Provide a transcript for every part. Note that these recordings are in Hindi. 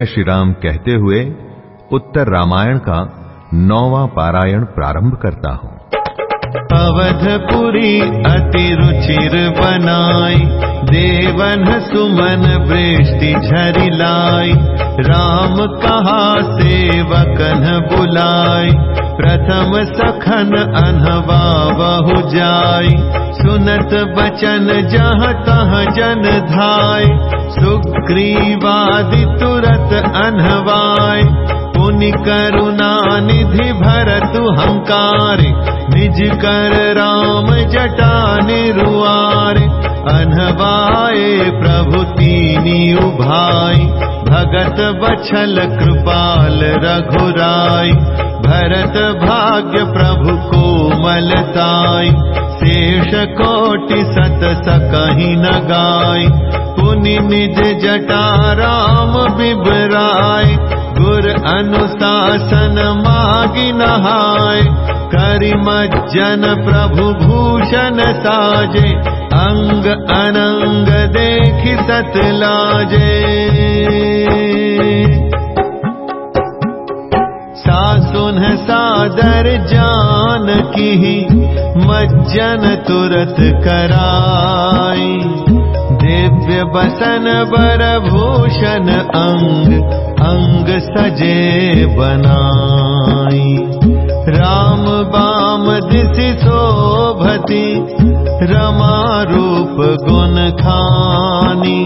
श्री राम कहते हुए उत्तर रामायण का नौवां पारायण प्रारंभ करता हूँ। अवधपुरी अति रुचिर बनाई देवन सुमन वृष्टि झरिलाई राम कहा सेवकन बुलाई प्रथम सखन अनहवा बहु जाई सुनत बचन जह तह जन धाय सुग्रीवादि तुरत अनहवाय पुनि करुणा निधि भरतु हंकार निज कर राम जटा निरुआर अनहवाए प्रभु तीनी उभाई भगत बछल कृपाल रघुराई। भरत भाग्य प्रभु को मलताई शेष कोटि सत सकही न गाय पुनि निज जटा राम बिबराय गुर अनुशासन मागी नहाय। करि मज्जन प्रभु भूषण साजे। अंग अनंग देखि सतलाजे सासुन सादर जान की मज्जन तुरत कराई दिव्य बसन बर भूषण अंग अंग सजे बनाई। राम बाम दिशि शोभती रमा रूप गुण खानी।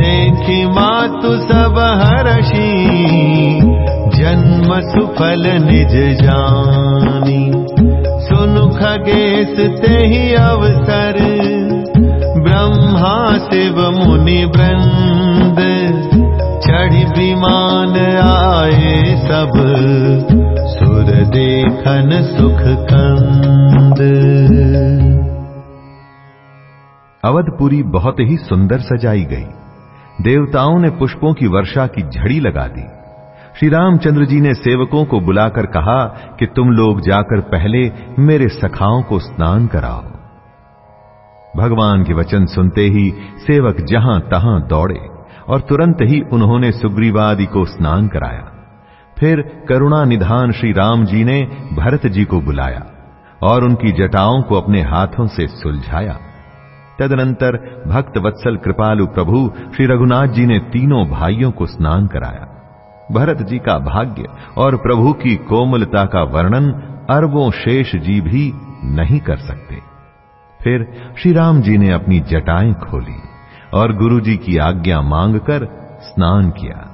देखी मातु सब हर्षी जन्म सुफल निज जानी। सुनु खगेश ते ही अवसर ब्रह्मा शिव मुनि वृंद, चढ़ी विमान आए सब, सुर देखन सुख कंद अवधपुरी बहुत ही सुंदर सजाई गई। देवताओं ने पुष्पों की वर्षा की झड़ी लगा दी। श्री रामचंद्र जी ने सेवकों को बुलाकर कहा कि तुम लोग जाकर पहले मेरे सखाओं को स्नान कराओ। भगवान के वचन सुनते ही सेवक जहाँ तहां दौड़े और तुरंत ही उन्होंने सुग्रीवादि को स्नान कराया। फिर करुणा निधान श्री राम जी ने भरत जी को बुलाया और उनकी जटाओं को अपने हाथों से सुलझाया। तदनंतर भक्त वत्सल कृपालु प्रभु श्री रघुनाथ जी ने तीनों भाइयों को स्नान कराया। भरत जी का भाग्य और प्रभु की कोमलता का वर्णन अरबों शेष जी भी नहीं कर सकते। फिर श्री राम जी ने अपनी जटाएँ खोली और गुरु जी की आज्ञा मांगकर स्नान किया।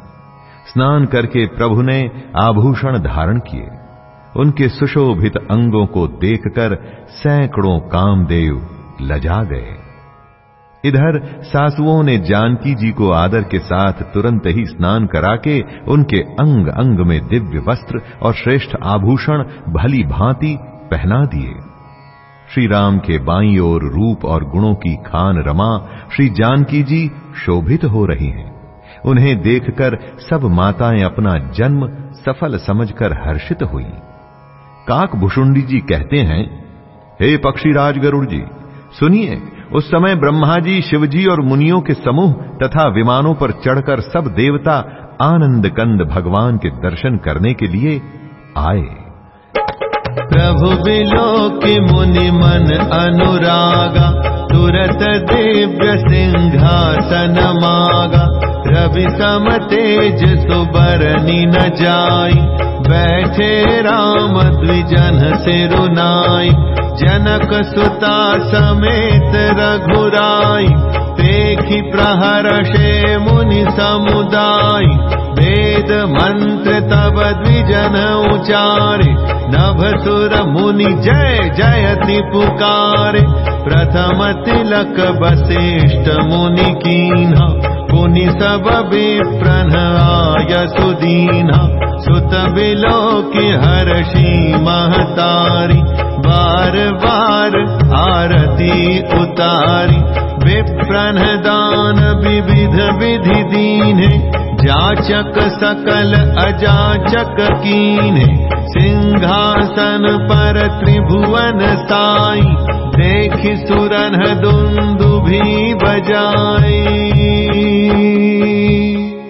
स्नान करके प्रभु ने आभूषण धारण किए। उनके सुशोभित अंगों को देखकर सैकड़ों कामदेव लजा गए। इधर सासुओं ने जानकी जी को आदर के साथ तुरंत ही स्नान करा के उनके अंग अंग में दिव्य वस्त्र और श्रेष्ठ आभूषण भली भांति पहना दिए। श्री राम के बाई ओर रूप और गुणों की खान रमा श्री जानकी जी शोभित हो रही हैं। उन्हें देखकर सब माताएँ अपना जन्म सफल समझकर हर्षित हुई। काक भुषुंडी जी कहते हैं, हे पक्षीराज गरुड़ जी, सुनिए, उस समय ब्रह्मा जी शिवजी और मुनियों के समूह तथा विमानों पर चढ़कर सब देवता आनंद कंद भगवान के दर्शन करने के लिए आए। प्रभु बिलो के मुनि मन अनुरागा तुरत दिव्य सिंहासन मागा। रवि सम तेज सुबरनी न जाई बैठे राम द्विजन सिरुनाई। जनक सुता समेत रघुराई देखी प्रहर्षे मुनि समुदाय। वेद मंत्र तब द्विजन उचारे। नभ सुर मुनि जय जयति पुकारे प्रथम तिलक वशिष्ठ मुनि कीन्हा। पुनि सब विप्रन आय सुदीना सुत बिलो की हर्षी महतारी। बार बार आरती उतारी विप्रन दान विविध विधि दीने जाचक सकल अजाचक कीने सिंहासन पर त्रिभुवन साई, देखि सुरन दुंदु भी बजाई।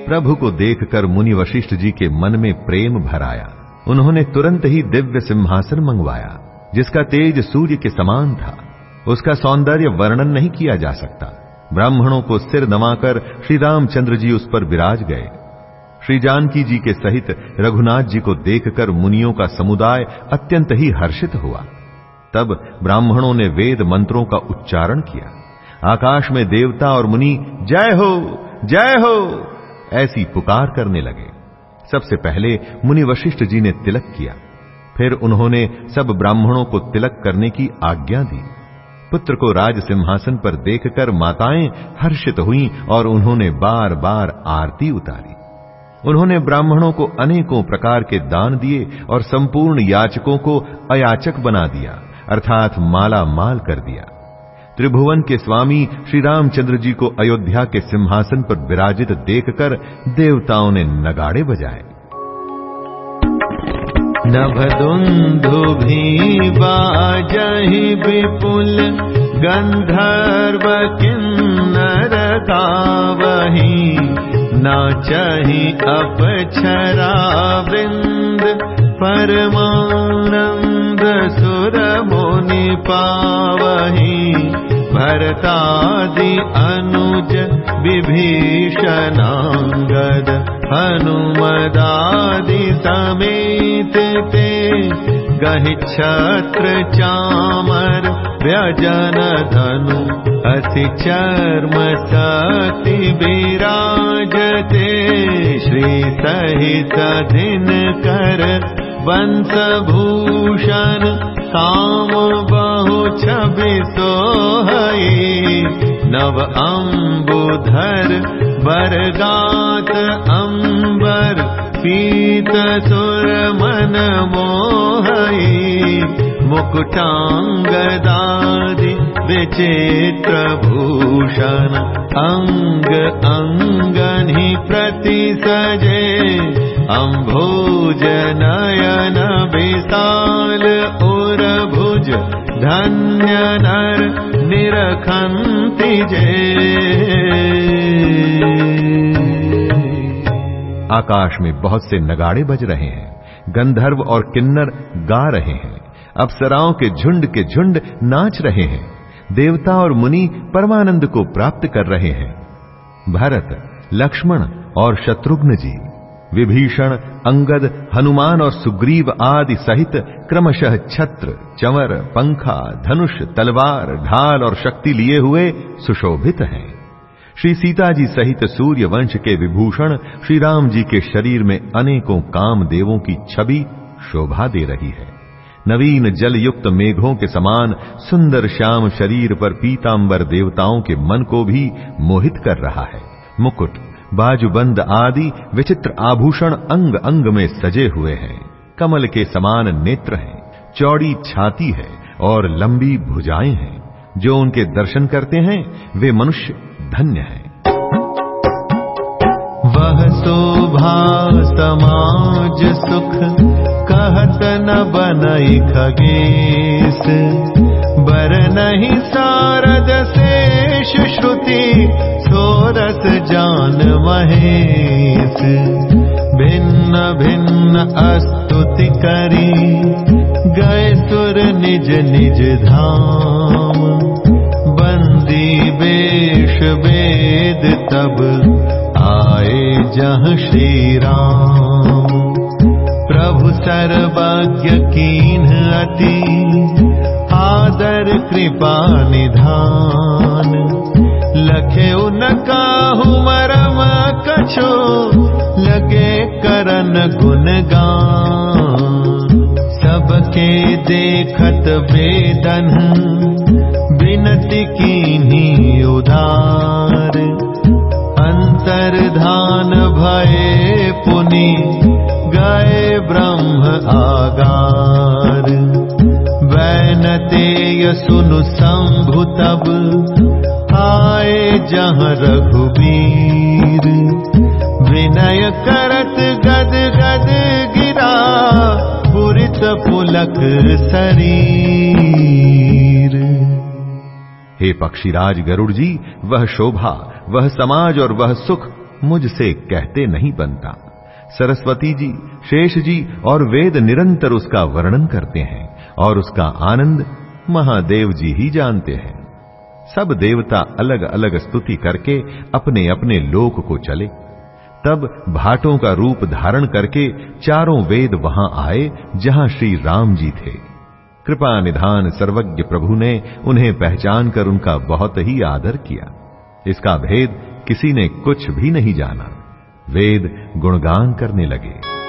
प्रभु को देखकर मुनि वशिष्ठ जी के मन में प्रेम भराया। उन्होंने तुरंत ही दिव्य सिंहासन मंगवाया, जिसका तेज सूर्य के समान था। उसका सौंदर्य वर्णन नहीं किया जा सकता। ब्राह्मणों को सिर नमाकर श्री रामचंद्र जी उस पर विराज गए। श्री जानकी जी के सहित रघुनाथ जी को देखकर मुनियों का समुदाय अत्यंत ही हर्षित हुआ। तब ब्राह्मणों ने वेद मंत्रों का उच्चारण किया। आकाश में देवता और मुनि, जय हो जय हो! ऐसी पुकार करने लगे। सबसे पहले मुनि वशिष्ठ जी ने तिलक किया। फिर उन्होंने सब ब्राह्मणों को तिलक करने की आज्ञा दी। पुत्र को राज सिंहासन पर देखकर माताएँ हर्षित हुईं और उन्होंने बार बार आरती उतारी। उन्होंने ब्राह्मणों को अनेकों प्रकार के दान दिए और संपूर्ण याचकों को अयाचक बना दिया, अर्थात माला माल कर दिया। त्रिभुवन के स्वामी श्री रामचंद्र जी को अयोध्या के सिंहासन पर विराजित देखकर देवताओं ने नगाड़े बजाए। बाजहि विपुल गन्धर्व किन्नर गावहि नाचहि अपक्षरा वृन्द परमानन्द सुर मुनि पावहि भरतादि अनुज विभीषणाङ्गद हनुमदादि समेत ते गहि छत्र चामर व्यजन धनु असि चर्म सति विराजते। श्री सहित दिन कर वंशभूषण काम बहु छिसो है नव अम्बुधर बरगात अम्बर पीत सुर मन मोह मुकुटाङ्गदा विचेत भूषण अङ्ग अङ्गनि प्रति सजे अम्भोज नयन विशाल उर भुज धन्य नर निरखन्ति जे। आकाश में बहुत से नगाड़े बज रहे हैं, गंधर्व और किन्नर गा रहे हैं, अप्सराओं के झुंड के झुंड नाच रहे हैं, देवता और मुनि परमानंद को प्राप्त कर रहे हैं। भरत, लक्ष्मण और शत्रुघ्न जी विभीषण, अंगद, हनुमान और सुग्रीव आदि सहित क्रमशः छत्र चंवर पंखा, धनुष, तलवार, ढाल और शक्ति लिए हुए सुशोभित हैं। श्री सीता जी सहित सूर्य वंश के विभूषण श्री राम जी के शरीर में अनेकों काम देवों की छवि शोभा दे रही है। नवीन जल युक्त मेघों के समान सुंदर श्याम शरीर पर पीतांबर देवताओं के मन को भी मोहित कर रहा है। मुकुट बाजूबंद आदि विचित्र आभूषण अंग अंग में सजे हुए हैं। कमल के समान नेत्र हैं, चौड़ी छाती है और लंबी भुजाएँ हैं। जो उनके दर्शन करते हैं, वे मनुष्य धन्य है। वह शोभा समाज सुख कहत न बनई खगेश बर नहीं सारद शेष श्रुति जान महेश भिन्न भिन्न अस्तुति करी गए सुर निज निज धाम। बंदी बेश वेद तब आए जह श्री राम प्रभु सर्वज्ञ कीन अति आदर कृपा निधान लखे उनकाहु मरम कछो लगे करन गुणगान। सबके देखत वेदन विनति की उदार अंतर्धान भये पुनि गए ब्रह्म आगार वैनतेय सुनु शंभु तब, आए जहाँ रघुबीर विनय करत गद गद गिरा, पुरित पुलक शरीर। हे पक्षीराज गरुड़ जी वह शोभा, वह समाज और वह सुख मुझसे कहते नहीं बनता। सरस्वती जी, शेष जी और वेद निरंतर उसका वर्णन करते हैं। और उसका आनंद महादेव जी ही जानते हैं। सब देवता अलग अलग स्तुति करके अपने अपने लोक को चले। तब भाटों का रूप धारण करके चारों वेद वहाँ आए जहाँ श्री राम जी थे। कृपा निधान सर्वज्ञ प्रभु ने उन्हें पहचान कर उनका बहुत ही आदर किया। इसका भेद किसी ने कुछ भी नहीं जाना। वेद गुणगान करने लगे।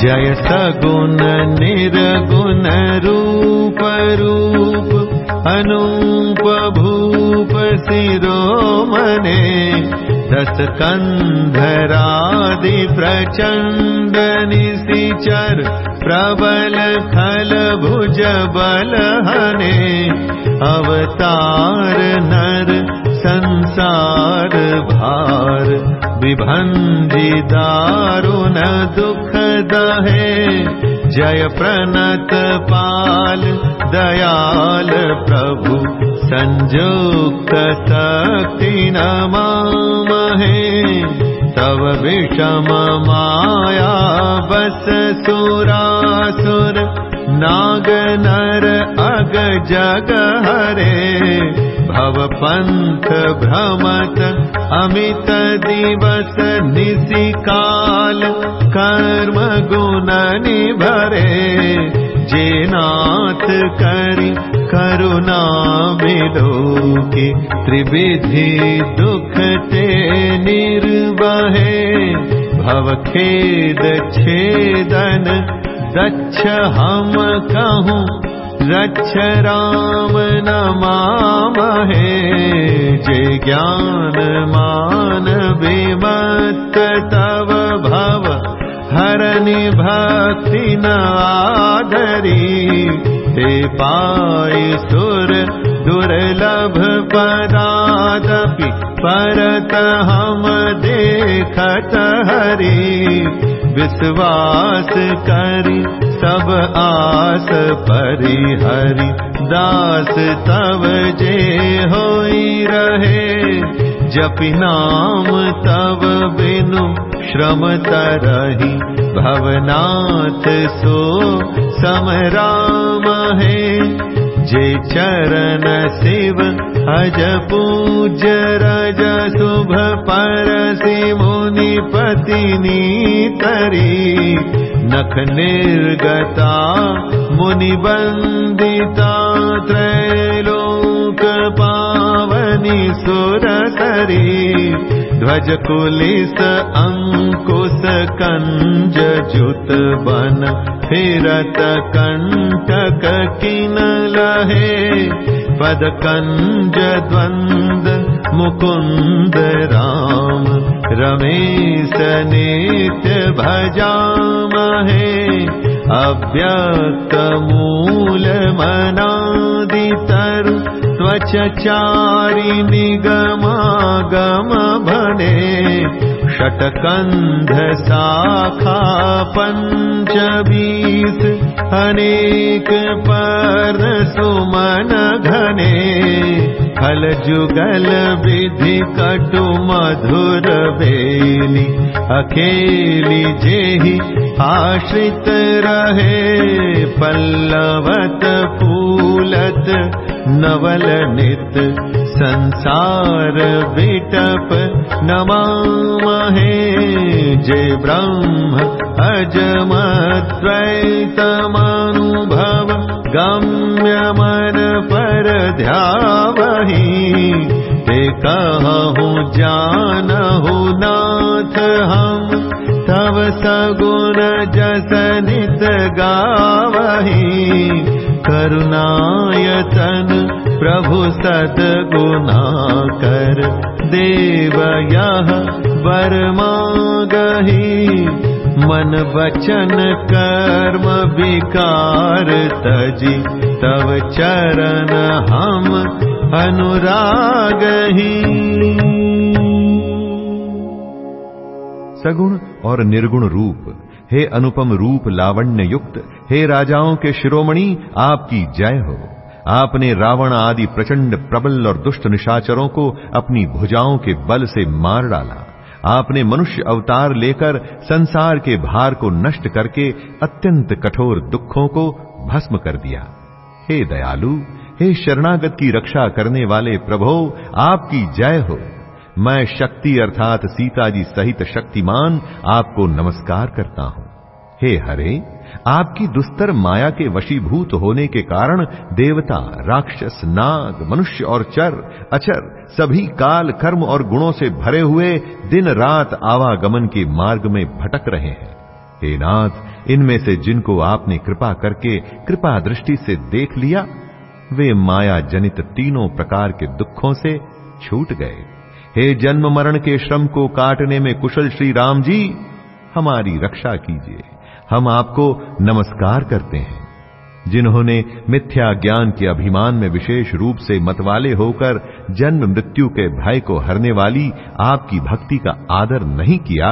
जय सगुण निर्गुण रूप रूप अनूप भूप सिरो मने दस कंधरादि प्रचंड निशिचर प्रबल खल भुज बल हने अवतार नर संसार भार विभंजी दारुण दुख दहे जय प्रणत पाल दयाल प्रभु संयुक्त शक्ति नमामहे तव विषम माया बस सुरासुर नाग नर अग जग हरे भव पंथ भ्रमत, अमित दिवस निशि काल, कर्म गुण निभरे, जे नाथ करि करुणा मिलो के त्रिविधि दुख ते निर्वहे, भव खेद छेदन, दक्ष हम कहूँ रक्ष राम नमामहे जे ज्ञान मान विमत्त तव भव हरनि भक्ति न आदरी। ते पाय सुर दुर्लभ पदादपि परत हम देखत हरि विश्वास करी सब आस परिहरि। दास तव जे होई रहे जपि नाम तव बिनु श्रम तरहि। भवनाथ सो समराम है जे चरण शिव अज पूज्य रज शुभ परसि मुनिपतिनि करि नख निर्गता मुनि बन्दिता त्रैलोक पावनि सुर करि ध्वज कुलिस अंकुश कंज जुत बन फिरत कंटक किन लहे। पद कंज द्वंद मुकुंद राम रमेश नित्य भजामहे अव्यक्तमूलमनादितर् त्वचारि निगमागमने षटकन्ध शाखा पञ्चबीस अनेक पर सुमन घने फल जुगल विधि कटु मधुर बेली अकेली जेहि आश्रित रहे पल्लवत फूलत नवल नित संसार विटप ब्रह्म अजमद्वैतमनुभव गम्य मन पर ध्यावही। ते कहूँ जानहु नाथ हम तव सगुण जसनित गावही। करुणायतन प्रभु सद्गुना कर देव यह मागही मन वचन कर्म विकार तजी, तव चरण हम अनुरागही। सगुण और निर्गुण रूप, हे अनुपम रूप लावण्य युक्त हे राजाओं के शिरोमणि, आपकी जय हो। आपने रावण आदि प्रचंड प्रबल और दुष्ट निशाचरों को अपनी भुजाओं के बल से मार डाला। आपने मनुष्य अवतार लेकर संसार के भार को नष्ट करके अत्यंत कठोर दुखों को भस्म कर दिया। हे दयालु, हे शरणागत की रक्षा करने वाले प्रभो, आपकी जय हो। मैं शक्ति अर्थात सीता जी सहित शक्तिमान आपको नमस्कार करता हूँ। हे हरे आपकी दुस्तर माया के वशीभूत होने के कारण देवता, राक्षस, नाग, मनुष्य और चर, अचर, सभी काल कर्म और गुणों से भरे हुए दिन रात आवागमन के मार्ग में भटक रहे हैं। हे नाथ, इनमें से जिनको आपने कृपा करके कृपा दृष्टि से देख लिया, वे माया जनित तीनों प्रकार के दुखों से छूट गए। हे जन्म मरण के श्रम को काटने में कुशल श्री राम जी, हमारी रक्षा कीजिए। हम आपको नमस्कार करते हैं, जिन्होंने मिथ्या ज्ञान के अभिमान में विशेष रूप से मतवाले होकर जन्म मृत्यु के भय को हरने वाली आपकी भक्ति का आदर नहीं किया।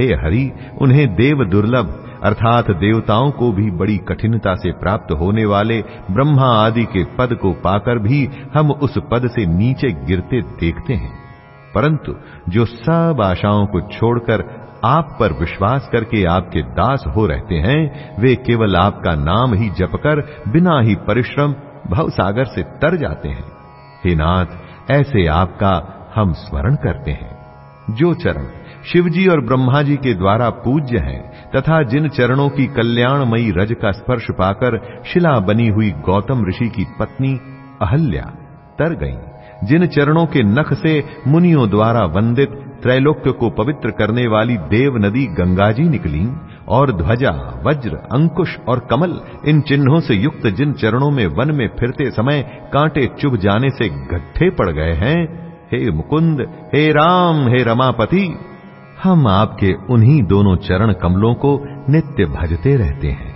हे हरि, उन्हें देव दुर्लभ, अर्थात देवताओं को भी बड़ी कठिनता से प्राप्त होने वाले ब्रह्मा आदि के पद को पाकर भी हम उस पद से नीचे गिरते देखते हैं। परंतु जो सब आशाओं को छोड़कर आप पर विश्वास करके आपके दास हो रहते हैं, वे केवल आपका नाम ही जपकर बिना ही परिश्रम भवसागर से तर जाते हैं। हे नाथ, ऐसे आपका हम स्मरण करते हैं। जो चरण शिवजी और ब्रह्मा जी के द्वारा पूज्य हैं, तथा जिन चरणों की कल्याणमयी रज का स्पर्श पाकर शिला बनी हुई गौतम ऋषि की पत्नी अहल्या तर गईं, जिन चरणों के नख से मुनियों द्वारा वंदित त्रैलोक्य को पवित्र करने वाली देव नदी गंगा जी निकली और ध्वजा, वज्र, अंकुश और कमल इन चिन्हों से युक्त जिन चरणों में वन में फिरते समय कांटे चुभ जाने से गड्ढे पड़ गए हैं, हे मुकुंद, हे राम, हे रमापति, हम आपके उन्हीं दोनों चरण कमलों को नित्य भजते रहते हैं।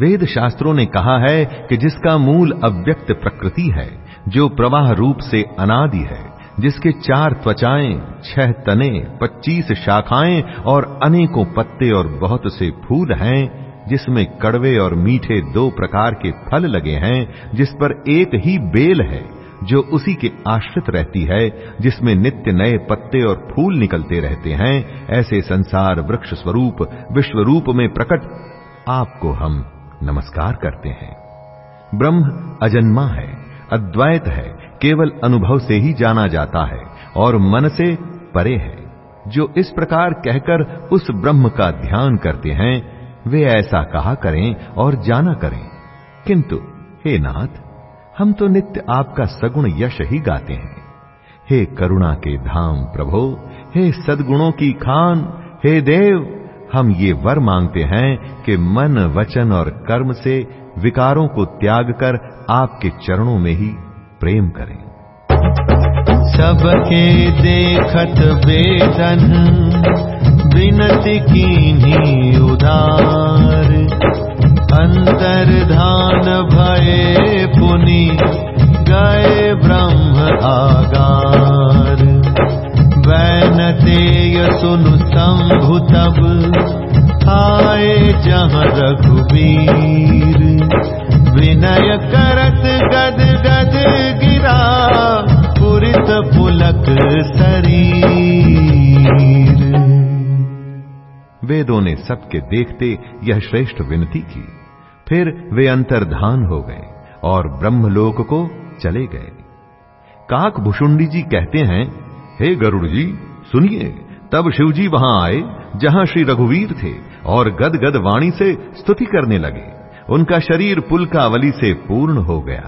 वेद शास्त्रों ने कहा है कि जिसका मूल अव्यक्त प्रकृति है, जो प्रवाह रूप से अनादि है जिसके चार त्वचाएँ, छह तने, पच्चीस शाखाएँ और अनेकों पत्ते और बहुत से फूल हैं, जिसमें कड़वे और मीठे दो प्रकार के फल लगे हैं, जिस पर एक ही बेल है, जो उसी के आश्रित रहती है, जिसमें नित्य नए पत्ते और फूल निकलते रहते हैं। ऐसे संसार वृक्ष स्वरूप, विश्व रूप में प्रकट आपको हम नमस्कार करते हैं। ब्रह्म अजन्मा है, अद्वैत है केवल अनुभव से ही जाना जाता है और मन से परे है। जो इस प्रकार कहकर उस ब्रह्म का ध्यान करते हैं, वे ऐसा कहा करें और जाना करें। किंतु, हे नाथ, हम तो नित्य आपका सगुण यश ही गाते हैं। हे करुणा के धाम प्रभो, हे सदगुणों की खान, हे देव, हम ये वर मांगते हैं कि मन, वचन और कर्म से विकारों को त्याग कर आपके चरणों में ही प्रेम करें। सबके देखत वेदन विनती की उदार। अंतर्धान भये पुनि, गए ब्रह्म आगार। वैनतेय सुनु शंभु तब, आए जहाँ रघुवीर। विनय करत गद गद पुरित पुलक शरीर वेदों ने सबके देखते यह श्रेष्ठ विनती की। फिर वे अंतर्धान हो गए और ब्रह्मलोक को चले गए। काक भुषुंडी जी कहते हैं, हे गरुड़ जी, सुनिए, तब शिवजी वहाँ आए, जहाँ श्री रघुवीर थे और गद गद वाणी से स्तुति करने लगे। उनका शरीर पुलकावली से पूर्ण हो गया।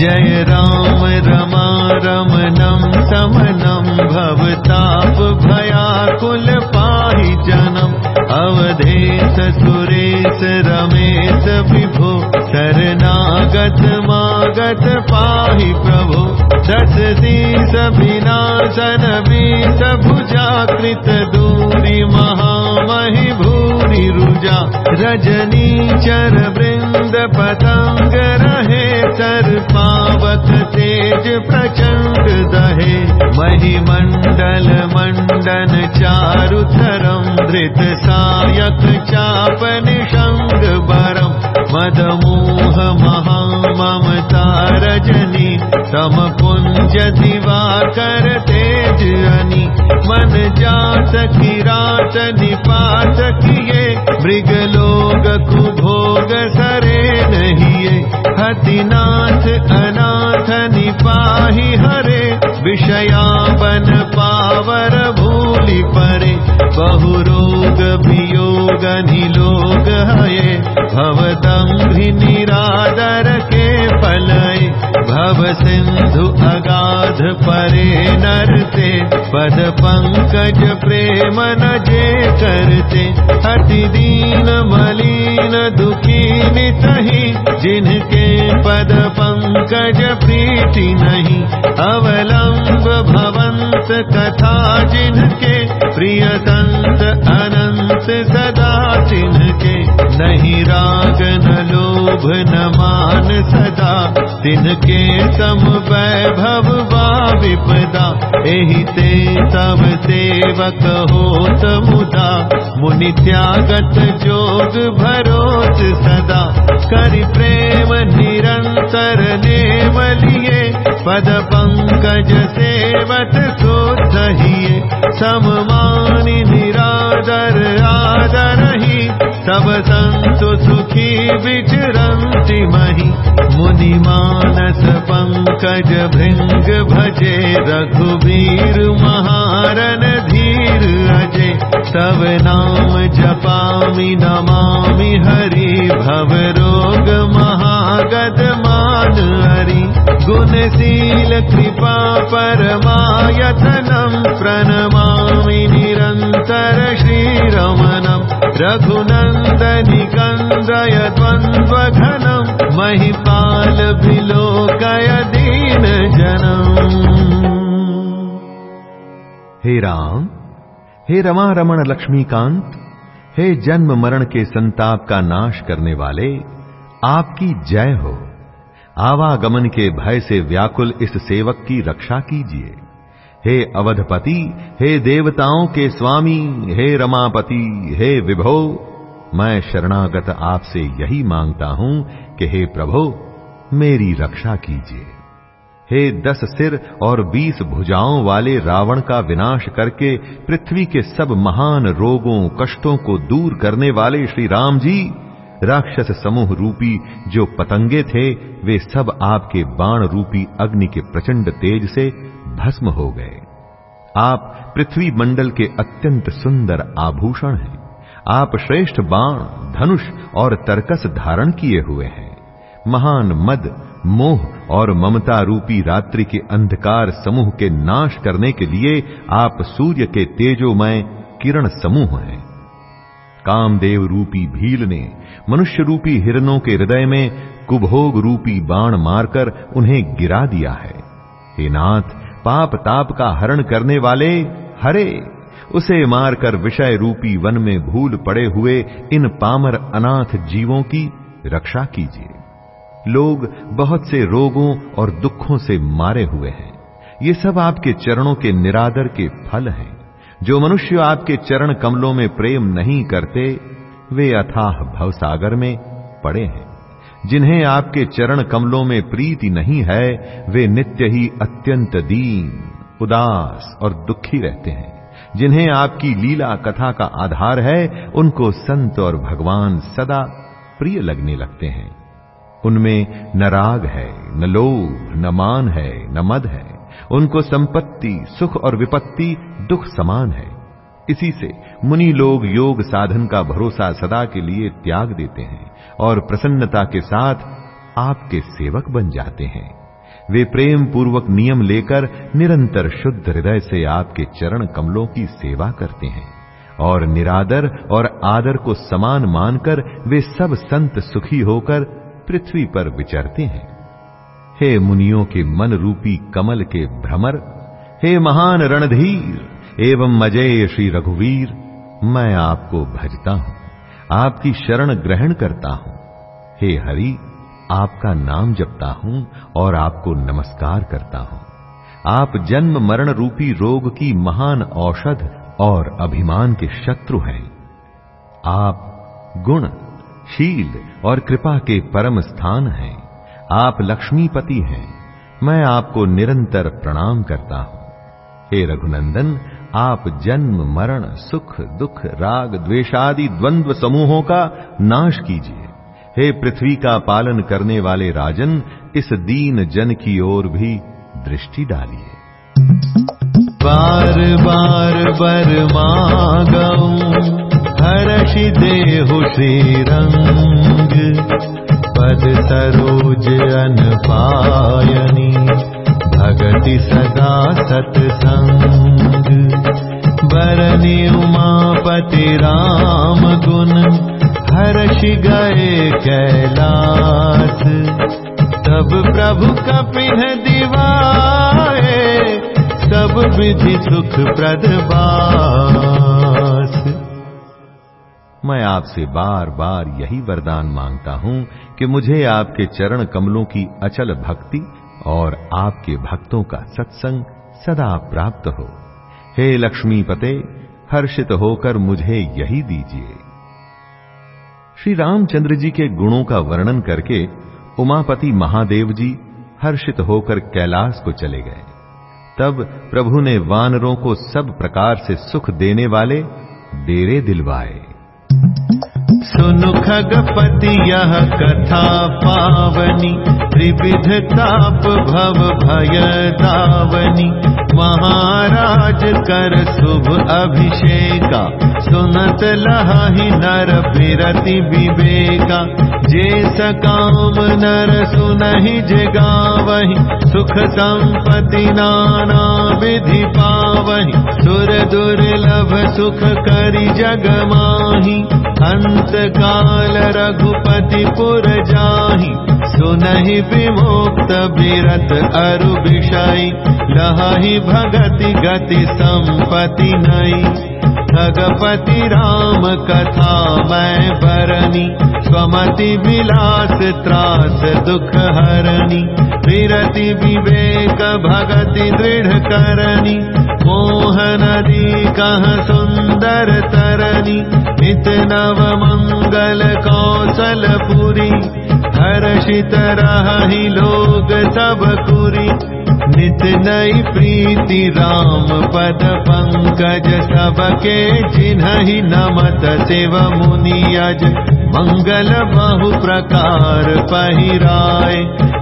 जय राम रमा रमनम समनम भवताप भयाकुल पाहि जनम। अवधेश सुरेश रमेश विभो शरणागत मागत पाहि प्रभो। दीस विनाशन बीस भुजाकृत दूरी रुजा रजनी चर वृंद पतंग रहे सर पावक तेज प्रचंड दहे। महिमंडल मंडन चारु धरम धृत सायक चाप निषंग बरम। मदमोह महा ममता रजनी तम पुंज दिवा कर तेज अनी, मन जात की रात निपात किए। मृग लोग कुभोग सरे नहीं हतिनाथ अनाथ निपाही हरे। विषया बन पावर भूलि परे, बहु रोग वियोग निलोग हये। भवदम्भि निरादर के पलय भव सिंधु अगाध परे नरते पद पंकज प्रेम न जे करते अति दीन मलिन दुखी नितहि जिनके पद पंकज प्रीति नहीं। अवलंब भवंत कथा जिनके प्रियतंत अनंत सदा तिनके नहीं राग न लोभ न मान सदा। तिनके तम वैभव वा विपदा। एहि ते तब सेवक हो समुदा मुनि त्यागत जोग भरोस सदा। करि प्रेम निरंतर पद पंकज सेवत सो सममानि निरादर आदर ही तब संत सुखी विचरन्ति महि। मुनि मानस पंकज भृंग भजे रघुवीर महारन धीर अजय तब नाम जपामि नमामि हरि भव रोग महागद मान हरि, गुणशील कृपा श्रीरमणम् रघुनन्दनि कन्दय द्वन्द्वघनम् महिपाल विलोकय दीन जनम्। हे राम, हे रमा रमण लक्ष्मीकांत, हे जन्म मरण के संताप का नाश करने वाले आपकी जय हो। आवागमन के भय से व्याकुल इस सेवक की रक्षा कीजिए। हे अवधपति, हे देवताओं के स्वामी, हे रमापति, हे विभो, मैं शरणागत आपसे यही माँगता हूँ कि हे प्रभो, मेरी रक्षा कीजिए। हे दस सिर और बीस भुजाओं वाले रावण का विनाश करके पृथ्वी के सब महान रोगों, कष्टों को दूर करने वाले श्री राम जी राक्षस समूह रूपी जो पतंगे थे, वे सब आपके बाण रूपी अग्नि के प्रचंड तेज से भस्म हो गए। आप पृथ्वी मंडल के अत्यंत सुंदर आभूषण हैं। आप श्रेष्ठ बाण, धनुष और तरकस धारण किए हुए हैं। महान मद, मोह और ममता रूपी रात्रि के अंधकार समूह के नाश करने के लिए आप सूर्य के तेजोमय किरण समूह हैं। कामदेव रूपी भील ने मनुष्य रूपी हिरणों के हृदय में कुभोग रूपी बाण मारकर उन्हें गिरा दिया है। हे नाथ, पाप ताप का हरण करने वाले, हरे। उसे मारकर विषय रूपी वन में भूल पड़े हुए इन पामर अनाथ जीवों की रक्षा कीजिए। लोग बहुत से रोगों और दुखों से मारे हुए हैं। ये सब आपके चरणों के निरादर के फल हैं। जो मनुष्य आपके चरण कमलों में प्रेम नहीं करते वे अथाह भवसागर में पड़े हैं। जिन्हें आपके चरण कमलों में प्रीति नहीं है, वे नित्य ही अत्यंत दीन, उदास और दुखी रहते हैं। जिन्हें आपकी लीला कथा का आधार है, उनको संत और भगवान सदा प्रिय लगने लगते हैं। उनमें न राग है, न लोभ, न मान है, न मद है। उनको संपत्ति, सुख और विपत्ति दुख समान है। इसी से मुनि लोग योग साधन का भरोसा सदा के लिए त्याग देते हैं और प्रसन्नता के साथ आपके सेवक बन जाते हैं। वे प्रेम पूर्वक नियम लेकर निरंतर शुद्ध हृदय से आपके चरण कमलों की सेवा करते हैं और निरादर और आदर को समान मानकर वे सब संत सुखी होकर पृथ्वी पर विचरते हैं। हे मुनियों के मन रूपी कमल के भ्रमर, हे महान रणधीर एवं मजय श्री रघुवीर, मैं आपको भजता हूँ, आपकी शरण ग्रहण करता हूँ। हे हरि, आपका नाम जपता हूँ और आपको नमस्कार करता हूँ। आप जन्म मरण रूपी रोग की महान औषध और अभिमान के शत्रु हैं। आप गुण, शील और कृपा के परम स्थान हैं। आप लक्ष्मीपति हैं। मैं आपको निरंतर प्रणाम करता हूँ। हे रघुनंदन आप जन्म, मरण, सुख, दुख, राग द्वेषादि द्वंद्व समूहों का नाश कीजिए। हे पृथ्वी का पालन करने वाले राजन, इस दीन जन की ओर भी दृष्टि डालिए। बार बार, बर मागऊ हर्षि देहु रंग पद सरोज अन पायनी भगति सदा सत्संग। बरनी उमापति राम गुण, हर्षि गए कैलाश तब प्रभु कपिन दिवाए, सब विधि सुख प्रदबास मैं आपसे बार बार यही वरदान माँगता हूँ कि मुझे आपके चरण कमलों की अचल भक्ति और आपके भक्तों का सत्संग सदा प्राप्त हो। हे लक्ष्मी पते, हर्षित होकर मुझे यही दीजिए। श्री रामचंद्र जी के गुणों का वर्णन करके उमापति महादेव जी हर्षित होकर कैलाश को चले गए। तब प्रभु ने वानरों को सब प्रकार से सुख देने वाले डेरे दिलवाए। सुनु खगपति यह कथा पावनी त्रिविध ताप भव भय दावनी। महाराज कर शुभ अभिषेका, सुनत लहाहि नर बिरति विवेका। जे सकाम नर सुनहि जगावहि, सुख संपति नाना विधि पावहि सुर दुर्लभ सुख करि जग माहि। अंत काल रघुपति पुर जाहि सुनहि विमुक्त बिरत अरु विषय लहाहि भगति गति संपति नई खगपति राम कथा मैं बरनी स्वमति विलास त्रास दुख हरणी। विरति विवेक भगति दृढ़ करनी मोह नदी कह सुंदर तरनी नित नव मंगल कौशल पुरी हर्षित रही लोग सब कुरी नित नई प्रीति राम पद पंकज सबके चिन्ह नमत शिव मुनियज मंगल बहु प्रकार पहिराय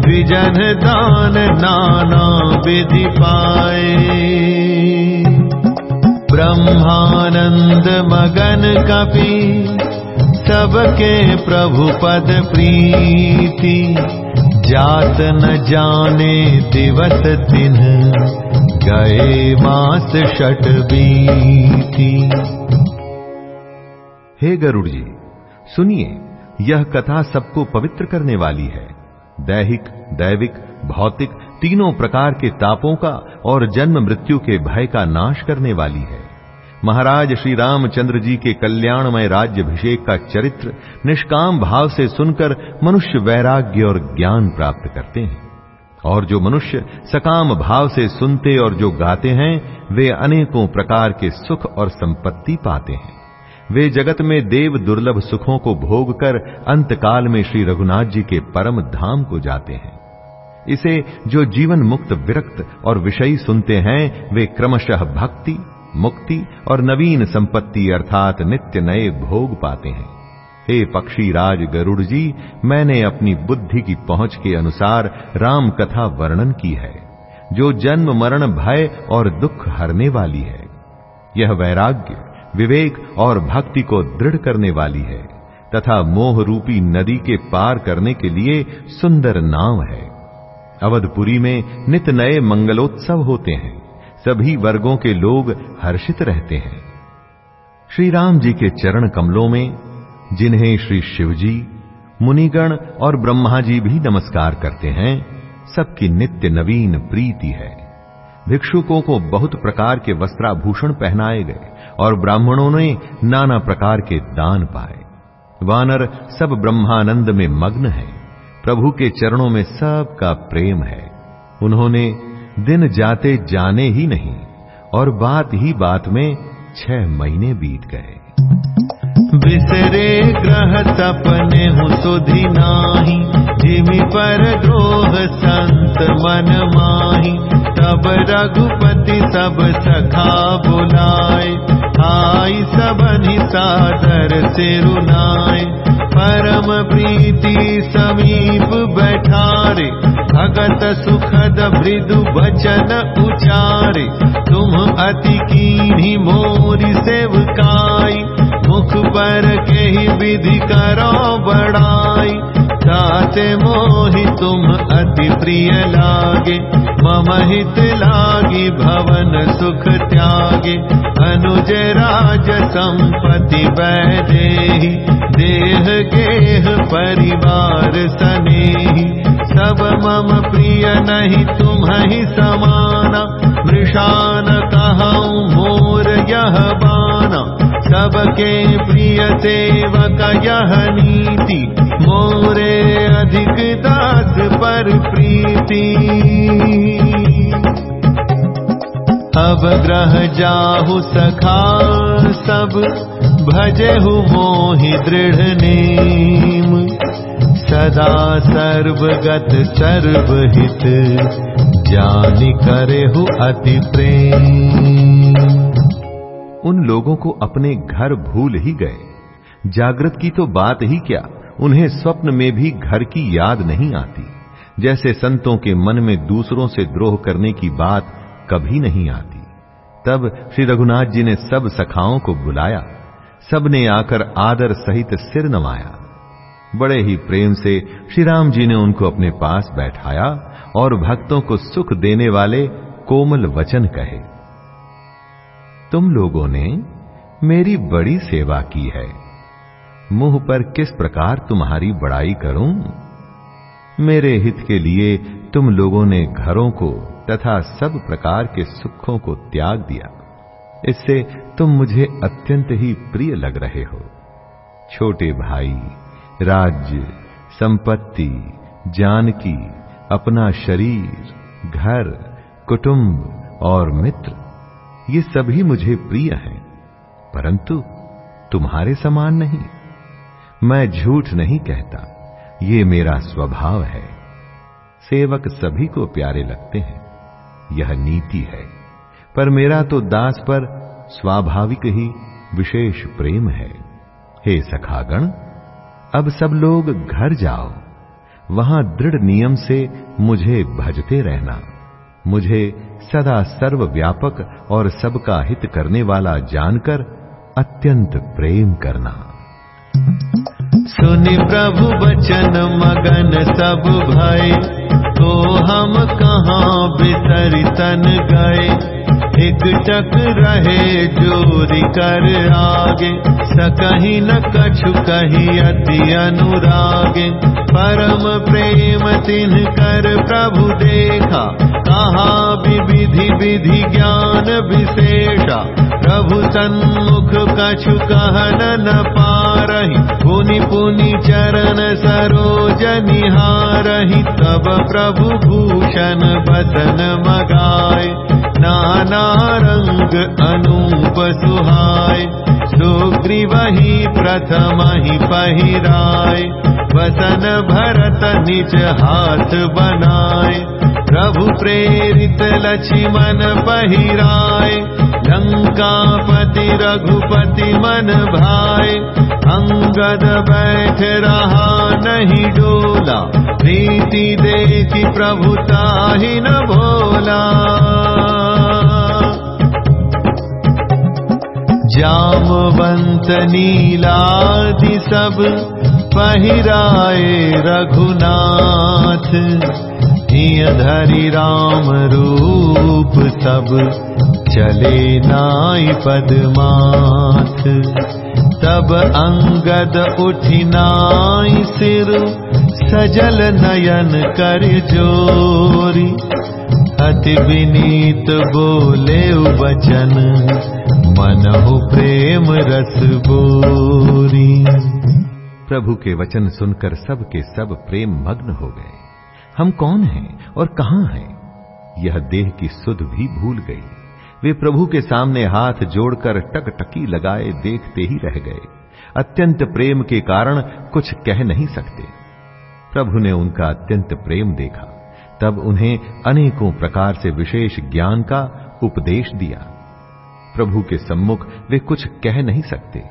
द्विजन दान नाना विधि पाए ब्रह्मानंद मगन कपि सबके प्रभु पद प्रीति, जात न जाने दिवस दिन, गए मास षट बीती। हे गरुड़ जी सुनिए, यह कथा सबको पवित्र करने वाली है। दैहिक, दैविक, भौतिक, तीनों प्रकार के तापों का और जन्म मृत्यु के भय का नाश करने वाली है। महाराज श्री रामचंद्र जी के कल्याणमय राज्यभिषेक का चरित्र निष्काम भाव से सुनकर मनुष्य वैराग्य और ज्ञान प्राप्त करते हैं। और जो मनुष्य सकाम भाव से सुनते और जो गाते हैं, वे अनेकों प्रकार के सुख और संपत्ति पाते हैं। वे जगत में देव दुर्लभ सुखों को भोग कर अंतकाल में श्री रघुनाथ जी के परम धाम को जाते हैं। इसे जो जीवन मुक्त विरक्त और विषयी सुनते हैं, वे क्रमशः भक्ति मुक्ति और नवीन संपत्ति अर्थात नित्य नए भोग पाते हैं। हे पक्षी राज गरुड़ जी, मैंने अपनी बुद्धि की पहुँच के अनुसार राम कथा वर्णन की है, जो जन्म मरण भय और दुख हरने वाली है। यह वैराग्य, विवेक और भक्ति को दृढ़ करने वाली है, तथा मोह रूपी नदी के पार करने के लिए सुंदर नाव है। अवधपुरी में नित नए मंगलोत्सव होते हैं। सभी वर्गों के लोग हर्षित रहते हैं। श्री राम जी के चरण कमलों में, जिन्हें श्री शिव जी मुनिगण और ब्रह्मा जी भी नमस्कार करते हैं, सबकी नित्य नवीन प्रीति है। भिक्षुकों को बहुत प्रकार के वस्त्राभूषण पहनाए गए और ब्राह्मणों ने नाना प्रकार के दान पाए। वानर सब ब्रह्मानंद में मग्न है। प्रभु के चरणों में सबका प्रेम है। उन्होंने दिन जाते जाने ही नहीं, और बात ही बात में छह महीने बीत गए। बिसरे ग्रह तपने हूँ सुधि नाही, जिमि पर द्रोह संत मन माही, तब रघुपति सब सखा बुलाए। सादर परम प्रीति समीप बैठारे। भगत सुखद मृदु वचन उचारे। तुम अति की मोरी सेवकाई। मुख पर के विधि करो बड़ाई ताते मोहि तुम अति प्रिय लागे। मम हित लागी भवन सुख त्यागे। अनुज राज संपति वैदेही। देह गेह परिवार सनेही। सब मम प्रिय नहीं तुम ही समाना। मृषान कहूँ मोर यह बाना सबके प्रिय सेवक यह नीति, मोरे अधिक दास पर प्रीति। अब ग्रह जाहु सखा, सब भजेहु मोहि दृढ़ नेम। सदा सर्वगत सर्वहित जानि करेहु अति प्रेम। उन लोगों को अपने घर भूल ही गए। जागृत की तो बात ही क्या, उन्हें स्वप्न में भी घर की याद नहीं आती। जैसे संतों के मन में दूसरों से द्रोह करने की बात कभी नहीं आती। तब श्री रघुनाथ जी ने सब सखाओं को बुलाया। सबने आकर आदर सहित सिर नवाया। बड़े ही प्रेम से श्री राम जी ने उनको अपने पास बैठाया और भक्तों को सुख देने वाले कोमल वचन कहे। तुम लोगों ने मेरी बड़ी सेवा की है। मुँह पर किस प्रकार तुम्हारी बड़ाई करूँ? मेरे हित के लिए तुम लोगों ने घरों को तथा सब प्रकार के सुखों को त्याग दिया। इससे तुम मुझे अत्यंत ही प्रिय लग रहे हो। छोटे भाई, राज्य, संपत्ति, जानकी, अपना शरीर, घर, कुटुंब और मित्र ये सभी मुझे प्रिय हैं, परंतु तुम्हारे समान नहीं। मैं झूठ नहीं कहता, ये मेरा स्वभाव है। सेवक सभी को प्यारे लगते हैं, यह नीति है, पर मेरा तो दास पर स्वाभाविक ही विशेष प्रेम है। हे सखागण, अब सब लोग घर जाओ, वहाँ दृढ़ नियम से मुझे भजते रहना। मुझे सदा सर्वव्यापक और सबका हित करने वाला जानकर अत्यंत प्रेम करना। सुनि प्रभु बचन मगन सब भय तो हम कहाँ बिसर तन गए? एक टक रहे जोरी कर आगे सकही न कछु कही अति अनुरागे। परम प्रेम तिन कर प्रभु देखा कहा विधि विधि ज्ञान विशेषा। प्रभु सन्मुख कछु कहन न पारही पुनि पुनि चरण सरोज निहारही तब प्रभु भूषण बदन मगाए नाना रंग अनूप सुहाय सुग्रीवही प्रथम ही पहिराय वसन भरत निज हाथ बनाए प्रभु प्रेरित लक्ष्मण पहिराय रघुपति मन भाई अंगद बैठ रहा नहीं डोला प्रीति देखी प्रभुता ही न भोला जामवंत नीलादि सब पहिराए रघुनाथ धरि राम रूप सब चले नाई पदमाथ तब अंगद उठी सिर, सजल नयन कर जोरी। अति विनीत बोले वचन, मनहु प्रेम रस बोरी। प्रभु के वचन सुनकर सब के सब प्रेम मग्न हो गए। हम कौन हैं और कहाँ हैं? यह देह की सुध भी भूल गई। वे प्रभु के सामने हाथ जोड़कर टकटकी लगाए देखते ही रह गए। अत्यंत प्रेम के कारण कुछ कह नहीं सकते। प्रभु ने उनका अत्यंत प्रेम देखा। तब उन्हें अनेकों प्रकार से विशेष ज्ञान का उपदेश दिया। प्रभु के सम्मुख वे कुछ कह नहीं सकते।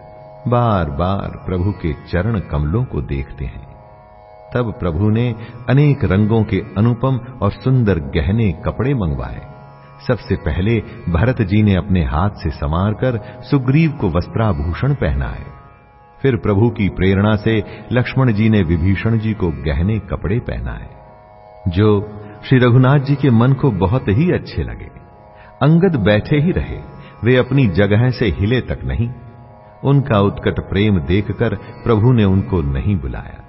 बार बार प्रभु के चरण कमलों को देखते हैं। तब प्रभु ने अनेक रंगों के अनुपम और सुंदर गहने कपड़े मंगवाए। सबसे पहले भरत जी ने अपने हाथ से संवार कर सुग्रीव को वस्त्राभूषण पहनाए। फिर प्रभु की प्रेरणा से लक्ष्मण जी ने विभीषण जी को गहने कपड़े पहनाए, जो श्री रघुनाथ जी के मन को बहुत ही अच्छे लगे। अंगद बैठे ही रहे, वे अपनी जगह से हिले तक नहीं। उनका उत्कट प्रेम देखकर प्रभु ने उनको नहीं बुलाया।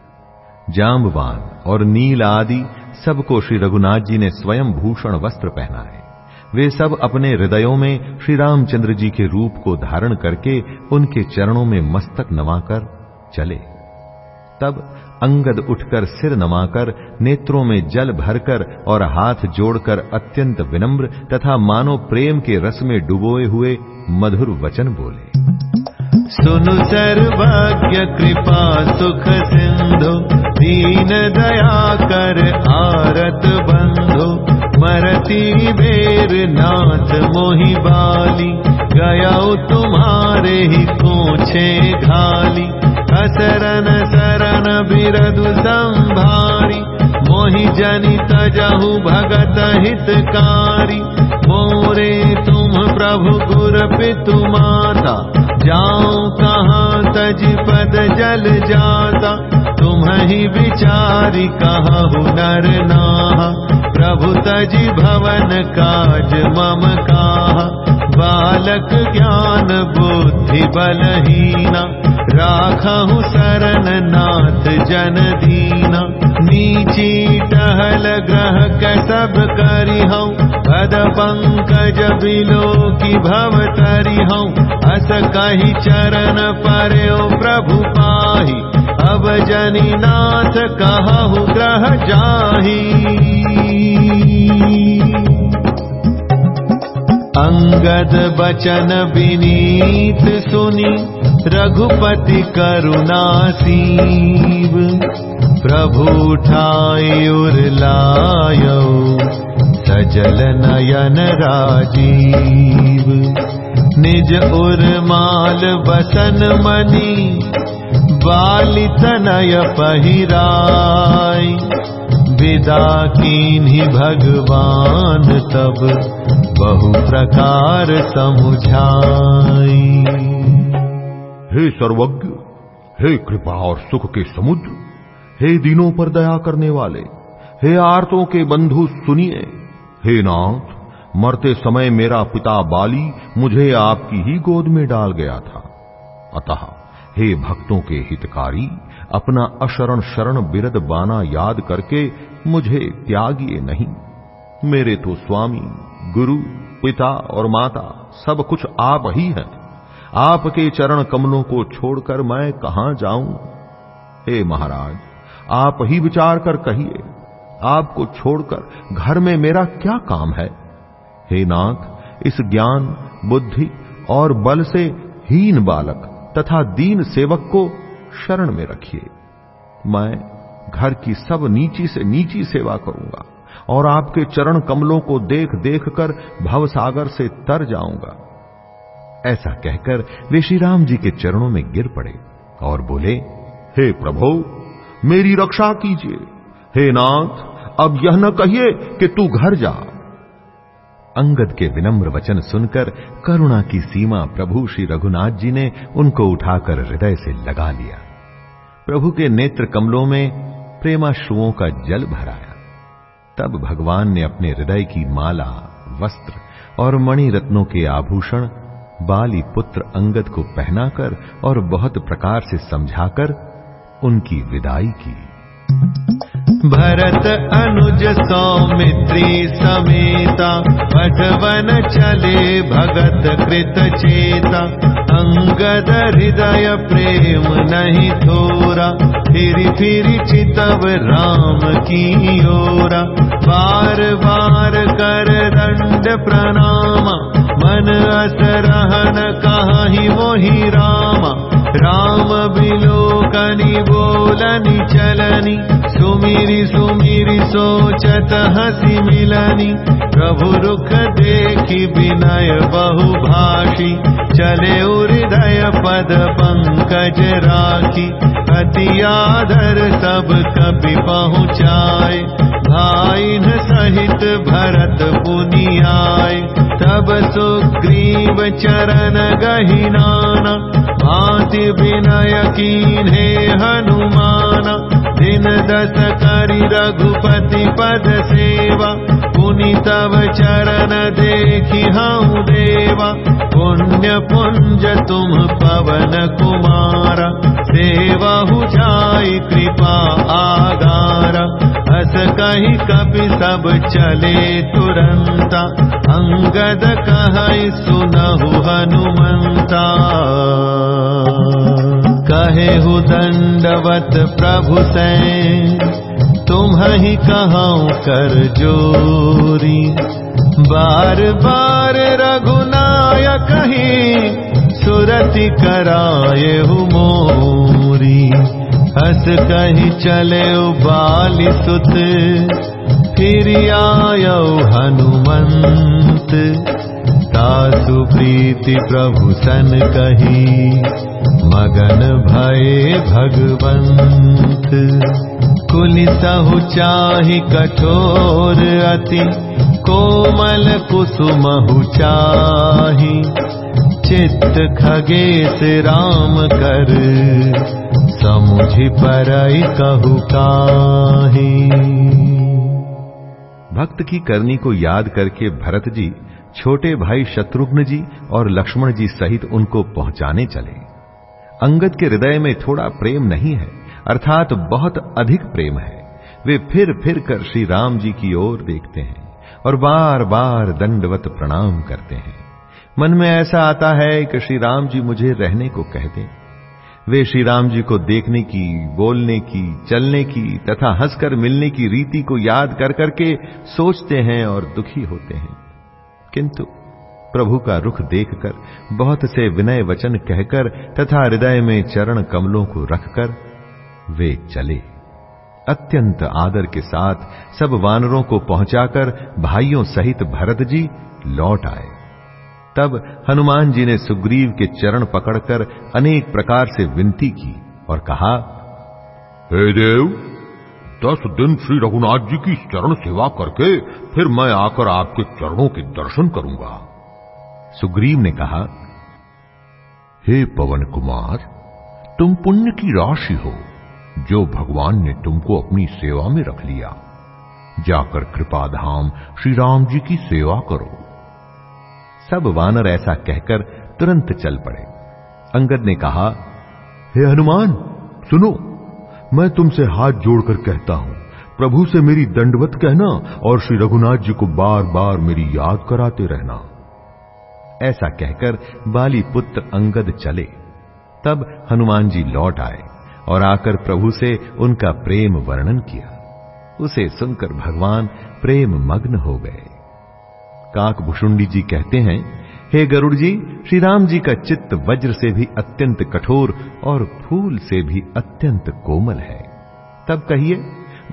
जाम्बवान और नील आदि सबको श्री रघुनाथ जी ने स्वयं भूषण वस्त्र पहनाए। वे सब अपने हृदयों में श्री रामचंद्र जी के रूप को धारण करके उनके चरणों में मस्तक नवाकर चले। तब अंगद उठकर सिर नमाकर नेत्रों में जल भरकर और हाथ जोड़कर अत्यंत विनम्र तथा मानो प्रेम के रस में डुबोए हुए मधुर वचन बोले, सुनु सर्वज्ञ कृपा सुख सिंधु दीन दया कर आरत बंधु मरती बेर नाथ मोहि ही कोछे घाली असरन सरन बिरदु संभारी। मोहि जनित जहु भगत हितकारी। मोरे तुम प्रभु गुर पितु माता। जाओ कहाँ तज पद जल जाता ही विचारी प्रभु तज भवन काज मम कहा। बालक ज्ञान बुद्धि बलहीना। राखहु शरण नाथ जन दीना। नीची टहल ग्रह सब करी हूँ पद पंकज बिलो की भव तरी हूँ अस कही चरण पर प्रभु पाही अब जनी नाथ कहु ग्रह जाही। अंगद बचन विनीत सुनी रघुपति करुणा सीव प्रभु उर लायो सजल नयन राजीव। निज उर माल बसन मनी बालित नय पहिराय विदा कीन्ही भगवान तब बहु प्रकार समुझाई। हे सर्वज्ञ, हे कृपा और सुख के समुद्र, हे दिनों पर दया करने वाले, हे आर्तों के बंधु सुनिए। हे नाथ, मरते समय मेरा पिता बाली मुझे आपकी ही गोद में डाल गया था। अतः हे भक्तों के हितकारी, अपना अशरण शरण बिरद बाना याद करके मुझे त्यागिए नहीं। मेरे तो स्वामी, गुरु, पिता और माता सब कुछ आप ही हैं। आपके चरण कमलों को छोड़कर मैं कहाँ जाऊँ? हे महाराज, आप ही विचार कर कहिए, आपको छोड़कर घर में मेरा क्या काम है? हे नाथ, इस ज्ञान, बुद्धि और बल से हीन बालक तथा दीन सेवक को शरण में रखिए। मैं घर की सब नीची से नीची सेवा करूँगा और आपके चरण कमलों को देख देख कर भवसागर से तर जाऊँगा। ऐसा कहकर वे श्री राम जी के चरणों में गिर पड़े और बोले, हे प्रभु, मेरी रक्षा कीजिए। हे नाथ, अब यह न कहिए कि तू घर जा। अंगद के विनम्र वचन सुनकर करुणा की सीमा प्रभु श्री रघुनाथ जी ने उनको उठाकर हृदय से लगा लिया। प्रभु के नेत्र कमलों में प्रेमाश्रुओं का जल भराया। तब भगवान ने अपने हृदय की माला, वस्त्र और मणि रत्नों के आभूषण, बाली पुत्र अंगद को पहनाकर और बहुत प्रकार से समझाकर उनकी विदाई की। भरत अनुज सौमित्री समेता पठवन चले भगत कृत चेता। अंगद हृदय प्रेम नहीं थोरा फिर फिर चितव राम की ओरा। बार बार कर दंड प्रणाम मन अस रहन कहा मोहि रामा राम बिलोकनि बोलनि चलनि सुमिरि सुमिरि सोचत हसि मिलनि। प्रभु रुख देखि विनय बहु भाषी चले हृदय पद पंकज राखी। अति आदर सब कपि पहुँचाए भाई सहित भरत पुनियाय तब सुग्रीव चरण गहिनाना भाति विनय कीन्हे हनुमाना दिन दस करि रघुपति पद सेवा पुनि तव चरण देखि हूँ देवा। पुण्य पुंज तुम पवन कुमार। सेवा हु जाई कृपा आगार हस कही कपि सब चले तुरंता अंगद कहि सुनहु हनुमंता कहे हु दंडवत प्रभु से तुम ही कहाऊ कर जोरी। बार बार रघुनायक ही सुरति कराये मोरी। हस कही चले बाली सुत, फिर आयो हनुमंत। तासु प्रीति प्रभु सन कही, मगन भये भगवंत। कुलिसहु चाहि कठोर अति, कोमल कुसुमहु चाहि। चित्त खगेश राम कर, समुझि परई कहु काहि। भक्त की करनी को याद करके भरत जी छोटे भाई शत्रुघ्न जी और लक्ष्मण जी सहित उनको पहुँचाने चले। अंगद के हृदय में थोड़ा प्रेम नहीं है, अर्थात बहुत अधिक प्रेम है। वे फिर फिर कर श्री राम जी की ओर देखते हैं और बार बार दंडवत प्रणाम करते हैं। मन में ऐसा आता है कि श्री राम जी मुझे रहने को कह वे श्री राम जी को देखने की, बोलने की, चलने की तथा हंसकर मिलने की रीति को याद कर करके सोचते हैं और दुखी होते हैं। किंतु प्रभु का रुख देखकर, बहुत से विनय वचन कहकर, तथा हृदय में चरण कमलों को रखकर वे चले। अत्यंत आदर के साथ सब वानरों को पहुंचाकर भाइयों सहित भरत जी लौट आए। तब हनुमान जी ने सुग्रीव के चरण पकड़कर अनेक प्रकार से विनती की और कहा, हे देव दस दिन श्री रघुनाथ जी की चरण सेवा करके फिर मैं आकर आपके चरणों के दर्शन करूँगा। सुग्रीव ने कहा, हे पवन कुमार, तुम पुण्य की राशि हो, जो भगवान ने तुमको अपनी सेवा में रख लिया। जाकर कृपाधाम श्री राम जी की सेवा करो। सब वानर ऐसा कहकर तुरंत चल पड़े। अंगद ने कहा, हे हनुमान, सुनो मैं तुमसे हाथ जोड़कर कहता हूँ, प्रभु से मेरी दंडवत कहना और श्री रघुनाथ जी को बार बार मेरी याद कराते रहना। ऐसा कहकर बाली पुत्र अंगद चले। तब हनुमान जी लौट आए और आकर प्रभु से उनका प्रेम वर्णन किया। उसे सुनकर भगवान प्रेम मग्न हो गए। काक भुषुंडी जी कहते हैं हे गरुड़ जी श्री राम जी का चित्त वज्र से भी अत्यंत कठोर और फूल से भी अत्यंत कोमल है। तब कहिए,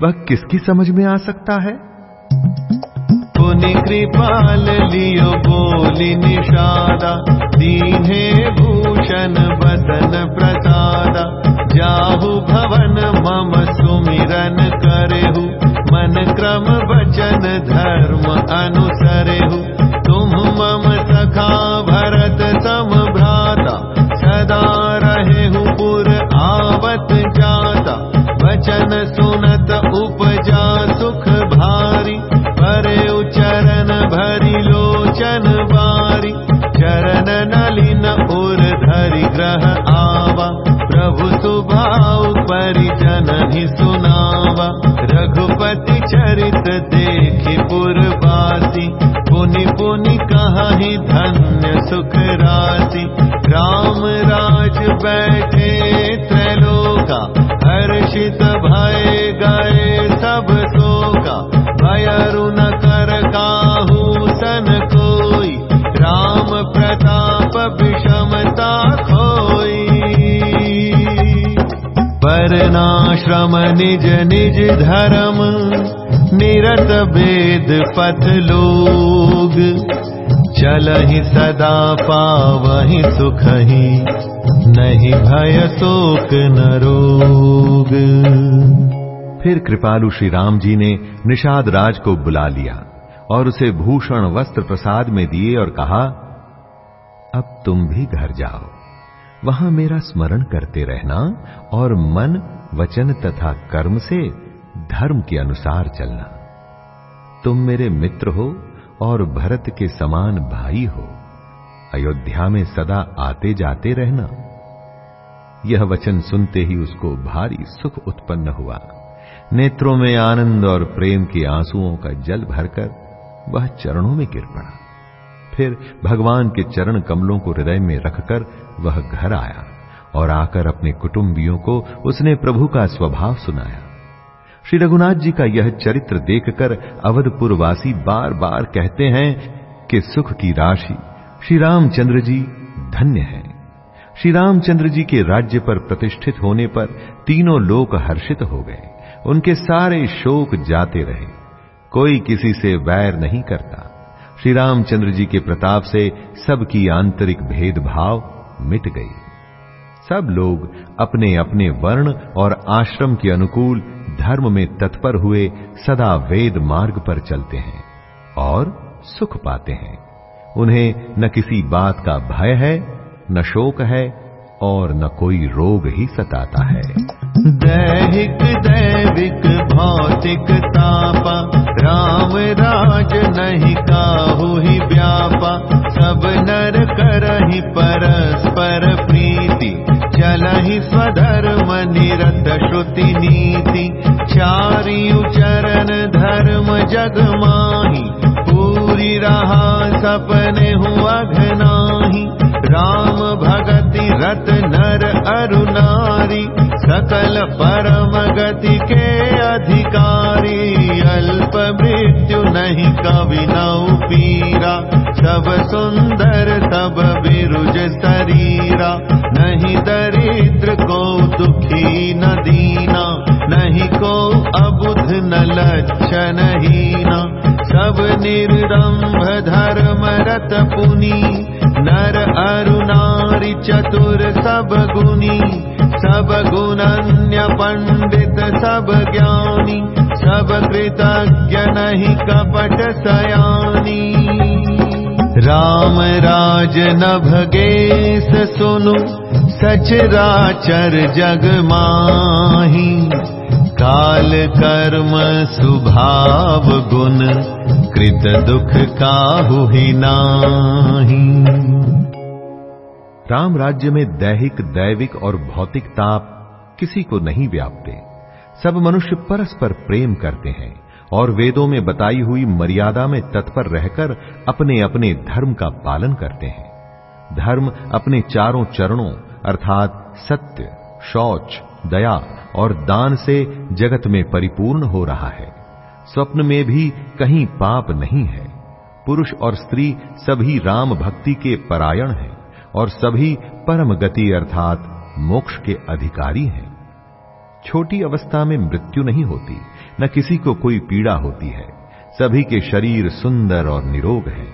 वह किसकी समझ में आ सकता है? कृपाल लियो, बोली निषादा। दीने भूषण बदन प्रसादा। जाहु भवन मम सुमिरन करेहु। मन क्रम वचन धर्म अनुसरेहु। सुनत उपजा सुख भारी। परे चरण भरि लोचन बारी। चरण नलिन उर धरि ग्रह आवा। प्रभु सुभाव ही सुनावा। रघुपति चरित देखि पुरवासी। पुनि पुनि कहि धन्य सुख राशि राम राज बैठे भय गए सब न कर काहू सन कोई। राम प्रताप विषमता खोई। वर्णाश्रम निज निज धर्म निरत वेद पथ लोग चलहि सदा पावहि सुखहि नहीं भय शोक न रोग। फिर कृपालु श्री राम जी ने निषाद राज को बुला लिया और उसे भूषण वस्त्र प्रसाद में दिए और कहा, अब तुम भी घर जाओ। वहाँ मेरा स्मरण करते रहना और मन, वचन तथा कर्म से धर्म के अनुसार चलना। तुम मेरे मित्र हो और भरत के समान भाई हो। अयोध्या में सदा आते जाते रहना। यह वचन सुनते ही उसको भारी सुख उत्पन्न हुआ। नेत्रों में आनंद और प्रेम के आंसुओं का जल भरकर वह चरणों में गिर पड़ा। फिर भगवान के चरण कमलों को हृदय में रखकर वह घर आया और आकर अपने कुटुंबियों को उसने प्रभु का स्वभाव सुनाया। श्री रघुनाथ जी का यह चरित्र देखकर अवधपुर वासी बार बार कहते हैं कि सुख की राशि श्री रामचंद्र जी धन्य है। श्री रामचंद्र जी के राज्य पर प्रतिष्ठित होने पर तीनों लोक हर्षित हो गए। उनके सारे शोक जाते रहे। कोई किसी से वैर नहीं करता। श्री रामचंद्र जी के प्रताप से सबकी आंतरिक भेदभाव मिट गई। सब लोग अपने अपने वर्ण और आश्रम के अनुकूल धर्म में तत्पर हुए सदा वेद मार्ग पर चलते हैं और सुख पाते हैं। उन्हें न किसी बात का भय है, न शोक है और न कोई रोग ही सताता है। दैहिक, दैविक, भौतिक तापा, राम राज नहीं काहू ही व्यापा, सब नर करही परस्पर प्रीति चलहि स्वधर्म निरत श्रुति नीति। चारि चरण धर्म जग माही पूरी रहा सपने हुआ घनाही राम भगति रत नर अरुणारी सकल परम गति के अधिकारी नहीं कवि नौ पीरा सब सुंदर सब बिरुज शरीरा। नहीं दरिद्र को दुखी न दीना। नहीं को अबुध न हीना। सब निर्दम्भ धर्म रत पुनी। नर अरुणारि चतुर सब गुनी। सब गुणन्य पंडित सब ज्ञानी सब कृतज्ञ नहीं कपट सयानी। राम राज न भगेश सुनु, सचराचर जग माही। काल कर्म सुभाव गुण, कृत दुख काहु ही नाही। राम राज्य में दैहिक, दैविक और भौतिक ताप किसी को नहीं व्यापते। सब मनुष्य परस्पर प्रेम करते हैं और वेदों में बताई हुई मर्यादा में तत्पर रहकर अपने अपने धर्म का पालन करते हैं। धर्म अपने चारों चरणों, अर्थात सत्य, शौच, दया और दान से जगत में परिपूर्ण हो रहा है। स्वप्न में भी कहीं पाप नहीं है। पुरुष और स्त्री सभी राम भक्ति के परायण हैं और सभी परम गति, अर्थात मोक्ष के अधिकारी हैं। छोटी अवस्था में मृत्यु नहीं होती, न किसी को कोई पीड़ा होती है। सभी के शरीर सुंदर और निरोग है।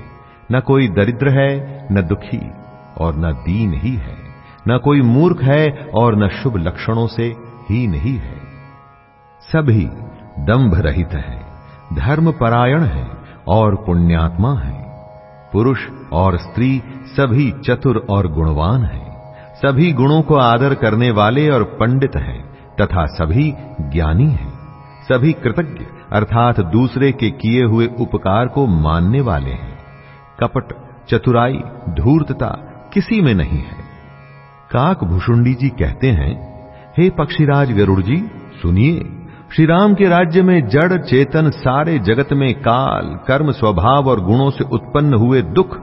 न कोई दरिद्र है, न दुखी, और न दीन ही है। न कोई मूर्ख है, और न शुभ लक्षणों से ही है। सभी दंभ रहित है, धर्म परायण है, और पुण्यात्मा है। पुरुष और स्त्री सभी चतुर और गुणवान हैं। सभी गुणों को आदर करने वाले और पंडित हैं। तथा सभी ज्ञानी हैं। सभी कृतज्ञ, अर्थात दूसरे के किए हुए उपकार को मानने वाले हैं। कपट, चतुराई, धूर्तता किसी में नहीं है। काक भुषुंडी जी कहते हैं, हे पक्षीराज गरुड़ जी सुनिए श्री राम के राज्य में जड़ चेतन सारे जगत में काल, कर्म स्वभाव और गुणों से उत्पन्न हुए दुख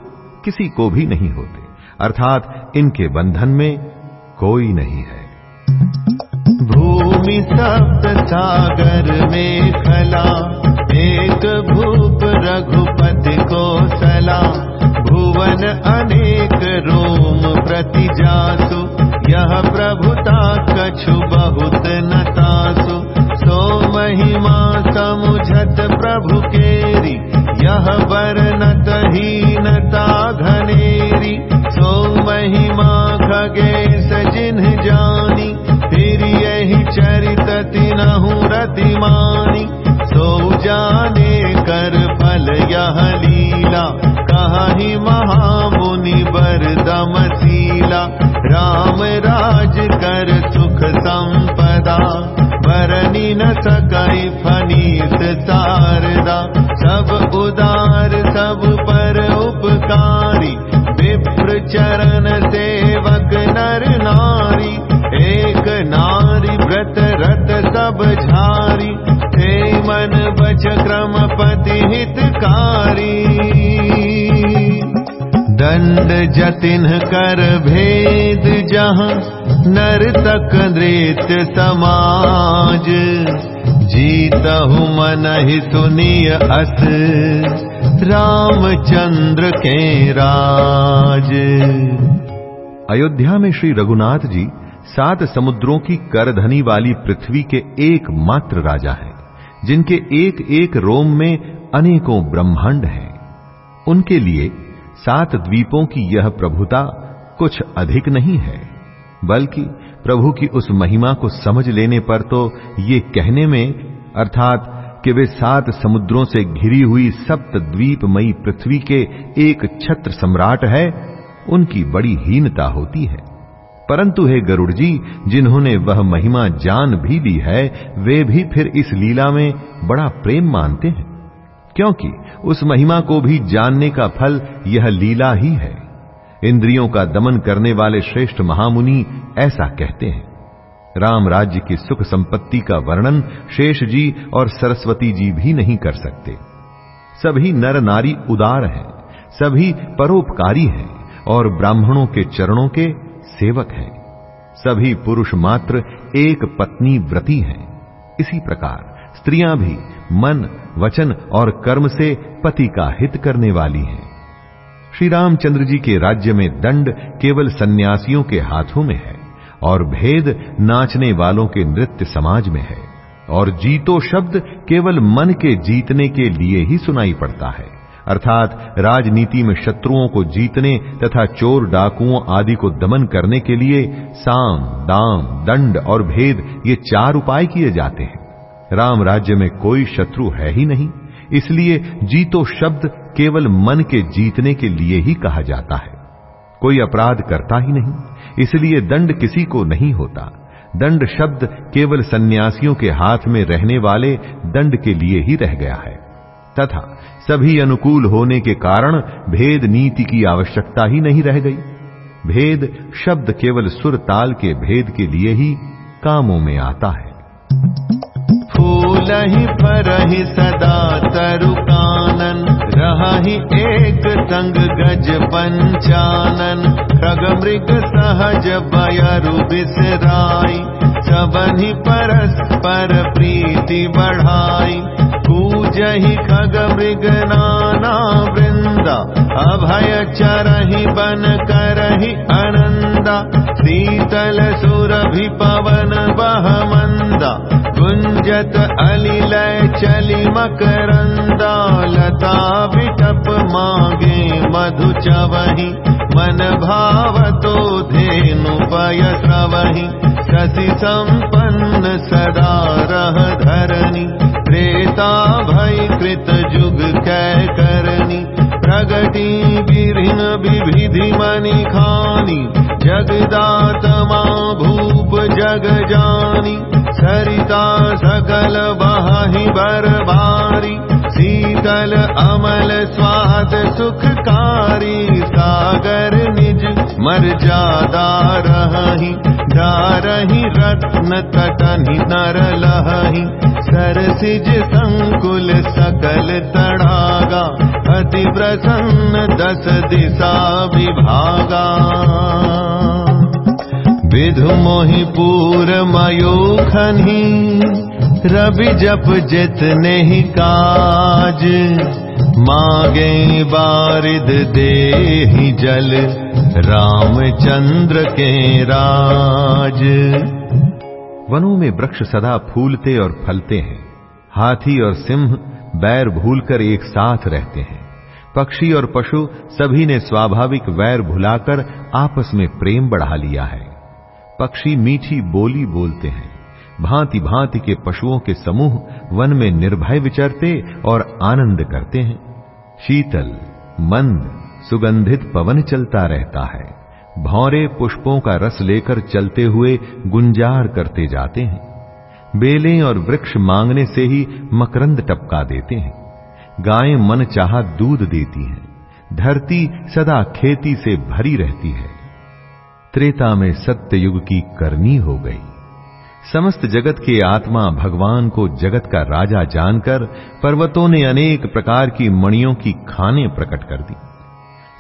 किसी को भी नहीं होते। अर्थात इनके बंधन में कोई नहीं है। सप्त सागर में खला। एक भूप रघुपति को सला। भुवन अनेक रोम प्रति जासु। यह प्रभुता कछु बहुत नतासु सो महिमा समुझत प्रभु केरी। यह वर्णीनता गतिमानी सो जाने कर फल यह लीला। कहानी महामुनि बरदम सीला। राम राज कर सुख संपदा। भरनी न सकई फनीत सारदा सब उदार, सब पर उपकारी। विप्र चरण सेवक नर नारी। एक नारी व्रत रत सब हितकारी दंड जतिन कर भेद जहाँ नर तक नृत्य समाज। जीतहु मन ही सुनिय अस। रामचंद्र के राज। अयोध्या में श्री रघुनाथ जी सात समुद्रों की करधनी वाली पृथ्वी के एकमात्र राजा हैं। जिनके एक एक रोम में अनेकों ब्रह्मांड हैं। उनके लिए सात द्वीपों की यह प्रभुता कुछ अधिक नहीं है, बल्कि प्रभु की उस महिमा को समझ लेने पर तो ये कहने में, अर्थात कि वे सात समुद्रों से घिरी हुई सप्त द्वीपमयी पृथ्वी के एक छत्र सम्राट है, उनकी बड़ी हीनता होती है। परंतु हे गरुड़ जी, जिन्होंने वह महिमा जान भी ली है, वे भी फिर इस लीला में बड़ा प्रेम मानते हैं। क्योंकि उस महिमा को भी जानने का फल यह लीला ही है। इंद्रियों का दमन करने वाले श्रेष्ठ महामुनि ऐसा कहते हैं। राम राज्य की सुख संपत्ति का वर्णन शेष जी और सरस्वती जी भी नहीं कर सकते। सभी नर नारी उदार हैं, सभी परोपकारी हैं और ब्राह्मणों के चरणों के सेवक है। सभी पुरुष मात्र एक पत्नी व्रती हैं। इसी प्रकार स्त्रियाँ भी मन, वचन और कर्म से पति का हित करने वाली हैं। श्री रामचंद्र जी के राज्य में दंड केवल सन्यासियों के हाथों में है और भेद नाचने वालों के नृत्य समाज में है और जीतो शब्द केवल मन के जीतने के लिए ही सुनाई पड़ता है। अर्थात राजनीति में शत्रुओं को जीतने तथा चोर डाकुओं आदि को दमन करने के लिए साम, दाम, दंड और भेद ये चार उपाय किए जाते हैं। राम राज्य में कोई शत्रु है ही नहीं। इसलिए जीतो शब्द केवल मन के जीतने के लिए ही कहा जाता है। कोई अपराध करता ही नहीं। इसलिए दंड किसी को नहीं होता। दंड शब्द केवल सन्यासियों के हाथ में रहने वाले दंड के लिए ही रह गया है। तथा सभी अनुकूल होने के कारण भेद नीति की आवश्यकता ही नहीं रह गई। भेद शब्द केवल सुर ताल के भेद के लिए ही कामों में आता है। फूल ही पर ही सदा तरु कानन रही एक संग गज पंचानन। खग मृग सहज बयरु बिसराई सबनि परस्पर प्रीति बढ़ाई। पूजहि खग मृग नाना वृंदा अभय चरहि बन करहि आनंदा शीतल सुरभि पवन बह मंदा गुंजत अलिलय चली मकरंदा लता विटप मागे मधु चवहि मन भाव तो धेनु पय सवहि शशि संपन्न सदा रह धरनी भय कृत कै करनी प्रगति विभिन्न विविधि मनि खानी जगदातमा भूप जग जानी सरिता सकल बहाहि बरबारी शीतल अमल स्वाद सुखकारी सागर डारही रत्न तटनि नर लही सरसिज संकुल सकल तड़ागा अति प्रसन्न दस दिशा विभागा। विधु मोहि पूर मयोखनी रवि जप जितने ही काज मागे बारिद दे जल रामचंद्र के राज। वनों में वृक्ष सदा फूलते और फलते हैं। हाथी और सिंह बैर भूलकर एक साथ रहते हैं। पक्षी और पशु सभी ने स्वाभाविक वैर भुलाकर आपस में प्रेम बढ़ा लिया है। पक्षी मीठी बोली बोलते हैं। भांति भांति के पशुओं के समूह वन में निर्भय विचरते और आनंद करते हैं। शीतल, मंद सुगंधित पवन चलता रहता है। भौरे पुष्पों का रस लेकर चलते हुए गुंजार करते जाते हैं। बेलें और वृक्ष मांगने से ही मकरंद टपका देते हैं। गायें मन चाह दूध देती हैं। धरती सदा खेती से भरी रहती है। त्रेता में सत्य युग की करनी हो गई। समस्त जगत के आत्मा भगवान को जगत का राजा जानकर पर्वतों ने अनेक प्रकार की मणियों की खाने प्रकट कर दी।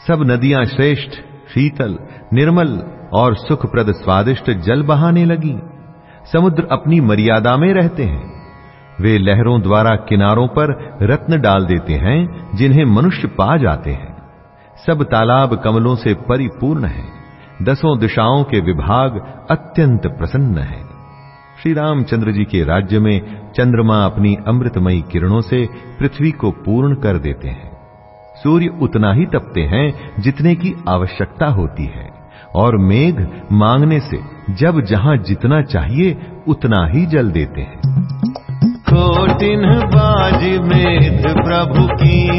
सब नदियाँ श्रेष्ठ, शीतल, निर्मल और सुखप्रद स्वादिष्ट जल बहाने लगी। समुद्र अपनी मर्यादा में रहते हैं। वे लहरों द्वारा किनारों पर रत्न डाल देते हैं, जिन्हें मनुष्य पा जाते हैं। सब तालाब कमलों से परिपूर्ण है। दसों दिशाओं के विभाग अत्यंत प्रसन्न है। श्री रामचंद्र जी के राज्य में चंद्रमा अपनी अमृतमयी किरणों से पृथ्वी को पूर्ण कर देते हैं। सूर्य उतना ही तपते हैं जितने की आवश्यकता होती है। और मेघ मांगने से जब जहाँ जितना चाहिए, उतना ही जल देते हैं। बाज मेध प्रभु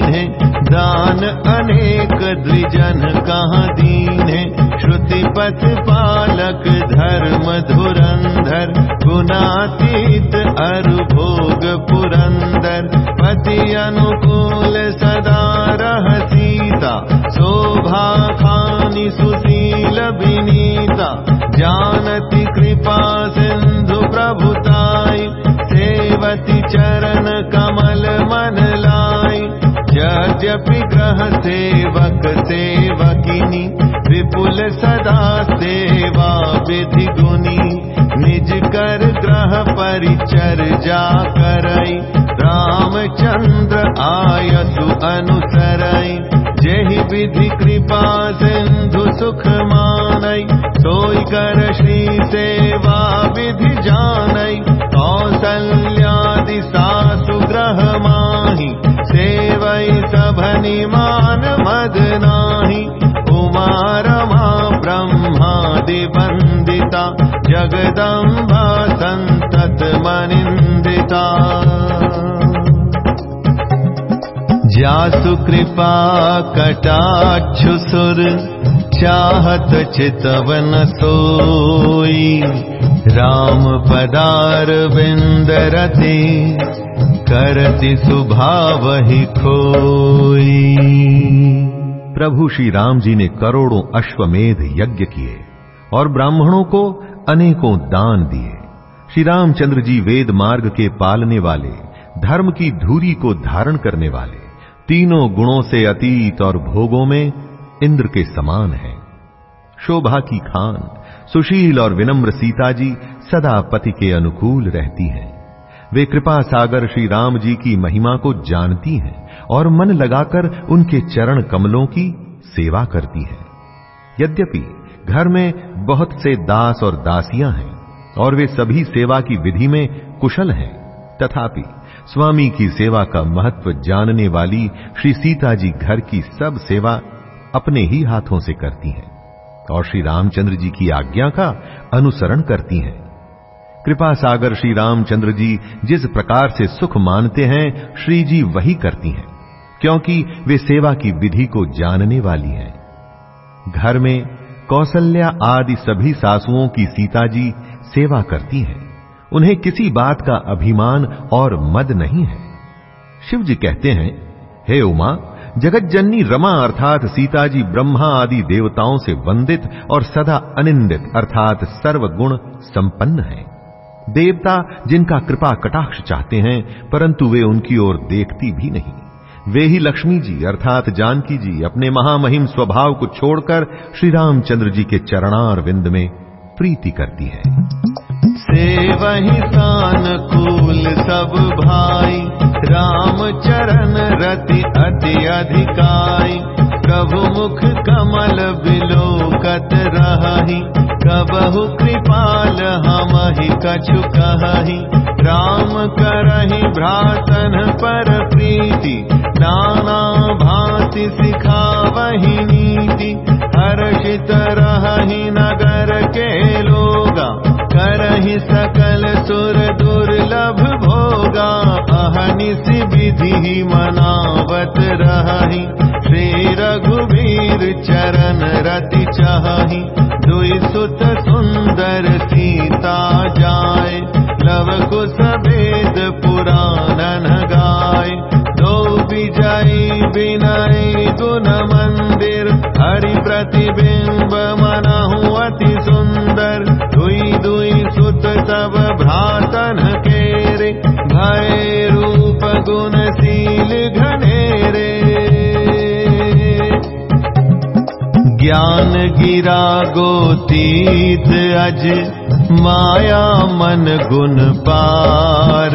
है। दान अनेक द्विजन कहाँ दीन है। श्रुति पथ पालक धर्म धुरंधर गुनातीत अरु भोग पुरंदर। पति अनुकूल सदा रह सीता शोभा खानी सुशील विनीता। जानती कृपा यद्यपि ग्रह सेवक सेवकिनी विपुल सदा सेवा विधि गुनी निज कर ग्रह परिचर जा करई रामचंद्र आयसु अनुसरई। जेहि विधि कृपा सिंधु सुख मानई सोई कर श्री सेवा विधि जानई जगदम्बा सन्तत मनिन्दिता। जासु कृपा कटाक्षुसुर चाहत चितवन सोई। राम पदार बिंदरति करति सुभावहि खोई। प्रभु श्री राम जी ने करोड़ों अश्वमेध यज्ञ किए और ब्राह्मणों को अनेकों दान दिए। श्री रामचंद्र जी वेद मार्ग के पालने वाले, धर्म की धूरी को धारण करने वाले, तीनों गुणों से अतीत और भोगों में इंद्र के समान है। शोभा की खान, सुशील और विनम्र सीता जी सदा पति के अनुकूल रहती हैं। वे कृपा सागर श्री राम जी की महिमा को जानती हैं और मन लगाकर उनके चरण कमलों की सेवा करती हैं। यद्यपि घर में बहुत से दास और दासियाँ हैं और वे सभी सेवा की विधि में कुशल हैं। तथापि, स्वामी की सेवा का महत्व जानने वाली श्री सीता जी घर की सब सेवा अपने ही हाथों से करती हैं और श्री रामचंद्र जी की आज्ञा का अनुसरण करती हैं। कृपा सागर श्री रामचंद्र जी जिस प्रकार से सुख मानते हैं, श्री जी वही करती हैं, क्योंकि वे सेवा की विधि को जानने वाली हैं। घर में कौशल्या आदि सभी सासुओं की सीता जी सेवा करती हैं। उन्हें किसी बात का अभिमान और मद नहीं है। शिव जी कहते हैं, हे उमा जगत जननी रमा अर्थात सीता जी ब्रह्मा आदि देवताओं से वंदित और सदा अनिंदित अर्थात सर्वगुण संपन्न है। देवता जिनका कृपा कटाक्ष चाहते हैं, परंतु वे उनकी ओर देखती भी नहीं। वे ही लक्ष्मी जी, अर्थात जानकी जी, अपने महामहिम स्वभाव को छोड़कर श्री रामचंद्र जी के चरणार विंद में प्रीति करती है। से वही सानकूल सब भाई, राम चरण रति अति अधिकाई। प्रभु मुख कमल बिलोकत रही कबहु कृपाल हम ही कछु कही। राम करही भ्रातन पर प्रीति नाना भांति सिखावही नीति हर्षित रही नगर के लोगा करहि सकल सुर दुर्लभ भोगा अहनिस विधि मनावत रही श्री रघुवीर चरण रति रति चाही दुई सुत सुंदर सीता जाय ज्ञान गिरा गोतीत अज, माया मन गुण पार।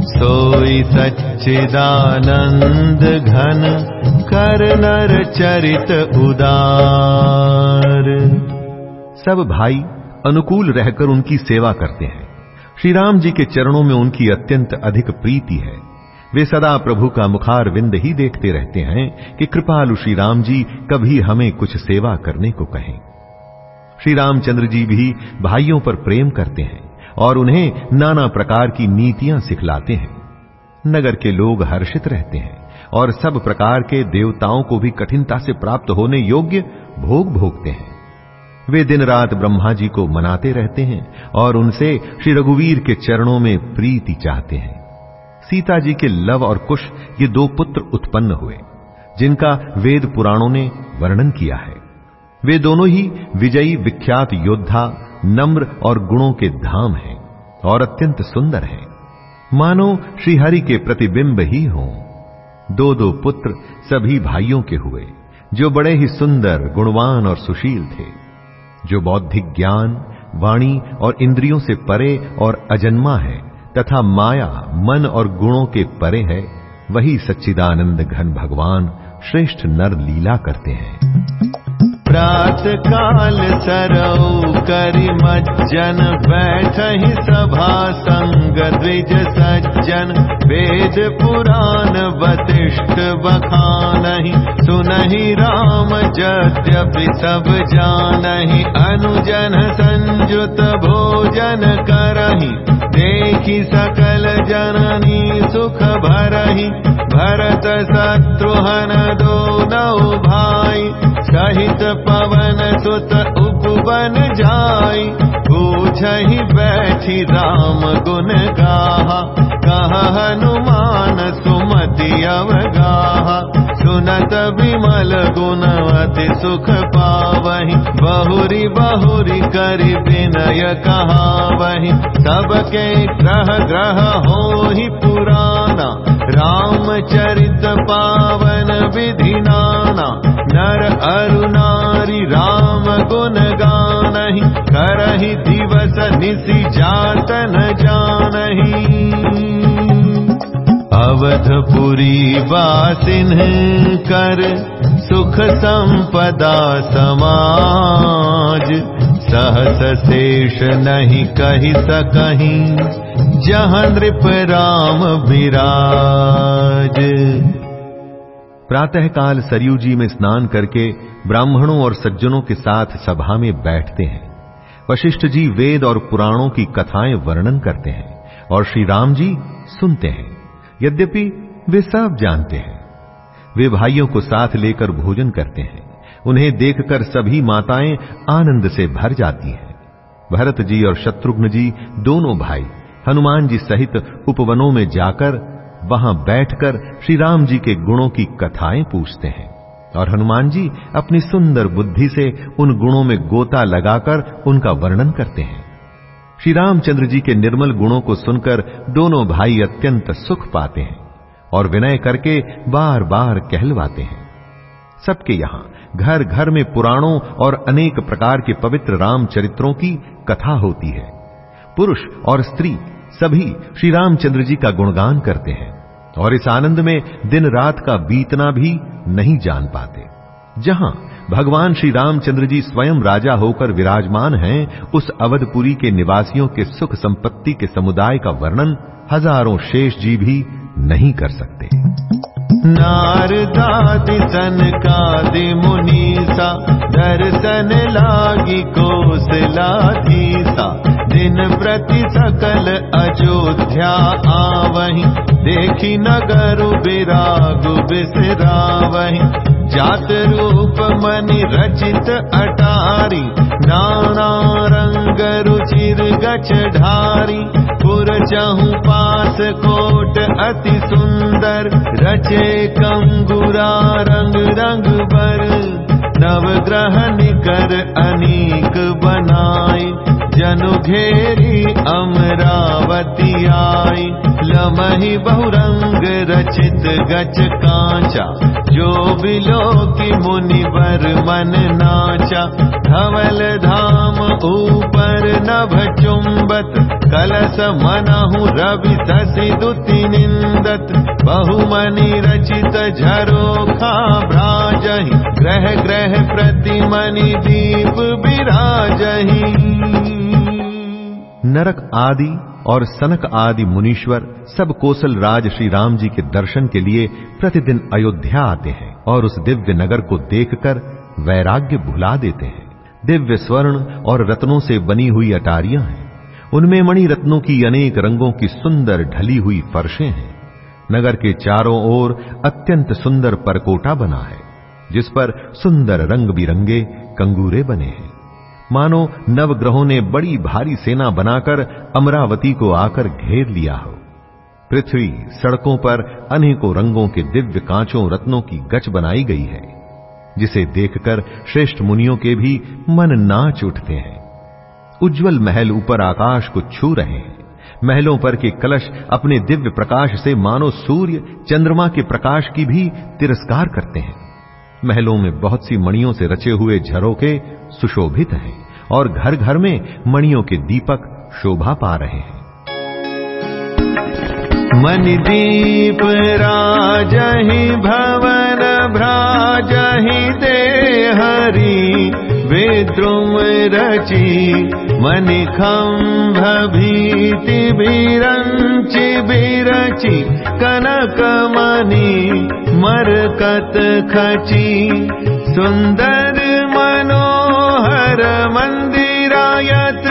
सोई सच्चिदानंद घन, कर नर चरित उदार। सब भाई अनुकूल रहकर उनकी सेवा करते हैं। श्री राम जी के चरणों में उनकी अत्यंत अधिक प्रीति है। वे सदा प्रभु का मुखार विंद ही देखते रहते हैं कि कृपालु श्री राम जी कभी हमें कुछ सेवा करने को कहें। श्री रामचंद्र जी भी भाइयों पर प्रेम करते हैं और उन्हें नाना प्रकार की नीतियाँ सिखलाते हैं। नगर के लोग हर्षित रहते हैं और सब प्रकार के देवताओं को भी कठिनता से प्राप्त होने योग्य भोग भोगते हैं। वे दिन रात ब्रह्मा जी को मनाते रहते हैं और उनसे श्री रघुवीर के चरणों में प्रीति चाहते हैं। सीता जी के लव और कुश ये दो पुत्र उत्पन्न हुए, जिनका वेद पुराणों ने वर्णन किया है। वे दोनों ही विजयी विख्यात योद्धा, नम्र और गुणों के धाम हैं और अत्यंत सुंदर हैं। मानो श्रीहरि के प्रतिबिंब ही हों। दो दो पुत्र सभी भाइयों के हुए, जो बड़े ही सुंदर, गुणवान और सुशील थे, जो बौद्धिक ज्ञान, वाणी और इंद्रियों से परे और अजन्मा है। तथा माया मन और गुणों के परे है, वही सच्चिदानंद घन भगवान श्रेष्ठ नर लीला करते हैं। प्रात काल सरौ करि मज्जन बैठ ही सभा संग द्विज सज्जन। वेद पुराण वतिष्ठ बखानहि, सुनहि राम यद्यपि सब जानहि। अनुजन संयुत भोजन करहि। सकल जननी सुख भरहि। भरत शत्रुहन दो नौ भाई। सहित पवन सुत उपवन जाई। पूछहि बैठी राम गुण गाहा। कह हनुमान सुमति अवगाहा सुनत विमल गुणवति सुख पावहि। बहुरी बहुरी करि विनय कहावहि। सबके ग्रह ग्रह हो ही पुराना। रामचरित पावन विधि नाना। नर अरु नारी राम गुण गानहि। करहि दिवस निशि जात न जानहि अवधपुरी वासिन कर सुख संपदा समाज। सहस शेष नहीं कही सकहीं, जहाँ नृप राम विराज। प्रातःकाल सरयू जी में स्नान करके ब्राह्मणों और सज्जनों के साथ सभा में बैठते हैं। वशिष्ठ जी वेद और पुराणों की कथाएँ वर्णन करते हैं और श्री राम जी सुनते हैं। यद्यपि वे सब जानते हैं। वे भाइयों को साथ लेकर भोजन करते हैं। उन्हें देखकर सभी माताएँ आनंद से भर जाती हैं। भरत जी और शत्रुघ्न जी दोनों भाई हनुमान जी सहित उपवनों में जाकर वहाँ बैठकर श्री राम जी के गुणों की कथाएँ पूछते हैं और हनुमान जी अपनी सुंदर बुद्धि से उन गुणों में गोता लगाकर उनका वर्णन करते हैं। श्री रामचंद्र जी के निर्मल गुणों को सुनकर दोनों भाई अत्यंत सुख पाते हैं और विनय करके बार बार कहलवाते हैं। सबके यहाँ घर घर में पुराणों और अनेक प्रकार के पवित्र रामचरित्रों की कथा होती है। पुरुष और स्त्री सभी श्री रामचंद्र जी का गुणगान करते हैं और इस आनंद में दिन रात का बीतना भी नहीं जान पाते। जहाँ भगवान श्री रामचंद्र जी स्वयं राजा होकर विराजमान हैं, उस अवधपुरी के निवासियों के सुख संपत्ति के समुदाय का वर्णन हज़ारों शेष जी भी नहीं कर सकते। नारदादि सनकादि मुनीसा दर्शन लागी सा दिन प्रति सकल बिराग बिसरावही। जात रूप मनि रचित अटारी नाना रंग रुचिर गच ढारी। पुर चहु पास कोट अति सुंदर रचे कंगुरा रंग रंग बर। नवग्रह निकर अनीक बनाई जनु घेरी अमरावती आई लमही बहुरंग रचित गच कांचा। जो बिलो की मन नाचा। धवल धाम ऊपर नभ चुंबत। कलश मनहु रवि शशि दुति निंदत। बहुमनि रचित झरोखा भ्राजहि। ग्रह ग्रह प्रतिमनि दीप बिराजही नरक आदि और सनक आदि मुनीश्वर सब कोसल राज श्री राम जी के दर्शन के लिए प्रतिदिन अयोध्या आते हैं और उस दिव्य नगर को देखकर वैराग्य भुला देते हैं। दिव्य स्वर्ण और रत्नों से बनी हुई अटारियाँ हैं। उनमें मणि रत्नों की अनेक रंगों की सुंदर ढली हुई फर्शें हैं। नगर के चारों ओर अत्यंत सुंदर परकोटा बना है, जिस पर सुंदर रंग बिरंगे कंगूरे बने हैं। मानो नवग्रहों ने बड़ी भारी सेना बनाकर अमरावती को आकर घेर लिया हो। पृथ्वी सड़कों पर अनेकों रंगों के दिव्य कांचों रत्नों की गच बनाई गई है, जिसे देखकर श्रेष्ठ मुनियों के भी मन नाच उठते हैं। उज्जवल महल ऊपर आकाश को छू रहे हैं। महलों पर के कलश अपने दिव्य प्रकाश से मानो सूर्य चंद्रमा के प्रकाश की भी तिरस्कार करते हैं। महलों में बहुत सी मणियों से रचे हुए झरोके सुशोभित हैं और घर घर में मणियों के दीपक शोभा पा रहे हैं। मन दीप राजहि भवन भ्राजहि दे हरि। रचि मनिखम् भीति विरञ्चि विरचि कनकमणि मरकत मरकतचि सुन्दर मनोहर मिरायत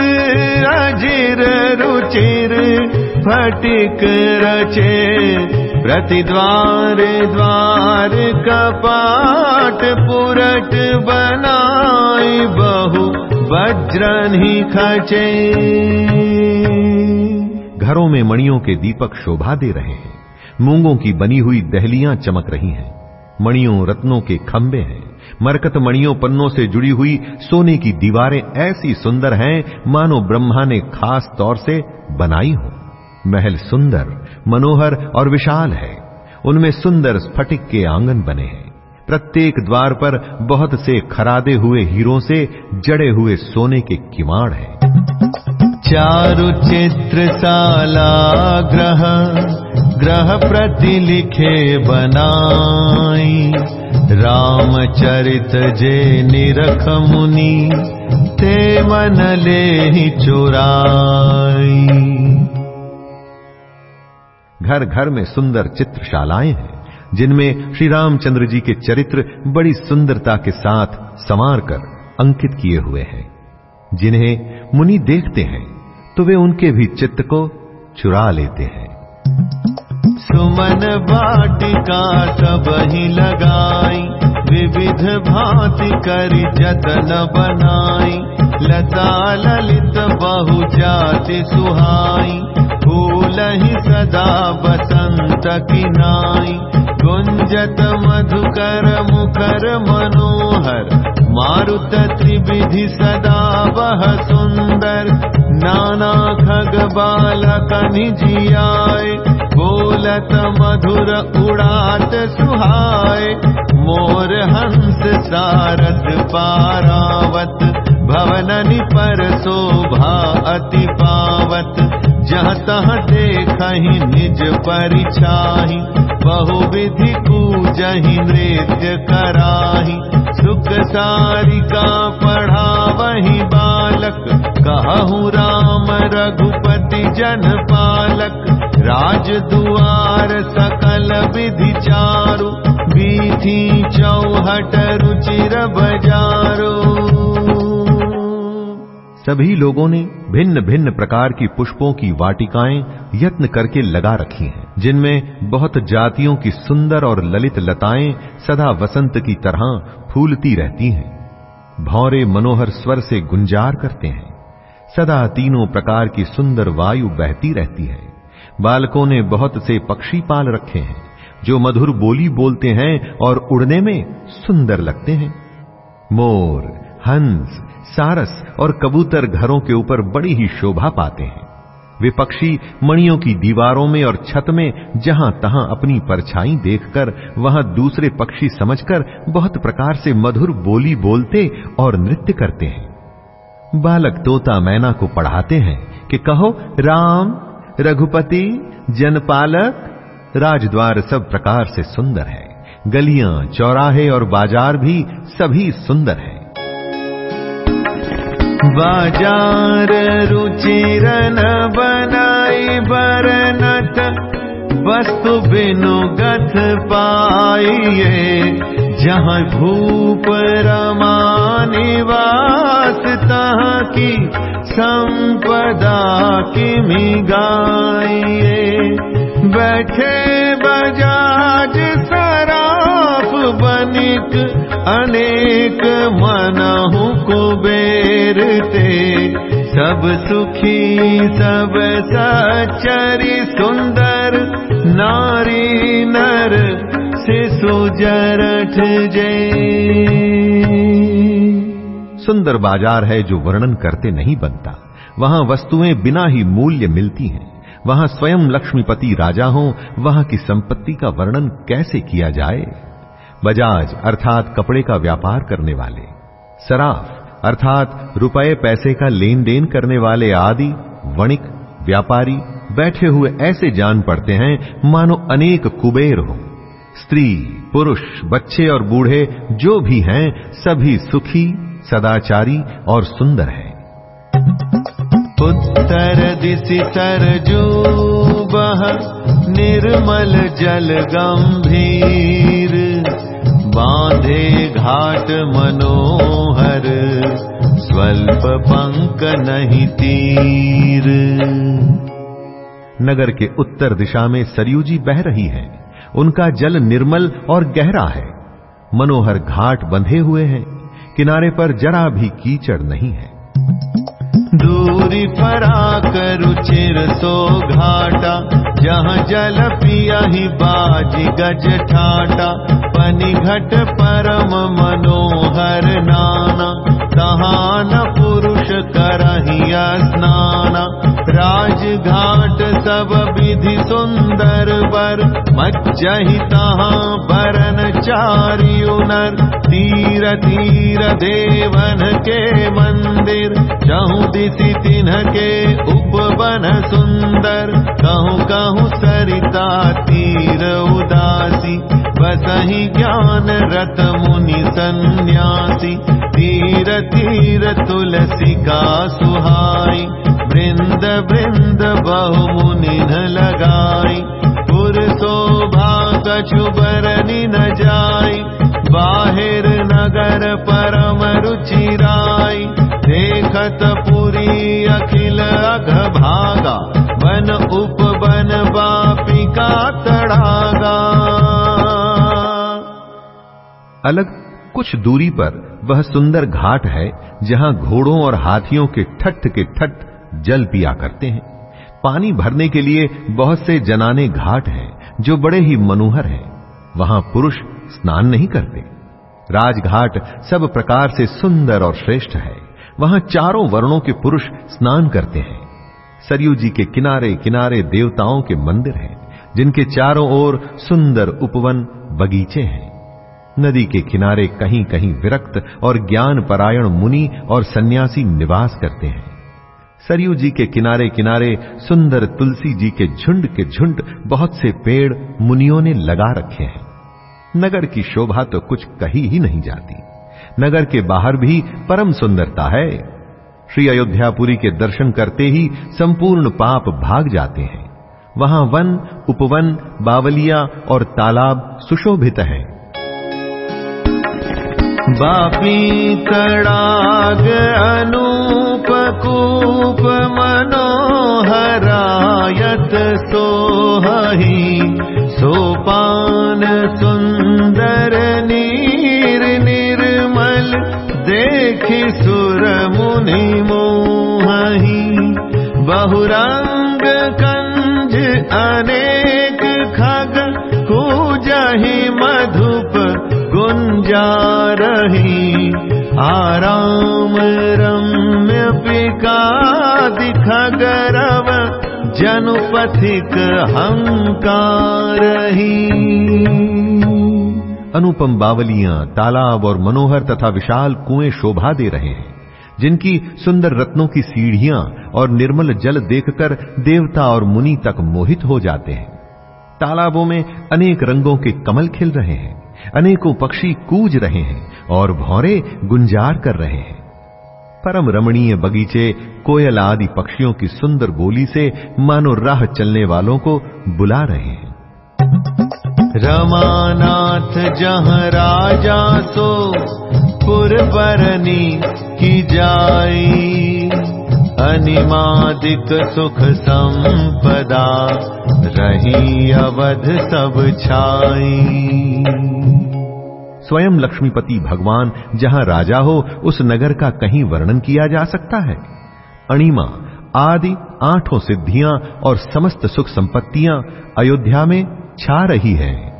अजिर रुचिर फटिक रचे प्रतिद्वार, द्वार कपाट पुरट बनाई बहु वज्रन ही खचे। घरों में मणियों के दीपक शोभा दे रहे हैं। मूंगों की बनी हुई दहलियाँ चमक रही हैं। मणियों रत्नों के खंबे हैं। मरकत मणियों पन्नों से जुड़ी हुई सोने की दीवारें ऐसी सुंदर हैं, मानो ब्रह्मा ने खास तौर से बनाई हो। महल सुंदर, मनोहर और विशाल है। उनमें सुंदर स्फटिक के आँगन बने हैं। प्रत्येक द्वार पर बहुत से खरादे हुए हीरों से जड़े हुए सोने के किमाड़ हैं। चारु चित्र साला ग्रह ग्रह प्रति लिखे बनाई। रामचरित जे निरख मुनि, ते मन ले ही चुराई। घर घर में सुंदर चित्रशालाएँ हैं, जिनमें श्री रामचंद्र जी के चरित्र बड़ी सुंदरता के साथ संवार कर अंकित किए हुए हैं। जिन्हें मुनि देखते हैं तो वे उनके भी चित्त को चुरा लेते हैं। सुमन वाटिका सब ही लगाई, विविध भांति करी जतन बनाई, लता ललित बहु जाति सुहाई ही सदा बसंत की नाई। गुंजत मधुकर मुखर मनोहर। मारुत त्रिविधि सदा वह सुंदर नाना खग बालक निजियाय बोलत मधुर उड़ात सुहाय मोर हंस सारद पारावत। भवननि पर शोभा अति पावत जहाँ तहाँ देखहि निज परिछाहि बहु विधि पूजहि नृत्य कराहि। सुख सारिका पढ़ावहि बालक कहु राम रघुपति जन पालक। राज दुआर सकल विधि चारु बीथी चौहट रुचिर बजारो सभी लोगों ने भिन्न भिन्न प्रकार की पुष्पों की वाटिकाएँ यत्न करके लगा रखी हैं, जिनमें बहुत जातियों की सुंदर और ललित लताएँ सदा वसंत की तरह फूलती रहती हैं। भौरे मनोहर स्वर से गुंजार करते हैं। सदा तीनों प्रकार की सुंदर वायु बहती रहती है। बालकों ने बहुत से पक्षी पाल रखे हैं, जो मधुर बोली बोलते हैं और उड़ने में सुंदर लगते हैं। मोर, हंस सारस और कबूतर घरों के ऊपर बड़ी ही शोभा पाते हैं। वे पक्षी मणियों की दीवारों में और छत में जहाँ तहां अपनी परछाई देखकर वहाँ दूसरे पक्षी समझकर बहुत प्रकार से मधुर बोली बोलते और नृत्य करते हैं। बालक तोता मैना को पढ़ाते हैं कि कहो, राम, रघुपति, जनपालक, राजद्वार सब प्रकार से सुंदर है। गलियाँ, चौराहे और बाज़ार भी सभी सुंदर हैं। बाजार रुचिरन बनाई बरनत वस्तु बिनु गथ पाइए जहाँ भूप रमा निवास तहाँ की संपदा की मिगाइए। बैठे बनिक अनेक मनहु कुबेरते। सब सुखी, सब सचरी सुंदर नारी, नर शिशु, जरठ जय सुंदर बाज़ार है जो वर्णन करते नहीं बनता। वहाँ वस्तुएँ बिना ही मूल्य मिलती हैं। वहाँ स्वयं लक्ष्मीपति राजा हो, वहाँ की संपत्ति का वर्णन कैसे किया जाए? बजाज अर्थात कपड़े का व्यापार करने वाले, सराफ अर्थात रुपए पैसे का लेन देन करने वाले आदि, वणिक, व्यापारी बैठे हुए ऐसे जान पड़ते हैं, मानो अनेक कुबेर हो। स्त्री, पुरुष, बच्चे और बूढ़े जो भी हैं, सभी सुखी, सदाचारी और सुंदर हैं। उत्तर दिशि सरजू बह निर्मल जल गंभीर बांधे घाट मनोहर, स्वल्प पंक नहीं तीर। नगर के उत्तर दिशा में सरयू जी बह रही है। उनका जल निर्मल और गहरा है। मनोहर घाट बंधे हुए हैं। किनारे पर जरा भी कीचड़ नहीं है। दूरी परा करु चिर सो घाटा। जहाँ जल पिया ही बाज गज ठाटा। पनी घट परम मनोहर नाना। तहान पुरुष करही स्नान। राज घाट सब विधि सुंदर बर मज्जहि तहाँ बरन चारियु नर तीर तीर देवन के मंदिर चहु दिशि तिन्ह के उपवन सुंदर कहूँ कहूँ सरिता तीर उदासी बसही ज्ञान रत मुनि सन्यासी तीर तीर तुलसी का सुहाई वृंद वृंद बहु मुनि न लगाई पुर शोभा बरनी न बाहिर नगर परम रुचिराई देखत पुरी अखिल अघ भागा वन उपवन अलग कुछ दूरी पर वह सुंदर घाट है, जहाँ घोड़ों और हाथियों के ठट्ठ के ठट्ठ जल पिया करते हैं। पानी भरने के लिए बहुत से जनाने घाट हैं, जो बड़े ही मनोहर हैं। वहाँ पुरुष स्नान नहीं करते। राजघाट सब प्रकार से सुंदर और श्रेष्ठ है। वहाँ चारों वर्णों के पुरुष स्नान करते हैं। सरयू जी के किनारे किनारे देवताओं के मंदिर हैं, जिनके चारों ओर सुंदर उपवन बगीचे हैं। नदी के किनारे कहीं कहीं विरक्त और ज्ञान परायण मुनि और सन्यासी निवास करते हैं। सरयू जी के किनारे किनारे सुंदर तुलसी जी के झुंड के झुंड, बहुत से पेड़ मुनियों ने लगा रखे हैं। नगर की शोभा तो कुछ कही ही नहीं जाती। नगर के बाहर भी परम सुंदरता है। श्री अयोध्यापुरी के दर्शन करते ही संपूर्ण पाप भाग जाते हैं। वहाँ वन, उपवन, बावलिया और तालाब सुशोभित हैं। बापी तडाग अनूप कूप मनोहरायत सोहही सोपान सुन्दर नीर निर्मल देखि सुर मुनि मोहि बहुरंग कंज अनेक गुंजा रही। आराम रम्य पिका दिखगरव जनुपथिक हंकार अनुपम बावलियाँ तालाब और मनोहर तथा विशाल कुएँ शोभा दे रहे हैं, जिनकी सुंदर रत्नों की सीढ़ियाँ और निर्मल जल देखकर देवता और मुनि तक मोहित हो जाते हैं। तालाबों में अनेक रंगों के कमल खिल रहे हैं। अनेकों पक्षी कूज रहे हैं और भौरे गुंजार कर रहे हैं। परम रमणीय बगीचे कोयल आदि पक्षियों की सुंदर बोली से मानो राह चलने वालों को बुला रहे हैं। रमानाथ जहाँ राजा सो पुरबरनी की जाई। अनिमादिक सुख संपदा रही अवध सब छाई। स्वयं लक्ष्मीपति भगवान जहाँ राजा हो, उस नगर का कहीं वर्णन किया जा सकता है। अणिमा, आदि, आठों सिद्धियाँ और समस्त सुख संपत्तियाँ अयोध्या में छा रही है।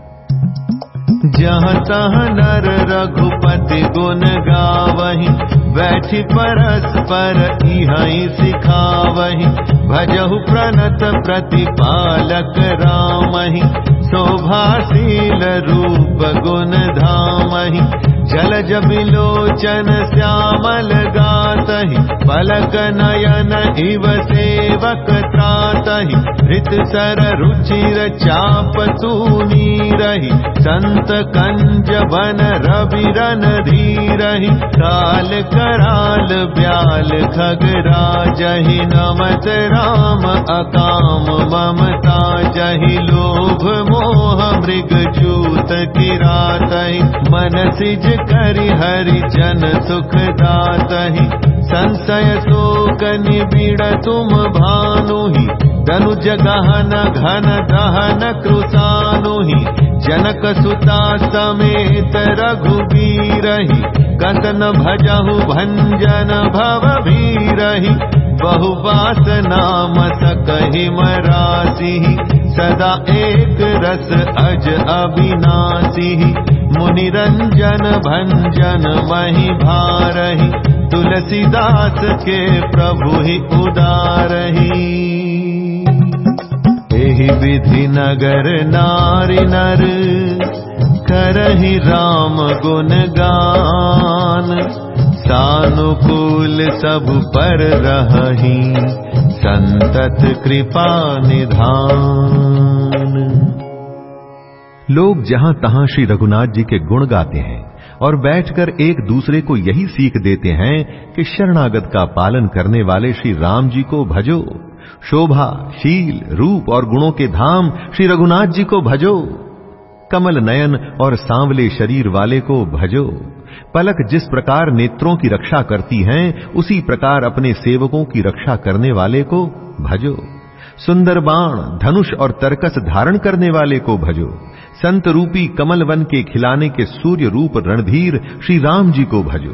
जहाँ तह नर रघुपति गुण गावही बैठी परस्पर इहई सिखावही। भजहु प्रणत प्रतिपालक रामहि। शोभाशील रूप गुण धामहि। जल श्यामल गातहि पलक नयन इव सेवक त्रातहि हृत सर रुचिर चाप रही संत कंज बन रविरन धीरहि काल कराल ब्याल खगराजहि नमत राम अकाम ममता जहि लोभ मोह मृग जूत किरातहि मन सिज करि हरि जन सुख दातहि संशय शोक निबिड़ तुम भानुहि धनुज गहन घन दहन कृसानुहि जनक सुता समेत रघुबीरहि कसन भजहु भंजन भव भीरहि बहुवास नाम सकहि मरासी सदा एक रस अज अविनाशी। मुनिरंजन भंजन मही भारहि तुलसीदास के प्रभु ही उदारही। एहि विधि नगर नारी नर करहि राम गुण गान सानुकूल सब पर रही, संतत कृपा निधान। लोग जहाँ तहां श्री रघुनाथ जी के गुण गाते हैं और बैठकर एक दूसरे को यही सीख देते हैं कि शरणागत का पालन करने वाले श्री राम जी को भजो। शोभा, शील, रूप और गुणों के धाम श्री रघुनाथ जी को भजो। कमल नयन और सांवले शरीर वाले को भजो। पलक जिस प्रकार नेत्रों की रक्षा करती हैं, उसी प्रकार अपने सेवकों की रक्षा करने वाले को भजो। सुंदर बाण, धनुष और तरकस धारण करने वाले को भजो। संत रूपी कमल वन के खिलाने के सूर्य रूप रणधीर श्री राम जी को भजो।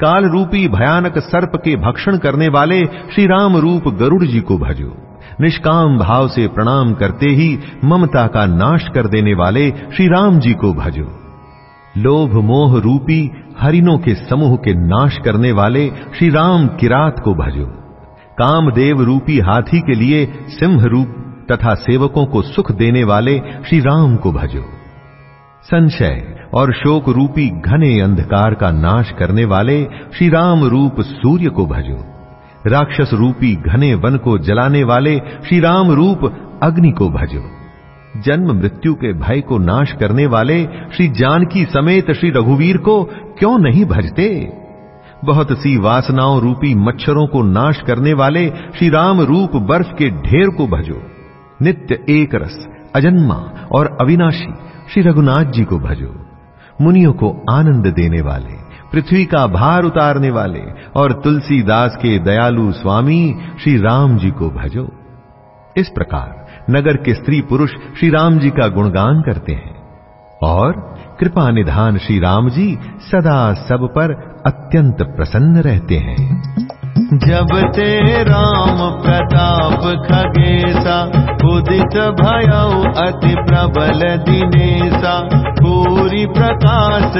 काल रूपी भयानक सर्प के भक्षण करने वाले श्री राम रूप गरुड़ जी को भजो। निष्काम भाव से प्रणाम करते ही ममता का नाश कर देने वाले श्री राम जी को भजो। लोभ मोह रूपी हरिणों के समूह के नाश करने वाले श्री राम किरात को भजो। कामदेव रूपी हाथी के लिए सिंह रूप तथा सेवकों को सुख देने वाले श्री राम को भजो। संशय और शोक रूपी घने अंधकार का नाश करने वाले श्री राम रूप सूर्य को भजो। राक्षस रूपी घने वन को जलाने वाले श्री राम रूप अग्नि को भजो। जन्म मृत्यु के भय को नाश करने वाले श्री जानकी समेत श्री रघुवीर को क्यों नहीं भजते? बहुत सी वासनाओं रूपी मच्छरों को नाश करने वाले श्री राम रूप बर्फ़ के ढेर को भजो। नित्य एक रस, अजन्मा और अविनाशी श्री रघुनाथ जी को भजो। मुनियों को आनंद देने वाले पृथ्वी का भार उतारने वाले और तुलसीदास के दयालु स्वामी श्री राम जी को भजो। इस प्रकार नगर के स्त्री पुरुष श्री राम जी का गुणगान करते हैं। और कृपा निधान श्री राम जी सदा सब पर अत्यंत प्रसन्न रहते हैं। जब ते राम प्रताप खगेसा भयउ अति प्रबल दिनेसा पूरी प्रकाश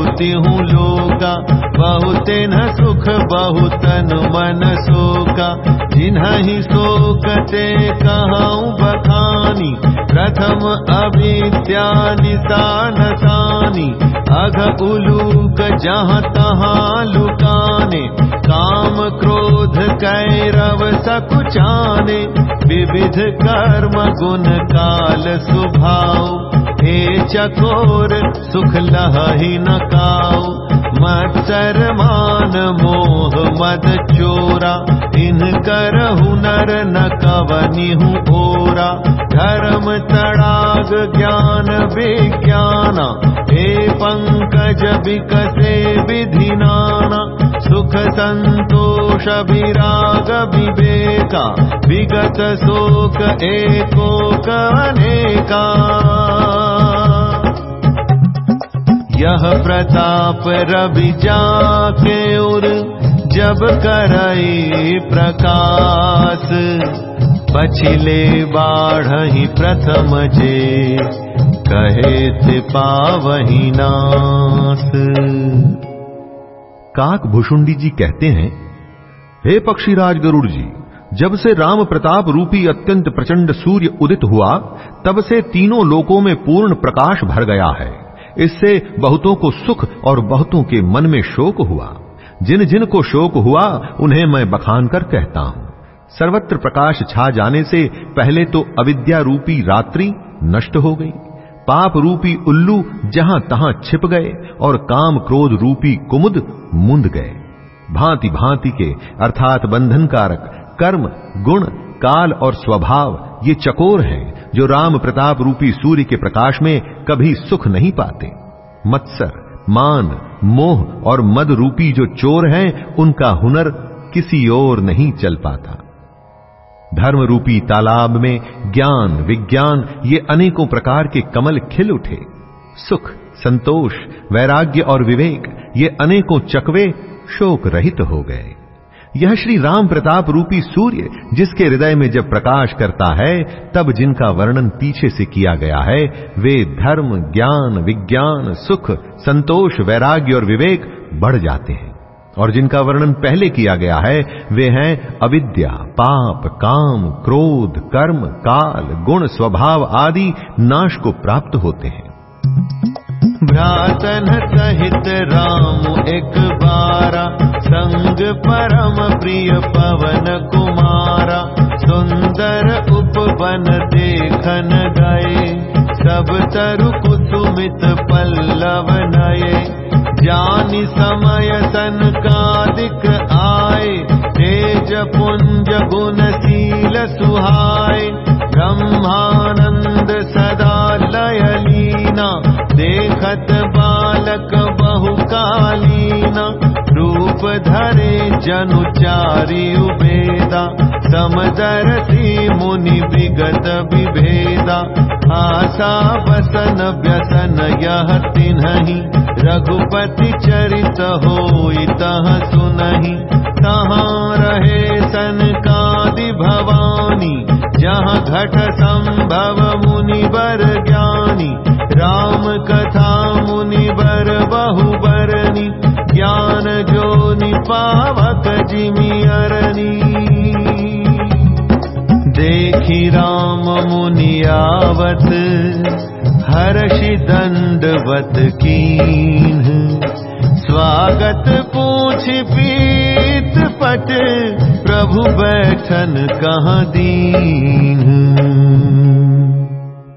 उतिहु लोका बहुते न सुख बहुतन मन शोका। जिन्हि शोकते कहूँ बखानी प्रथम निशान अघ उलूक जहाँ तहाँ लुकाने काम क्रोध कैरव सकुचाने। विविध कर्म गुण काल सुभाव हे चकोर सुख लही न काऊ मत्सर मान मोह मद चोरा इन कर हुनर न कवनी हूँ ओरा। धर्म तड़ाग ज्ञान विज्ञाना हे पंकज विकसे विधि नाना। सुख संतोष विराग विवेका विगत शोक एको कनेका यह प्रताप रवि जाके उर जब करई प्रकाश। पछिले बाढ़ ही प्रथम जे कहे पावही नास काक भुषुंडी जी कहते हैं, हे पक्षीराज गरुड़ जी, जब से राम प्रताप रूपी अत्यंत प्रचंड सूर्य उदित हुआ, तब से तीनों लोकों में पूर्ण प्रकाश भर गया है। इससे बहुतों को सुख और बहुतों के मन में शोक हुआ। जिन जिन को शोक हुआ, उन्हें मैं बखान कर कहता हूँ। सर्वत्र प्रकाश छा जाने से पहले तो अविद्या रूपी रात्रि नष्ट हो गई। पाप रूपी उल्लू जहाँ तहां छिप गए और काम क्रोध रूपी कुमुद मुंद गए। भांति भांति के अर्थात बंधनकारक कर्म, गुण, काल और स्वभाव ये चकोर हैं जो राम प्रताप रूपी सूर्य के प्रकाश में कभी सुख नहीं पाते। मत्सर, मान, मोह और मद रूपी जो चोर हैं, उनका हुनर किसी और नहीं चल पाता। धर्म रूपी तालाब में ज्ञान, विज्ञान, ये अनेकों प्रकार के कमल खिल उठे। सुख, संतोष, वैराग्य और विवेक, ये अनेकों चकवे शोक रहित हो गए। यह श्री राम प्रताप रूपी सूर्य, जिसके हृदय में जब प्रकाश करता है, तब जिनका वर्णन पीछे से किया गया है, वे धर्म, ज्ञान, विज्ञान, सुख, संतोष, वैराग्य और विवेक बढ़ जाते हैं। और जिनका वर्णन पहले किया गया है, वे हैं अविद्या, पाप, काम, क्रोध, कर्म, काल, गुण, स्वभाव आदि नाश को प्राप्त होते हैं। भ्रातन सहित राम एक बारा संग परम प्रिय पवन कुमारा सुंदर उपवन देखन गए सब तरु कुसुमित पल्लव नये जानी समय सनकादिक आए तेज पुंज गुणशील सुहाय ब्रह्मानंद सदा लयलीना देखत बालक बहुकालीना रूप धरे जनु चारि उबेदा समदरसी मुनि विगत विभेदा। आशा बसन व्यसन यह तिन्हि रघुपति चरित होई तह सुनहि। तहाँ रहे सनकादि भवानी जहाँ घट संभव मुनि बर म कथा मुनि वर बहुबरी ज्ञानक जिमि अरणी देखि राम मुनियावत हर्षि दण्डवत कीन्। स्वागत पूछ पीत पट प्रभु बैठन बैन् दीन।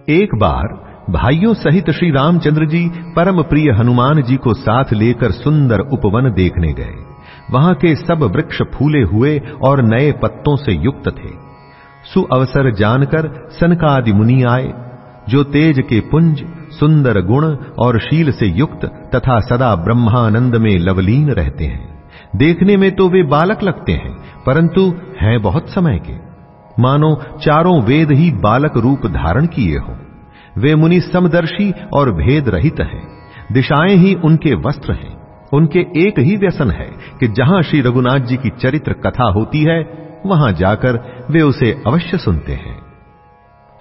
एक बार भाइयों सहित श्री रामचंद्र जी परम प्रिय हनुमान जी को साथ लेकर सुंदर उपवन देखने गए। वहाँ के सब वृक्ष फूले हुए और नए पत्तों से युक्त थे। सुअवसर जानकर सनकादि मुनि आए, जो तेज के पुंज, सुंदर गुण और शील से युक्त तथा सदा ब्रह्मानंद में लवलीन रहते हैं। देखने में तो वे बालक लगते हैं, परंतु हैं बहुत समय के। मानो चारों वेद ही बालक रूप धारण किए हो। वे मुनि समदर्शी और भेद रहित हैं। दिशाएँ ही उनके वस्त्र हैं। उनके एक ही व्यसन है कि जहाँ श्री रघुनाथ जी की चरित्र कथा होती है, वहाँ जाकर वे उसे अवश्य सुनते हैं।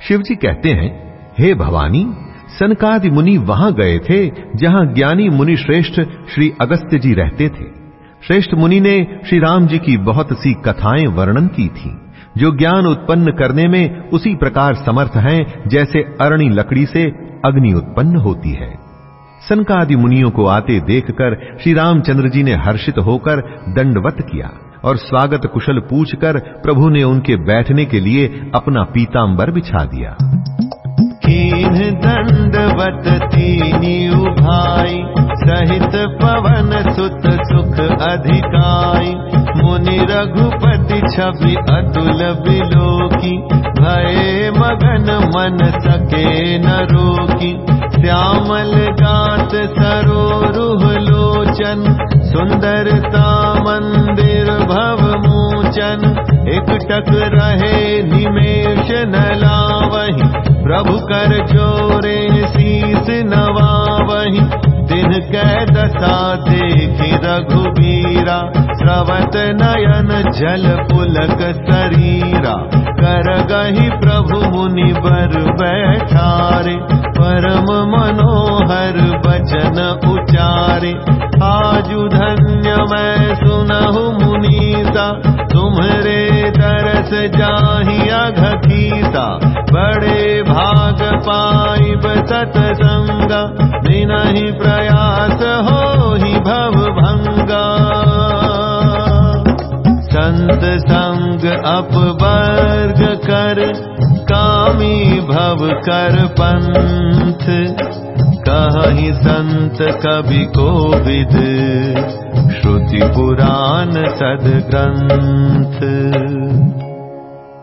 शिव जी कहते हैं, हे भवानी, सनकादि मुनि वहाँ गए थे, जहाँ ज्ञानी मुनि श्रेष्ठ श्री अगस्त्य जी रहते थे। श्रेष्ठ मुनि ने श्री राम जी की बहुत सी कथाएँ वर्णन की थी। जो ज्ञान उत्पन्न करने में उसी प्रकार समर्थ हैं, जैसे अरणी लकड़ी से अग्नि उत्पन्न होती है। सनकादि मुनियों को आते देखकर श्री रामचंद्र जी ने हर्षित होकर दंडवत किया और स्वागत कुशल पूछकर प्रभु ने उनके बैठने के लिए अपना पीतांबर बिछा दिया। दंडवत तीनी उभाई, सहित पवन सुत सुख अधिकाई। मुनि रघुपति छवि अतुल बिलोकी भय मगन मन सके न रोकी। श्यामल गात सरोरुह लोचन भव मोचन। एकटक रहे निमेश न प्रभु कर जोरे शीस नवावही दिन कै दशा देखी रघुबीरा स्रवत नयन जल पुलक शरीरा कर गही प्रभु मुनि बर बैठारे परम मनोहर बचन उचारे। आजु धन्य मैं सुनहु मुनीसा तुम्हरे जाही अघीसा बड़े भाग पाई सतसंगा। बिनहि प्रयास हो ही भव भंगा संत संग अपवर्ग कर कामी भव कर पंथ कहीं संत कवि को विद श्रुति पुराण सद ग्रंथ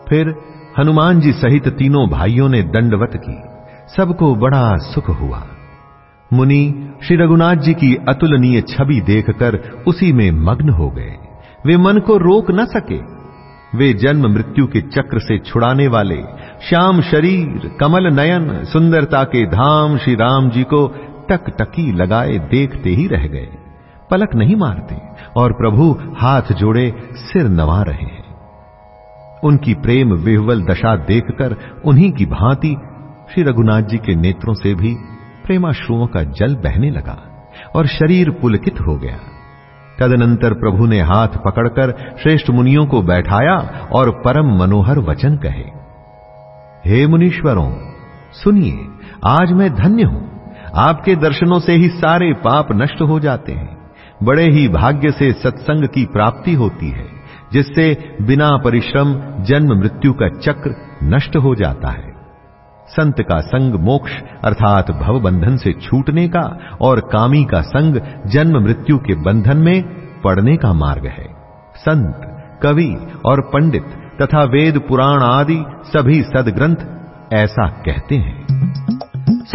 फिर हनुमान जी सहित तीनों भाइयों ने दंडवत की। सबको बड़ा सुख हुआ। मुनि श्री रघुनाथ जी की अतुलनीय छवि देखकर उसी में मग्न हो गए। वे मन को रोक न सके। वे जन्म मृत्यु के चक्र से छुड़ाने वाले श्याम शरीर, कमल नयन, सुंदरता के धाम श्री राम जी को टक टकी लगाए देखते ही रह गए। पलक नहीं मारते और प्रभु हाथ जोड़े सिर नवा रहे हैं। उनकी प्रेम विह्वल दशा देखकर उन्हीं की भांति श्री रघुनाथ जी के नेत्रों से भी प्रेमाश्रुओं का जल बहने लगा और शरीर पुलकित हो गया। तदनंतर प्रभु ने हाथ पकड़कर श्रेष्ठ मुनियों को बैठाया और परम मनोहर वचन कहे, हे मुनीश्वरों, सुनिए, आज मैं धन्य हूँ। आपके दर्शनों से ही सारे पाप नष्ट हो जाते हैं। बड़े ही भाग्य से सत्संग की प्राप्ति होती है, जिससे बिना परिश्रम जन्म मृत्यु का चक्र नष्ट हो जाता है। संत का संग मोक्ष, अर्थात भव बंधन से छूटने का और कामी का संग जन्म मृत्यु के बंधन में पड़ने का मार्ग है। संत, कवि और पंडित तथा वेद पुराण आदि सभी सदग्रंथ ऐसा कहते हैं।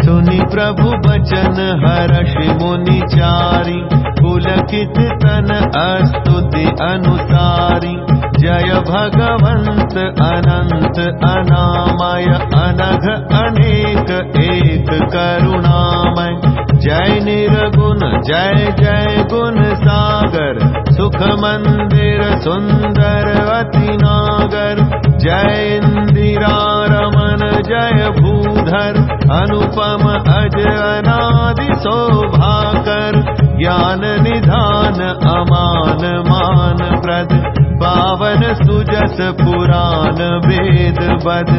सुनि प्रभु बचन हर्ष मुनि चारी, पुलकित तन अस्तुति अनुसारी। जय भगवंत अनंत अनामय अनघ अनेक एक करुणामय। जय निर्गुण जय जय गुण सागर सुख मंदिर सुंदर अति नागर। जय इंदिरा रमन जय भूधर अनुपम अज अनादि शोभाकर ज्ञान निधान अमान मान प्रद पावन सुजस पुराण वेद बद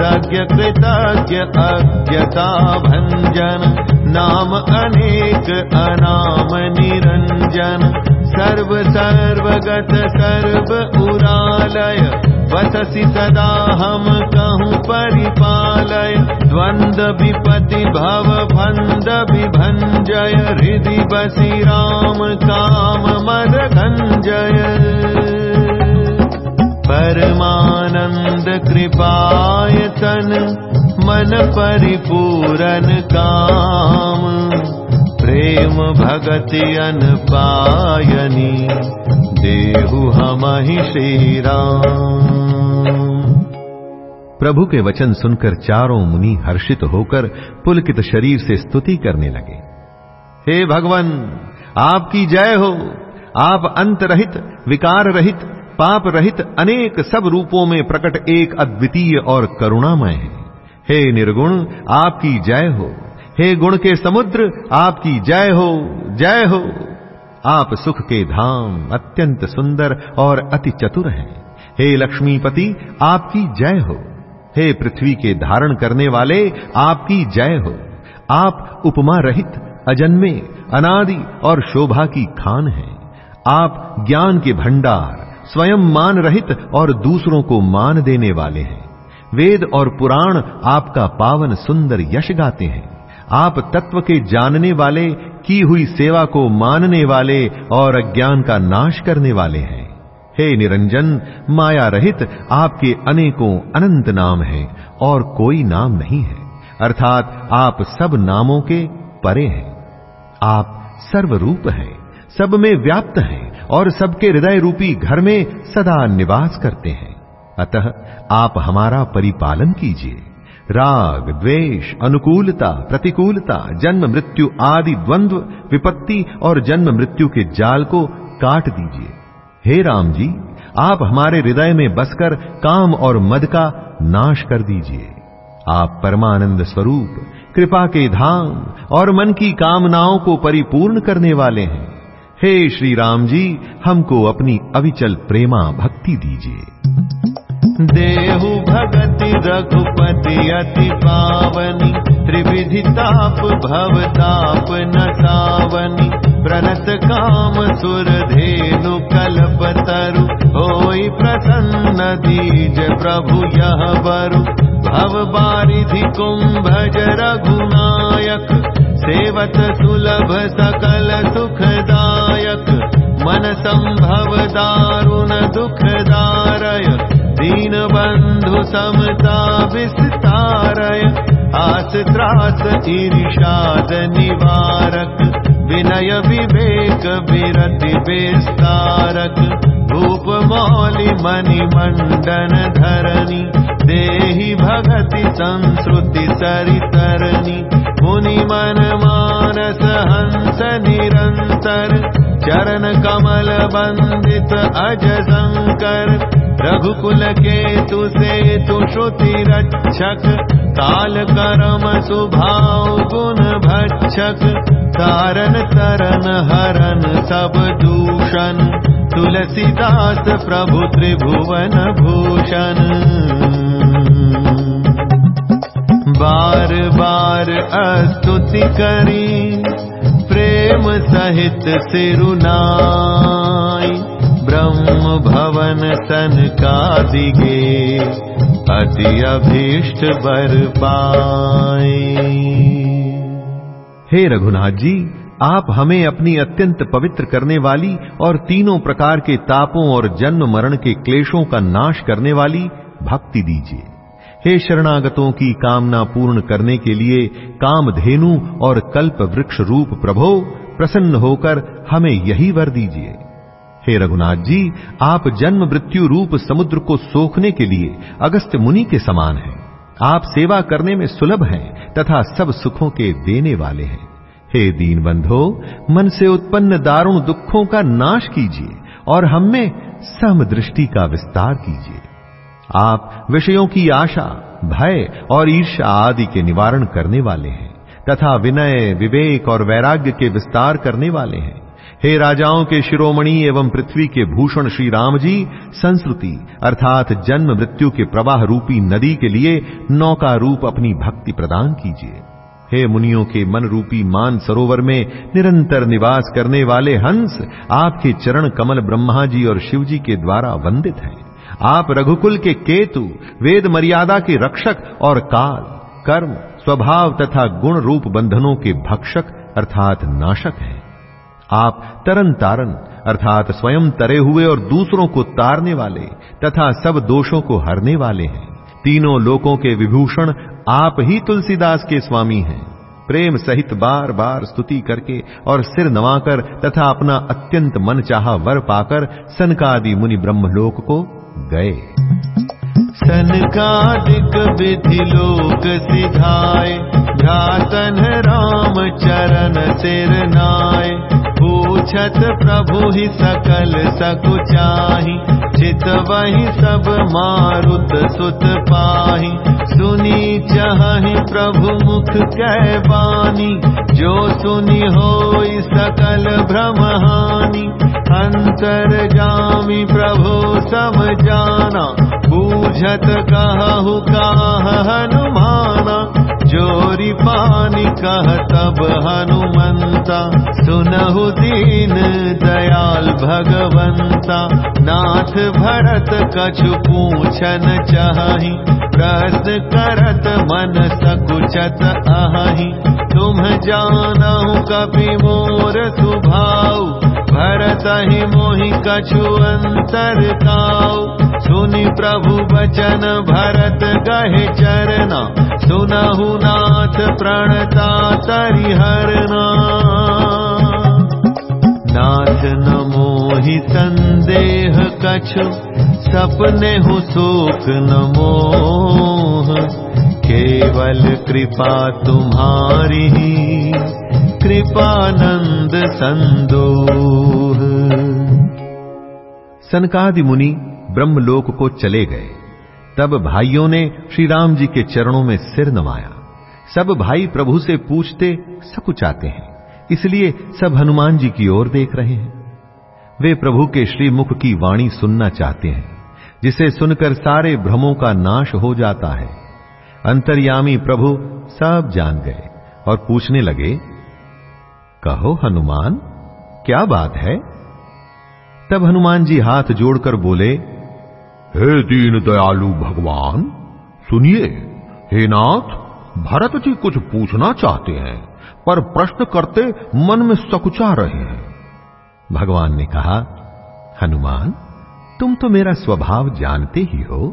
तज्ञ कृतज्ञ अज्ञता भंजन नाम अनेक अनाम निरंजन सर्व सर्वगत सर्व उरालय। वससि सदा हम कहूँ परिपालय। द्वंद विपति भव भंद विभंजय हृदि बसि राम काम मद गंजय परमानंद कृपायतन मन परिपूरन काम। प्रेम भगति अन पायनी देहु हम ही श्री राम प्रभु के वचन सुनकर चारों मुनि हर्षित होकर पुलकित शरीर से स्तुति करने लगे। हे भगवान, आपकी जय हो। आप अंत रहित विकार रहित पाप रहित अनेक सब रूपों में प्रकट एक अद्वितीय और करुणामय है। हे निर्गुण, आपकी जय हो। हे गुण के समुद्र, आपकी जय हो जय हो। आप सुख के धाम अत्यंत सुंदर और अति चतुर हैं। हे लक्ष्मीपति, आपकी जय हो। हे पृथ्वी के धारण करने वाले, आपकी जय हो। आप उपमा रहित, अजन्मे, अनादि और शोभा की खान हैं। आप ज्ञान के भंडार स्वयं मान रहित और दूसरों को मान देने वाले हैं। वेद और पुराण आपका पावन सुंदर यश गाते हैं। आप तत्व के जानने वाले, की हुई सेवा को मानने वाले और अज्ञान का नाश करने वाले हैं। हे निरंजन माया रहित आपके अनेकों अनंत नाम हैं और कोई नाम नहीं है। अर्थात आप सब नामों के परे हैं। आप सर्वरूप हैं, सब में व्याप्त हैं। और सबके हृदय रूपी घर में सदा निवास करते हैं। अतः आप हमारा परिपालन कीजिए। राग, द्वेष, अनुकूलता, प्रतिकूलता, जन्म मृत्यु आदि द्वंद्व, विपत्ति और जन्म मृत्यु के जाल को काट दीजिए। हे राम जी, आप हमारे हृदय में बसकर काम और मद का नाश कर दीजिए। आप परमानंद स्वरूप, कृपा के धाम और मन की कामनाओं को परिपूर्ण करने वाले हैं। हे श्री राम जी, हमको अपनी अविचल प्रेमा भक्ति दीजिए। देहु भगति रघुपति अति पावनी, त्रिविधि ताप भव ताप न सावनी प्रणत काम सुर धेनु कल्प तरु, होई प्रसन्न दीज प्रभु यह बरु। भव बारिधि कुंभज रघुनायक, सेवत सुलभ सकल सुखदायक मन संभव दारुण दुखदारय दीन बंधु समता विस्तारय आस त्रास ईर्षाद निवारक विनय विवेक विरति विस्तारक भूप मौलि मणि मंडन धरणी देहि भगति संस्कृति सरितरणी मुनि हंस निरंतर चरण कमल बंदित अज शंकर रघुकुल के तुसे तु श्रुति रक्षक काल करम सुभाव गुण भक्षक तारन तरन हरन सब दूषण तुलसीदास प्रभु त्रिभुवन भूषण बार बार अस्तुति करी, प्रेम सहित सिरुनाई, ब्रह्म भवन सन का दिगे, अति अभीष्ट बर पाए हे रघुनाथ जी, आप हमें अपनी अत्यंत पवित्र करने वाली और तीनों प्रकार के तापों और जन्म मरण के क्लेशों का नाश करने वाली भक्ति दीजिए। हे शरणागतों की कामना पूर्ण करने के लिए कामधेनु और कल्प वृक्ष रूप प्रभो, प्रसन्न होकर हमें यही वर दीजिए। हे रघुनाथ जी, आप जन्म मृत्यु रूप समुद्र को सोखने के लिए अगस्त मुनि के समान हैं। आप सेवा करने में सुलभ हैं तथा सब सुखों के देने वाले हैं। हे दीन बंधो मन से उत्पन्न दारुण दुखों का नाश कीजिए और हम में सम दृष्टि का विस्तार कीजिए। आप विषयों की आशा, भय और ईर्षा आदि के निवारण करने वाले हैं, तथा विनय, विवेक और वैराग्य के विस्तार करने वाले हैं। हे राजाओं के शिरोमणि एवं पृथ्वी के भूषण श्री राम जी, संस्कृति अर्थात जन्म मृत्यु के प्रवाह रूपी नदी के लिए नौका रूप अपनी भक्ति प्रदान कीजिए। हे मुनियों के मन रूपी मान सरोवर में निरंतर निवास करने वाले हंस, आपके चरण कमल ब्रह्मा जी और शिव जी के द्वारा वंदित हैं। आप रघुकुल के केतु, वेद मर्यादा के रक्षक और काल, कर्म, स्वभाव तथा गुण रूप बंधनों के भक्षक अर्थात नाशक हैं। आप तरन तारन अर्थात स्वयं तरे हुए और दूसरों को तारने वाले तथा सब दोषों को हरने वाले हैं। तीनों लोकों के विभूषण आप ही तुलसीदास के स्वामी हैं। प्रेम सहित बार बार स्तुति करके और सिर नवाकर तथा अपना अत्यंत मन चाह वर पाकर सनकादि मुनि ब्रह्मलोक को गए। सनकादिक विधि लोक सिधाय भ्रातन राम चरण सिर नाय पूछत प्रभु ही सकल सकुचाही चित वही सब मारुत सुत पाही। सुनी चाही प्रभु मुख कै बानी। जो सुनी हो सकल भ्रमहानि अंतर जामी प्रभु सब जाना। बूझत कहु काह हनुमाना जोरी पानी कह तब हनुमंता सुनहु दीन दयाल भगवंता नाथ भरत कछु पूछन चाही। प्रश्न करत मन सकुचत आही तुम जानहु कपि मोर सुभाऊ। भरत ही मोहि कछु अंतर काऊ सुनि प्रभु बचन भरत गहे चरना सुनहु नाथ प्रणता तरिहरना नाथ न मोहि संदेह कछु सपने हु शोक न मोह। केवल कृपा तुम्हारी कृपानंद संदोह सनकादि मुनि ब्रह्मलोक को चले गए। तब भाइयों ने श्री राम जी के चरणों में सिर नवाया सब भाई प्रभु से पूछते, सकुचाते हैं, इसलिए सब हनुमान जी की ओर देख रहे हैं। वे प्रभु के श्रीमुख की वाणी सुनना चाहते हैं, जिसे सुनकर सारे भ्रमों का नाश हो जाता है। अंतर्यामी प्रभु सब जान गए और पूछने लगे, कहो हनुमान, क्या बात है? तब हनुमान जी हाथ जोड़कर बोले हे दीन दयालु भगवान, सुनिए, हे नाथ, भरत जी कुछ पूछना चाहते हैं, पर प्रश्न करते मन में सकुचा रहे हैं। भगवान ने कहा, हनुमान, तुम तो मेरा स्वभाव जानते ही हो।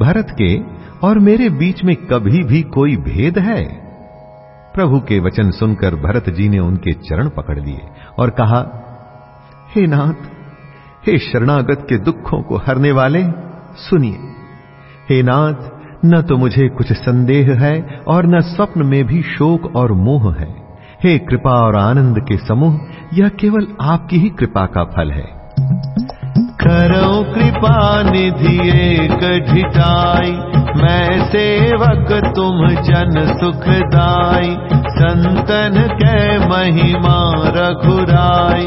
भरत के और मेरे बीच में कभी भी कोई भेद है? प्रभु के वचन सुनकर भरत जी ने उनके चरण पकड़ लिए और कहा, हे नाथ हे शरणागत के दुखों को हरने वाले, सुनिए। हे नाथ, न तो मुझे कुछ संदेह है और न स्वप्न में भी शोक और मोह है। हे कृपा और आनंद के समूह, यह केवल आपकी ही कृपा का फल है। करो कृपा निधि एक मैं सेवक तुम जन सुखदाई। संतन के महिमा रघुराई।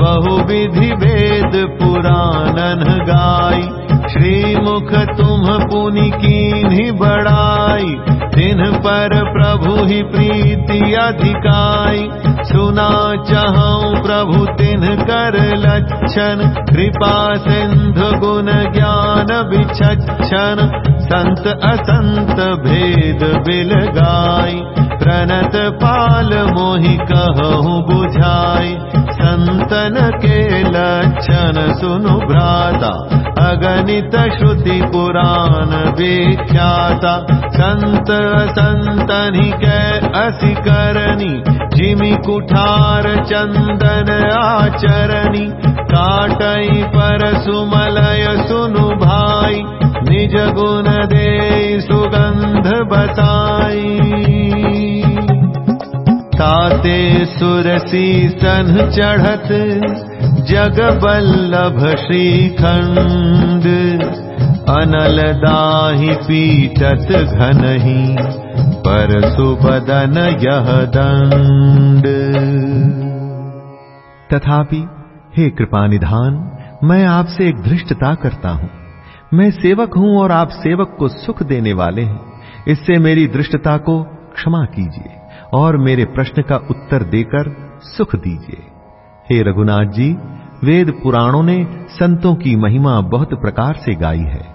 बहु विधि वेद पुराणन गाई। श्रीमुख तुम पुनि की बड़ाई तिन पर प्रभु ही प्रीति अधिकाई। सुना चाहूं प्रभु तिन कर लक्षण। कृपा सिंधु गुण ज्ञान विचक्षण। संत असंत भेद बिल गाय प्रणत पाल मोहि कहूँ बुझाई। संतन के लक्षण सुनु भ्राता। अगणित श्रुति पुराण विख्याता। संत संतनि के असि करनी जिमि कुठार चंदन आचरणी काटई पर सुमलय सुनु भाई निज गुण दे सुगंध बताई ताते सुरसी सन चढ़त जग बल्लभ श्रीखंड अनल दाहि पीटत घनही पर सुबदन यह दंड तथापि, हे कृपा निधान मैं आपसे एक धृष्टता करता हूँ। मैं सेवक हूँ और आप सेवक को सुख देने वाले हैं। इससे मेरी दृष्टता को क्षमा कीजिए और मेरे प्रश्न का उत्तर देकर सुख दीजिए। हे रघुनाथ जी, वेद पुराणों ने संतों की महिमा बहुत प्रकार से गाई है।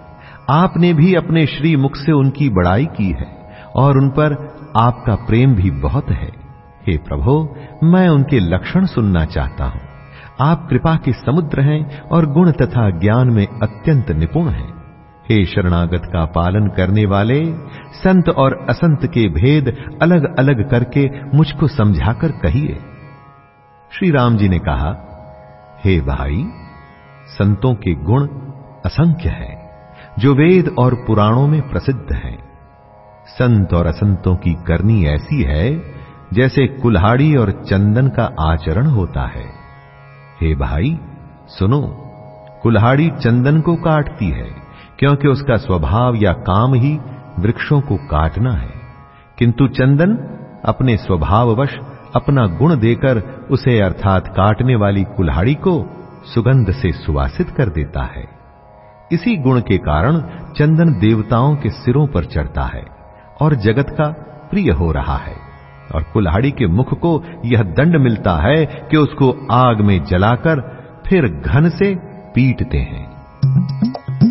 आपने भी अपने श्री मुख से उनकी बड़ाई की है और उन पर आपका प्रेम भी बहुत है। हे प्रभो, मैं उनके लक्षण सुनना चाहता हूँ। आप कृपा के समुद्र हैं और गुण तथा ज्ञान में अत्यंत निपुण हैं। हे शरणागत का पालन करने वाले, संत और असंत के भेद अलग अलग करके मुझको समझाकर कहिए। श्री राम जी ने कहा, हे भाई, संतों के गुण असंख्य हैं। जो वेद और पुराणों में प्रसिद्ध हैं। संत और असंतों की करनी ऐसी है, जैसे कुल्हाड़ी और चंदन का आचरण होता है। हे भाई, सुनो, कुल्हाड़ी चंदन को काटती है, क्योंकि उसका स्वभाव या काम ही वृक्षों को काटना है। किंतु चंदन अपने स्वभाववश अपना गुण देकर उसे अर्थात काटने वाली कुल्हाड़ी को सुगंध से सुवासित कर देता है। इसी गुण के कारण चंदन देवताओं के सिरों पर चढ़ता है और जगत का प्रिय हो रहा है और कुल्हाड़ी के मुख को यह दंड मिलता है कि उसको आग में जलाकर फिर घन से पीटते हैं।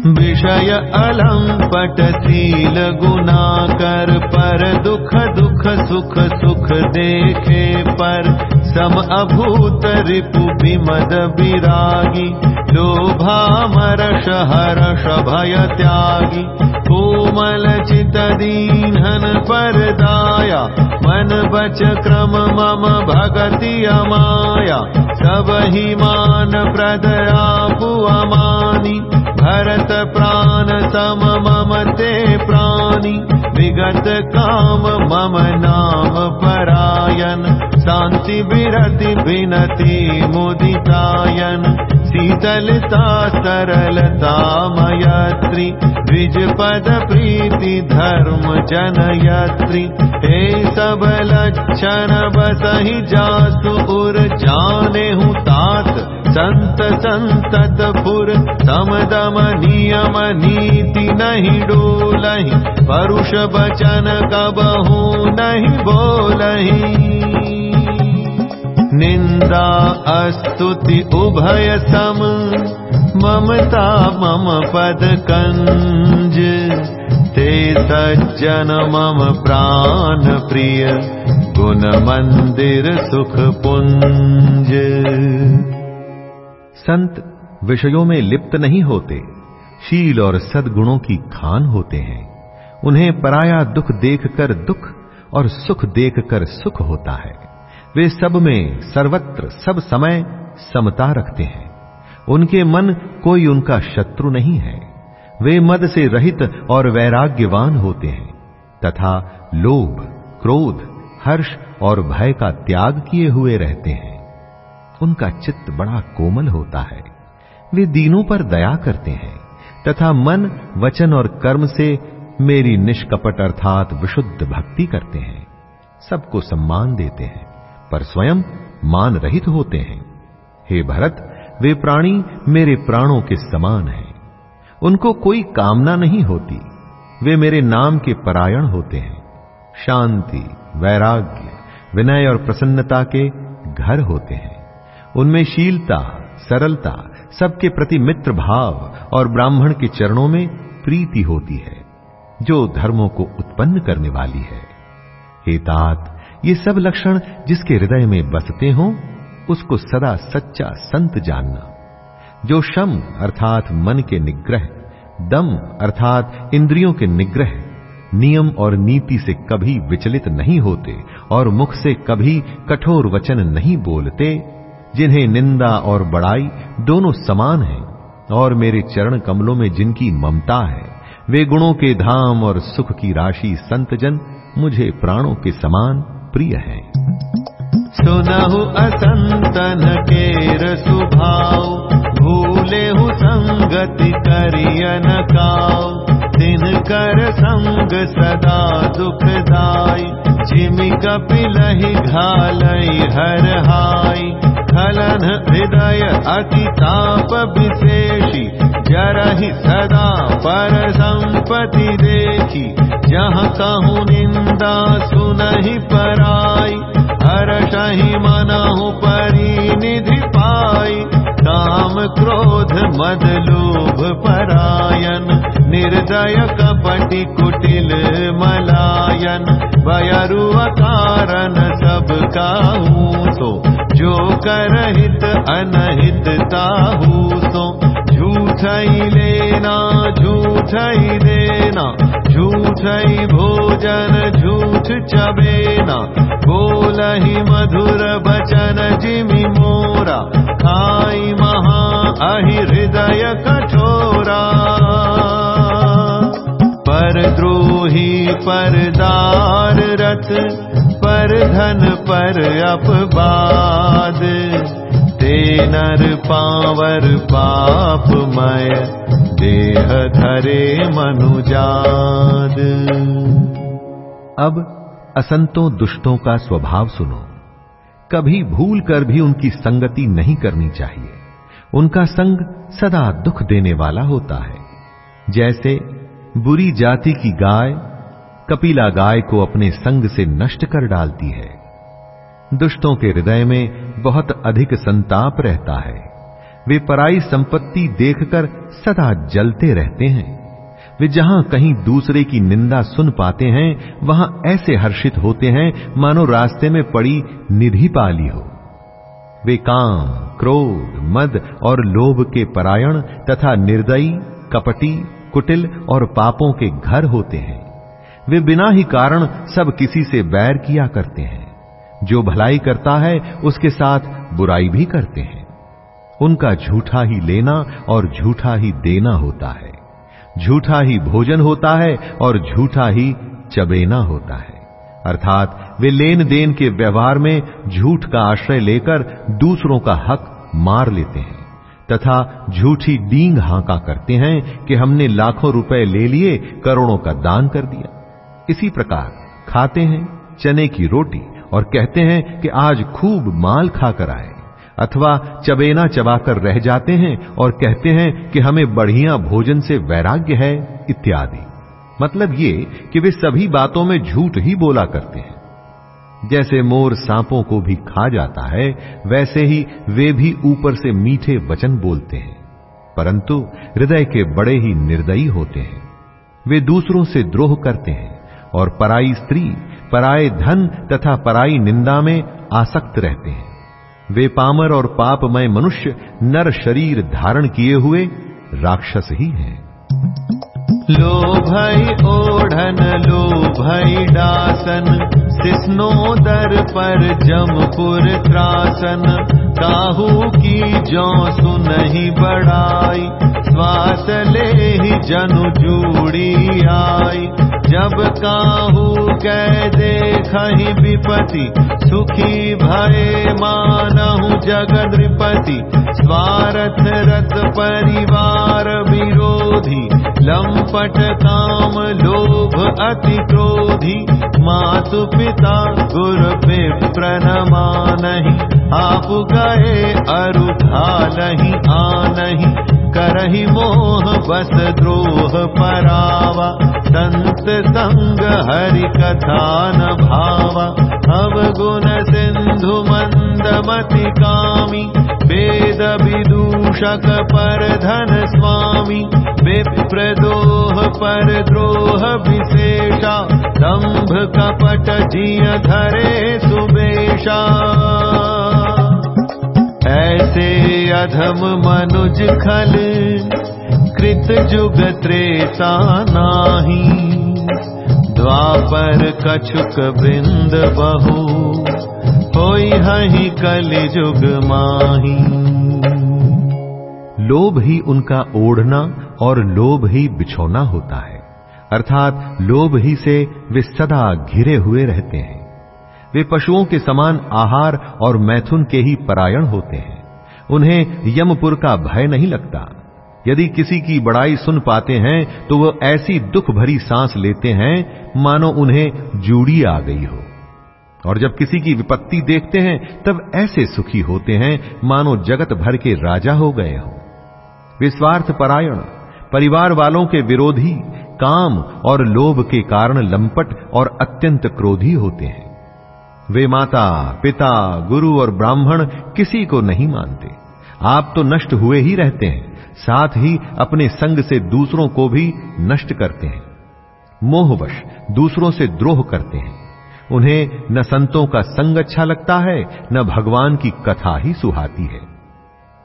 विषय अलंपट सील गुना कर पर दुख दुख सुख सुख देखे पर सम अभूत रिपु विमद विरागी लोभा मरष हरष भय त्यागी कोमल चित दीनन पर दाया मन बच क्रम मम भगति अमाया सब ही मान प्रदया पुअमानी भरत प्राण सम मम ते प्राणि। विगत काम मम नाम परायन शान्ति विरति विनति मुदितायन। शीतलता सरलता मयत्रि। द्विज पद प्रीति धर्म जनयत्रि। हे सब लक्षण बसहि जासु उर जाने हूँ तात संत संतत पुर समदम नियम नीति नहीं डोलही परुष बचन कबहू नहीं बोलही निंदा अस्तुति उभय सम ममता मम पद कंज ते सज्जन मम प्राण प्रिय गुण मंदिर सुख पुंज संत विषयों में लिप्त नहीं होते, शील और सद्गुणों की खान होते हैं। उन्हें पराया दुख देखकर दुख और सुख देखकर सुख होता है। वे सब में सर्वत्र, सब समय समता रखते हैं। उनके मन कोई उनका शत्रु नहीं है। वे मद से रहित और वैराग्यवान होते हैं, तथा लोभ, क्रोध, हर्ष और भय का त्याग किए हुए रहते हैं। उनका चित्त बड़ा कोमल होता है। वे दीनों पर दया करते हैं, तथा मन, वचन और कर्म से मेरी निष्कपट अर्थात विशुद्ध भक्ति करते हैं। सबको सम्मान देते हैं, पर स्वयं मान रहित होते हैं। हे भरत, वे प्राणी मेरे प्राणों के समान हैं। उनको कोई कामना नहीं होती, वे मेरे नाम के परायण होते हैं। शांति, वैराग्य, विनय और प्रसन्नता के घर होते हैं। उनमें शीलता, सरलता, सबके प्रति मित्र भाव और ब्राह्मण के चरणों में प्रीति होती है, जो धर्मों को उत्पन्न करने वाली है। हे तात, ये सब लक्षण जिसके हृदय में बसते हों, उसको सदा सच्चा संत जानना। जो शम अर्थात मन के निग्रह, दम अर्थात इंद्रियों के निग्रह, नियम और नीति से कभी विचलित नहीं होते और मुख से कभी कठोर वचन नहीं बोलते जिन्हें निंदा और बड़ाई दोनों समान हैं और मेरे चरण कमलों में जिनकी ममता है, वे गुणों के धाम और सुख की राशि संतजन मुझे प्राणों के समान प्रिय हैं। सुनहु असंतन के सुभाव भूले हु संगति करियन काव। दिन कर संग सदा दुखदाई, जिमि कपिलहि घालई हर हाई। खलन हृदय अति ताप विशेषी जरहि सदा पर संपति देखी। जहाँ कहूँ निंदा सुनहि पराई हर्षहि मनहु परिनिधि पाई। काम क्रोध मद लोभ परायन निर्दय कपटि कुटिल मलायन। बयरु कारण सब काहू सो जो करहित अनहित ताहू सो। झूठ लेना झूठ देना झूठ भोजन झूठ चबेना। बोल ही मधुर बचन जिमि मोरा खाई महा अहि हृदय कठोरा। पर द्रोही परदार रथ पर धन पर अपवाद ते नर पावर पापमय, देह धरे मनुजाद। अब असंतों दुष्टों का स्वभाव सुनो। कभी भूल कर भी उनकी संगति नहीं करनी चाहिए। उनका संग सदा दुख देने वाला होता है। जैसे बुरी जाति की गाय कपिला गाय को अपने संग से नष्ट कर डालती है। दुष्टों के हृदय में बहुत अधिक संताप रहता है। वे पराई संपत्ति देखकर सदा जलते रहते हैं। वे जहाँ कहीं दूसरे की निंदा सुन पाते हैं, वहाँ ऐसे हर्षित होते हैं, मानो रास्ते में पड़ी निधि पाली हो। वे काम, क्रोध, मद और लोभ के परायण तथा निर्दयी, कपटी, कुटिल और पापों के घर होते हैं। वे बिना ही कारण सब किसी से बैर किया करते हैं। जो भलाई करता है, उसके साथ बुराई भी करते हैं। उनका झूठा ही लेना और झूठा ही देना होता है। झूठा ही भोजन होता है और झूठा ही चबेना होता है। अर्थात वे लेन देन के व्यवहार में झूठ का आश्रय लेकर दूसरों का हक मार लेते हैं तथा झूठी डींग हाका करते हैं कि हमने लाखों रुपए ले लिए, करोड़ों का दान कर दिया। इसी प्रकार खाते हैं चने की रोटी और कहते हैं कि आज खूब माल खाकर आए, अथवा चबेना चबाकर रह जाते हैं और कहते हैं कि हमें बढ़िया भोजन से वैराग्य है, इत्यादि। मतलब ये कि वे सभी बातों में झूठ ही बोला करते हैं। जैसे मोर सांपों को भी खा जाता है, वैसे ही वे भी ऊपर से मीठे वचन बोलते हैं। परंतु हृदय के बड़े ही निर्दयी होते हैं। वे दूसरों से द्रोह करते हैं। और पराई स्त्री, पराए धन तथा पराई निंदा में आसक्त रहते हैं। वे पामर और पापमय मनुष्य नर शरीर धारण किए हुए राक्षस ही हैं। लो भई ओढ़न लो भई डासन सिस्नो दर पर जमपुर त्रासन। काहू की जो सुनहि बड़ाई श्वास ले ही जनु जूड़ी आई। जब काहू कै देखहि विपति सुखी भय मानहु जग नृपति स्वार्थ रत परिवार विरोधी लंपट काम लोभ अति क्रोधी मातु पिता गुर प्रणमानहि आप गए अरु नहीं आनहि करहि मोह बस द्रोह परावा। संत संग हरि कथा न भावा। अवगुण सिंधु मन्दमति कामी। वेद विदूषक पर धन स्वामी। विप्रदोह पर द्रोह विशेषा। दम्भ कपट जिय धरे सुबेशा ऐसे अधम मनुज खल, कृत जुग त्रेता नाही। द्वापर कछुक बिंद बहु, होई हही कल जुग माही। लोभ ही उनका ओढ़ना और लोभ ही बिछोना होता है, अर्थात लोभ ही से वे सदा घिरे हुए रहते हैं। वे पशुओं के समान आहार और मैथुन के ही परायण होते हैं। उन्हें यमपुर का भय नहीं लगता। यदि किसी की बड़ाई सुन पाते हैं तो वह ऐसी दुख भरी सांस लेते हैं, मानो उन्हें जूड़ी आ गई हो। और जब किसी की विपत्ति देखते हैं, तब ऐसे सुखी होते हैं, मानो जगत भर के राजा हो गए हो। विस्वार्थ परायण, परिवार वालों के विरोधी, काम और लोभ के कारण लंपट और अत्यंत क्रोधी होते हैं। वे माता, पिता, गुरु और ब्राह्मण किसी को नहीं मानते। आप तो नष्ट हुए ही रहते हैं, साथ ही अपने संग से दूसरों को भी नष्ट करते हैं। मोहवश दूसरों से द्रोह करते हैं। उन्हें न संतों का संग अच्छा लगता है, न भगवान की कथा ही सुहाती है।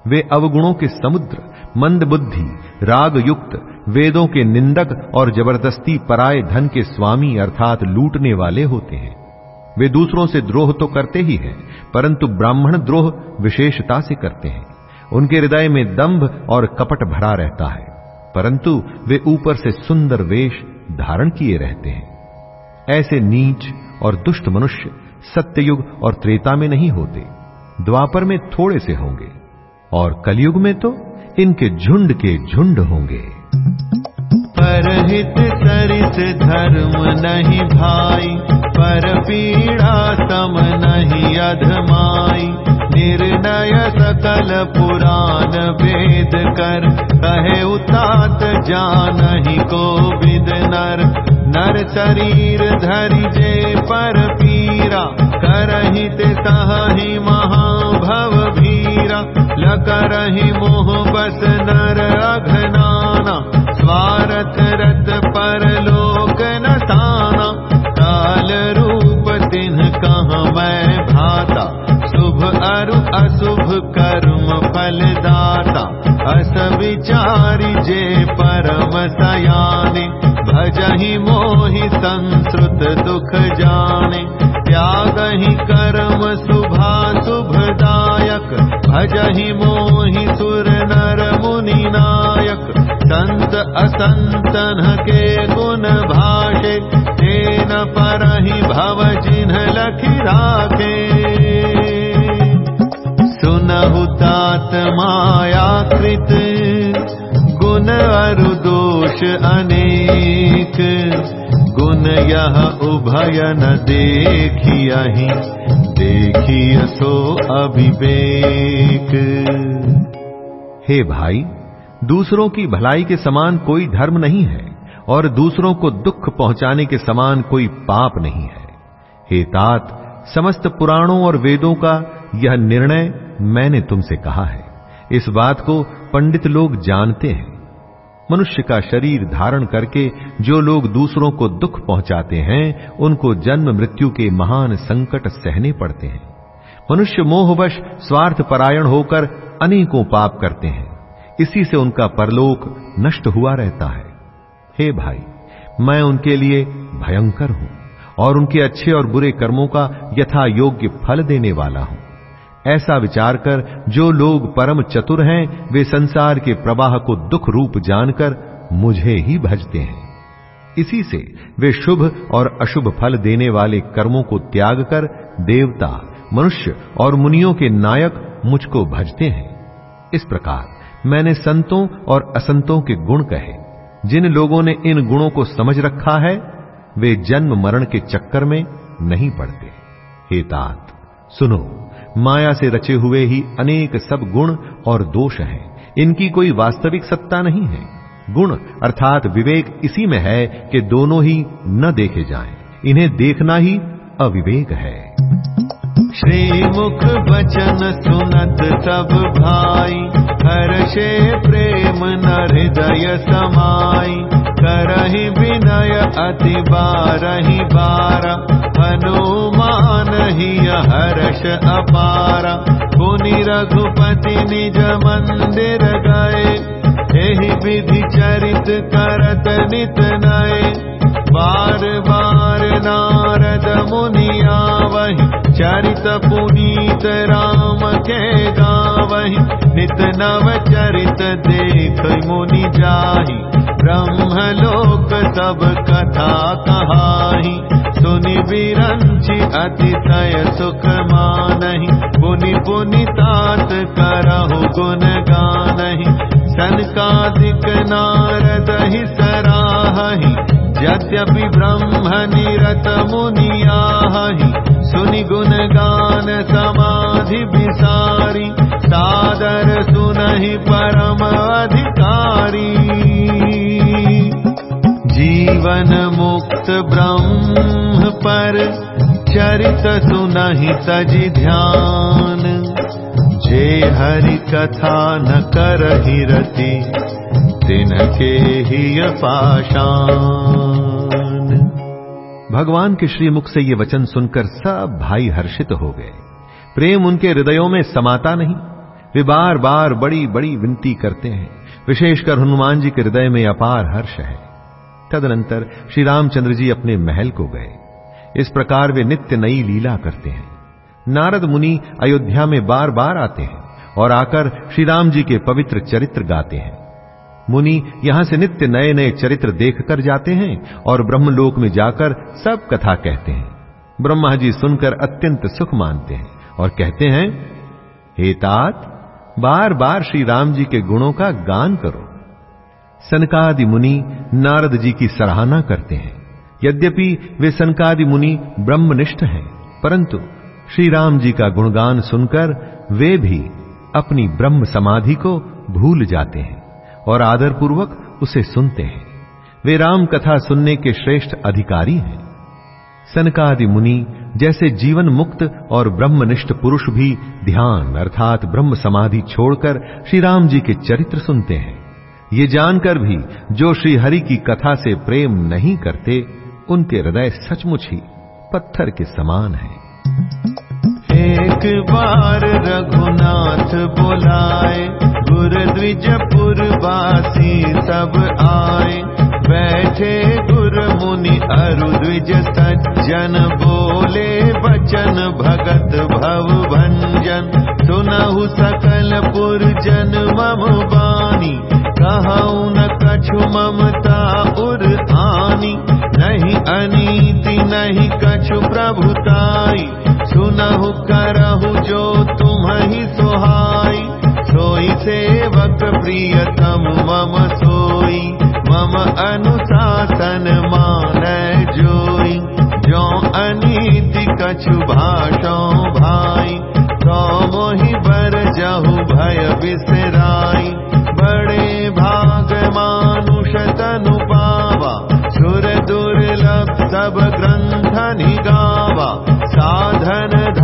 वे अवगुणों के समुद्र, मंद बुद्धि, राग युक्त, वेदों के निंदक और ज़बरदस्ती पराय धन के स्वामी अर्थात लूटने वाले होते हैं। वे दूसरों से द्रोह तो करते ही हैं, परंतु ब्राह्मण द्रोह विशेषता से करते हैं। उनके हृदय में दंभ और कपट भरा रहता है, परंतु वे ऊपर से सुंदर वेश धारण किए रहते हैं। ऐसे नीच और दुष्ट मनुष्य सत्ययुग और त्रेता में नहीं होते, द्वापर में थोड़े से होंगे, और कलयुग में तो इनके झुंड के झुंड होंगे। परहित सरित धर्म नहीं भाई पर पीड़ा तम नहीं अधमाई। निर्णय सकल पुराण वेद कर कहे उतात जान ही को विद नर। नर शरीर धरि जे पर पीरा करहित सही महाभव भीरा। लकरहि मोह बस नर अघनाना तिन्ह कहाँ मैं भाता? शुभ अरु अशुभ कर्म फल दाता अस विचारी जे परम सयाने। भजहि मोहि संस्रुत दुख जाने। त्यागहि कर्म शुभा शुभदायक भजहि मोहि सुर नर संत असंतन के गुण भाषे तेन परहि भव जिन्ह लखि राखे। सुनहु तात मायाकृत गुण अरु दोष अनेक। गुण यह उभय न देखियहि देखिय सो अभिवेक। हे भाई दूसरों की भलाई के समान कोई धर्म नहीं है, और दूसरों को दुख पहुँचाने के समान कोई पाप नहीं है। हे तात, समस्त पुराणों और वेदों का यह निर्णय मैंने तुमसे कहा है। इस बात को पंडित लोग जानते हैं। मनुष्य का शरीर धारण करके जो लोग दूसरों को दुख पहुंचाते हैं, उनको जन्म मृत्यु के महान संकट सहने पड़ते हैं। मनुष्य मोहवश स्वार्थ परायण होकर अनेकों पाप करते हैं। इसी से उनका परलोक नष्ट हुआ रहता है। हे भाई, मैं उनके लिए भयंकर हूँ और उनके अच्छे और बुरे कर्मों का यथा योग्य फल देने वाला हूँ। ऐसा विचार कर जो लोग परम चतुर हैं, वे संसार के प्रवाह को दुख रूप जानकर मुझे ही भजते हैं। इसी से वे शुभ और अशुभ फल देने वाले कर्मों को त्याग कर देवता, मनुष्य और मुनियों के नायक मुझको भजते हैं। इस प्रकार मैंने संतों और असंतों के गुण कहे। जिन लोगों ने इन गुणों को समझ रखा है, वे जन्म मरण के चक्कर में नहीं पड़ते। हे तात, सुनो, माया से रचे हुए ही अनेक सब गुण और दोष हैं। इनकी कोई वास्तविक सत्ता नहीं है। गुण अर्थात विवेक इसी में है कि दोनों ही न देखे जाएँ। इन्हें देखना ही अविवेक है। श्रीमुख वचन सुनत सब भाई हर्षे प्रेम न हृदय समाई। करहि विनय अति बारहि बार हनुमान ही हर्ष अपारा। पुनि रघुपति निज मंदिर गए एहि विधि चरित करत नित नए। बार बार नारद मुनिया वही चरित पुनीत राम के गावही नित नव चरित देख मुनि जाही। ब्रह्म लोक सब कथा कहाही सुनि विरंचि अतिशय सुख मानही। पुनि पुनि तात करहु गुण गानही। सनकादिक नारद ही सराही यद्यपि ब्रह्म निरत मुनियाहि सुनि गुण गान समाधि विसारी, सादर सुनहि परम अधिकारी। जीवन मुक्त ब्रह्म पर चरित सुनहि तजि ध्यान। जे हरि कथा न करहि रति, तिनके ही पाषाण भगवान के श्रीमुख से ये वचन सुनकर सब भाई हर्षित हो गए। प्रेम उनके हृदयों में समाता नहीं, वे बार बार बड़ी बड़ी विनती करते हैं, विशेषकर हनुमान जी के हृदय में अपार हर्ष है। तदनंतर श्री रामचंद्र जी अपने महल को गए। इस प्रकार वे नित्य नई लीला करते हैं। नारद मुनि अयोध्या में बार बार आते हैं और आकर श्री राम जी के पवित्र चरित्र गाते हैं। मुनि यहाँ से नित्य नए नए चरित्र देखकर जाते हैं और ब्रह्मलोक में जाकर सब कथा कहते हैं। ब्रह्मा जी सुनकर अत्यंत सुख मानते हैं और कहते हैं, हे तात बार बार श्री राम जी के गुणों का गान करो। सनकादि मुनि नारद जी की सराहना करते हैं। यद्यपि वे सनकादि मुनि ब्रह्मनिष्ठ हैं, परंतु श्री राम जी का गुणगान सुनकर वे भी अपनी ब्रह्म समाधि को भूल जाते हैं। और आदरपूर्वक उसे सुनते हैं। वे राम कथा सुनने के श्रेष्ठ अधिकारी हैं। सनकादि मुनि जैसे जीवन मुक्त और ब्रह्मनिष्ठ पुरुष भी ध्यान अर्थात ब्रह्म समाधि छोड़कर श्री राम जी के चरित्र सुनते हैं। ये जानकर भी जो श्री हरि की कथा से प्रेम नहीं करते, उनके हृदय सचमुच ही पत्थर के समान है। एक बार रघुनाथ बोलाए गुर द्विजपुर वासी सब आए। बैठे गुर मुनि अरु द्विज सज्जन बोले बचन भगत भव भंजन। सुनहु सकल पुर जन मम बानी। कहु न कछु ममता उर आनी। नहीं अनीति नहीं कछु प्रभुताई। सुनहु करहु जो तुम ही सोहाई सेवक प्रियतम मम सोई। मम अनुशासन मान जोई। जो अनीति कछु भाषो भाई तो मोहि बर जहु भय बिसराई। बड़े भाग मानुष तनु पावा सुर दुर्लभ सब ग्रंथ निगावा। साधन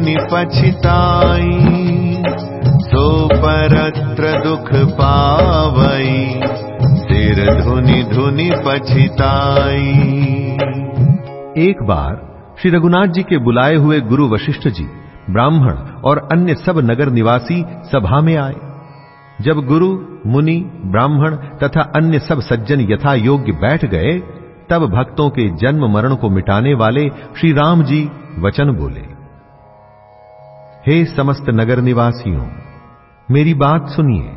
पछिताई सो परत्र दुख पावई, सिर धुनि धुनि पछिताई। एक बार श्री रघुनाथ जी के बुलाए हुए गुरु वशिष्ठ जी, ब्राह्मण और अन्य सब नगर निवासी सभा में आए। जब गुरु, मुनि, ब्राह्मण तथा अन्य सब सज्जन यथा योग्य बैठ गए, तब भक्तों के जन्म मरण को मिटाने वाले श्री राम जी वचन बोले। हे समस्त नगर निवासियों मेरी बात सुनिए।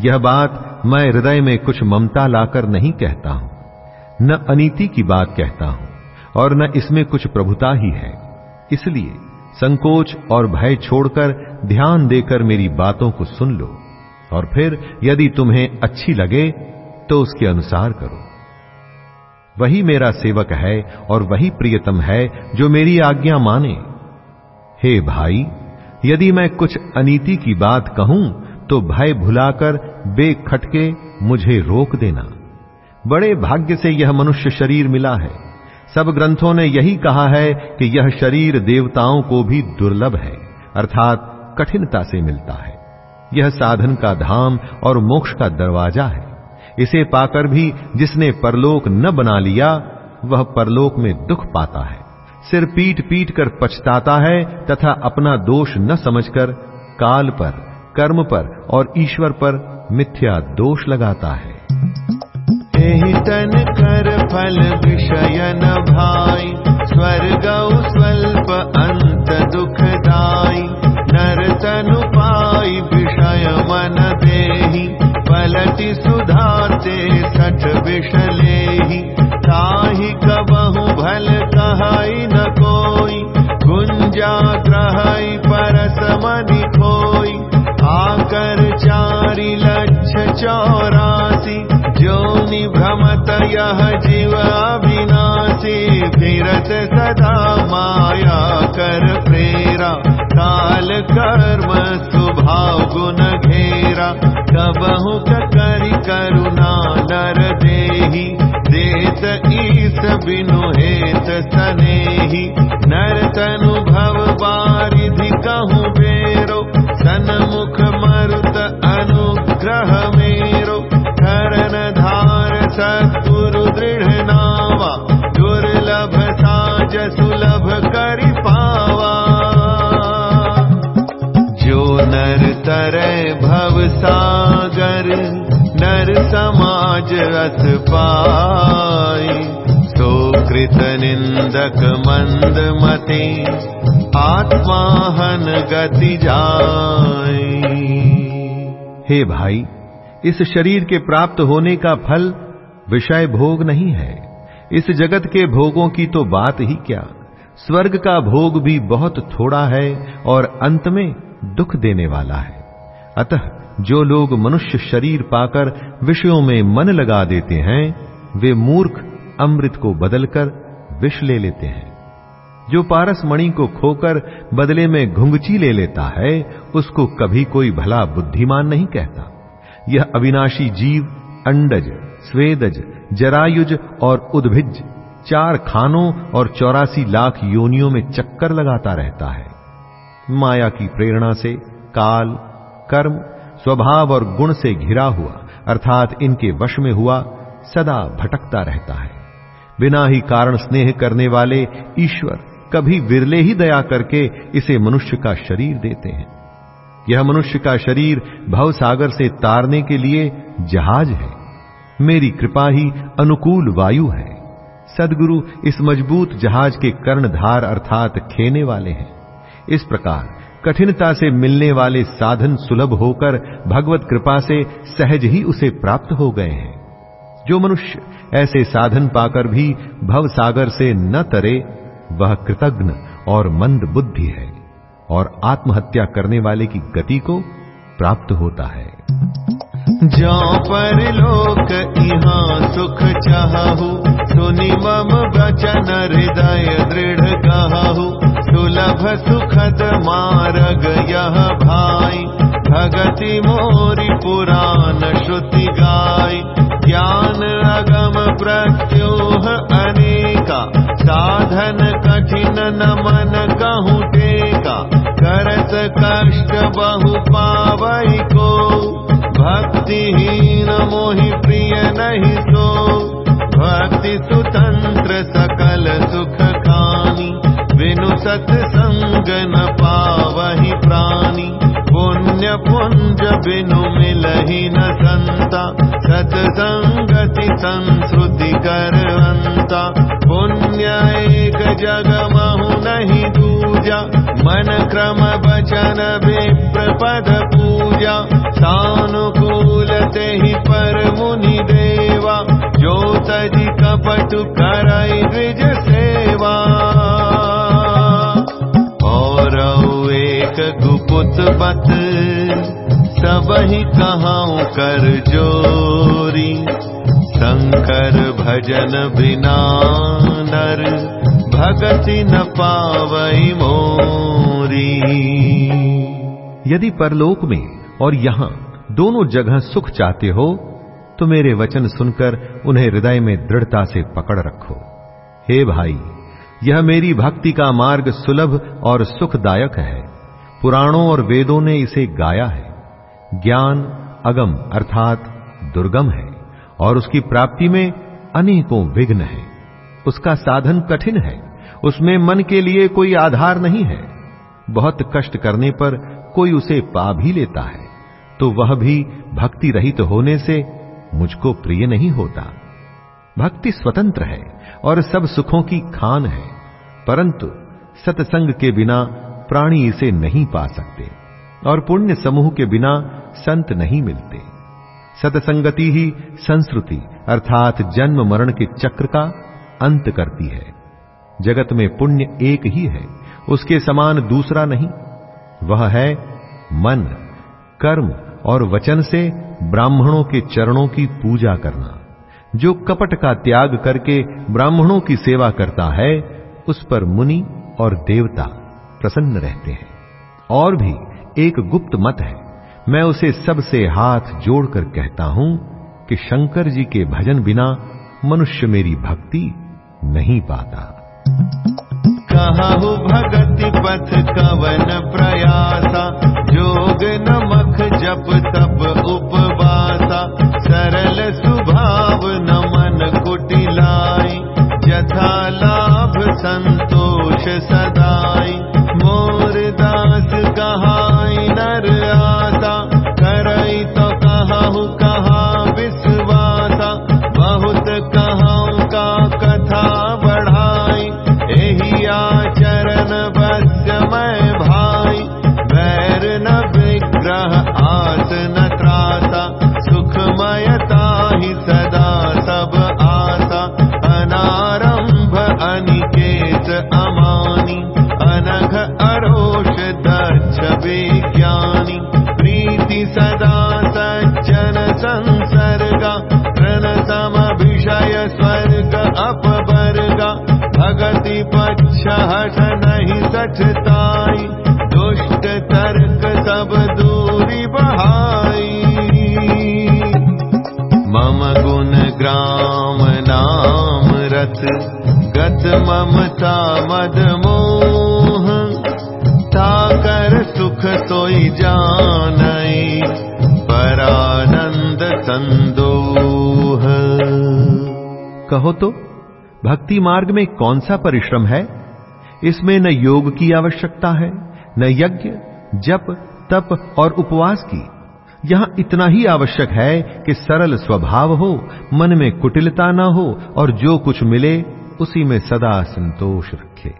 यह बात मैं हृदय में कुछ ममता लाकर नहीं कहता हूँ, न अनीति की बात कहता हूँ, और न इसमें कुछ प्रभुता ही है। इसलिए संकोच और भय छोड़कर ध्यान देकर मेरी बातों को सुन लो, और फिर यदि तुम्हें अच्छी लगे तो उसके अनुसार करो। वही मेरा सेवक है और वही प्रियतम है, जो मेरी आज्ञा माने। हे भाई, यदि मैं कुछ अनीति की बात कहूँ तो भय भुलाकर बेखटके मुझे रोक देना। बड़े भाग्य से यह मनुष्य शरीर मिला है। सब ग्रंथों ने यही कहा है कि यह शरीर देवताओं को भी दुर्लभ है, अर्थात कठिनता से मिलता है। यह साधन का धाम और मोक्ष का दरवाज़ा है। इसे पाकर भी जिसने परलोक न बना लिया, वह परलोक में दुख पाता है। सिर पीट पीट कर पछताता है तथा अपना दोष न समझकर काल पर, कर्म पर और ईश्वर पर मिथ्या दोष लगाता है। तन कर फल विषय न भाई, स्वर्ग स्वल्प अंत दुखदाई नर तनु पाई विषय मन देही पलटि सुधाते सठ विषलेही चौरासी जोनि भ्रमत यह जीव अविनाशी। फिरत सदा माया कर प्रेरा काल कर्म स्वभाव गुण घेरा। कबहु करि करुणा नर देही देत ईस बिनु हेत सनेही। नर तनु भव बारिधि कहूँ बेरो सन्मुख मरुत सद्गुरु दृढ़ नावा दुर्लभ साज सुलभ कर पावा। जो नर तरय भव सागर, नर समाज रस पाई। सो कृत निंदक मंद मते, आत्माहन गति जाए हे भाई, इस शरीर के प्राप्त होने का फल विषय भोग नहीं है। इस जगत के भोगों की तो बात ही क्या? स्वर्ग का भोग भी बहुत थोड़ा है और अंत में दुख देने वाला है। अतः जो लोग मनुष्य शरीर पाकर विषयों में मन लगा देते हैं, वे मूर्ख अमृत को बदलकर विष ले लेते हैं। जो पारस मणि को खोकर बदले में घुंगची ले लेता है, उसको कभी कोई भला बुद्धिमान नहीं कहता। यह अविनाशी जीव अंडज। स्वेदज, जरायुज और उद्भिज, चार खानों और चौरासी लाख योनियों में चक्कर लगाता रहता है। माया की प्रेरणा से काल, कर्म, स्वभाव और गुण से घिरा हुआ, अर्थात इनके वश में हुआ, सदा भटकता रहता है। बिना ही कारण स्नेह करने वाले ईश्वर कभी विरले ही दया करके इसे मनुष्य का शरीर देते हैं। यह मनुष्य का शरीर भव सागर से तारने के लिए जहाज़ है। मेरी कृपा ही अनुकूल वायु है। सदगुरु इस मज़बूत जहाज़ के कर्णधार अर्थात खेने वाले हैं। इस प्रकार कठिनता से मिलने वाले साधन सुलभ होकर भगवत कृपा से सहज ही उसे प्राप्त हो गए हैं। जो मनुष्य ऐसे साधन पाकर भी भव सागर से न तरे, वह कृतज्ञ और मंद बुद्धि है और आत्महत्या करने वाले की गति को प्राप्त होता है। जो पर लोक यहाँ सुख चाहू, सुनि मम वचन हृदय दृढ़ कहू सुलभ सुखद मार्ग यह भाई, भगति मोरी पुराण श्रुति गाय ज्ञान अगम प्रत्योह अनेका, साधन कठिन नमन मन कहूँ टेका। करत कष्ट बहु मोहि प्रिय नहीं सो भक्ति सुतंत्र सकल सुख खानी बिनु सत्संग न पावहि प्राणी। पुण्य पुंज बिनु मिलहि न संता। सत्संगति संस्कृति करवंता पुण्य एक जग महु नहीं दूजा मन क्रम वचन विप्र पद पूजा सानुकूल ते ही पर मुनि देवा जो तजी कपट करई द्विज सेवा और एक गुपुत बत सब ही कहाऊ कर जोरी। शंकर भजन बिना नर भगति न पावई मोरी यदि परलोक में और यहाँ दोनों जगह सुख चाहते हो तो मेरे वचन सुनकर उन्हें हृदय में दृढ़ता से पकड़ रखो। हे भाई, यह मेरी भक्ति का मार्ग सुलभ और सुखदायक है। पुराणों और वेदों ने इसे गाया है। ज्ञान अगम अर्थात दुर्गम है, और उसकी प्राप्ति में अनेकों विघ्न है। उसका साधन कठिन है। उसमें मन के लिए कोई आधार नहीं है। बहुत कष्ट करने पर कोई उसे पा भी लेता है तो वह भी भक्ति रहित होने से मुझको प्रिय नहीं होता। भक्ति स्वतंत्र है और सब सुखों की खान है, परंतु सत्संग के बिना प्राणी इसे नहीं पा सकते और पुण्य समूह के बिना संत नहीं मिलते। सतसंगति ही संस्कृति अर्थात जन्म मरण के चक्र का अंत करती है। जगत में पुण्य एक ही है। उसके समान दूसरा नहीं। वह है मन, कर्म और वचन से ब्राह्मणों के चरणों की पूजा करना। जो कपट का त्याग करके ब्राह्मणों की सेवा करता है, उस पर मुनि और देवता प्रसन्न रहते हैं। और भी एक गुप्त मत है, मैं उसे सबसे हाथ जोड़कर कहता हूँ कि शंकर जी के भजन बिना मनुष्य मेरी भक्ति नहीं पाता। कहु भगति पथ कवन प्रयासा। जोग नमक जप तप उपवासा। सरल सुभाव न मन कुटिलाई। जथा लाभ संतोष सदाई हठ नहीं सठताई दुष्ट तर्क सब दूरी बहाई। मम गुण ग्राम नाम रथ, गत ममता मद मोह। ताकर सुख सोई जानई, परानंद संदोह कहो तो भक्ति मार्ग में कौन सा परिश्रम है? इसमें न योग की आवश्यकता है, न यज्ञ, जप, तप और उपवास की। यहाँ इतना ही आवश्यक है कि सरल स्वभाव हो, मन में कुटिलता न हो और जो कुछ मिले, उसी में सदा संतोष रखे।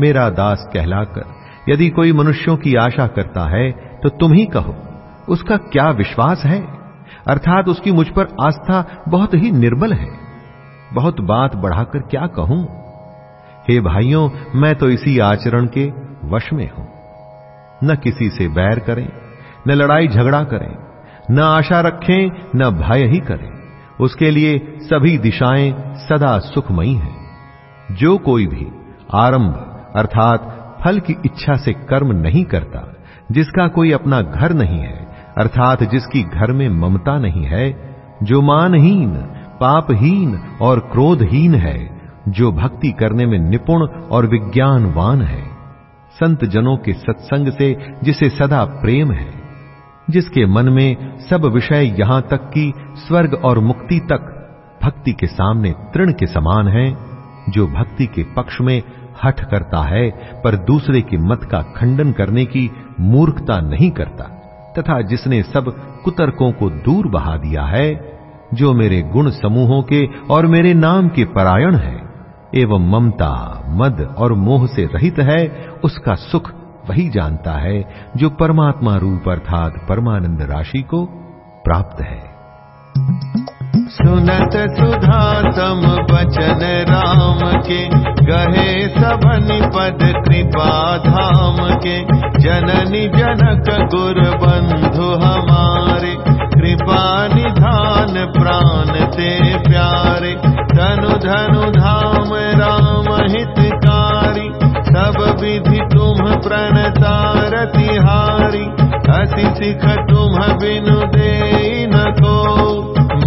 मेरा दास कहलाकर, यदि कोई मनुष्यों की आशा करता है तो तुम ही कहो, उसका क्या विश्वास है? अर्थात उसकी मुझ पर आस्था बहुत ही निर्बल है। बहुत बात बढ़ाकर क्या कहूँ? हे भाइयों, मैं तो इसी आचरण के वश में हूँ। न किसी से बैर करें, न लड़ाई झगड़ा करें, न आशा रखें, न भय ही करें। उसके लिए सभी दिशाएँ सदा सुखमयी हैं। जो कोई भी आरंभ अर्थात फल की इच्छा से कर्म नहीं करता, जिसका कोई अपना घर नहीं है, अर्थात जिसकी घर में ममता नहीं है, जो मानहीन पापहीन और क्रोधहीन है, जो भक्ति करने में निपुण और विज्ञानवान है। संत जनों के सत्संग से जिसे सदा प्रेम है, जिसके मन में सब विषय यहाँ तक कि स्वर्ग और मुक्ति तक भक्ति के सामने तृण के समान है, जो भक्ति के पक्ष में हठ करता है, पर दूसरे के मत का खंडन करने की मूर्खता नहीं करता, तथा जिसने सब कुतर्कों को दूर बहा दिया है जो मेरे गुण समूहों के और मेरे नाम के परायण है, एवं ममता, मद और मोह से रहित है, उसका सुख वही जानता है, जो परमात्मा रूप अर्थात परमानंद राशि को प्राप्त है। सुनत सुधा सम बचन राम के, गहे सबनि पद कृपा धाम के, जननी जनक गुर बंधु हमारे कृपा निधान प्राण ते प्यारे। धनु धनु धाम राम हितकारी, सब विधि तुम प्रणतार तिहारी हसी सिख तुम बिनु दे न को।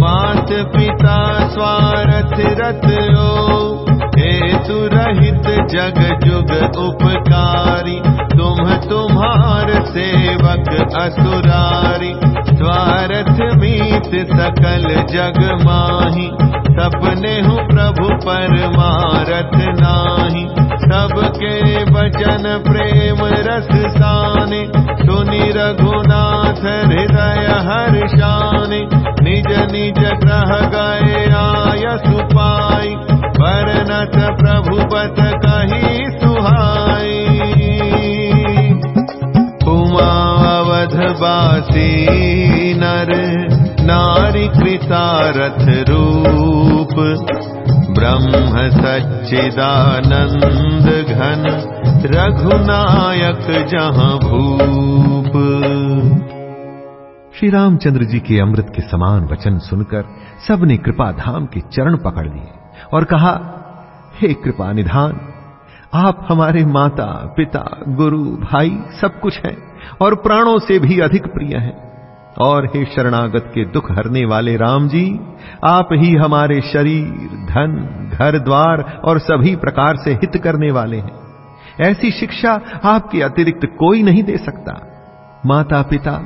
मात पिता स्वारथ रत ओ हेतु रहित जग जुग उपकारी। तुम तुम्हार सेवक असुरारी। स्वारथ मीत सकल जग माही सपने हूँ प्रभु परमारथ नाही। सबके वचन प्रेम रस साने सुनि रघुनाथ हृदय हर्षाने निज निज ग्रह गए आय सुपाई परनत प्रभु पत कही सुहाई। उमा अवध बासी नर, नारी कृतारथ रूप। ब्रह्म सच्चिदानंद घन, रघुनायक जहाँ भूप। श्री रामचंद्र जी के अमृत के समान वचन सुनकर सबने कृपा धाम के चरण पकड़ लिए और कहा, हे कृपा निधान आप हमारे माता, पिता, गुरु, भाई सब कुछ हैं। और प्राणों से भी अधिक प्रिय हैं। और हे शरणागत के दुख हरने वाले राम जी, आप ही हमारे शरीर, धन, घर, द्वार और सभी प्रकार से हित करने वाले हैं। ऐसी शिक्षा आपके अतिरिक्त कोई नहीं दे सकता। माता पिता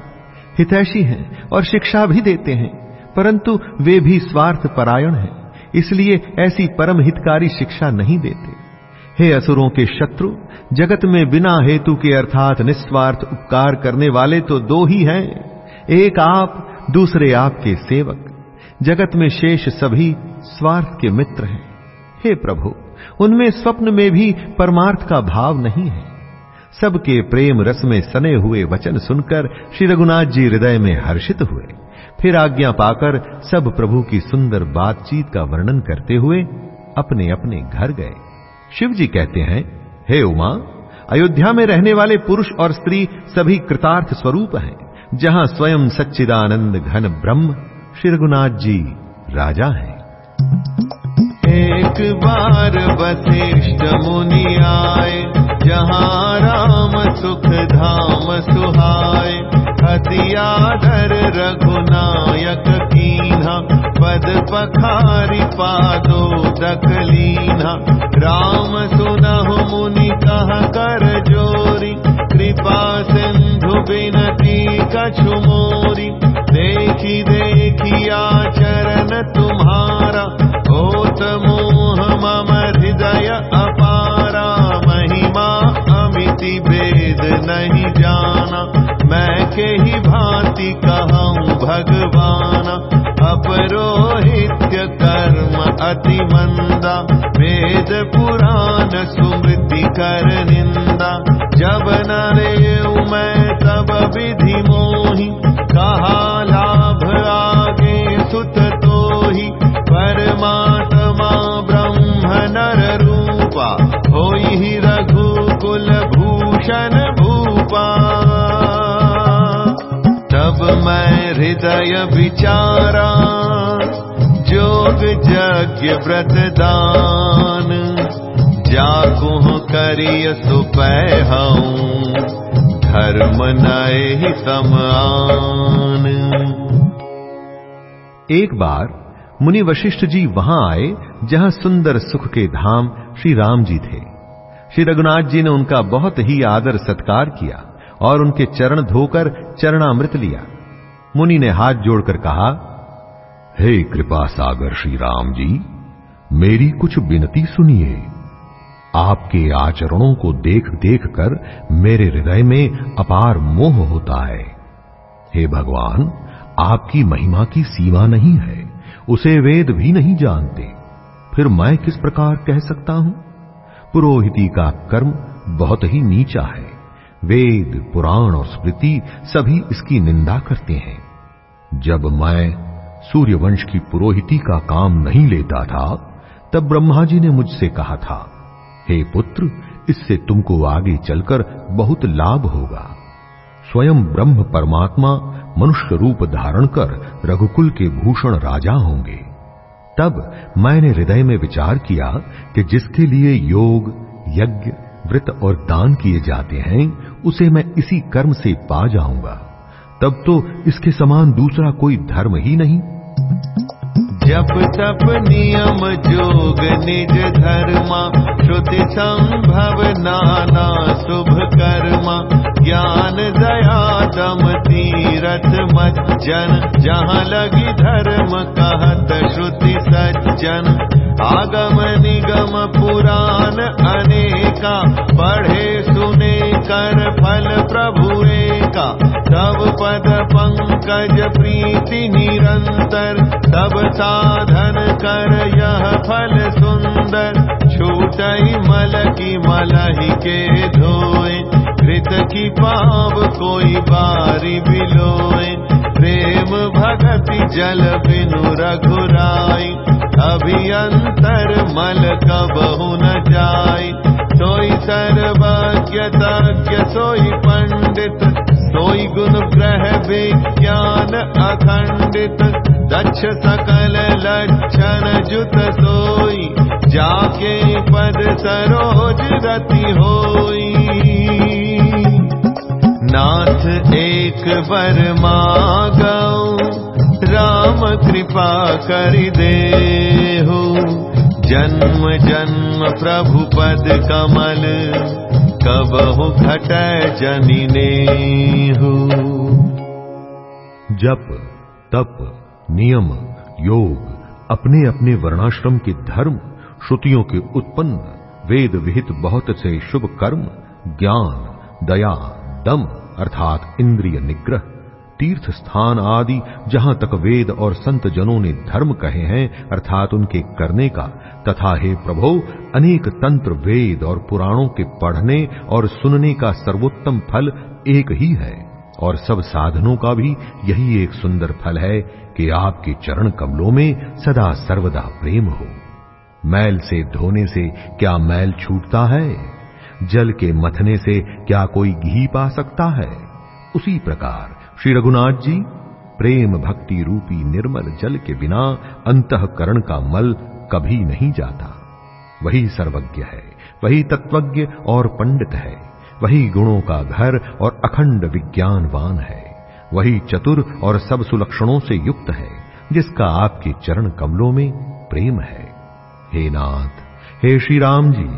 हितैषी हैं और शिक्षा भी देते हैं, परंतु वे भी स्वार्थ परायण हैं, इसलिए ऐसी परम हितकारी शिक्षा नहीं देते। हे असुरों के शत्रु, जगत में बिना हेतु के अर्थात निस्वार्थ उपकार करने वाले तो दो ही हैं। एक आप, दूसरे आपके सेवक। जगत में शेष सभी स्वार्थ के मित्र हैं। हे प्रभु, उनमें स्वप्न में भी परमार्थ का भाव नहीं है। सबके प्रेम रस में सने हुए वचन सुनकर श्री रघुनाथ जी हृदय में हर्षित हुए। फिर आज्ञा पाकर सब प्रभु की सुंदर बातचीत का वर्णन करते हुए अपने अपने घर गए। शिव जी कहते हैं, हे उमा, अयोध्या में रहने वाले पुरुष और स्त्री सभी कृतार्थ स्वरूप हैं, जहाँ स्वयं सच्चिदानंद घन ब्रह्म श्री रघुनाथ जी राजा हैं। एक बार वशिष्ठ मुनि आए, जहाँ राम सुख धाम सुहाय हतियाधर रघुनायक कीन्हा, पद पखारी पादो दकलीना राम सुनहु मुनि कह कर जोरी, कृपा सिंधु बिनती कछु मोरी। देखी देखी आचरण तुम्हारा, होत मोह मम हृदय अपारा। महिमा अमिति वेद नहीं जाना, मैं के ही भांति कहूँ भगवान। अपरोहित्य कर्म अति मंदा वेद पुराण सुमृति कर निंदा जब नरे मैं तब विधि मोही, कहा लाभ आगे सुत तो ही परमात्मा ब्रह्म नर रूपा हो ही रघुकुल भूषण भूपा। तब मैं हृदय विचारा जोग यज्ञ व्रत दान। जाकुह करिय सुपै हूँ धर्म नए समान एक बार मुनि वशिष्ठ जी वहाँ आए, जहाँ सुंदर सुख के धाम श्री राम जी थे। श्री रघुनाथ जी ने उनका बहुत ही आदर सत्कार किया और उनके चरण धोकर चरणामृत लिया। मुनि ने हाथ जोड़कर कहा हे कृपा सागर श्री राम जी, मेरी कुछ विनती सुनिए। आपके आचरणों को देख देख कर मेरे हृदय में अपार मोह होता है। हे भगवान, आपकी महिमा की सीमा नहीं है, उसे वेद भी नहीं जानते। फिर मैं किस प्रकार कह सकता हूँ? पुरोहिती का कर्म बहुत ही नीचा है। वेद, पुराण और स्मृति सभी इसकी निंदा करते हैं। जब मैं सूर्यवंश की पुरोहिती का काम नहीं लेता था, तब ब्रह्मा जी ने मुझसे कहा था, हे पुत्र, इससे तुमको आगे चलकर बहुत लाभ होगा। स्वयं ब्रह्म परमात्मा मनुष्य रूप धारण कर रघुकुल के भूषण राजा होंगे। तब मैंने हृदय में विचार किया कि जिसके लिए योग, यज्ञ, व्रत और दान किए जाते हैं, उसे मैं इसी कर्म से पा जाऊँगा। तब तो इसके समान दूसरा कोई धर्म ही नहीं। जप तप नियम जोग निज धर्मा, श्रुति संभव नाना शुभ कर्मा। ज्ञान, दया, दम, तीरथ मज्जन जहाँ लगी धर्म कहत श्रुति सज्जन। आगम निगम पुराण अनेका, पढ़े सुने कर फल प्रभु का। तब पद पंकज प्रीति निरंतर, तब साधन कर यह फल सुंदर। छूट मल की मलही के धोए कृत की पाप कोई बारी बिलोए। प्रेम भगति जल बिनु रघुराई, अभियंतर मल कबहु न जाय सोई सर्वज्ञ तज्ञ, सोई पंडित गुण ग्रह विज्ञान अखंडित दक्ष सकल लक्षण जुत सोई जाके पद सरोज रति होई। नाथ एक बर मागऊ राम कृपा कर दे हो जन्म जन्म प्रभु पद कमल कबहु घट जनिने जप, तप, नियम, योग अपने अपने वर्णाश्रम के धर्म, श्रुतियों के उत्पन्न, वेद विहित बहुत से शुभ कर्म, ज्ञान, दया, दम, अर्थात इंद्रिय निग्रह। तीर्थ स्थान आदि जहाँ तक वेद और संत जनों ने धर्म कहे हैं, अर्थात उनके करने का, तथा हे प्रभो, अनेक तंत्र वेद और पुराणों के पढ़ने और सुनने का सर्वोत्तम फल एक ही है, और सब साधनों का भी यही एक सुंदर फल है कि आपके चरण कमलों में सदा सर्वदा प्रेम हो। मैल से धोने से क्या मैल छूटता है? जल के मथने से क्या कोई घी पा सकता है? उसी प्रकार श्री रघुनाथ जी, प्रेम भक्ति रूपी निर्मल जल के बिना अंतकरण का मल कभी नहीं जाता। वही सर्वज्ञ है, वही तत्वज्ञ और पंडित है, वही गुणों का घर और अखंड विज्ञानवान है, वही चतुर और सब सुलक्षणों से युक्त है, जिसका आपके चरण कमलों में प्रेम है। हे नाथ, हे श्री राम जी,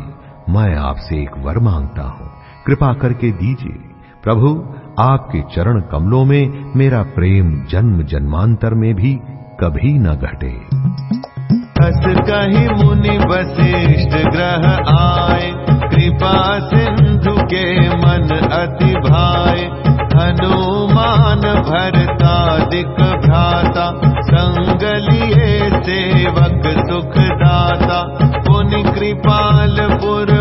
मैं आपसे एक वर माँगता हूँ। कृपा करके दीजिए। प्रभु आपके चरण कमलों में मेरा प्रेम जन्म जन्मांतर में भी कभी न घटे। हस कही मुनि वशिष्ठ ग्रह आए, कृपा सिंधु के मन अति भाए। हनुमान भरता दिक भ्राता, संग लिए सेवक सुखदाता। पुनि कृपाल पुर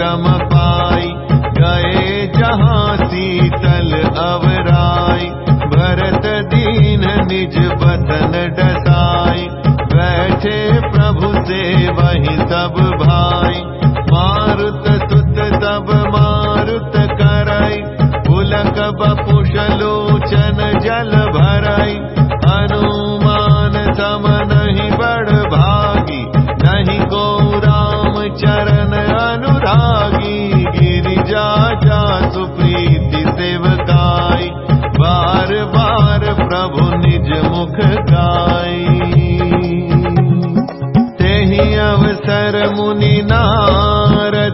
प्रभु पाई गए जहाँ शीतल अवराय भरत दीन निज बदन डसाई, बैठे प्रभु से वही सब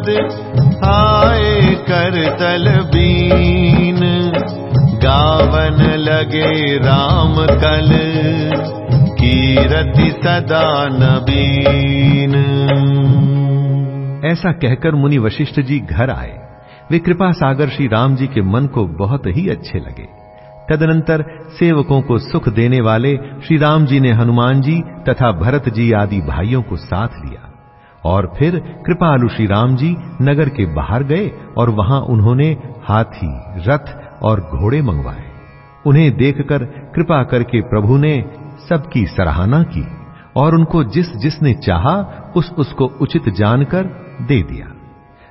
नारद आए कर तल बीन गावन लगे राम कल, कीरति सदा नबीन। ऐसा कहकर मुनि वशिष्ठ जी घर आए। वे कृपा सागर श्री राम जी के मन को बहुत ही अच्छे लगे। तदनंतर सेवकों को सुख देने वाले श्री राम जी ने हनुमान जी तथा भरत जी आदि भाइयों को साथ लिया। और फिर कृपालु श्री राम जी नगर के बाहर गए और वहाँ उन्होंने हाथी, रथ और घोड़े मंगवाए। उन्हें देखकर कृपा करके प्रभु ने सबकी सराहना की और उनको जिस जिसने चाहा उस उसको उचित जानकर दे दिया।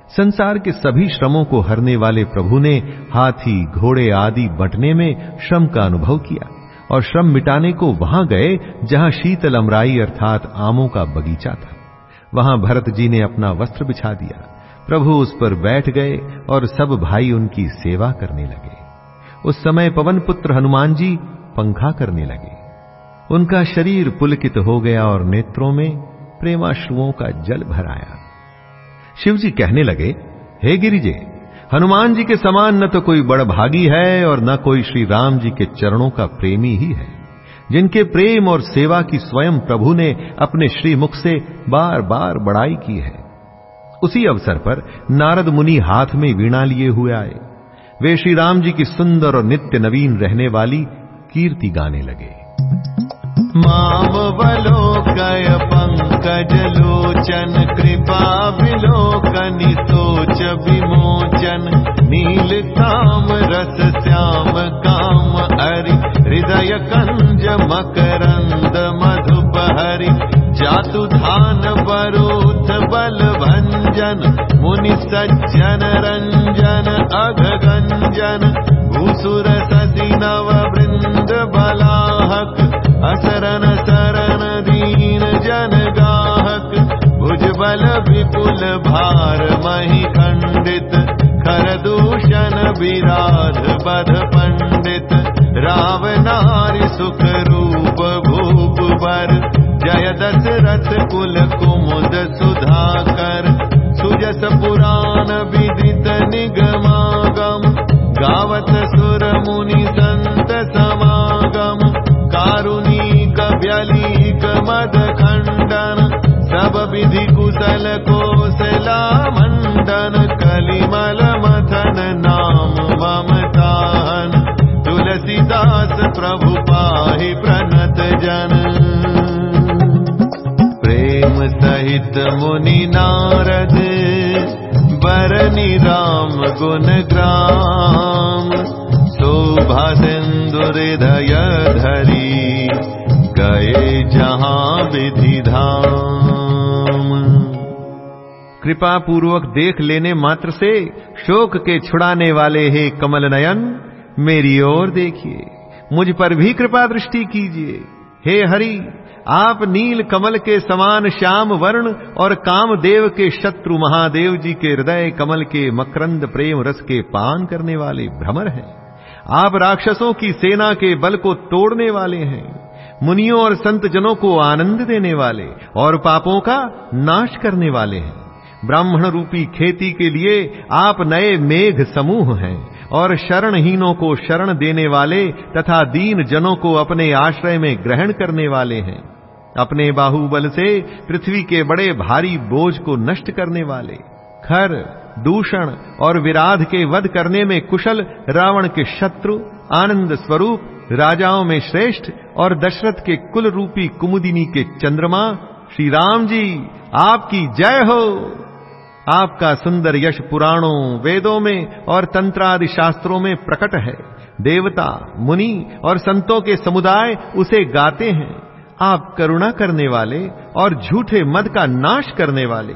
संसार के सभी श्रमों को हरने वाले प्रभु ने हाथी, घोड़े आदि बंटने में श्रम का अनुभव किया और श्रम मिटाने को वहाँ गए जहाँ शीतल अमराई अर्थात आमों का बगीचा था। वहाँ भरत जी ने अपना वस्त्र बिछा दिया। प्रभु उस पर बैठ गए और सब भाई उनकी सेवा करने लगे। उस समय पवन पुत्र हनुमान जी पंखा करने लगे। उनका शरीर पुलकित हो गया और नेत्रों में प्रेमाश्रुओं का जल भर आया। शिव जी कहने लगे, हे गिरिजे, हनुमान जी के समान न तो कोई बड़ भागी है और न कोई श्री राम जी के चरणों का प्रेमी ही है। जिनके प्रेम और सेवा की स्वयं प्रभु ने अपने श्रीमुख से बार बार बड़ाई की है। उसी अवसर पर नारद मुनि हाथ में वीणा लिए हुए आए। वे श्री राम जी की सुंदर और नित्य नवीन रहने वाली कीर्ति गाने लगे। माम बलो कय पंकज लोचन, कृपा विलोकनि सोच विमोचन। नील काम रस श्याम काम हरि हृदय कंज मकरंद मधुप हरि जातु धान बरोथ बल भंजन मुनि सज्जन रंजन अघ गंजन भूसुर ससी नव वृंद बलाहक असरन सरन दीन जन गाहक भुज बल विपुल भार मही खंडित खर दूषण विराध बध पंडित राव नारी सुख रूप भूप बर जय दशरथ कुल कुमुद सुधाकर सुजस पुराण विदित निगमागम गावत सुर मुनि संत समागम कारुणिक व्यलीक मद खंडन सब विधि कुशल कोसला तुलसीदास प्रभु पाहि प्रणत जन। प्रेम सहित मुनि नारद, बरनी राम गुण ग्राम। शोभा सिंदुर हृदय धरी, गए जहाँ विधि धाम। कृपा पूर्वक देख लेने मात्र से शोक के छुड़ाने वाले हे कमल नयन मेरी ओर देखिए, मुझ पर भी कृपा दृष्टि कीजिए। हे हरि, आप नील कमल के समान श्याम वर्ण और कामदेव के शत्रु महादेव जी के हृदय कमल के मकरंद प्रेम रस के पान करने वाले भ्रमर हैं। आप राक्षसों की सेना के बल को तोड़ने वाले हैं। मुनियों और संत जनों को आनंद देने वाले और पापों का नाश करने वाले हैं। ब्राह्मण रूपी खेती के लिए आप नए मेघ समूह हैं। और शरणहीनों को शरण देने वाले तथा दीन जनों को अपने आश्रय में ग्रहण करने वाले हैं। अपने बाहुबल से पृथ्वी के बड़े भारी बोझ को नष्ट करने वाले। खर, दूषण और विराध के वध करने में कुशल रावण के शत्रु, आनंद स्वरूप, राजाओं में श्रेष्ठ और दशरथ के कुल रूपी कुमुदिनी के चंद्रमा, श्री राम जी, आपकी जय हो। आपका सुंदर यश पुराणों, वेदों में और तंत्रादि शास्त्रों में प्रकट है। देवता, मुनि और संतों के समुदाय उसे गाते हैं। आप करुणा करने वाले और झूठे मद का नाश करने वाले,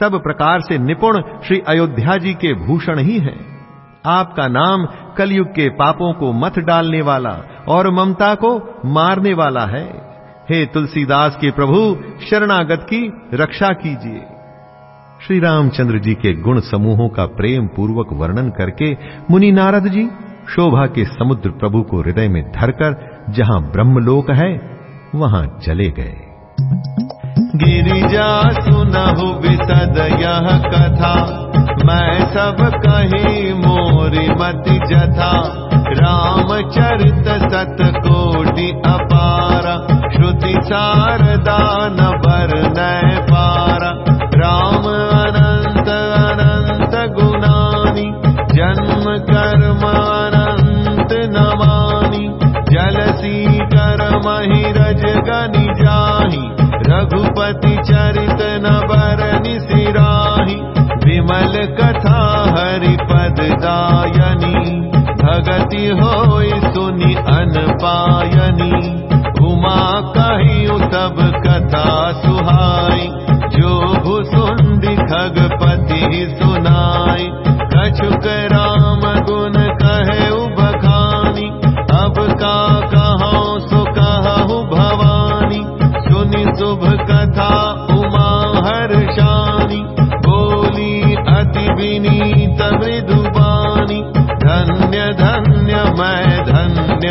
सब प्रकार से निपुण श्री अयोध्या जी के भूषण ही हैं। आपका नाम कलयुग के पापों को मत डालने वाला और ममता को मारने वाला है। हे तुलसीदास के प्रभु, शरणागत की रक्षा कीजिए। श्री रामचंद्र जी के गुण समूहों का प्रेम पूर्वक वर्णन करके मुनि नारद जी शोभा के समुद्र प्रभु को हृदय में धरकर जहाँ ब्रह्मलोक है, वहाँ चले गए। गिरिजा सुनहु विसद यह कथा, मैं सब कही मोरी मति जथा। रामचरित सत कोटि अपारा, श्रुति सारदा न बर नय पारा। चरित न सिराहि विमल कथा हरि पद भगति होय सुनि अनपायनी उमा कहियो सब कथा सुहाई। जो भुसुंडी खगपति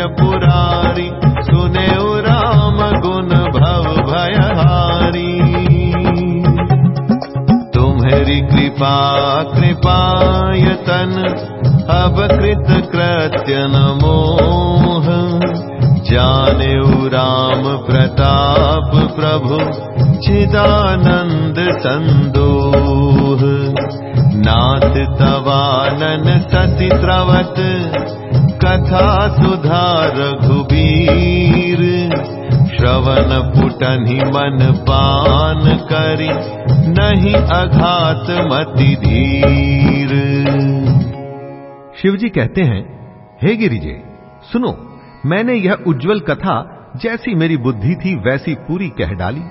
पुरारी सुने राम गुण भव भयहारी। तुम्हारी कृपा कृपायतन अब कृत कृत्य न मोह। जाने राम प्रताप प्रभु चिदानंद संदोह नाथ तवानन सति स्रवत कथा सुधार घुबीर श्रवण पुटनि मन पान करी, नहीं अघात मति धीर। शिवजी कहते हैं, हे गिरिजे, सुनो, मैंने यह उज्जवल कथा जैसी मेरी बुद्धि थी वैसी पूरी कह डाली।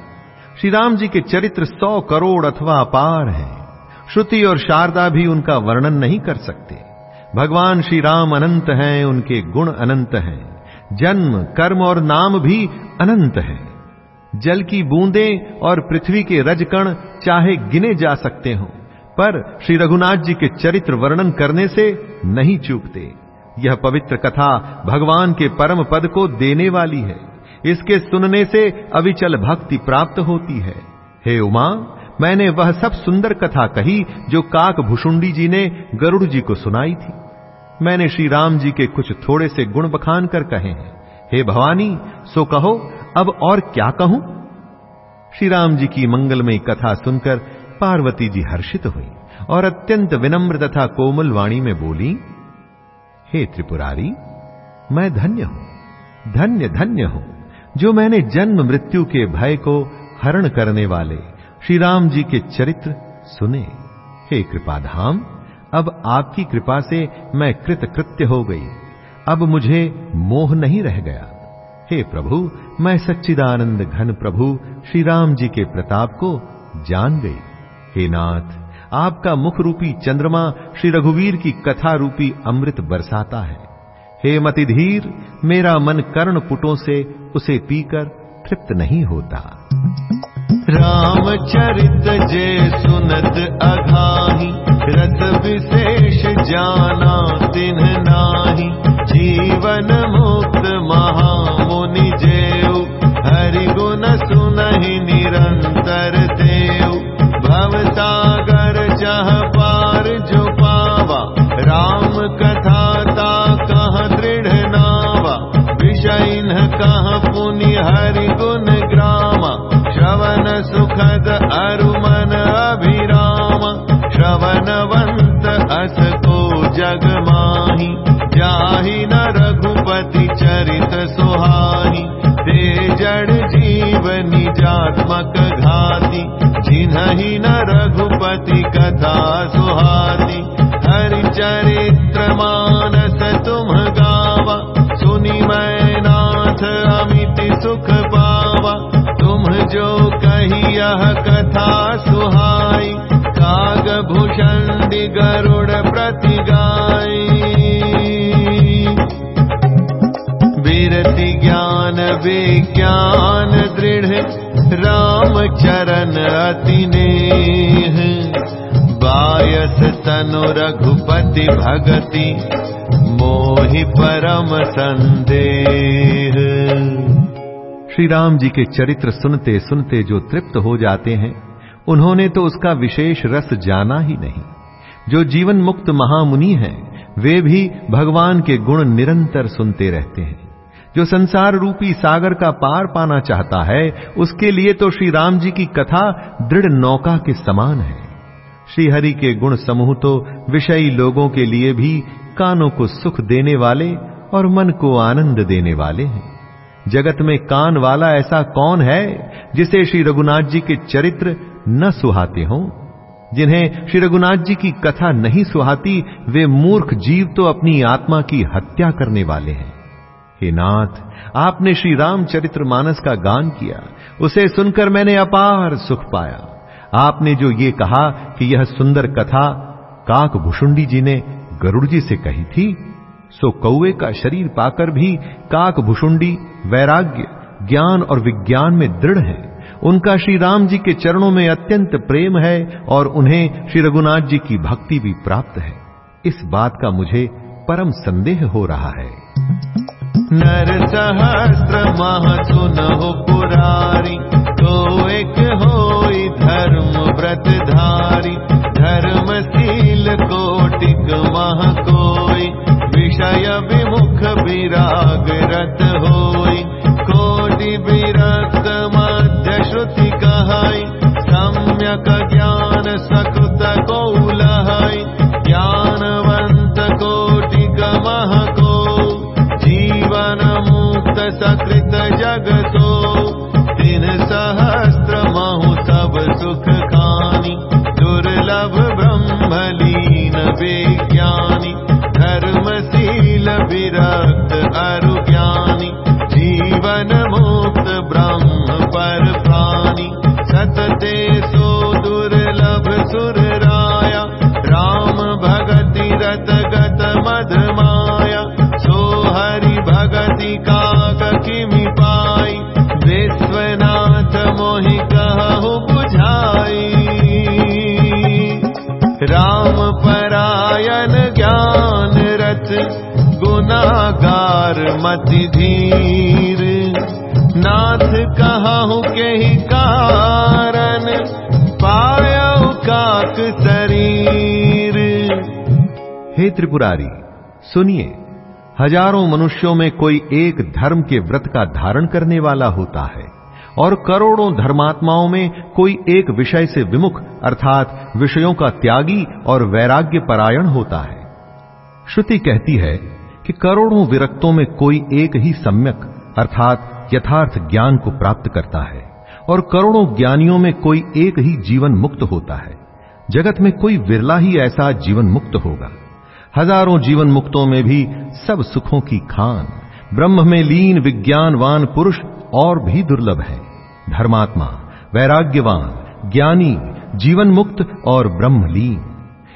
श्री राम जी के चरित्र सौ करोड़ अथवा अपार हैं। श्रुति और शारदा भी उनका वर्णन नहीं कर सकते। भगवान श्री राम अनंत हैं, उनके गुण अनंत हैं। जन्म, कर्म और नाम भी अनंत हैं। जल की बूंदें और पृथ्वी के रजकण चाहे गिने जा सकते हों, पर श्री रघुनाथ जी के चरित्र वर्णन करने से नहीं चूकते। यह पवित्र कथा भगवान के परम पद को देने वाली है। इसके सुनने से अविचल भक्ति प्राप्त होती है। हे उमा, मैंने वह सब सुंदर कथा कही, जो काक भुषुंडी जी ने गरुड़ जी को सुनाई थी। मैंने श्री राम जी के कुछ थोड़े से गुण बखान कर कहे हैं। हे भवानी, सो कहो, अब और क्या कहूँ? श्री राम जी की मंगलमयी कथा सुनकर पार्वती जी हर्षित हुई और अत्यंत विनम्र तथा कोमल वाणी में बोली, हे त्रिपुरारी, मैं धन्य हूँ, धन्य धन्य हूँ, जो मैंने जन्म मृत्यु के भय को हरण करने वाले श्री राम जी के चरित्र सुने। हे कृपाधाम अब आपकी कृपा से मैं कृत कृत्य हो गई। अब मुझे मोह नहीं रह गया। हे प्रभु, मैं सच्चिदानंद घन प्रभु श्री राम जी के प्रताप को जान गई। हे नाथ, आपका मुख रूपी चंद्रमा श्री रघुवीर की कथा रूपी अमृत बरसाता है। हे मतिधीर, मेरा मन कर्ण पुटों से उसे पीकर तृप्त नहीं होता। रामचरित जे सुनत अघाही रस विशेष जाना तिन नाही। जीवन मुक्त महामुनि जेऊ हरि गुण सुनहि निरंतर देव भव सागर जह पार जो पावा राम कथा ता कह दृढ़ नावा। विषय कह पुनि हरि गुण ग्रामा श्रवण सुखद अरुमन अभिराम श्रवणवंत अस को जग माही। जाहि न रघुपति चरित सुहाही ते जड़ जीवनी जात्मक घाती। जिन्हि न रघुपति कथा सुहाती। हरि चरित्र मानस तुम गावा सुनि मैं नाथ अमित सुख जो कही यह कथा सुहाई काग भूषण गरुड़ प्रति गाई विरति ज्ञान विज्ञान दृढ़ राम चरण अति नेह। बायस तनु रघुपति भगति मोहि परम संदेह श्री राम जी के चरित्र सुनते सुनते जो तृप्त हो जाते हैं, उन्होंने तो उसका विशेष रस जाना ही नहीं। जो जीवन मुक्त महामुनि हैं, वे भी भगवान के गुण निरंतर सुनते रहते हैं। जो संसार रूपी सागर का पार पाना चाहता है, उसके लिए तो श्री राम जी की कथा दृढ़ नौका के समान है। श्री हरि के गुण समूह तो विषयी लोगों के लिए भी कानों को सुख देने वाले और मन को आनंद देने वाले हैं। जगत में कान वाला ऐसा कौन है जिसे श्री रघुनाथ जी के चरित्र न सुहाते हों? जिन्हें श्री रघुनाथ जी की कथा नहीं सुहाती, वे मूर्ख जीव तो अपनी आत्मा की हत्या करने वाले हैं। हे नाथ, आपने श्री रामचरित्र मानस का गान किया। उसे सुनकर मैंने अपार सुख पाया। आपने जो ये कहा कि यह सुंदर कथा काक भुषुंडी जी ने गरुड़ जी से कही थी सो कौवे का शरीर पाकर भी काक भुषुंडी, वैराग्य, ज्ञान और विज्ञान में दृढ़ है। उनका श्री राम जी के चरणों में अत्यंत प्रेम है और उन्हें श्री रघुनाथ जी की भक्ति भी प्राप्त है। इस बात का मुझे परम संदेह हो रहा है। नर सहस्त्र मह सुनहु पुरारी तो एक होई धर्म व्रत धारी धर्मशील कोटिक मह कोई। विषय विमुख विराग रत होई। कोटि विरक्त मध्य श्रुति कहाई। सम्यक विरक्त अरुज्ञानि जीवनमुक्त ब्रह्म पर प्राणि सतते मति धीर। नाथ कहु के ही कारण पायऊ काक शरीर। हे त्रिपुरारी, सुनिए, हज़ारों मनुष्यों में कोई एक धर्म के व्रत का धारण करने वाला होता है, और करोड़ों धर्मात्माओं में कोई एक विषय से विमुख, अर्थात विषयों का त्यागी और वैराग्य परायण होता है। श्रुति कहती है कि करोड़ों विरक्तों में कोई एक ही सम्यक, अर्थात यथार्थ ज्ञान को प्राप्त करता है, और करोड़ों ज्ञानियों में कोई एक ही जीवन मुक्त होता है। जगत में कोई विरला ही ऐसा जीवन मुक्त होगा। हज़ारों जीवन मुक्तों में भी सब सुखों की खान, ब्रह्म में लीन विज्ञानवान पुरुष और भी दुर्लभ है। धर्मात्मा, वैराग्यवान, ज्ञानी, जीवन मुक्त और ब्रह्मलीन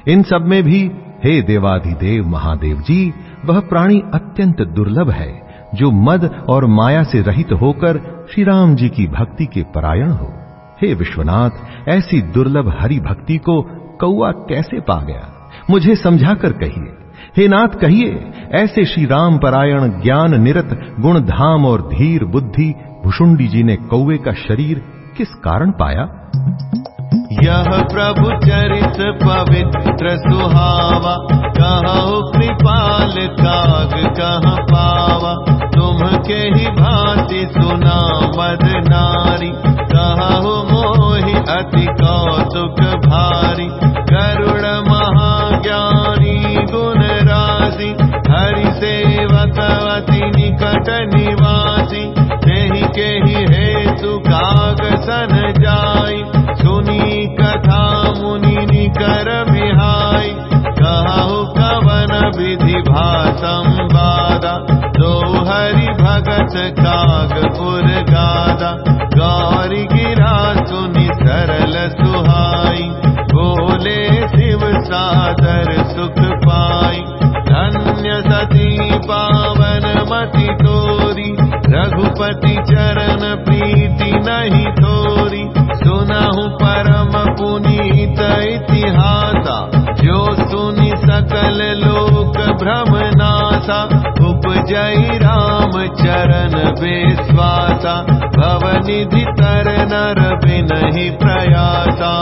इन सब में भी, हे देवाधिदेव महादेव जी वह प्राणी अत्यंत दुर्लभ है, जो मद और माया से रहित होकर श्री राम जी की भक्ति के परायण हो। हे विश्वनाथ, ऐसी दुर्लभ हरि भक्ति को कौआ कैसे पा गया? मुझे समझाकर कहिए। हे नाथ, कहिए, ऐसे श्री राम परायण ज्ञान निरत गुण धाम और धीर बुद्धि भुषुंडी जी ने कौवे का शरीर किस कारण पाया? यह प्रभु चरित पवित्र सुहावा कहो कृपाल काग कह पावा। तुम के ही भांति सुना मद नारी कहो मोहि अति कौतुक भगत काग पुर गादा। गौरी गिरा सुनि सरल सुहाई। बोले शिव सादर पाई। धन्य सती पावन तोरी। रघुपति चरण प्रीति नहीं थोरी। सुनहु परम पुनीत इतिहासा। जो सुनि सकल लोक भ्रम नासा उपजई राम चरण विश्वासा भवनिधि तर नर बिनहि प्रयासा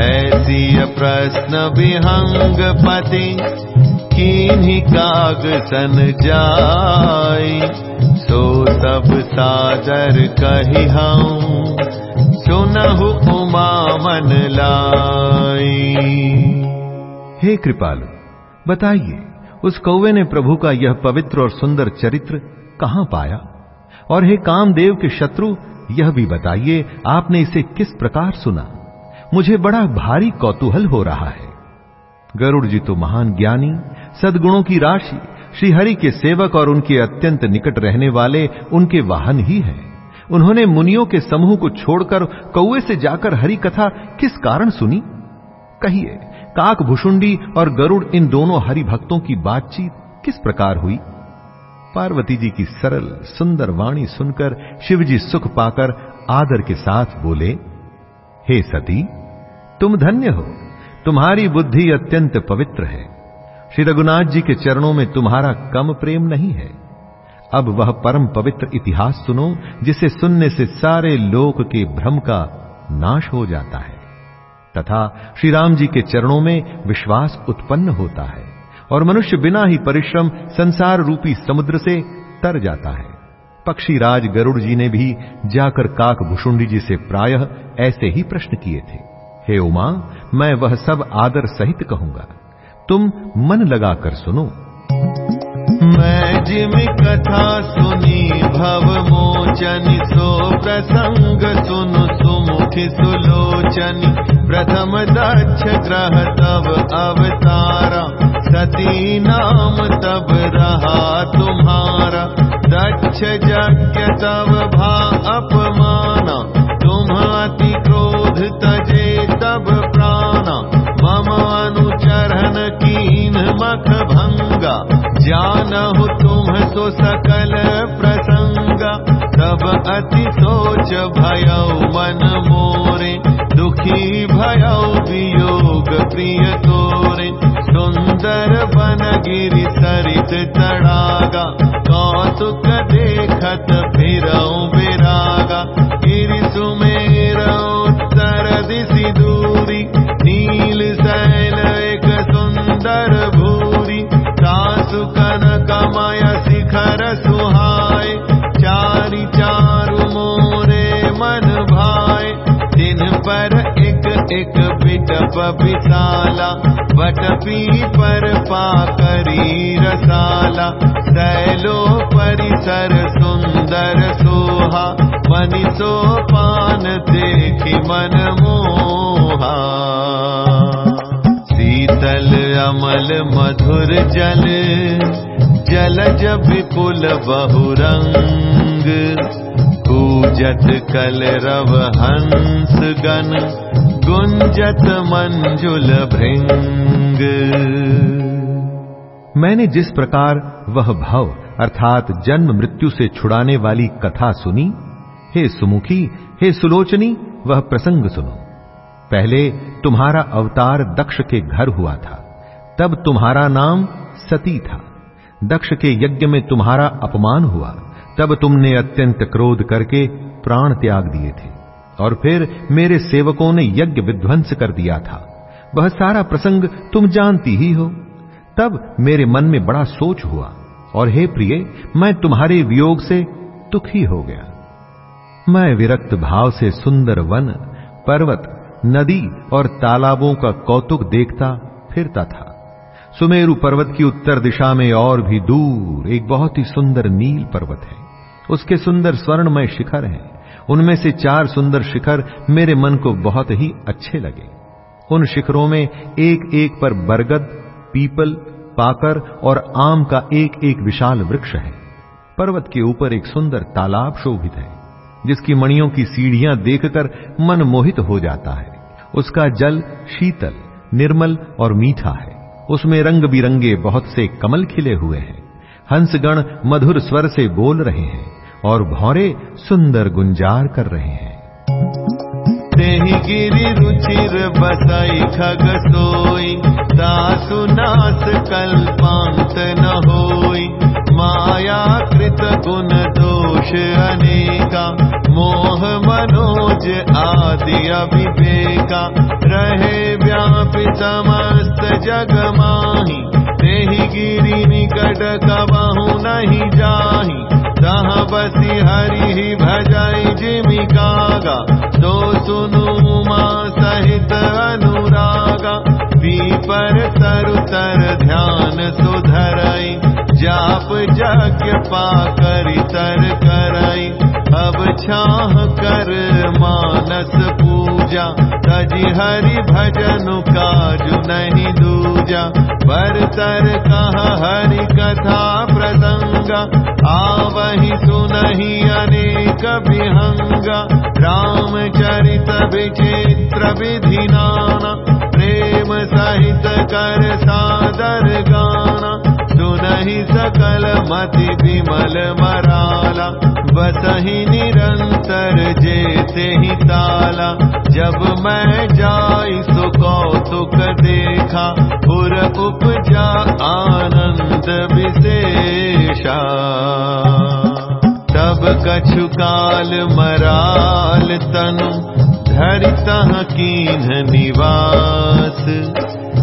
ऐसी प्रश्न विहंग पति, किन्हीं काग सन जाई। सो सब सादर कही हम सुनहु उमा मन लाई। हे कृपालु, बताइए उस कौवे ने प्रभु का यह पवित्र और सुंदर चरित्र कहाँ पाया? और हे कामदेव के शत्रु, यह भी बताइए, आपने इसे किस प्रकार सुना? मुझे बड़ा भारी कौतूहल हो रहा है। गरुड़ जी तो महान ज्ञानी, सदगुणों की राशि, श्रीहरि के सेवक और उनके अत्यंत निकट रहने वाले उनके वाहन ही हैं। उन्होंने मुनियों के समूह को छोड़कर कौए से जाकर हरि कथा किस कारण सुनी? कहिए। काक भुषुंडी और गरुड़ इन दोनों हरि भक्तों की बातचीत किस प्रकार हुई? पार्वती जी की सरल, सुंदर वाणी सुनकर शिवजी सुख पाकर आदर के साथ बोले, हे सती, तुम धन्य हो। तुम्हारी बुद्धि अत्यंत पवित्र है। श्री रघुनाथ जी के चरणों में तुम्हारा कम प्रेम नहीं है। अब वह परम पवित्र इतिहास सुनो, जिसे सुनने से सारे लोक के भ्रम का नाश हो जाता है। तथा श्री राम जी के चरणों में विश्वास उत्पन्न होता है और मनुष्य बिना ही परिश्रम संसार रूपी समुद्र से तर जाता है। पक्षी राज गरुड़ जी ने भी जाकर काक भुषुंडी जी से प्रायः ऐसे ही प्रश्न किए थे, हे उमा, मैं वह सब आदर सहित कहूँगा। तुम मन लगाकर सुनो। मैं जिम कथा सुनी, भव मोचन सो प्रसंग सुनु सुलोचनी प्रथम दक्ष अवतारा। सती नाम तब रहा तुम्हारा। दक्ष यज्ञ तब भा अपमाना। तुम अति क्रोध तजे तब प्राणा। मम अनुचरण कीन मख भंगा। जानहु तुम सो सकल अति सोच भयौ मन मोरे दुखी भयौ वियोग प्रिय तोरे। सुंदर बन गिरि सरित तड़ागा कौतुक देखत फिरौ विरागा। गिरि सुमेर एक एक बिटप विशाला बटपी पर पाकरी रसाला। सैलो परिसर सुंदर सोहा मनि पान देखी मन मोहा। शीतल अमल मधुर जल जलज विपुल बहुरंग कूजत कल रव हंस गण, गुंजत मंजुल भृंग। मैंने जिस प्रकार वह भव, अर्थात जन्म मृत्यु से छुड़ाने वाली कथा सुनी, हे सुमुखी, हे सुलोचनी, वह प्रसंग सुनो। पहले तुम्हारा अवतार दक्ष के घर हुआ था, तब तुम्हारा नाम सती था। दक्ष के यज्ञ में तुम्हारा अपमान हुआ। तब तुमने अत्यंत क्रोध करके प्राण त्याग दिए थे। और फिर मेरे सेवकों ने यज्ञ विध्वंस कर दिया था। वह सारा प्रसंग तुम जानती ही हो। तब मेरे मन में बड़ा सोच हुआ, और हे प्रिय, मैं तुम्हारे वियोग से दुखी हो गया। मैं विरक्त भाव से सुंदर वन, पर्वत, नदी और तालाबों का कौतुक देखता, फिरता था। सुमेरु पर्वत की उत्तर दिशा में और भी दूर, एक बहुत ही सुंदर नील पर्वत है। उसके सुंदर स्वर्णमय शिखर हैं। उनमें से चार सुंदर शिखर मेरे मन को बहुत ही अच्छे लगे। उन शिखरों में एक एक पर बरगद, पीपल, पाकर और आम का एक एक विशाल वृक्ष है। पर्वत के ऊपर एक सुंदर तालाब शोभित है, जिसकी मणियों की सीढ़ियाँ देखकर मन मोहित हो जाता है। उसका जल शीतल, निर्मल और मीठा है। उसमें रंग बिरंगे बहुत से कमल खिले हुए हैं। हंसगण मधुर स्वर से बोल रहे हैं। और भौरे सुंदर गुंजार कर रहे हैं। गिरि रुचिर बसाई, खग सोई। दासु कल्पांत न होई। माया कृत गुण दोष अनेका। मोह मनोज आदि अभिवेका रहे व्यापी समस्त जग माही। तेहि गिरी निकट कबहु कागा तो सुनु मा सहित अनुरागा। पीपर तरुतर ध्यान सुधरई, जाप जग पाकरि तर करई। अब छाह कर मानस पूजा। तजि हरि भजन काजु नहीं दूजा। हरि कथा प्रसंगा। आवहि सुनहि अनेक विहंगा। राम चरित विचित्र विधि नाना। प्रेम सहित कर सादर गाना। सुनहि सकल मति विमल मराला। बसहि निरंतर जेते ही ताला, जब मैं जाई सो कौतुक देखा पुर उपजा आनंद विशेषा। तब कछु काल मराल तनु धरितः कीन निवास।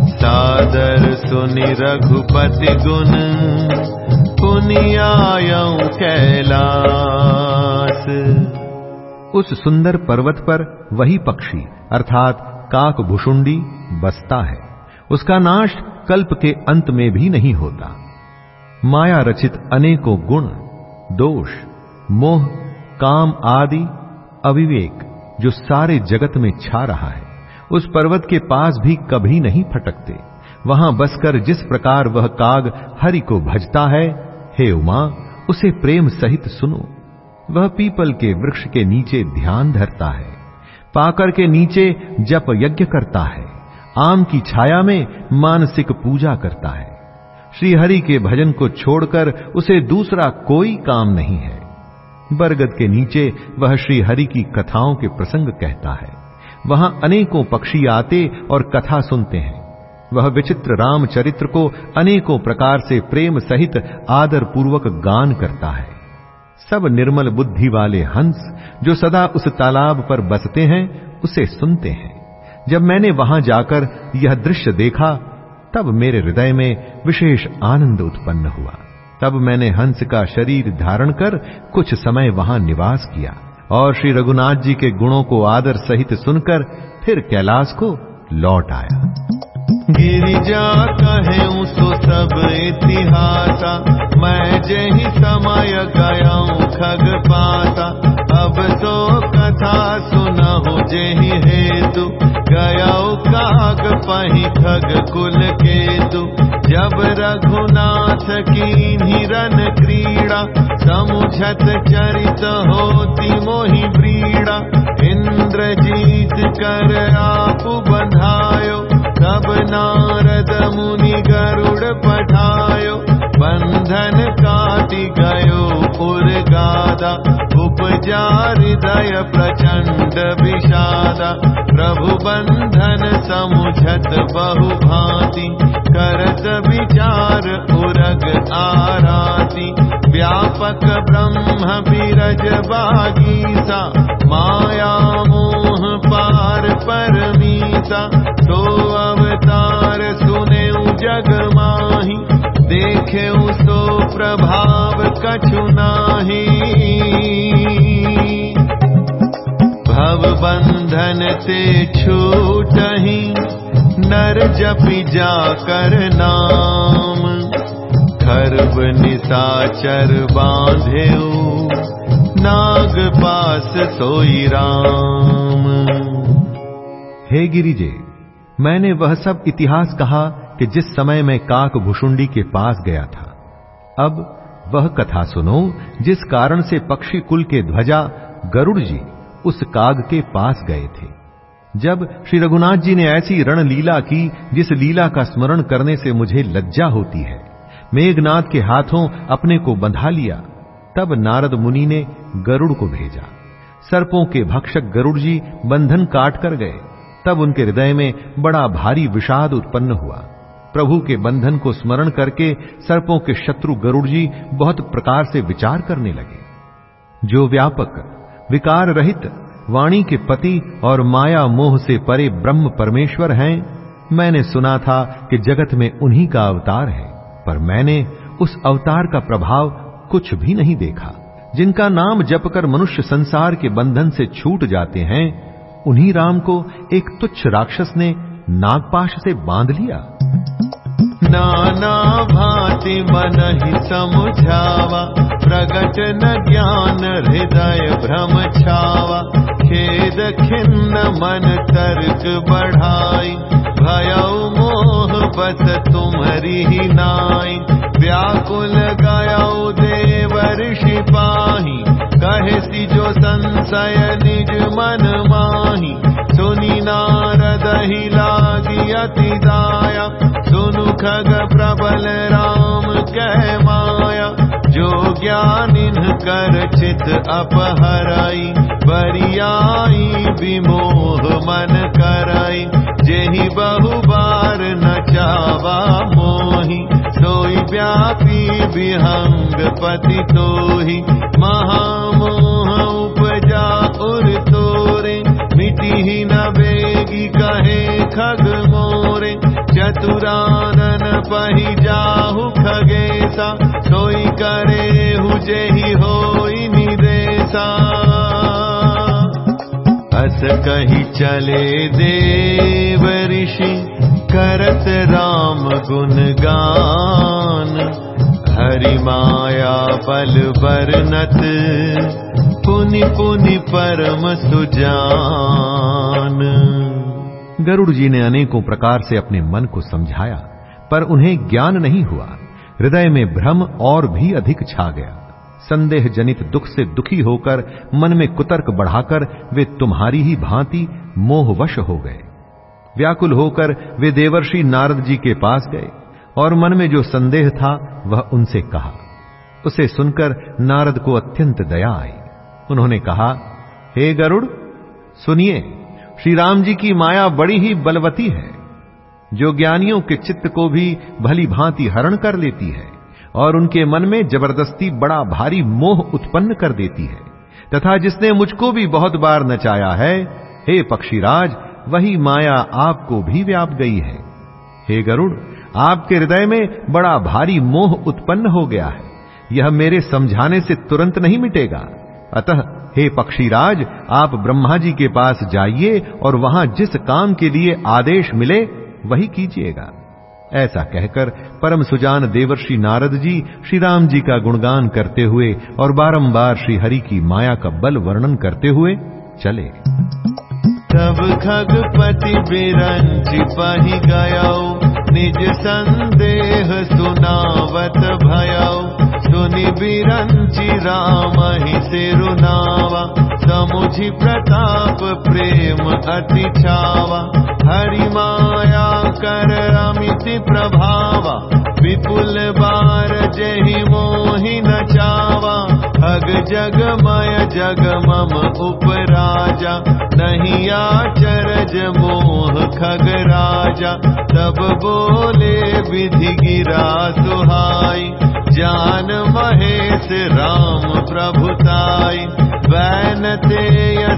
सादर सुनि रघुपति गुण पुनियायऊ कैलास उस सुंदर पर्वत पर वही पक्षी, अर्थात काक भुषुंडी बसता है। उसका नाश कल्प के अंत में भी नहीं होता। माया रचित अनेकों गुण, दोष, मोह, काम आदि, अविवेक, जो सारे जगत में छा रहा है, उस पर्वत के पास भी कभी नहीं फटकते। वहाँ बसकर जिस प्रकार वह काग हरि को भजता है, हे उमा, उसे प्रेम सहित सुनो। वह पीपल के वृक्ष के नीचे ध्यान धरता है, पाकर के नीचे जप यज्ञ करता है, आम की छाया में मानसिक पूजा करता है। श्रीहरि के भजन को छोड़कर उसे दूसरा कोई काम नहीं है। बरगद के नीचे वह श्रीहरि की कथाओं के प्रसंग कहता है। वहाँ अनेकों पक्षी आते और कथा सुनते हैं। वह विचित्र रामचरित्र को अनेकों प्रकार से प्रेम सहित आदर पूर्वक गान करता है। सब निर्मल बुद्धि वाले हंस जो सदा उस तालाब पर बसते हैं, उसे सुनते हैं। जब मैंने वहाँ जाकर यह दृश्य देखा, तब मेरे हृदय में विशेष आनंद उत्पन्न हुआ। तब मैंने हंस का शरीर धारण कर कुछ समय वहाँ निवास किया और श्री रघुनाथ जी के गुणों को आदर सहित सुनकर फिर कैलाश को लौट आया। गिरिजा कहे सो सब इतिहासा। मैं जही समय गया खग पाता। अब तो कथा सुनहु जही हेतु। गया काग पही खग कुल केतु। तब रघुनाथ की हिरन क्रीड़ा, समुझत चरित होती मोहि ब्रीड़ा इंद्रजीत कर आप बधायो तब नारद मुनि गरुड़ पठायो बंधन काटि गयो पुर गादा उपजा हृदय प्रचंड विषादा। प्रभु समुझत बहु भांति करत विचार उरग आराती। व्यापक ब्रह्म बिरज बागीसा माया मोह पार परमीसा तो अवतार सुने जग माही, देखे सो प्रभाव कछु नाही। भव बंधन से ते छूटही, नर जपि जाकर नाम। खरब निसाचर बांधे नाग पास सोई राम। हे गिरिजे, मैंने वह सब इतिहास कहा कि जिस समय मैं काक भुषुंडी के पास गया था। अब वह कथा सुनो, जिस कारण से पक्षी कुल के ध्वजा गरुड़ जी उस काग के पास गए थे। जब श्री रघुनाथ जी ने ऐसी रणलीला की जिस लीला का स्मरण करने से मुझे लज्जा होती है मेघनाथ के हाथों अपने को बंधा लिया, तब नारद मुनि ने गरुड़ को भेजा। सर्पों के भक्षक गरुड़ जी बंधन काट कर गए। तब उनके हृदय में बड़ा भारी विषाद उत्पन्न हुआ। प्रभु के बंधन को स्मरण करके सर्पों के शत्रु गरुड़ जी बहुत प्रकार से विचार करने लगे। जो व्यापक, विकार रहित, वाणी के पति और माया मोह से परे ब्रह्म परमेश्वर हैं, मैंने सुना था कि जगत में उन्हीं का अवतार है, पर मैंने उस अवतार का प्रभाव कुछ भी नहीं देखा। जिनका नाम जपकर मनुष्य संसार के बंधन से छूट जाते हैं उन्हीं राम को एक तुच्छ राक्षस ने नागपाश से बाँध लिया। नाना भांति मन ही समझावा, प्रगट न ज्ञान हृदय भ्रम छावा। खेद खिन्न मन तर्क बढ़ाई भय मोह बस तुम्हारी ही नाई। व्याकुल गयो देव ऋषि पाही। कहे सी जो संशय निज मन माही। सुनी नारद ही लागी अति दाया। सुनु खग प्रबल राम कह माया। जो ज्ञानिन कर चित अपहराई। बरियाई विमोह मन कराई। जेहि बहु बार न चावा मोही सोई व्यापी विहंग पति तोही महामोह उपजा उर तोरे। मिटी ही न बेगी कहे खग मोरे। चतुरानन पही जाहु खगेसा। सोई करे हुजे ही होई निदेसा। अस कही चले देव ऋषि करत राम गुण गान हरि माया बल बरनत, पुनि पुनि परम सुजान। गरुड़ जी ने अनेकों प्रकार से अपने मन को समझाया, पर उन्हें ज्ञान नहीं हुआ। हृदय में भ्रम और भी अधिक छा गया। संदेह जनित दुख से दुखी होकर मन में कुतर्क बढ़ाकर वे तुम्हारी ही भांति मोहवश हो गए। व्याकुल होकर वे देवर्षि नारद जी के पास गए और मन में जो संदेह था, वह उनसे कहा। उसे सुनकर नारद को अत्यंत दया आई। उन्होंने कहा, हे गरुड़, सुनिए श्री राम जी की माया बड़ी ही बलवती है। जो ज्ञानियों के चित्त को भी भली भांति हरण कर लेती है और उनके मन में ज़बरदस्ती बड़ा भारी मोह उत्पन्न कर देती है, तथा जिसने मुझको भी बहुत बार नचाया है, हे पक्षीराज वही माया आपको भी व्याप गई है। हे गरुड़, आपके हृदय में बड़ा भारी मोह उत्पन्न हो गया है। यह मेरे समझाने से तुरंत नहीं मिटेगा। अतः, हे पक्षीराज, आप ब्रह्मा जी के पास जाइए और वहाँ जिस काम के लिए आदेश मिले, वही कीजिएगा। ऐसा कहकर परम सुजान देवर्षि नारद जी श्री राम जी का गुणगान करते हुए और बारंबार श्री हरि की माया का बल वर्णन करते हुए चले तब खगपति बिरंच पही गयो। निज संदेह सुनावत भयौ। सुनि बिरंचि राम ही सिरुनावा। समुझि प्रताप प्रेम अति छावा। हरि माया कर अमिति प्रभावा। विपुल बार जहि मोहि न चावा अग जग मम उपराजा नहीं आचरज मोह खग राजा। तब बोले विधि गिरा सुहाई जान महेश राम प्रभुताई वैन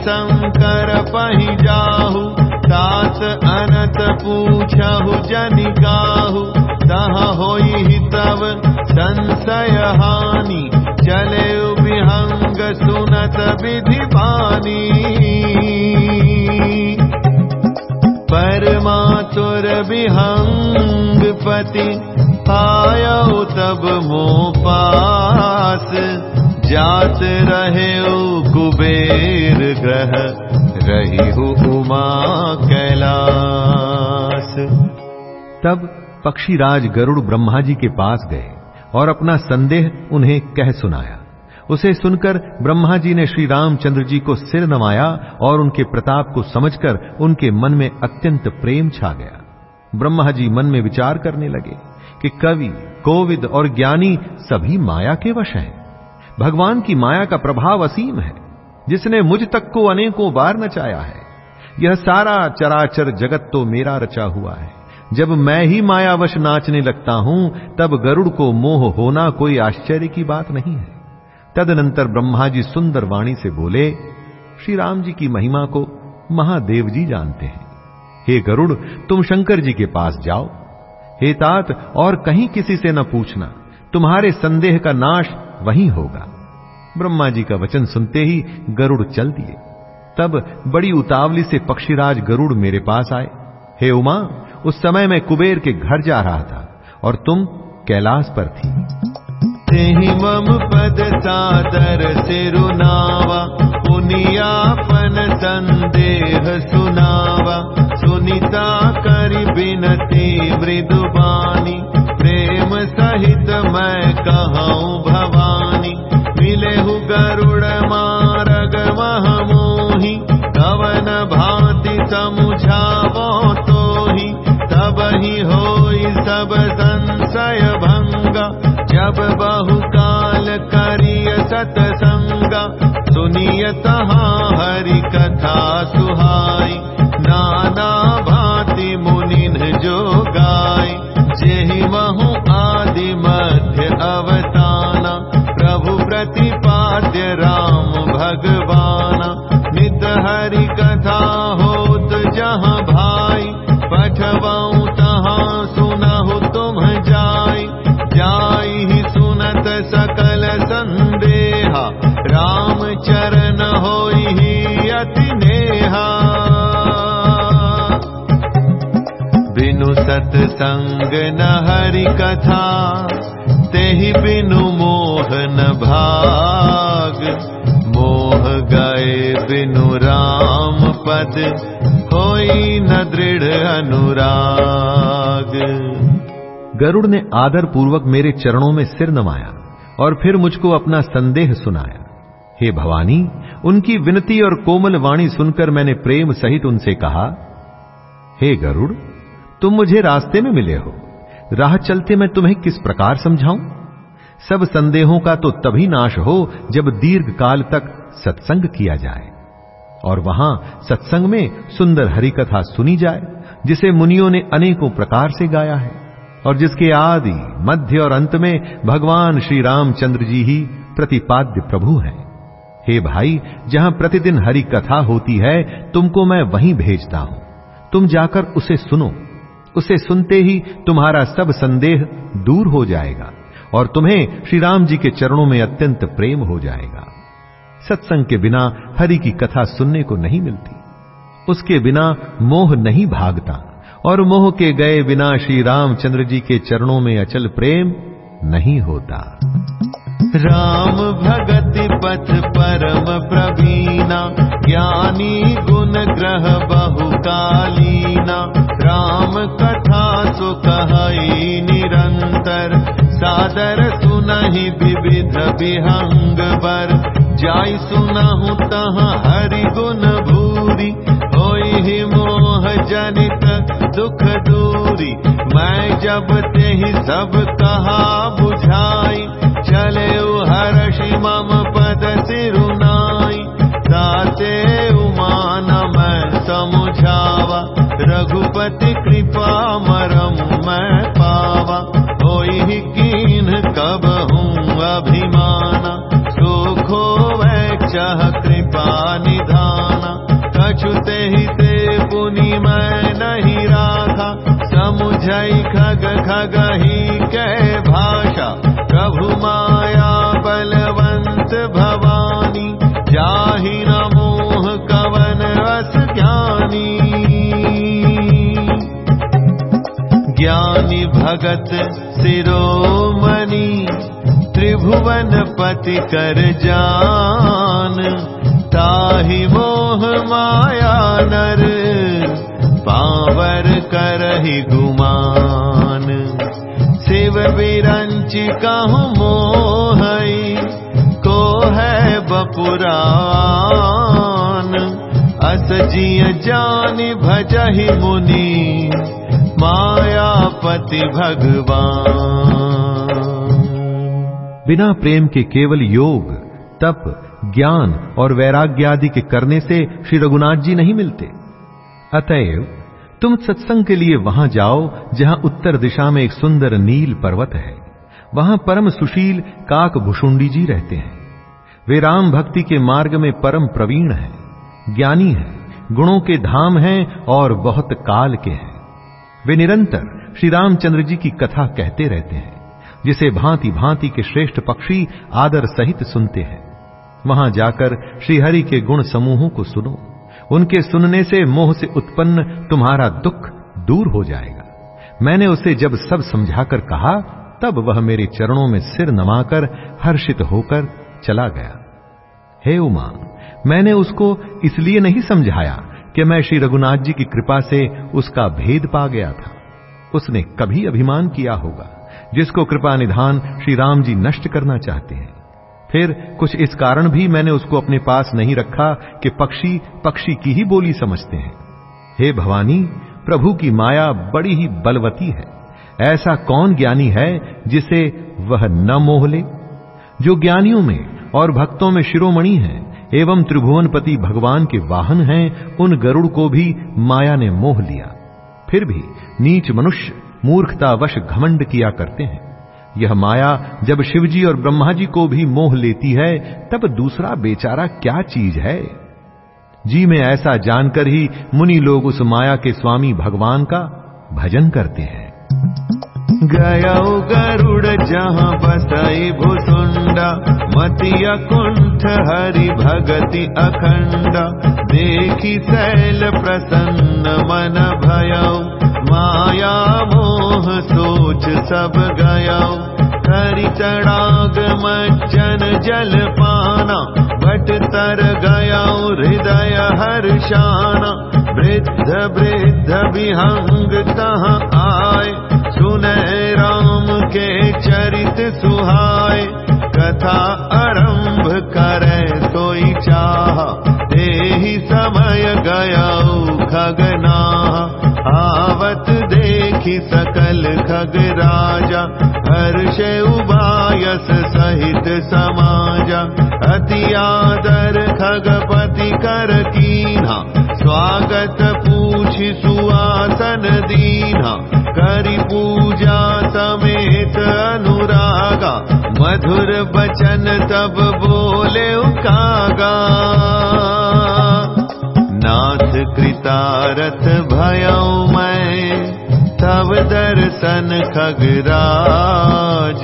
शंकर पही जाहु तात अनत पूछहु जनिकाहु तह होई तब संशय हानि। चले विहंग सुनत विधि पानी परमातुर विहंग पति आयो तब मो पास जात रहे कुबेर ग्रह, रही उमा कैलास। तब पक्षीराज गरुड़ ब्रह्मा जी के पास गए और अपना संदेह उन्हें कह सुनाया। उसे सुनकर ब्रह्मा जी ने श्री रामचंद्र जी को सिर नवाया और उनके प्रताप को समझकर उनके मन में अत्यंत प्रेम छा गया। ब्रह्मा जी मन में विचार करने लगे कि कवि, कोविद और ज्ञानी सभी माया के वश हैं। भगवान की माया का प्रभाव असीम है, जिसने मुझ तक को अनेकों बार नचाया है। यह सारा चराचर जगत तो मेरा रचा हुआ है। जब मैं ही मायावश नाचने लगता हूँ, तब गरुड़ को मोह होना कोई आश्चर्य की बात नहीं है। तदनंतर ब्रह्मा जी सुंदर वाणी से बोले श्री राम जी की महिमा को महादेव जी जानते हैं। हे गरुड़, तुम शंकर जी के पास जाओ। हे तात, और कहीं किसी से न पूछना, तुम्हारे संदेह का नाश वहीं होगा। ब्रह्मा जी का वचन सुनते ही गरुड़ चल दिए। तब बड़ी उतावली से पक्षीराज गरुड़ मेरे पास आए। हे उमा उस समय मैं कुबेर के घर जा रहा था और तुम कैलाश पर थी। मम पद सादर सिरुनावा पुनियापन संदेह सुनावा। सुनीता करि बिनती मृदुबानी प्रेम सहित मैं कहूँ भवानी। मिलेहु गरुड़ मारग महमोही कवन भांति समुझावो तो ही सब संशय भंगा। जब बहुकाल करिय सतसंगा। सुनियत हरि कथा सुहाई। नाना भांति मुनिन जो गाय जेहि महु आदि मध्य अवताना। प्रभु प्रतिपाद्य राम भगवाना सकल संदेहा, राम चरण ही अति नेहा बिनु सतसंग न हरि कथा, तेहि बिनु मोह न भाग। मोह गए बिनु राम पद, होई न दृढ़ अनुराग। गरुड़ ने आदर पूर्वक मेरे चरणों में सिर नवाया और फिर मुझको अपना संदेह सुनाया। हे भवानी, उनकी विनती और कोमल वाणी सुनकर मैंने प्रेम सहित उनसे कहा, हे गरुड़, तुम मुझे रास्ते में मिले हो। राह चलते मैं तुम्हें किस प्रकार समझाऊं? सब संदेहों का तो तभी नाश हो जब दीर्घ काल तक सत्संग किया जाए। और वहाँ सत्संग में सुंदर हरि कथा सुनी जाए, जिसे मुनियों ने अनेकों प्रकार से गाया है। और जिसके आदि मध्य और अंत में भगवान श्री रामचंद्र जी ही प्रतिपाद्य प्रभु हैं। हे भाई, जहाँ प्रतिदिन हरि कथा होती है, तुमको मैं वहीं भेजता हूँ। तुम जाकर उसे सुनो। उसे सुनते ही तुम्हारा सब संदेह दूर हो जाएगा और तुम्हें श्री राम जी के चरणों में अत्यंत प्रेम हो जाएगा। सत्संग के बिना हरि की कथा सुनने को नहीं मिलती। उसके बिना मोह नहीं भागता। और मोह के गए बिना श्री रामचंद्र जी के चरणों में अचल प्रेम नहीं होता। राम भगति पथ परम प्रवीणा, ज्ञानी गुण ग्रह बहुकालीना। राम कथा सु कहई निरंतर, सादर सुनहि विविध विहंग बर जाय सुनहु तह हरि गुण भूरी ही जनित दुख दूरी, मैं जब ते ही सब कहा बुझाई, चले हर्षि मम पद सिरुनाई। ताते उमान मैं समुझावा, रघुपति कृपा मरम मैं पावा। होई कीन कब हूँ अभिमाना, सुखो वै चह कृपा निधाना। कछुते ही ते खग खग ही कै भाषा प्रभु माया बलवंत भवानी जाहि न मोह कवन रस ज्ञानी। ज्ञानी भगत सिरोमणि त्रिभुवन पति कर जान ताहि मोह माया नर पावर करहि गुमान। शिव विरंच कहु मोहई, को है बपुरान। अस जिय जानि भजहि मुनि, मायापति भगवान। बिना प्रेम के केवल योग, तप, ज्ञान और वैराग्य आदि के करने से श्री रघुनाथ जी नहीं मिलते। अतएव तुम सत्संग के लिए वहाँ जाओ, जहाँ उत्तर दिशा में एक सुंदर नील पर्वत है। वहाँ परम सुशील काक भुषुंडी जी रहते हैं। वे राम भक्ति के मार्ग में परम प्रवीण हैं, ज्ञानी हैं, गुणों के धाम हैं और बहुत काल के हैं। वे निरंतर श्री रामचंद्र जी की कथा कहते रहते हैं, जिसे भांति भांति के श्रेष्ठ पक्षी आदर सहित सुनते हैं। वहाँ जाकर श्रीहरि के गुण समूहों को सुनो। उनके सुनने से मोह से उत्पन्न तुम्हारा दुख दूर हो जाएगा। मैंने उसे जब सब समझाकर कहा, तब वह मेरे चरणों में सिर नमाकर हर्षित होकर चला गया। हे उमा, मैंने उसको इसलिए नहीं समझाया कि मैं श्री रघुनाथ जी की कृपा से उसका भेद पा गया था। उसने कभी अभिमान किया होगा, जिसको कृपा निधान श्री राम जी नष्ट करना चाहते हैं। फिर कुछ इस कारण भी मैंने उसको अपने पास नहीं रखा कि पक्षी पक्षी की ही बोली समझते हैं। हे भवानी, प्रभु की माया बड़ी ही बलवती है। ऐसा कौन ज्ञानी है जिसे वह न मोह ले? जो ज्ञानियों में और भक्तों में शिरोमणि हैं एवं त्रिभुवनपति भगवान के वाहन हैं, उन गरुड़ को भी माया ने मोह लिया। फिर भी नीच मनुष्य मूर्खतावश घमंड किया करते हैं। यह माया जब शिवजी और ब्रह्मा जी को भी मोह लेती है, तब दूसरा बेचारा क्या चीज़ है? जी में ऐसा जानकर ही मुनि लोग उस माया के स्वामी भगवान का भजन करते हैं। गया गरुड़ जहाँ बसई भुसुंडा मतिया कुंठ हरि भगति अखंडा। देखी सैल प्रसन्न मन भयौ। माया मोह सोच सब गयौ। हरि चढ़ाग मज्जन जल पाना। भट तर गयौ हृदय हर्षाना वृद्ध वृद्ध विहंग तहाँ आए सुनय राम के चरित सुहाय। कथा आरंभ करे सोई चाह। ही समय गया खगना। आवत देखी सकल खग राजा हर्ष उबायस सहित समाजा। अति आदर खगपति कर कीना स्वागत पूछ सुआसन दीना करि पूजा समेत अनुरागा मधुर बचन तब बोले कागा नाथ कृतारथ भयौ मैं, तब दर्शन खगराज।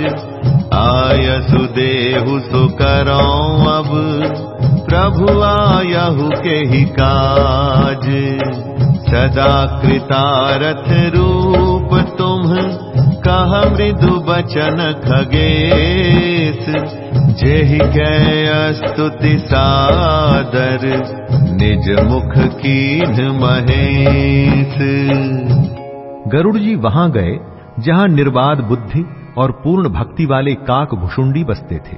आय सुदेहु सु करो अब, प्रभु आयहु के ही काज। सदा कृतारथ रूप तुम कह मृदु बचन खगेश जेहि कै स्तुति सादर, निज मुख कीन महेश। गरुड़ जी वहाँ गए, जहाँ निर्बाध बुद्धि और पूर्ण भक्ति वाले काक भुषुंडी बसते थे।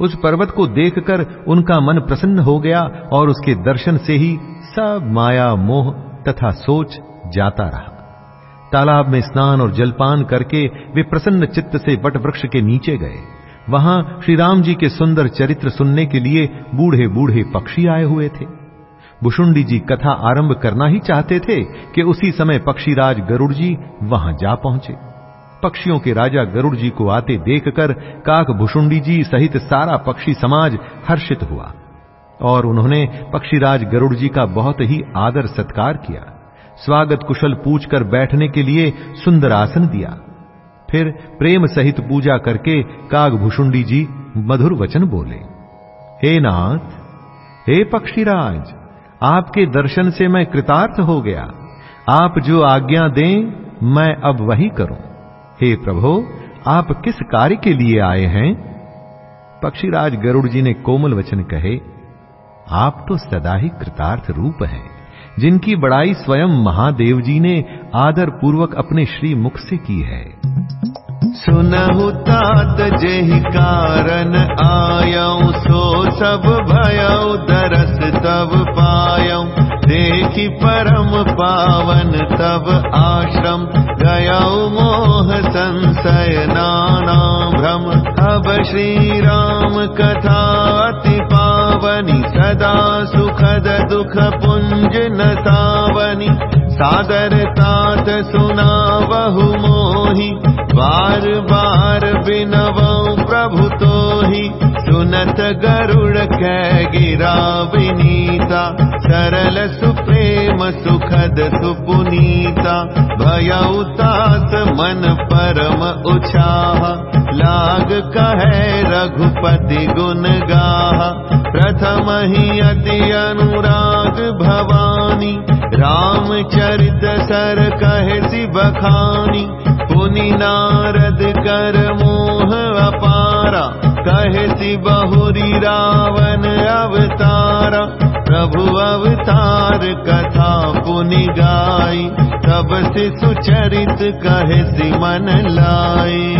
उस पर्वत को देखकर उनका मन प्रसन्न हो गया और उसके दर्शन से ही सब माया, मोह तथा सोच जाता रहा। तालाब में स्नान और जलपान करके वे प्रसन्न चित्त से वट वृक्ष के नीचे गए। वहाँ श्री राम जी के सुंदर चरित्र सुनने के लिए बूढ़े बूढ़े पक्षी आए हुए थे। भुषुंडी जी कथा आरंभ करना ही चाहते थे कि उसी समय पक्षीराज गरुड़ जी वहाँ जा पहुँचे। पक्षियों के राजा गरुड़ जी को आते देखकर काक भुषुंडी जी सहित सारा पक्षी समाज हर्षित हुआ और उन्होंने पक्षीराज गरुड़ जी का बहुत ही आदर सत्कार किया। स्वागत कुशल पूछकर बैठने के लिए सुंदर आसन दिया। फिर प्रेम सहित पूजा करके कागभूषुंडी जी मधुर वचन बोले, हे नाथ, हे पक्षीराज, आपके दर्शन से मैं कृतार्थ हो गया। आप जो आज्ञा दें, मैं अब वही करूँ। हे प्रभो, आप किस कार्य के लिए आए हैं? पक्षीराज गरुड़ जी ने कोमल वचन कहे, आप तो सदा ही कृतार्थ रूप हैं। जिनकी बड़ाई स्वयं महादेव जी ने आदर पूर्वक अपने श्री मुख से की है। सुनहु तात जेहि कारण आयऊ सो सब भयऊ दरस तब पायऊ देखि परम पावन तब आश्रम गयऊ मोह संशय नाना भ्रम अब श्री राम कथा अति सदा सुखद दुख पुंज न सावनी सादर तात सुना बहु मोही बार बार बिनवौ प्रभु तो ही सुनत गरुड़ कै गिरा विनीता सरल सुप्रेम सुखद सुपुनीता भयउतास मन परम उछाह लाग कहे रघुपति गुण गाह। प्रथम ही अति अनुराग भवानी। रामचरित सर कहे सी बखानी पुनि नारद कर मोह अपारा। कहे सी बहुरी रावण अवतारा प्रभु अवतार कथा पुनि गाई तब से सुचरित कहे सी मन लाई।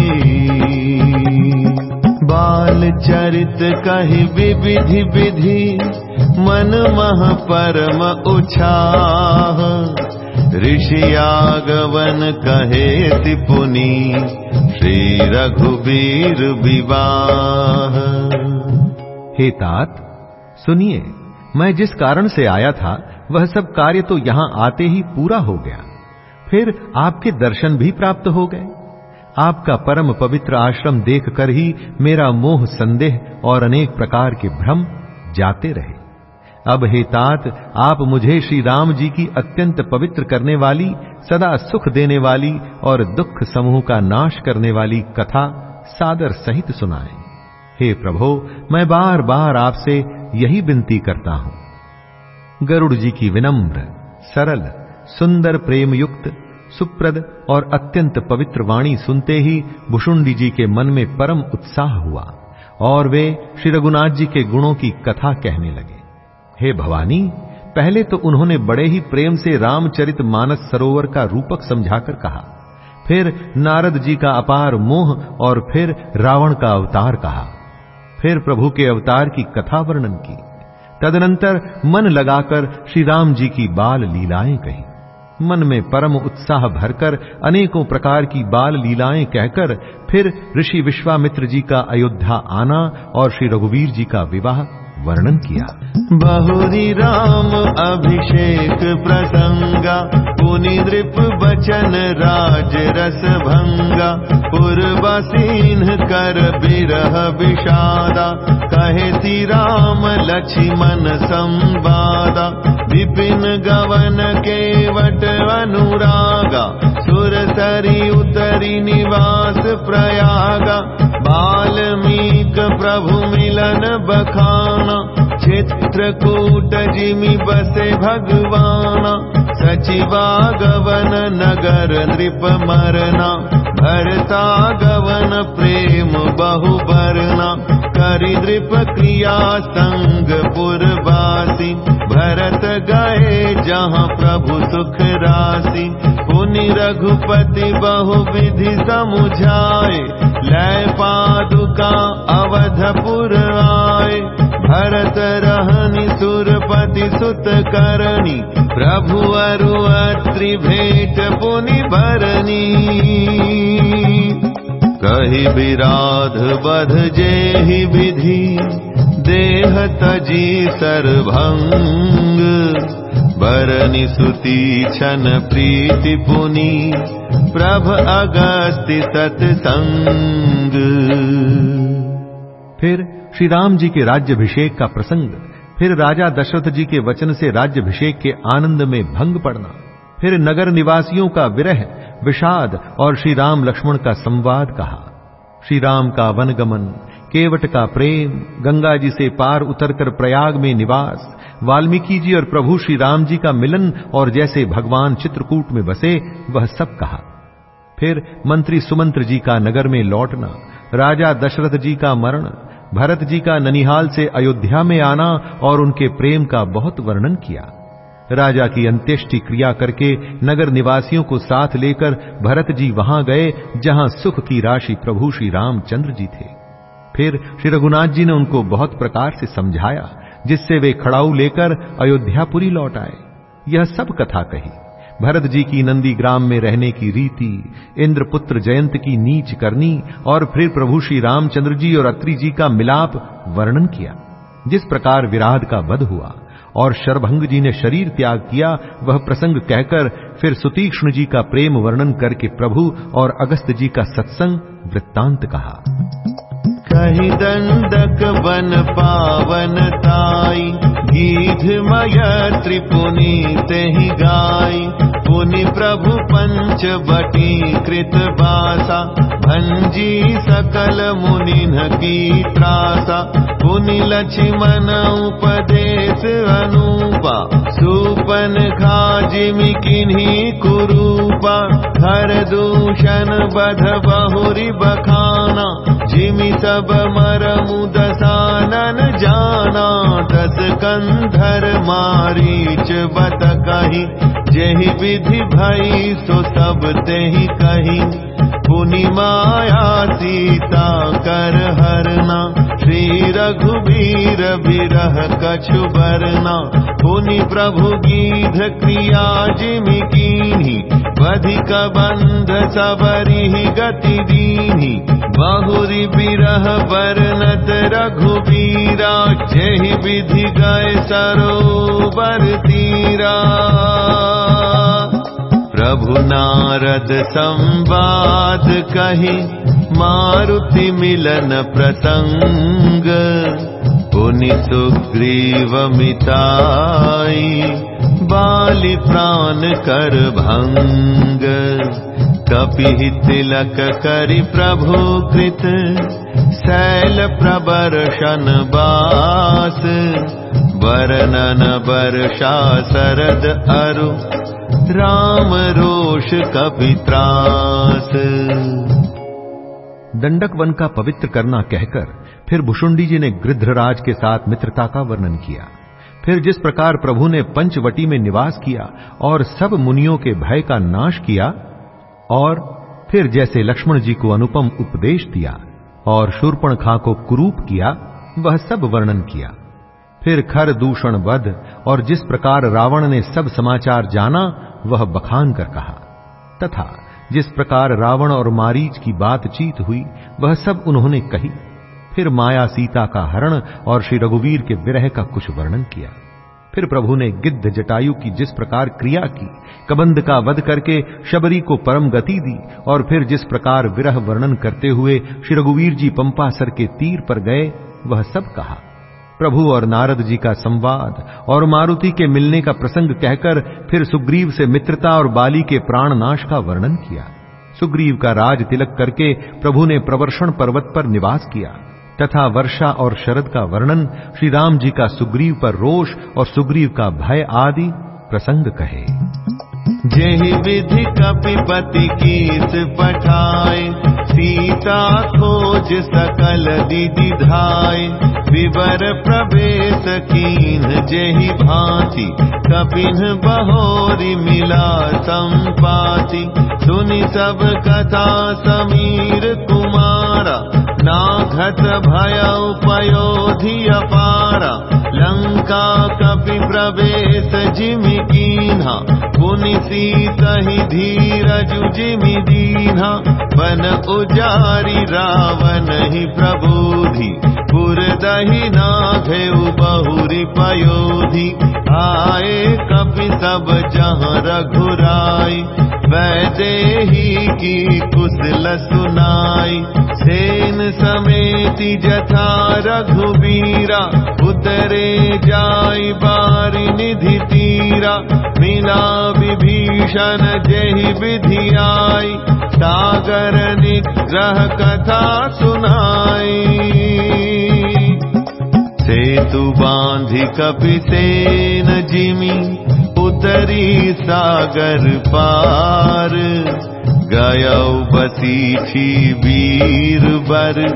बाल चरित कही विविधि विधि, मन मह परम उछाह। ऋषि आगवन कहे पुनि श्री रघुबीर विवाह। हे तात, सुनिए। मैं जिस कारण से आया था, वह सब कार्य तो यहाँ आते ही पूरा हो गया। फिर आपके दर्शन भी प्राप्त हो गए। आपका परम पवित्र आश्रम देखकर ही मेरा मोह संदेह और अनेक प्रकार के भ्रम जाते रहे। अब हे तात, आप मुझे श्री राम जी की अत्यंत पवित्र करने वाली, सदा सुख देने वाली और दुख समूह का नाश करने वाली कथा सादर सहित सुनाएँ। हे प्रभो, मैं बार बार आपसे यही विनती करता हूँ। गरुड़ जी की विनम्र, सरल, सुंदर प्रेम युक्त सुप्रद और अत्यंत पवित्र वाणी सुनते ही भुषुंडी जी के मन में परम उत्साह हुआ और वे श्री रघुनाथ जी के गुणों की कथा कहने लगे। हे भवानी, पहले तो उन्होंने बड़े ही प्रेम से रामचरित मानस सरोवर का रूपक समझाकर कहा, फिर नारद जी का अपार मोह और फिर रावण का अवतार कहा। फिर प्रभु के अवतार की कथा वर्णन की। तदनंतर मन लगाकर श्री राम जी की बाल लीलाएँ कही। मन में परम उत्साह भरकर अनेकों प्रकार की बाल लीलाएँ कहकर फिर ऋषि विश्वामित्र जी का अयोध्या आना और श्री रघुवीर जी का विवाह। वर्णन किया। बहुरी राम अभिषेक प्रसंगा पुनि नृप बचन राज रस भंगा पूर्वसीन कर बिरह विषादा, कहे सी राम लक्ष्मण संवादा, विपिन गवन केवट अनुरागा सुर सरी उतरी निवास प्रयागा बाल्मीक चित्रकूट जिमि बसे भगवाना सचिवा गवन नगर नृप मरना भरता गवन प्रेम बहु बरना करि दृप क्रिया संग पुरवासी भरत गए जहाँ प्रभु सुख राशि पुनि रघुपति बहु विधि समुझाए लय पादुका अवधपुर आए भरत रहनि सुरपति सुत करणी प्रभु अरु अत्रि भेट पुनि भरनी कही विराध बध जेहि विधि देह तजी सरभंग बरनि सुती छन प्रीति पुनि प्रभ अगस्ति सतसंग फिर श्री राम जी के राज्यभिषेक का प्रसंग, फिर राजा दशरथ जी के वचन से राज्यभिषेक के आनंद में भंग पड़ना, फिर नगर निवासियों का विरह, विषाद और श्री राम लक्ष्मण का संवाद कहा। श्री राम का वनगमन, केवट का प्रेम, गंगा जी से पार उतरकर प्रयाग में निवास, वाल्मीकि जी और प्रभु श्री राम जी का मिलन और जैसे भगवान चित्रकूट में बसे, वह सब कहा। फिर मंत्री सुमंत्र जी का नगर में लौटना, राजा दशरथ जी का मरण भरत जी का ननिहाल से अयोध्या में आना और उनके प्रेम का बहुत वर्णन किया। राजा की अंत्येष्टि क्रिया करके नगर निवासियों को साथ लेकर भरत जी वहाँ गए, जहाँ सुख की राशि प्रभु श्री रामचंद्र जी थे। फिर श्री रघुनाथ जी ने उनको बहुत प्रकार से समझाया, जिससे वे खड़ाऊ लेकर अयोध्यापुरी लौट आए। यह सब कथा कही। भरत जी की नंदी ग्राम में रहने की रीति, इंद्रपुत्र जयंत की नीच करनी, और फिर प्रभु श्री रामचंद्र जी और अत्रि जी का मिलाप वर्णन किया, जिस प्रकार विराध का वध हुआ, और शरभंग जी ने शरीर त्याग किया, वह प्रसंग कहकर फिर सुतीक्ष्ण जी का प्रेम वर्णन करके प्रभु और अगस्त जी का सत्संग वृत्तांत कहा। कही दंडक बन पावन ताई। गीधमय त्रिपुनि तेहि गाई। पुनि प्रभु पंच बटी कृत बासा। भंजी सकल मुनिन त्रासा। पुनि लक्ष्मण उपदेश अनुपा। सुपन खाजिमि किन्हीं कुरूपा। हर दूषण बध बहुरी बखाना जिमि सब मरमु दसानन जाना दस कंधर मारीच बत कही जेहि विधि भई सो सब तेहि कही पुनि माया सीता कर हरना श्री रघुबीर बिरह कछु बरना पुनि प्रभु गीध क्रिया जिमि कीन्ही बधिक बंध सबरी गति दीन्ही बहुरी बिरह बरनत रघुबीरा जेहि विधि गए सरोवर तीरा प्रभु नारद संवाद कही मारुति मिलन प्रसंग। पुनि सुग्रीव मिताई बाली प्राण कर भंग। कपि तिलक करि प्रभु कृत शैल प्रबर्शन बास। वर्णन वर्षा शरद अरु राम रोष कपित्रास दंडक वन का पवित्र करना कहकर फिर भुषुंडी जी ने गृध्रराज के साथ मित्रता का वर्णन किया। फिर जिस प्रकार प्रभु ने पंचवटी में निवास किया और सब मुनियों के भय का नाश किया और फिर जैसे लक्ष्मण जी को अनुपम उपदेश दिया और शूर्पण खा को कुरूप किया, वह सब वर्णन किया। फिर खर दूषण वध, और जिस प्रकार रावण ने सब समाचार जाना, वह बखान कर कहा। तथा जिस प्रकार रावण और मारीच की बातचीत हुई, वह सब उन्होंने कही। फिर माया सीता का हरण और श्री रघुवीर के विरह का कुछ वर्णन किया। फिर प्रभु ने गिद्ध जटायु की जिस प्रकार क्रिया की, कबंध का वध करके शबरी को परम गति दी, और फिर जिस प्रकार विरह वर्णन करते हुए श्री रघुवीर जी पंपासर के तीर पर गए, वह सब कहा। प्रभु और नारद जी का संवाद और मारुति के मिलने का प्रसंग कहकर फिर सुग्रीव से मित्रता और बाली के प्राण नाश का वर्णन किया। सुग्रीव का राज तिलक करके प्रभु ने प्रवर्षण पर्वत पर निवास किया। तथा वर्षा और शरद का वर्णन श्री राम जी का सुग्रीव पर रोष और सुग्रीव का भय आदि प्रसंग कहे। जेहि विधि कपिपति कीस पठाए सीता खोज सकल दिदि धाय। विवर प्रवेश कीन जेहि भांति कपिन बहोरी मिला संपाति सुनि सब कथा समीर कुमारा नाघत भय पयोधि अपारा लंका कपि प्रवेश जिमि कीन्हा, पुनि सीतहि धीरज जिमि दीन्हा। बन उजारी रावण ही प्रबोधि, पुर दही नाघेउ बहुरी पयोधि। आए कपि सब जहाँ रघुराई वैदेही की कुशल सुनाई। सेन समेति जथा रघुबीरा, उतरे जाई बारी निधि तीरा मिला विभीषण जेहि विधि आई सागर निग्रह कथा सुनाई। सेतु बांधि कपि सेन जिमी उतरी सागर पार गयौ बसीठी वीर बर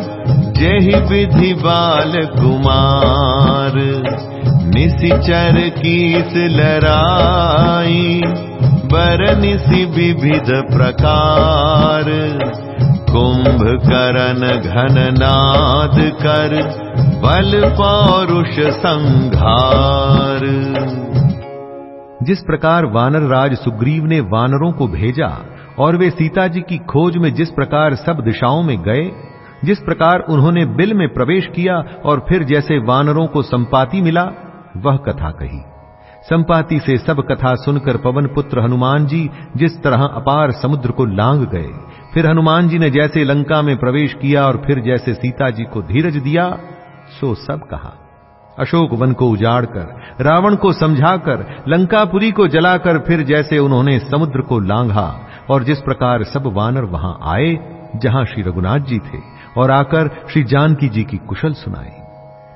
जेहि विधि बाल कुमार। निशिचर कीस लराई, बर निशि विविध प्रकार। कुंभ करन घन नाद कर, बल पौरुष संघार। जिस प्रकार वानर राज सुग्रीव ने वानरों को भेजा और वे सीता जी की खोज में जिस प्रकार सब दिशाओं में गए, जिस प्रकार उन्होंने बिल में प्रवेश किया और फिर जैसे वानरों को संपाति मिला, वह कथा कही। संपाति से सब कथा सुनकर पवन पुत्र हनुमान जी जिस तरह अपार समुद्र को लांग गए, फिर हनुमान जी ने जैसे लंका में प्रवेश किया और फिर जैसे सीता जी को धीरज दिया, सो सब कहा। अशोक वन को उजाड़कर, रावण को समझाकर, लंकापुरी को जलाकर फिर जैसे उन्होंने समुद्र को लांघा और जिस प्रकार सब वानर वहाँ आए, जहाँ श्री रघुनाथ जी थे, और आकर श्री जानकी जी की कुशल सुनाई।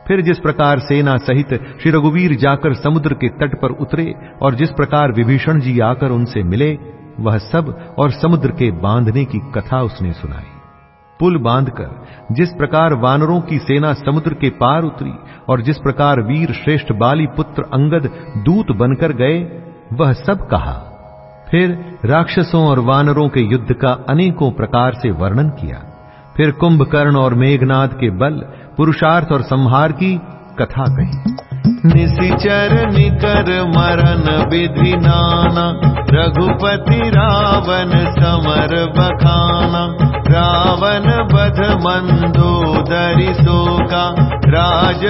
फिर जिस प्रकार सेना सहित श्री रघुवीर जाकर समुद्र के तट पर उतरे, और जिस प्रकार विभीषण जी आकर उनसे मिले, वह सब और समुद्र के बांधने की कथा उसने सुनाई। पुल बांधकर जिस प्रकार वानरों की सेना समुद्र के पार उतरी, और जिस प्रकार वीर श्रेष्ठ बाली पुत्र अंगद दूत बनकर गए, वह सब कहा फिर राक्षसों और वानरों के युद्ध का अनेकों प्रकार से वर्णन किया। फिर कुंभकर्ण और मेघनाद के बल, पुरुषार्थ और संहार की कथा कही। निशिचर निकर मरण विधि नाना, रघुपति रावण समर बखाना। रावण बध मंदोदरि शोका राज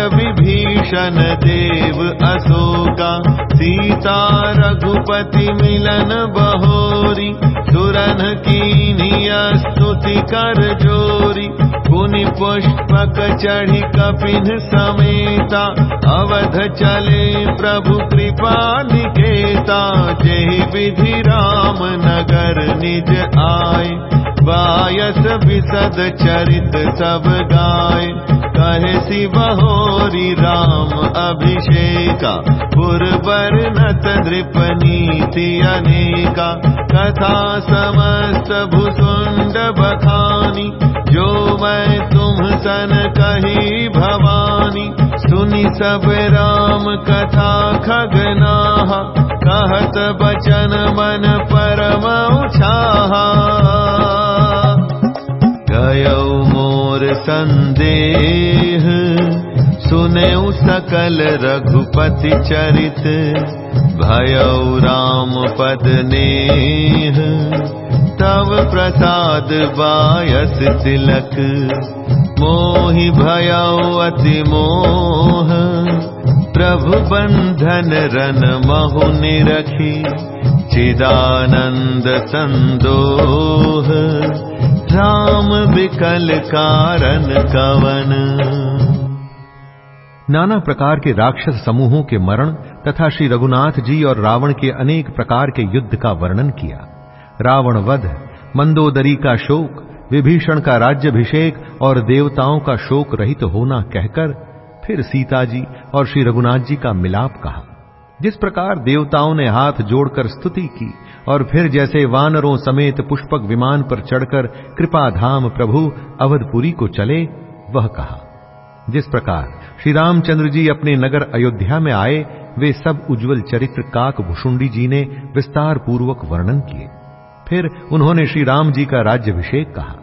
देव अशोका। सीता रघुपति मिलन बहोरी सुरन कीनिय स्तुति कर जोरी। पुनि पुष्पक चढ़ी कपिन समेता अवध चले प्रभु कृपा निकेता। जय विधि राम नगर निज आय बायस विसद चरित सब गाय। कहे शिवहोरी राम अभिषेका। पुरबर नत नृप नीति अनेका। कथा समस्त भुसुंड बखानी। जो मैं तुम सन कही भवानी। सुनि सब राम कथा खगनाहा। कहत बचन मन परम उछाहा। संदेह सुनेउ सकल रघुपति चरित भयौ राम पद नेह। तव प्रसाद बायस तिलक मोहि भयौ अति मोह। प्रभु बंधन रन महु निरखी चिदानंद संदोह, राम विकल कारण कवन। नाना प्रकार के राक्षस समूहों के मरण तथा श्री रघुनाथ जी और रावण के अनेक प्रकार के युद्ध का वर्णन किया। रावण वध, मंदोदरी का शोक, विभीषण का राज्यभिषेक और देवताओं का शोक रहित होना कहकर फिर सीता जी और श्री रघुनाथ जी का मिलाप कहा। जिस प्रकार देवताओं ने हाथ जोड़कर स्तुति की, और फिर जैसे वानरों समेत पुष्पक विमान पर चढ़कर कृपा धाम प्रभु अवधपुरी को चले, वह कहा, जिस प्रकार श्री रामचंद्र जी अपने नगर अयोध्या में आए, वे सब उज्जवल चरित्र काक भुषुंडी जी ने विस्तार पूर्वक वर्णन किए। फिर उन्होंने श्री राम जी का राज्यभिषेक कहा।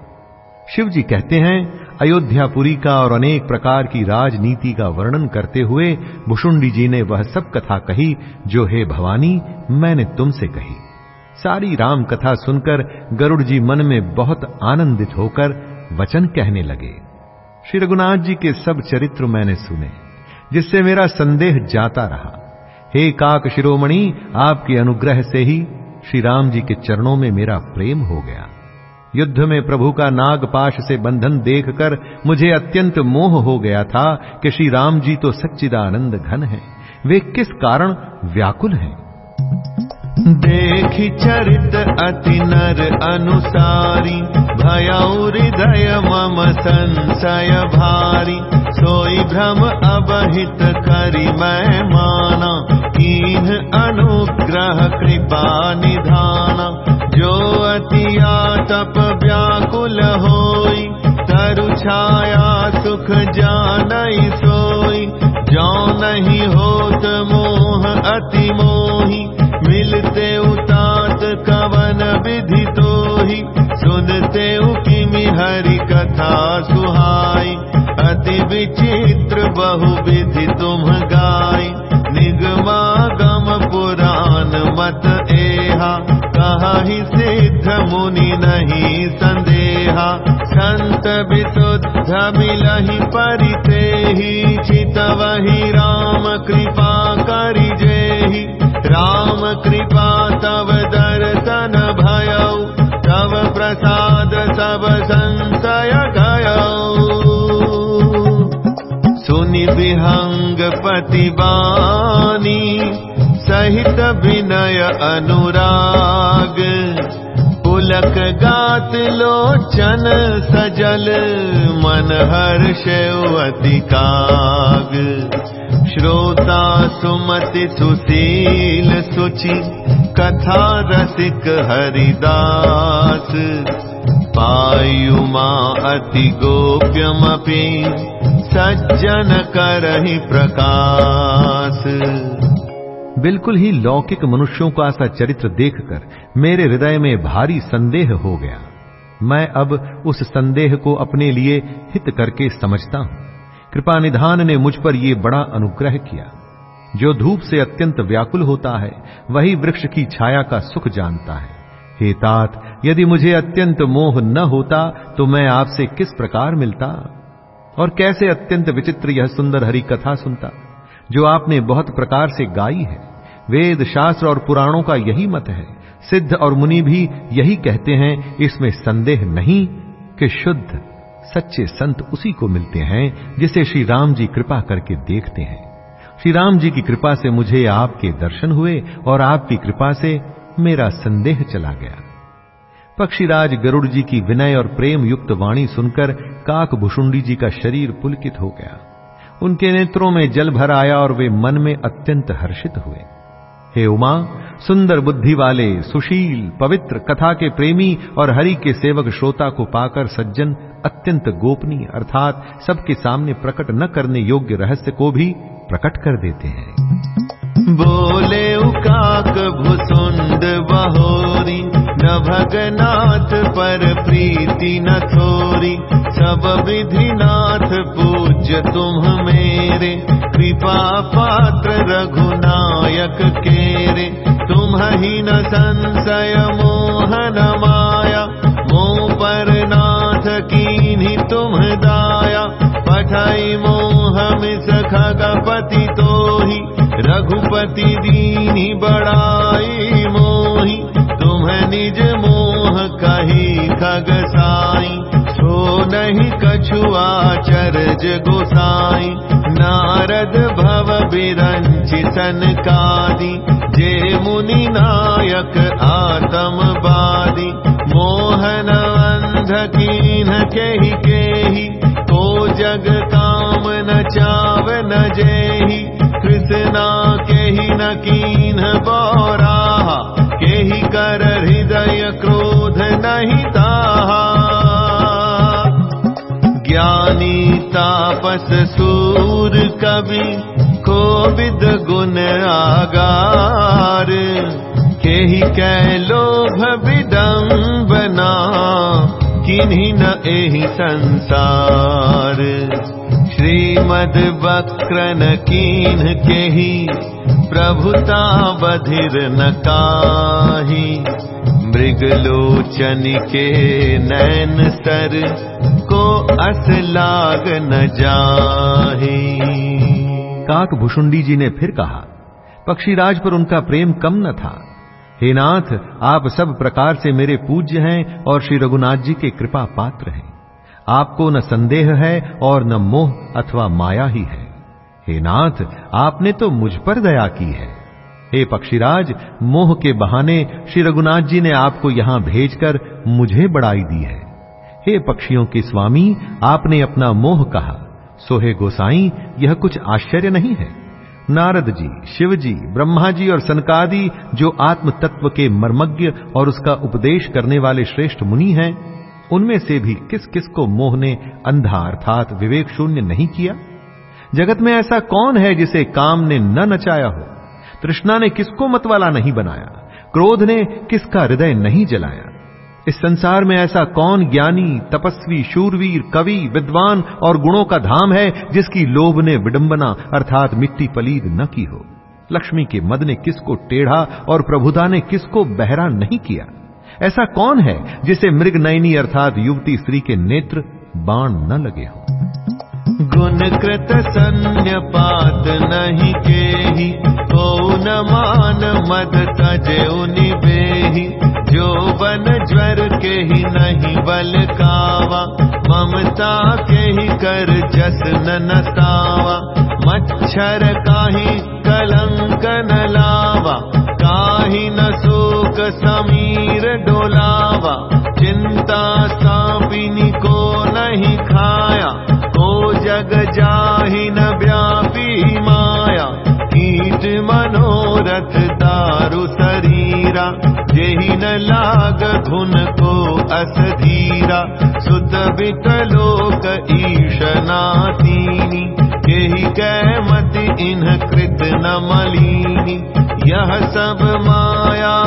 शिव जी कहते हैं अयोध्यापुरी का और अनेक प्रकार की राजनीति का वर्णन करते हुए भुषुंडी जी ने वह सब कथा कही, जो हे भवानी, मैंने तुमसे कही। सारी राम कथा सुनकर गरुड़ जी मन में बहुत आनंदित होकर वचन कहने लगे। श्री रघुनाथ जी के सब चरित्र मैंने सुने, जिससे मेरा संदेह जाता रहा। हे काक शिरोमणि, आपके अनुग्रह से ही श्री राम जी के चरणों में मेरा प्रेम हो गया। युद्ध में प्रभु का नागपाश से बंधन देखकर मुझे अत्यंत मोह हो गया था कि श्री राम जी तो सच्चिदानंद घन है। वे किस कारण व्याकुल हैं? देखि चरित अति नर अनुसारी भयऊ हृदय मम संशय भारी। सोई भ्रम अबहित करी मैं माना कीन अनुग्रह कृपा निधाना। तप व्याकुल होई, तरु छाया सुख जानई सोई। जो नहीं होत मोह अति मोही, मिलते उतात कवन विधि तो ही सुनते उकिमि हरि कथा सुहाई, अति विचित्र बहु विधि तुम गाय निगमा गम पुराण मत एहा, कहा ही सिद्ध मुनि नहीं संदेहा। संत विशुद्ध मिलहि परिते ही राम कृपा करि जेहि। राम कृपा तव दर्शन भयौ तव प्रसाद सब संशय गयौ सुनि विहंग पतिबानी सहित विनय अनुराग पुलक गात लोचन सजल मन हर्ष अति काग। श्रोता सुमति सुशील सुचि कथा रसिक हरिदास। पायुमा अति गोप्यमपि सज्जन करहि प्रकाश बिल्कुल ही लौकिक मनुष्यों का सा चरित्र देखकर मेरे हृदय में भारी संदेह हो गया। मैं अब उस संदेह को अपने लिए हित करके समझता हूँ। कृपा निधान ने मुझ पर यह बड़ा अनुग्रह किया। जो धूप से अत्यंत व्याकुल होता है, वही वृक्ष की छाया का सुख जानता है। हे तात, यदि मुझे अत्यंत मोह न होता तो मैं आपसे किस प्रकार मिलता? और कैसे अत्यंत विचित्र यह सुंदर हरी कथा सुनता, जो आपने बहुत प्रकार से गाई है? वेद शास्त्र और पुराणों का यही मत है। सिद्ध और मुनि भी यही कहते हैं, इसमें संदेह नहीं कि शुद्ध, सच्चे संत उसी को मिलते हैं, जिसे श्री राम जी कृपा करके देखते हैं। श्री राम जी की कृपा से मुझे आपके दर्शन हुए और आपकी कृपा से मेरा संदेह चला गया। पक्षीराज गरुड़ जी की विनय और प्रेम युक्त वाणी सुनकर काक भुषुंडी जी का शरीर पुलकित हो गया। उनके नेत्रों में जल भर आया और वे मन में अत्यंत हर्षित हुए। हे उमा, सुंदर बुद्धि वाले, सुशील, पवित्र कथा के प्रेमी और हरि के सेवक श्रोता को पाकर सज्जन, अत्यंत गोपनीय, अर्थात सबके सामने प्रकट न करने योग्य रहस्य को भी प्रकट कर देते हैं। बोले उकाक सुंद बहोरी न भगनाथ पर प्रीति न थोरी सब विधि नाथ पूज्य तुम मेरे। कृपा पात्र रघुनायक केरे तुम ही न संशय मोहन माया। मोह पर नाथ की तुम दाया पठाई मोह मिस खगपति तो ही रघुपति दीनी तुम निज मोह कही खग साई सो नहीं कछुआ चरज गोसाई। नारद मुनि नायक आतम बादी। मोहन अंध कीन केहि केहि तो जग काम न चाव न जेहि। कृष्णा के ही न कीन बोरा के कर हृदय क्रोध नहीं ताहा ज्ञानी तापस सूर कवि कोविद गुण आगार। के ही कै लोभ विडम्बना किन्हीं न एहि संसार श्रीमद वक्रन कीन के ही प्रभुता बधिर न काही मृगलोचन के नैन सर को अस लाग न जाही। काक भुषुंडी जी ने फिर कहा, पक्षीराज पर उनका प्रेम कम न था। हे नाथ, आप सब प्रकार से मेरे पूज्य हैं और श्री रघुनाथ जी के कृपा पात्र हैं। आपको न संदेह है और न मोह अथवा माया ही है। हे नाथ, आपने तो मुझ पर दया की है। हे पक्षीराज, मोह के बहाने श्री रघुनाथ जी ने आपको यहाँ भेजकर मुझे बड़ाई दी है। हे पक्षियों के स्वामी, आपने अपना मोह कहा। सोहे गोसाई, यह कुछ आश्चर्य नहीं है। नारद जी, शिव जी, ब्रह्मा जी और सनकादि, जो आत्म तत्व के मर्मज्ञ और उसका उपदेश करने वाले श्रेष्ठ मुनि हैं उनमें से भी किस किस को मोह ने अंधा अर्थात विवेक शून्य नहीं किया? जगत में ऐसा कौन है जिसे काम ने न नचाया हो? तृष्णा ने किसको मतवाला नहीं बनाया? क्रोध ने किसका हृदय नहीं जलाया? इस संसार में ऐसा कौन ज्ञानी, तपस्वी, शूरवीर, कवि, विद्वान और गुणों का धाम है जिसकी लोभ ने विडंबना अर्थात मिट्टी पलीद न की हो? लक्ष्मी के मद ने किसको टेढ़ा और प्रभुदा ने किसको बहरा नहीं किया? ऐसा कौन है जिसे मृग नयनी अर्थात युवती स्त्री के नेत्र बाण न लगे हो? गुण कृत सन्य पात नहीं के ही को न मान मद तजे बेही। जो बन ज्वर के ही नहीं बल कावा, ममता के ही कर जस न नसावा। मच्छर काही कलंक न लावा, काही न शोक समीर डोलावा चिंता सापिनी को नहीं खाया को जग जाहि न व्यापी माया। कीट मनोरथ दारु शरीरा जेहि न लाग धुन को अस धीरा सुत विकलोक ईशनातीनी केहि कै मति इन्ह कृत न मलीनी। यह सब माया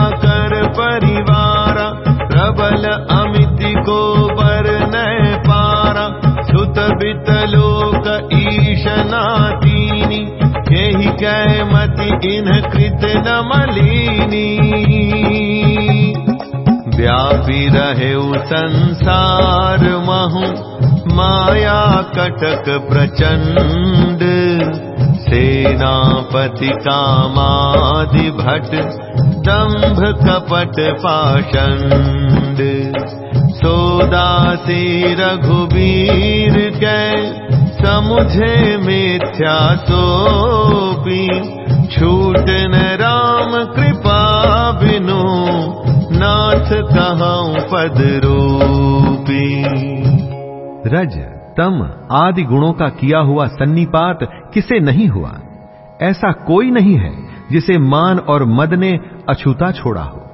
प्रबल अमिति को बर न पारा। सुत वितलोक ईशनातीनी। केहि कै मति इन्ह कृत न मलीनी। व्यापी रहे संसार महु। माया कटक प्रचंड सेनापति कामादि भट दंभ कपट पाषंड सोदासी रघुबीर कै समुझे मिथ्या सोपी छूट न राम कृपा बिनु नाथ कहूँ पद रूपी रज तम आदि गुणों का किया हुआ सन्निपात किसे नहीं हुआ? ऐसा कोई नहीं है जिसे मान और मद ने अछूता छोड़ा हो।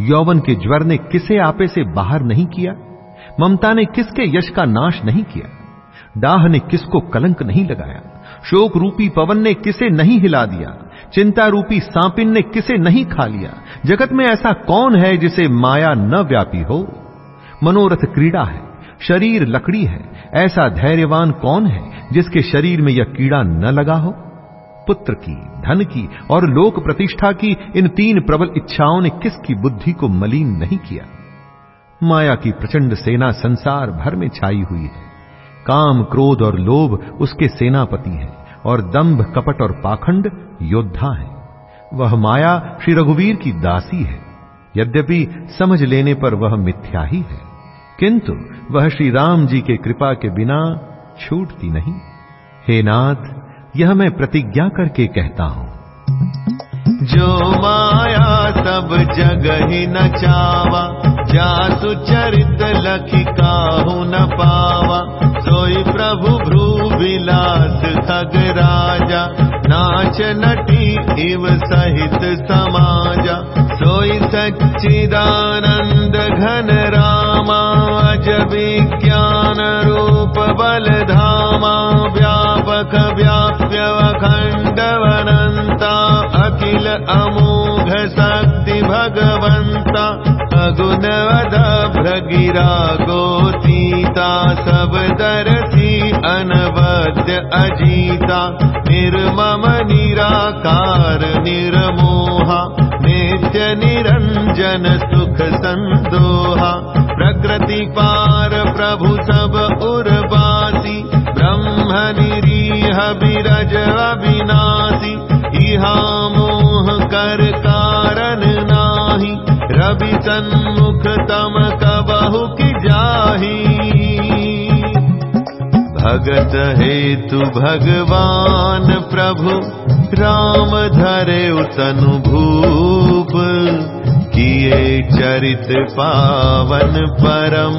यौवन के ज्वर ने किसे आपे से बाहर नहीं किया? ममता ने किसके यश का नाश नहीं किया? डाह ने किसको कलंक नहीं लगाया? शोक रूपी पवन ने किसे नहीं हिला दिया? चिंता रूपी सांपिन ने किसे नहीं खा लिया? जगत में ऐसा कौन है जिसे माया न व्यापी हो? मनोरथ क्रीड़ा है। शरीर लकड़ी है। ऐसा धैर्यवान कौन है जिसके शरीर में यह कीड़ा न लगा हो? पुत्र की, धन की और लोक प्रतिष्ठा की इन तीन प्रबल इच्छाओं ने किसकी बुद्धि को मलिन नहीं किया? माया की प्रचंड सेना संसार भर में छाई हुई है। काम, क्रोध और लोभ उसके सेनापति हैं और दंभ, कपट और पाखंड योद्धा है। वह माया श्री रघुवीर की दासी है। यद्यपि समझ लेने पर वह मिथ्या ही है। किंतु वह श्री राम जी के कृपा के बिना छूटती नहीं। हे नाथ, यह मैं प्रतिज्ञा करके कहता हूँ। जो माया सब जग ही न चावा, जासु चरित लखी काहू न पावा, सोई प्रभु भ्रू विलास खग राजा, नाच नटी इव सहित समाजा, सोई सच्चिदानन्द घन रामा विज्ञानरूपबलधामा व्यापक व्याप्यवखण्डवनन्ता अखिल अमोघ शक्ति भगवन्ता अगुणवदभ्रगिरा गोतीता सब सबदर अनवद्य अजीता निर्मम निराकार निर्मोहा नित्य निरञ्जन सुख सन्दोहा प्रकृति पार प्रभु सब उर्वासी ब्रह्म निरीह बिरज अविनाशी इहा कारण नाही रवि सन्मुख तम कबहु की जाही भगत हेतु भगवान प्रभु राम धरे तनु भूप किए चरित पावन परम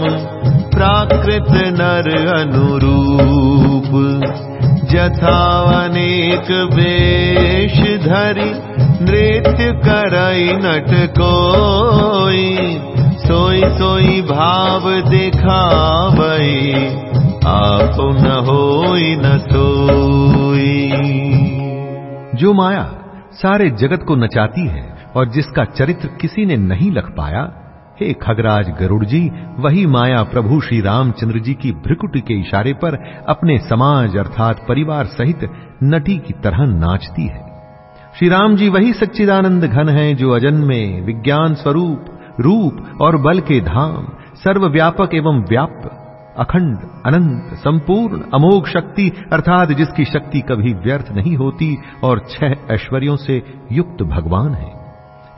प्राकृत नर अनुरूप। जथा अनेक वेश धरि नृत्य नट कोई सोई सोई भाव आप न होई न सोई। जो माया सारे जगत को नचाती है और जिसका चरित्र किसी ने नहीं लख पाया, हे खगराज गरुड़ जी वही माया प्रभु श्री रामचंद्र जी की भ्रिकुटी के इशारे पर अपने समाज अर्थात परिवार सहित नटी की तरह नाचती है। श्री राम जी वही सच्चिदानंद घन हैं जो अजन्मे विज्ञान स्वरूप, रूप और बल के धाम, सर्वव्यापक एवं व्याप्त अखंड, अनंत, संपूर्ण, अमोघ शक्ति, अर्थात जिसकी शक्ति कभी व्यर्थ नहीं होती और छह ऐश्वर्यों से युक्त भगवान है।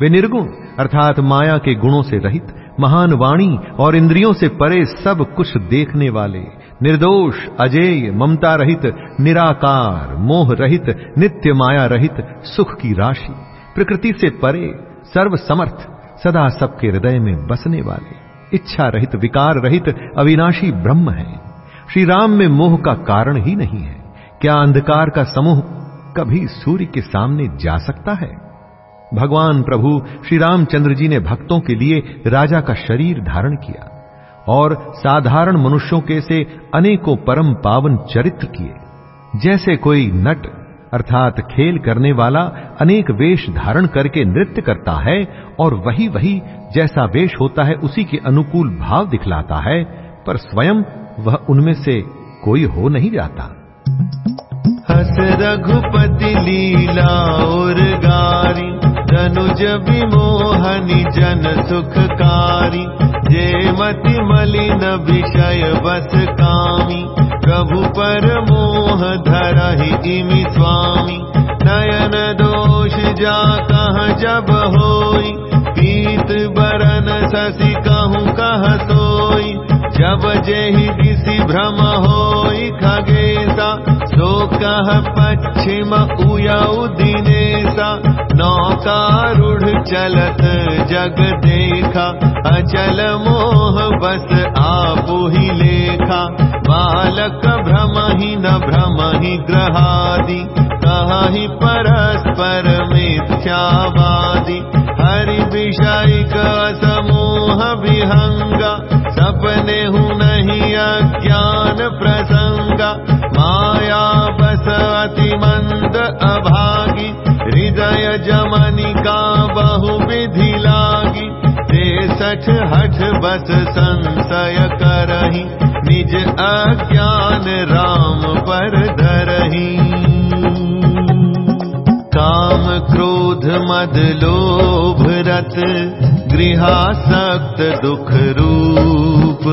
वे निर्गुण, अर्थात माया के गुणों से रहित, महान वाणी और इंद्रियों से परे सब कुछ देखने वाले, निर्दोष, अजेय, ममता रहित, निराकार, मोह रहित, नित्य माया रहित, सुख की राशि, प्रकृति से परे सर्व समर्थ सदा सबके हृदय में बसने वाले। इच्छा रहित विकार रहित अविनाशी ब्रह्म है। श्री राम में मोह का कारण ही नहीं है। क्या अंधकार का समूह कभी सूर्य के सामने जा सकता है? भगवान प्रभु श्री रामचंद्र जी ने भक्तों के लिए राजा का शरीर धारण किया और साधारण मनुष्यों के से अनेकों परम पावन चरित्र किए। जैसे कोई नट अर्थात खेल करने वाला अनेक वेश धारण करके नृत्य करता है और वही वही जैसा वेश होता है उसी के अनुकूल भाव दिखलाता है, पर स्वयं वह उनमें से कोई हो नहीं जाता। हस रघुपति लीला और गारी धनुज विमोहनी जन सुखकारी। जे मति मलिन विषय बस कामी प्रभु पर मोह धरहि इमि स्वामी। नयन दोष जा कह जब होई पीत बरन शशि कहूँ कह सोई। जब जेहि किसी भ्रम होई खगेसा लोकः पश्चिम उयौ दिने सा नौकारूढ चलत जग उय दि नौकार अचलोह बहि लेखा। बालक भ्रम हि न भ्रम परस्पर गृहादि हरि विषय अज्ञान समोह मा बस अति मंद अभागी हृदय जमनिका बहु विधि हठ बस संशय करही निज अज्ञान राम पर धरही। काम क्रोध मद लोभ रत गृहासक्त दुख रूप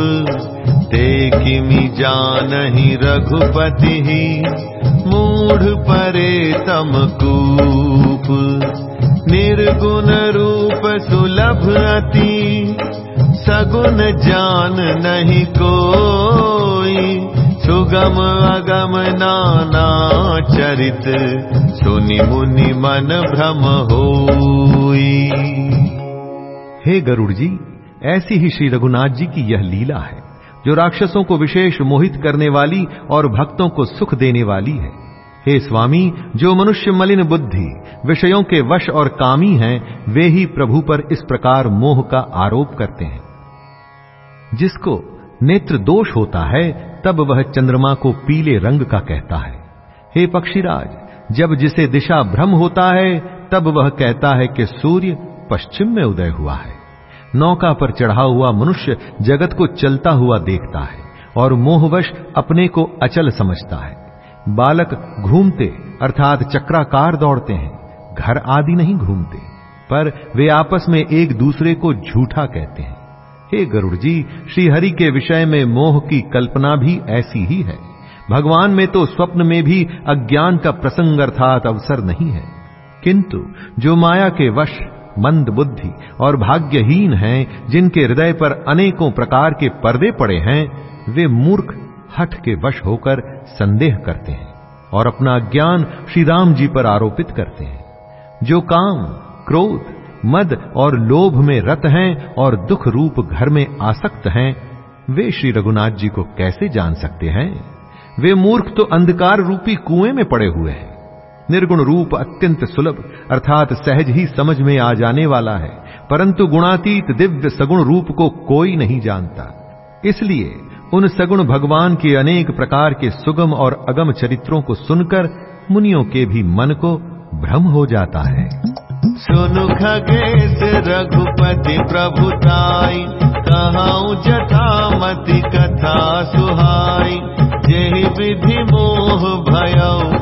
ते किमि जानहि रघुपति मूढ़ परे तम कूप। निर्गुण रूप सुलभ अति सगुन जान नहीं कोई। सुगम अगम नाना चरित, सुनि मुनि मन भ्रम होई। हे गरुड़ जी, ऐसी ही श्री रघुनाथ जी की यह लीला है। जो राक्षसों को विशेष मोहित करने वाली और भक्तों को सुख देने वाली है। हे स्वामी, जो मनुष्य मलिन बुद्धि, विषयों के वश और कामी हैं, वे ही प्रभु पर इस प्रकार मोह का आरोप करते हैं। जिसको नेत्र दोष होता है, तब वह चंद्रमा को पीले रंग का कहता है। हे पक्षीराज, जब जिसे दिशा भ्रम होता है, तब वह कहता है कि सूर्य पश्चिम में उदय हुआ है। नौका पर चढ़ा हुआ मनुष्य जगत को चलता हुआ देखता है और मोहवश अपने को अचल समझता है। बालक घूमते, अर्थात चक्राकार दौड़ते हैं। घर आदि नहीं घूमते, पर वे आपस में एक दूसरे को झूठा कहते हैं। हे गरुड़ जी, श्रीहरि के विषय में मोह की कल्पना भी ऐसी ही है। भगवान में तो स्वप्न में भी अज्ञान का प्रसंग अर्थात अवसर नहीं है। किंतु जो माया के वश मंद बुद्धि और भाग्यहीन हैं, जिनके हृदय पर अनेकों प्रकार के पर्दे पड़े हैं, वे मूर्ख, हठ के वश होकर संदेह करते हैं और अपना ज्ञान श्री राम जी पर आरोपित करते हैं। जो काम, क्रोध, मद और लोभ में रत हैं और दुख रूप घर में आसक्त हैं, वे श्री रघुनाथ जी को कैसे जान सकते हैं? वे मूर्ख तो अंधकार रूपी कुएँ में पड़े हुए हैं। निर्गुण रूप अत्यंत सुलभ, अर्थात सहज ही समझ में आ जाने वाला है, परंतु गुणातीत दिव्य सगुण रूप को कोई नहीं जानता। इसलिए उन सगुण भगवान के अनेक प्रकार के सुगम और अगम चरित्रों को सुनकर मुनियों के भी मन को भ्रम हो जाता है। सुनु खगेश रघुपति प्रभुताई कहाऊ जटामति कथा सुहाई। जेहि विधि मोह भय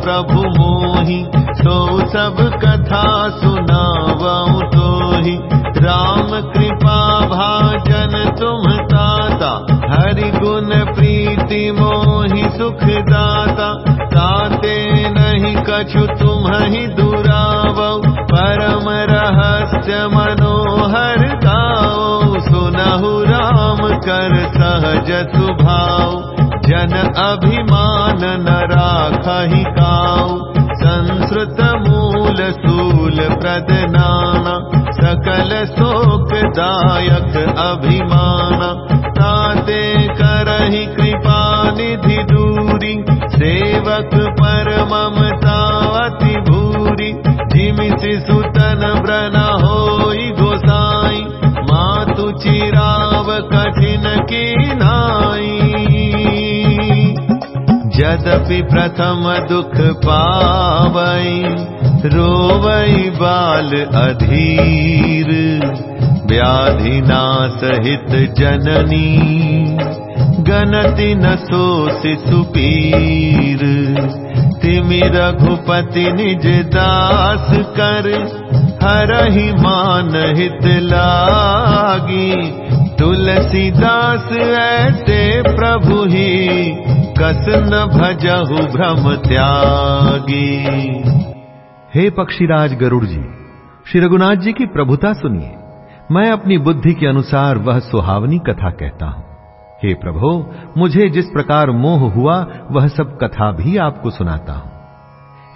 प्रभु मोहि सो सब कथा सुनावऊ तोहि। राम कृपा भाजन तुम ताता हरि गुण प्रीति मोहि सुख दाता। ताते नहीं कछु तुम दुरावऊ परम रहस्य मनोहर गाओ सुनहु राम कर सहज सुभाव। जन अभिमान न राखहि काऊ संस्कृत मूल सूल प्रदनाना सकल शोकदायक अभिमान। ताते करहि कृपा निधि दूरी सेवक पर सुतन व्रना होई गोसाई मातु चिराव कठिन की नाई। यद्यपि प्रथम दुख पावई रोवई बाल अधीर व्याधि सहित जननी गणति न सो सुपीर तिमि रघुपति निज दास कर, हरहि मान हित लागी। तुलसीदास ऐसे प्रभु ही, कस न भजहु भ्रम त्यागी। हे पक्षीराज गरुड़ जी, श्री रघुनाथ जी की प्रभुता सुनिए। मैं अपनी बुद्धि के अनुसार वह सुहावनी कथा कहता हूँ। हे प्रभो, मुझे जिस प्रकार मोह हुआ, वह सब कथा भी आपको सुनाता हूँ।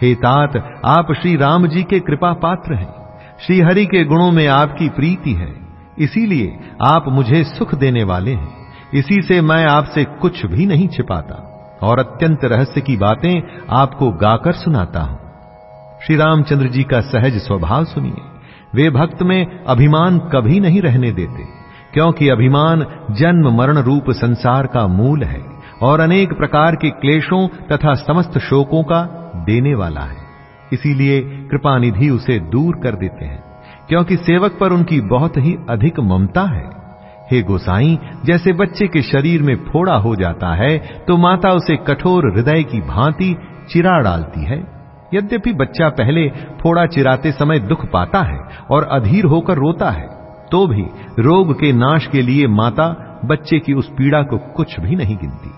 हे तात, आप श्री राम जी के कृपा पात्र हैं। श्री हरि के गुणों में आपकी प्रीति है। इसीलिए आप मुझे सुख देने वाले हैं। इसी से मैं आपसे कुछ भी नहीं छिपाता। और अत्यंत रहस्य की बातें आपको गाकर सुनाता हूँ। श्री रामचंद्र जी का सहज स्वभाव सुनिए। वे भक्त में अभिमान कभी नहीं रहने देते। क्योंकि अभिमान जन्म मरण रूप संसार का मूल है और अनेक प्रकार के क्लेशों तथा समस्त शोकों का देने वाला है। इसीलिए कृपा निधि उसे दूर कर देते हैं, क्योंकि सेवक पर उनकी बहुत ही अधिक ममता है। हे गोसाई, जैसे बच्चे के शरीर में फोड़ा हो जाता है तो माता उसे कठोर हृदय की भांति चिरा डालती है। यद्यपि बच्चा पहले फोड़ा चिराते समय दुख पाता है और अधीर होकर रोता है तो भी रोग के नाश के लिए माता बच्चे की उस पीड़ा को कुछ भी नहीं गिनती।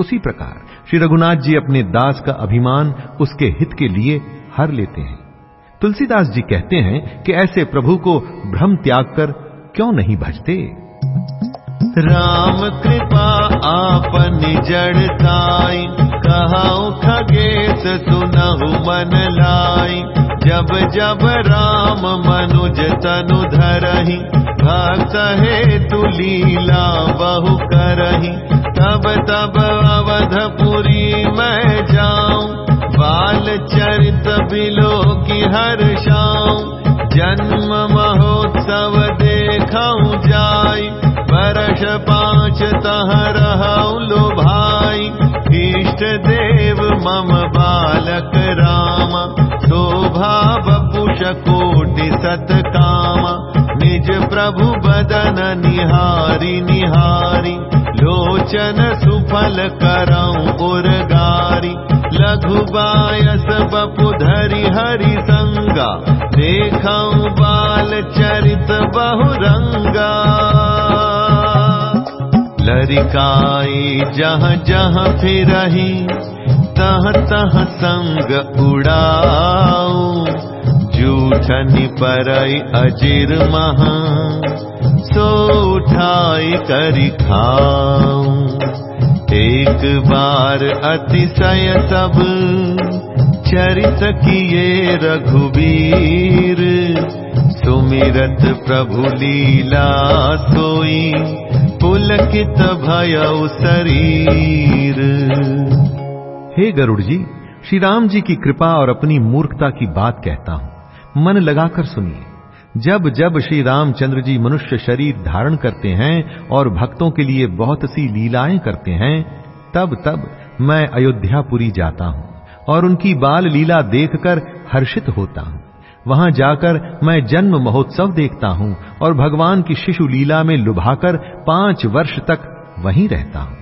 उसी प्रकार श्री रघुनाथ जी अपने दास का अभिमान उसके हित के लिए हर लेते हैं। तुलसीदास जी कहते हैं कि ऐसे प्रभु को भ्रम त्याग कर क्यों नहीं भजते? राम कृपा आपन जड़ताई कहा खगेश सुनहु मन लाई। जब जब राम मनुज तनु धरही, भक्त हे तुलीला बहु करही। तब तब अवधपुरी मैं जाऊँ, बाल चरित बिलो की हर शाम जन्म महोत्सव देखऊ जाय वर्ष पाँच तह रहऊ लो भाई इष्ट देव मम बालक राम। शोभा बपुष कोटि सत काम निज प्रभु बदन निहारी निहारी। लोचन सुफल करऊं उर्गारी। लघु बायस बपु धरि हरि संगा। देखऊं बाल चरित बहुरंगा लरिकाई जहाँ जहाँ फिरही तह तह संग उड़ाऊ। जूठनी परई अजिर महा सो उठाई करी खाऊं। एक बार अतिशय सब चरित किए रघुबीर सुमिरत प्रभु लीला सोई पुलकित भयउ शरीर। हे गरुड़ जी श्री राम जी की कृपा और अपनी मूर्खता की बात कहता हूँ। मन लगाकर सुनिए। जब जब श्री रामचंद्र जी मनुष्य शरीर धारण करते हैं और भक्तों के लिए बहुत सी लीलाएँ करते हैं, तब तब मैं अयोध्यापुरी जाता हूँ और उनकी बाल लीला देखकर हर्षित होता हूँ। वहाँ जाकर मैं जन्म महोत्सव देखता हूँ और भगवान की शिशु लीला में लुभाकर पाँच वर्ष तक वहीं रहता हूँ।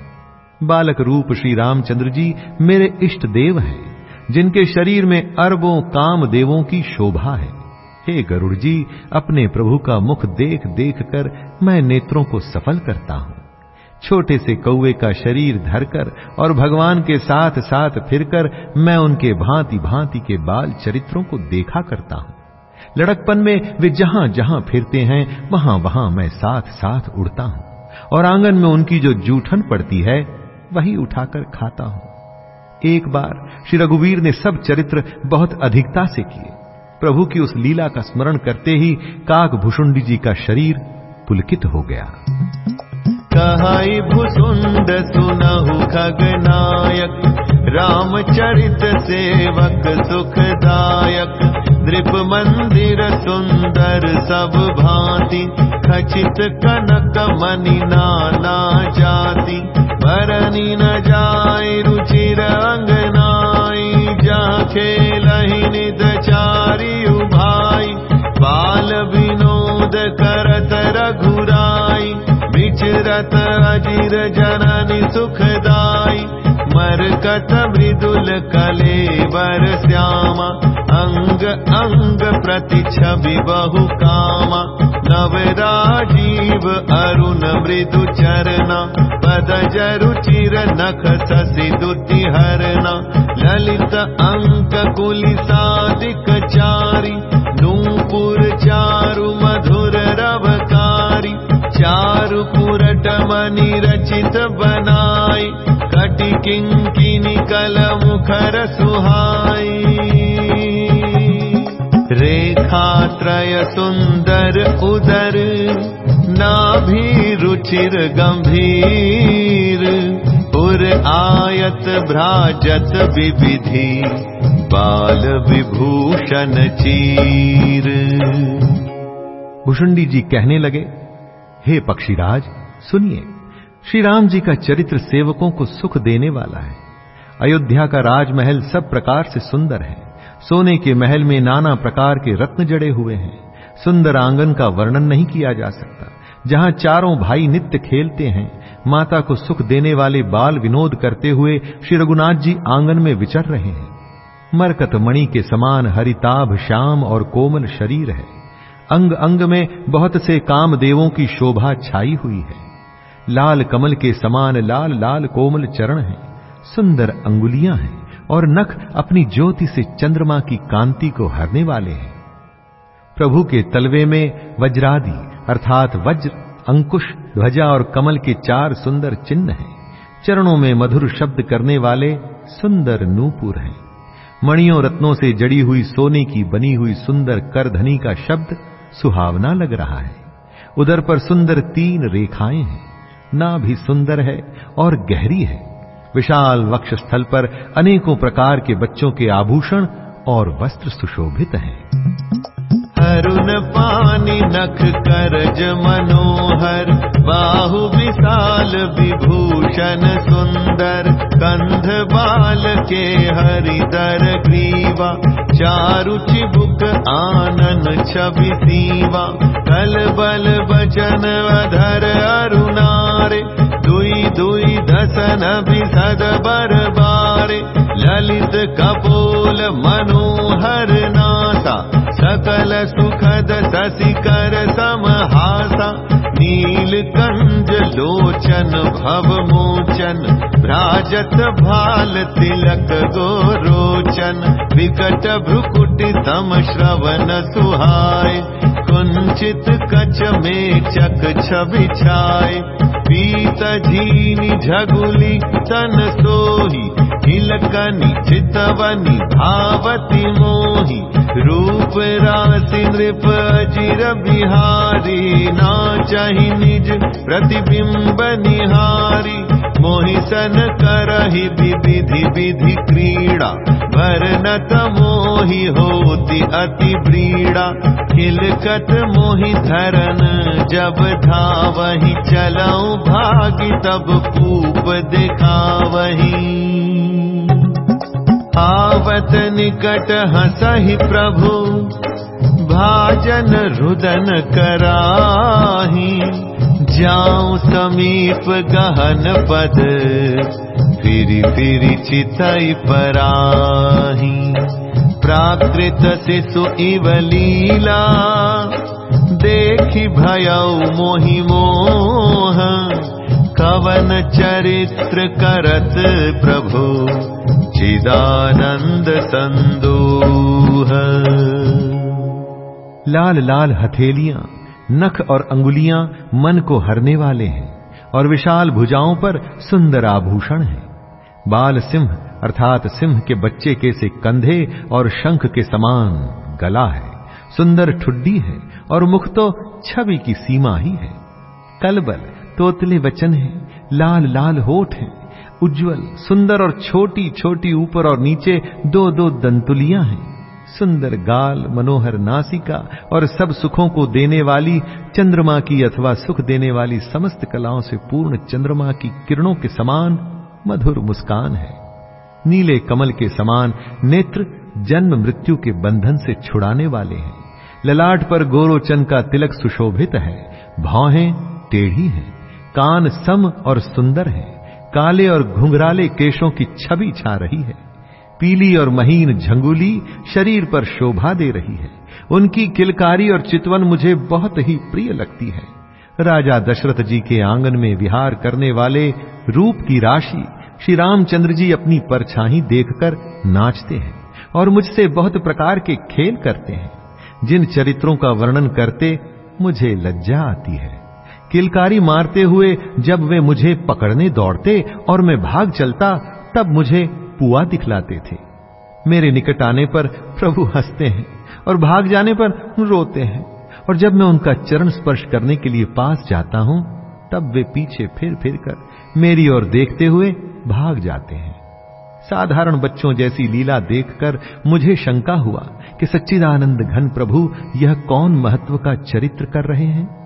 बालक रूप श्री रामचंद्र जी मेरे इष्ट देव हैं, जिनके शरीर में अरबों काम देवों की शोभा है। हे गरुड़ जी, अपने प्रभु का मुख देख देख कर मैं नेत्रों को सफल करता हूँ। छोटे से कौवे का शरीर धरकर और भगवान के साथ साथ फिरकर मैं उनके भांति भांति के बाल चरित्रों को देखा करता हूँ। लड़कपन में वे जहाँ जहाँ फिरते हैं वहाँ वहाँ मैं साथ साथ उड़ता हूँ और आँगन में उनकी जो जूठन पड़ती है, वही उठाकर खाता हूँ। एक बार श्री रघुवीर ने सब चरित्र बहुत अधिकता से किए। प्रभु की उस लीला का स्मरण करते ही काक भूषुंडी जी का शरीर पुलकित हो गया। कहाई भुसुंड सुनहु खगनायक रामचरित सेवक सुखदायक। दृप मंदिर सुंदर सब भांति खचित कनक मणि नाना जाति। जा अजिर जननि सुखदाई। मरकत मृदुल कलेवर श्यामा। अंग अंग प्रति छवि बहु कामा। नव राजीव अरुण मृदु चरना पद जरुचिर नख ससि दुति हरना ललित अंक कुलिसादिक चारि। नूपुर चारु मधुर रवकारी। चारु मणि रचित बनाई कटि किंकिनी कल मुखर सुहाई रेखा त्रय सुंदर उदर नाभि रुचिर गंभीर पुर आयत भ्राजत विविधि बाल विभूषण चीर। भुषुंडी जी कहने लगे हे पक्षीराज सुनिए श्री राम जी का चरित्र सेवकों को सुख देने वाला है। अयोध्या का राजमहल सब प्रकार से सुंदर है। सोने के महल में नाना प्रकार के रत्न जड़े हुए हैं। सुंदर आँगन का वर्णन नहीं किया जा सकता। जहाँ चारों भाई नित्य खेलते हैं, माता को सुख देने वाले बाल विनोद करते हुए श्री रघुनाथ जी आँगन में विचर रहे हैं। मरकत मणि के समान हरिताभ, श्याम और कोमल शरीर है। अंग अंग में बहुत से कामदेवों की शोभा छाई हुई है। लाल कमल के समान लाल लाल कोमल चरण हैं, सुंदर अंगुलियाँ हैं, और नख अपनी ज्योति से चंद्रमा की कांति को हरने वाले हैं। प्रभु के तलवे में वज्रादि, अर्थात वज्र, अंकुश, ध्वजा और कमल के चार सुंदर चिन्ह हैं। चरणों में मधुर शब्द करने वाले सुंदर नूपुर हैं। मणियों रत्नों से जड़ी हुई सोने की बनी हुई सुंदर करधनी का शब्द सुहावना लग रहा है। उधर पर सुंदर तीन रेखाएँ हैं। ना भी सुंदर है और गहरी है। विशाल वक्ष स्थल पर अनेकों प्रकार के बच्चों के आभूषण और वस्त्र सुशोभित हैं। अरुण पानी नख करज मनोहर, बाहु विशाल विभूषण सुंदर, कंध बाल के हरिदर ग्रीवा, चारु चिबुक आनन छवि सीवा कल बल बचन अधर बारे दुई ु दुईस विद बरबार। ललित कपोल मनोहर नासा सकल सुखद शशिकर समहासा। नील लोचन भव मोचन भ्राजत भाल तिलक गोरोचन विकट भ्रुकुटि सम श्रवण सुहाय कुंचित कच में चक छवि छाय। पीत झीनि झगुली तन सोही हिलकनि चितवनि भावति मोहि रूप राशि नृप अजिर बिहारी ना चहि निज प्रतिबिंब निहारी मोहिसन करहि विधि विधि क्रीड़ा। वर्णत मोहि होति अति ब्रीड़ा। खिलकत मोहि धरन जब धावहि चलऊ भागी तब कूप दिखावही। आवत निकट हसहि प्रभु भाजन रुदन कराही जाऊं समीप गहन पद फिरि फिरि चितई पराही प्राकृत शिशु इव लीला देखि भयऊ मोहि मोह। कवन चरित्र करत प्रभु चिदानंद संदोह। लाल लाल हथेलियां नख और अंगुलियाँ मन को हरने वाले हैं और विशाल भुजाओं पर सुंदर आभूषण हैं। बाल सिंह अर्थात सिंह के बच्चे के से कंधे और शंख के समान गला है, सुंदर ठुड्डी है और मुख तो छवि की सीमा ही है। कलबल तोतले वचन है, लाल लाल होठ है, उज्जवल, सुंदर और छोटी छोटी ऊपर और नीचे दो दो दंतुलियाँ हैं। सुंदर गाल, मनोहर नासिका और सब सुखों को देने वाली, चंद्रमा की अथवा सुख देने वाली समस्त कलाओं से पूर्ण चंद्रमा की किरणों के समान मधुर मुस्कान है। नीले कमल के समान नेत्र जन्म मृत्यु के बंधन से छुड़ाने वाले हैं। ललाट पर गोरोचन का तिलक सुशोभित है। भौहें टेढ़ी हैं। कान सम और सुंदर हैं। काले और घुंघराले केशों की छवि छा रही है। पीली और महीन झंगुली शरीर पर शोभा दे रही है। उनकी किलकारी और चितवन मुझे बहुत ही प्रिय लगती है। राजा दशरथ जी के आँगन में विहार करने वाले रूप की राशि श्री रामचंद्र जी अपनी परछाई देखकर नाचते हैं और मुझसे बहुत प्रकार के खेल करते हैं। जिन चरित्रों का वर्णन करते मुझे लज्जा आती है। किलकारी मारते हुए जब वे मुझे पकड़ने दौड़ते और मैं भाग चलता, तब मुझे पुआ दिखलाते थे। मेरे निकट आने पर प्रभु हँसते हैं और भाग जाने पर रोते हैं। और जब मैं उनका चरण स्पर्श करने के लिए पास जाता हूँ, तब वे पीछे फिर फिर कर मेरी ओर देखते हुए भाग जाते हैं। साधारण बच्चों जैसी लीला देखकर मुझे शंका हुआ कि सच्चिदानंद घन प्रभु यह कौन महत्व का चरित्र कर रहे हैं।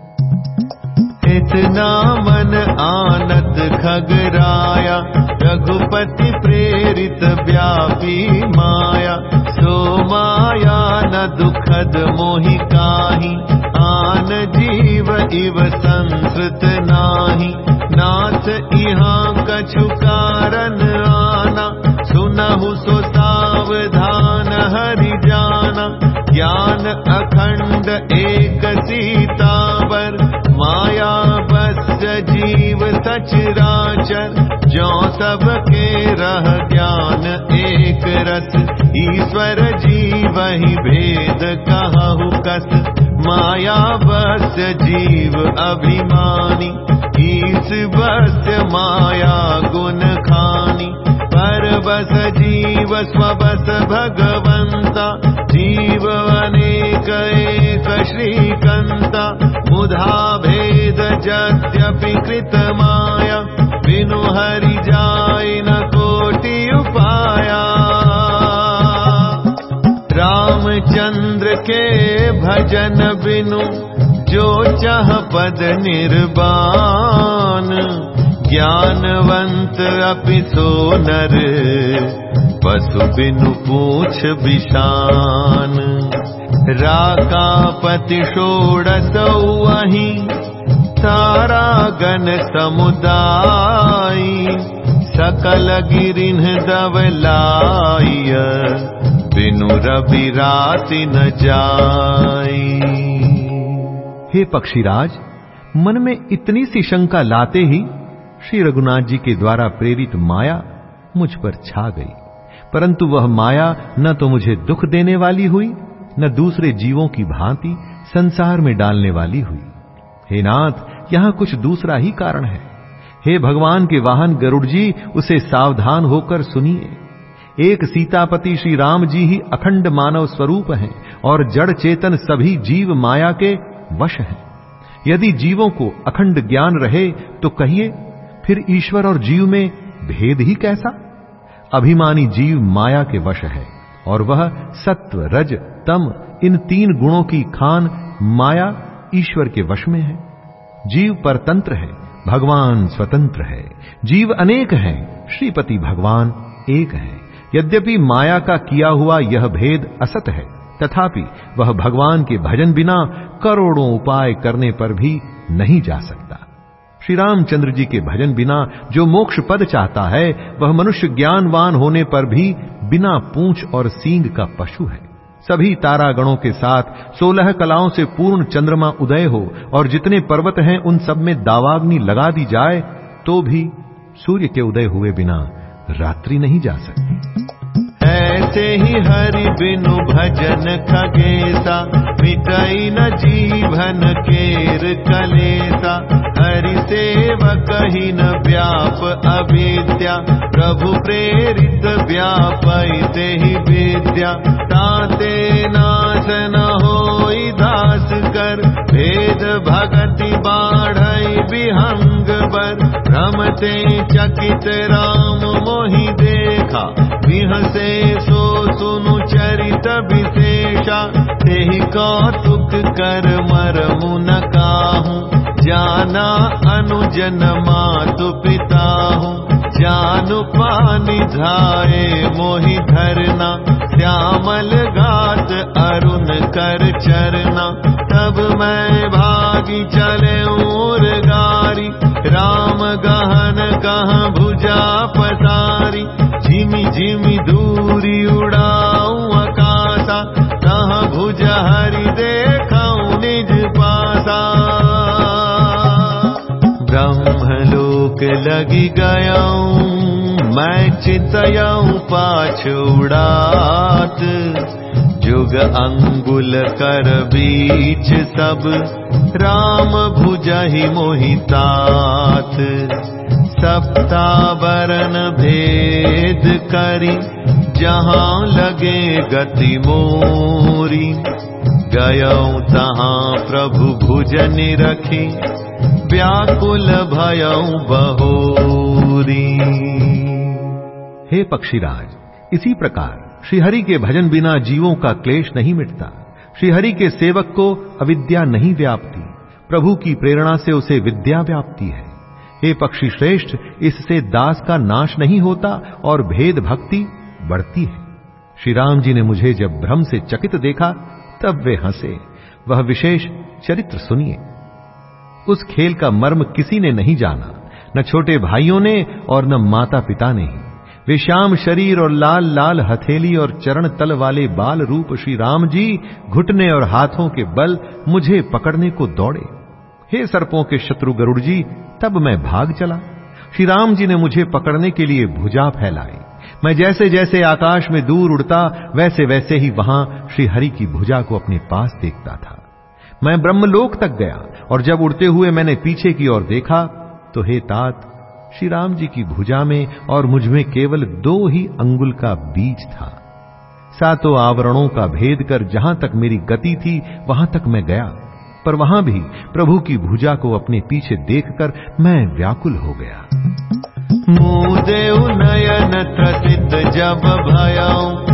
इतना मन आनत खगराया रघुपति प्रेरित व्यापी माया सो माया न दुखद मोहि काही आन जीव इव संस्कृत नाही। नाथ इहाँ कछु कारण आना सुनहु सो सावधान हरि जाना। ज्ञान अखंड एक सीतावर सचराचर जो सबके रह ज्ञान एक रस ईश्वर जीव ही भेद कहु कस। माया बस जीव अभिमानी। ईस बस माया गुण खानी। पर बस जीव स्वबस भगवंता। जीव अनेक एक श्रीकंता मुधा भेद जत्यपि कृतमाय विनु हरि जाय न कोटि उपाया रामचन्द्र के भजन बिनु चह पद निर्बान् ज्ञानवन्त अपि सो नर पशु बिनु पूछ विशान। राका पति षोड़स वही सारा गण समुदाय, सकल गिरिन दवलाय बिनु रवि राति न जाई। हे पक्षीराज, मन में इतनी सी शंका लाते ही श्री रघुनाथ जी के द्वारा प्रेरित माया मुझ पर छा गई, परंतु वह माया न तो मुझे दुख देने वाली हुई न दूसरे जीवों की भांति संसार में डालने वाली हुई। हे नाथ, यहाँ कुछ दूसरा ही कारण है। हे भगवान के वाहन, गरुड़ जी, उसे सावधान होकर सुनिए। एक सीतापति श्री राम जी ही अखंड मानव स्वरूप हैं और जड़ चेतन सभी जीव माया के वश हैं। यदि जीवों को अखंड ज्ञान रहे तो कहिए, फिर ईश्वर और जीव में भेद ही कैसा? अभिमानी जीव माया के वश है। और वह सत्व, रज, तम, इन तीन गुणों की खान, माया, ईश्वर के वश में है। जीव परतंत्र है, भगवान स्वतंत्र है। जीव अनेक हैं, श्रीपति भगवान एक है। यद्यपि माया का किया हुआ यह भेद असत है, तथापि वह भगवान के भजन बिना करोड़ों उपाय करने पर भी नहीं जा सकता। श्री रामचंद्र जी के भजन बिना जो मोक्ष पद चाहता है, वह मनुष्य ज्ञानवान होने पर भी बिना पूंछ और सींग का पशु है। सभी तारागणों के साथ सोलह कलाओं से पूर्ण चंद्रमा उदय हो और जितने पर्वत हैं, उन सब में दावाग्नि लगा दी जाए तो भी सूर्य के उदय हुए बिना रात्रि नहीं जा सकती। ऐसे ही हरि बिनु भजन खगेसा मिटई न जीवन केर कलेसा हरि सेवक ही न व्याप अविद्या, प्रभु प्रेरित व्यापते ही विद्या। ताते नाश न हो दास कर भेद भगति बाढ़ राम मोहि देखा। विहसे सो सुनु चरित विशेषा तेहि कौतुक कर मरमु न काहू। जाना अनुजन मातु पिता हूँ जानु पानी धाये मोहि धरना श्यामल गात अरुण कर चरना तब मैं भागी चले और गारी। राम गहन कहाँ भुजा पसारी झिमी झिमी दूरी उड़ाऊ आकाशा कहाँ भुज हरि देखाऊ निज पासा। ब्रह्मलोक लगी गयाऊं मैं चितयाऊं पाछुड़ात जुग अंगुल कर बीच सब राम भुजहि मोहितात। सप्तावरण भेद करी जहाँ लगे गति मोरी। गयऊ तहाँ प्रभु भुजन रखी व्याकुल भयऊ बहोरी हे पक्षीराज, इसी प्रकार श्रीहरि के भजन बिना जीवों का क्लेश नहीं मिटता। श्रीहरि के सेवक को अविद्या नहीं व्यापती, प्रभु की प्रेरणा से उसे विद्या व्याप्ति है। हे पक्षी श्रेष्ठ, इससे दास का नाश नहीं होता और भेद भक्ति बढ़ती है। श्री राम जी ने मुझे जब भ्रम से चकित देखा, तब वे हंसे। वह विशेष चरित्र सुनिए। उस खेल का मर्म किसी ने नहीं जाना, न छोटे भाइयों ने और न माता पिता ने ही। वे श्याम शरीर और लाल लाल हथेली और चरण तल वाले बाल रूप श्री राम जी घुटने और हाथों के बल मुझे पकड़ने को दौड़े। हे सर्पों के शत्रु गरुड़ जी, तब मैं भाग चला। श्री राम जी ने मुझे पकड़ने के लिए भुजा फैलाई मैं जैसे जैसे आकाश में दूर उड़ता वैसे वैसे ही वहाँ श्री हरि की भुजा को अपने पास देखता था। मैं ब्रह्मलोक तक गया और जब उड़ते हुए मैंने पीछे की ओर देखा तो हे तात श्री राम जी की भुजा में और मुझमें केवल दो ही अंगुल का बीज था। सातों आवरणों का भेद कर जहाँ तक मेरी गति थी, वहाँ तक मैं गया। पर वहाँ भी प्रभु की भुजा को अपने पीछे देखकर मैं व्याकुल हो गया। मुदेव नयन त्रसित जब भयाऊं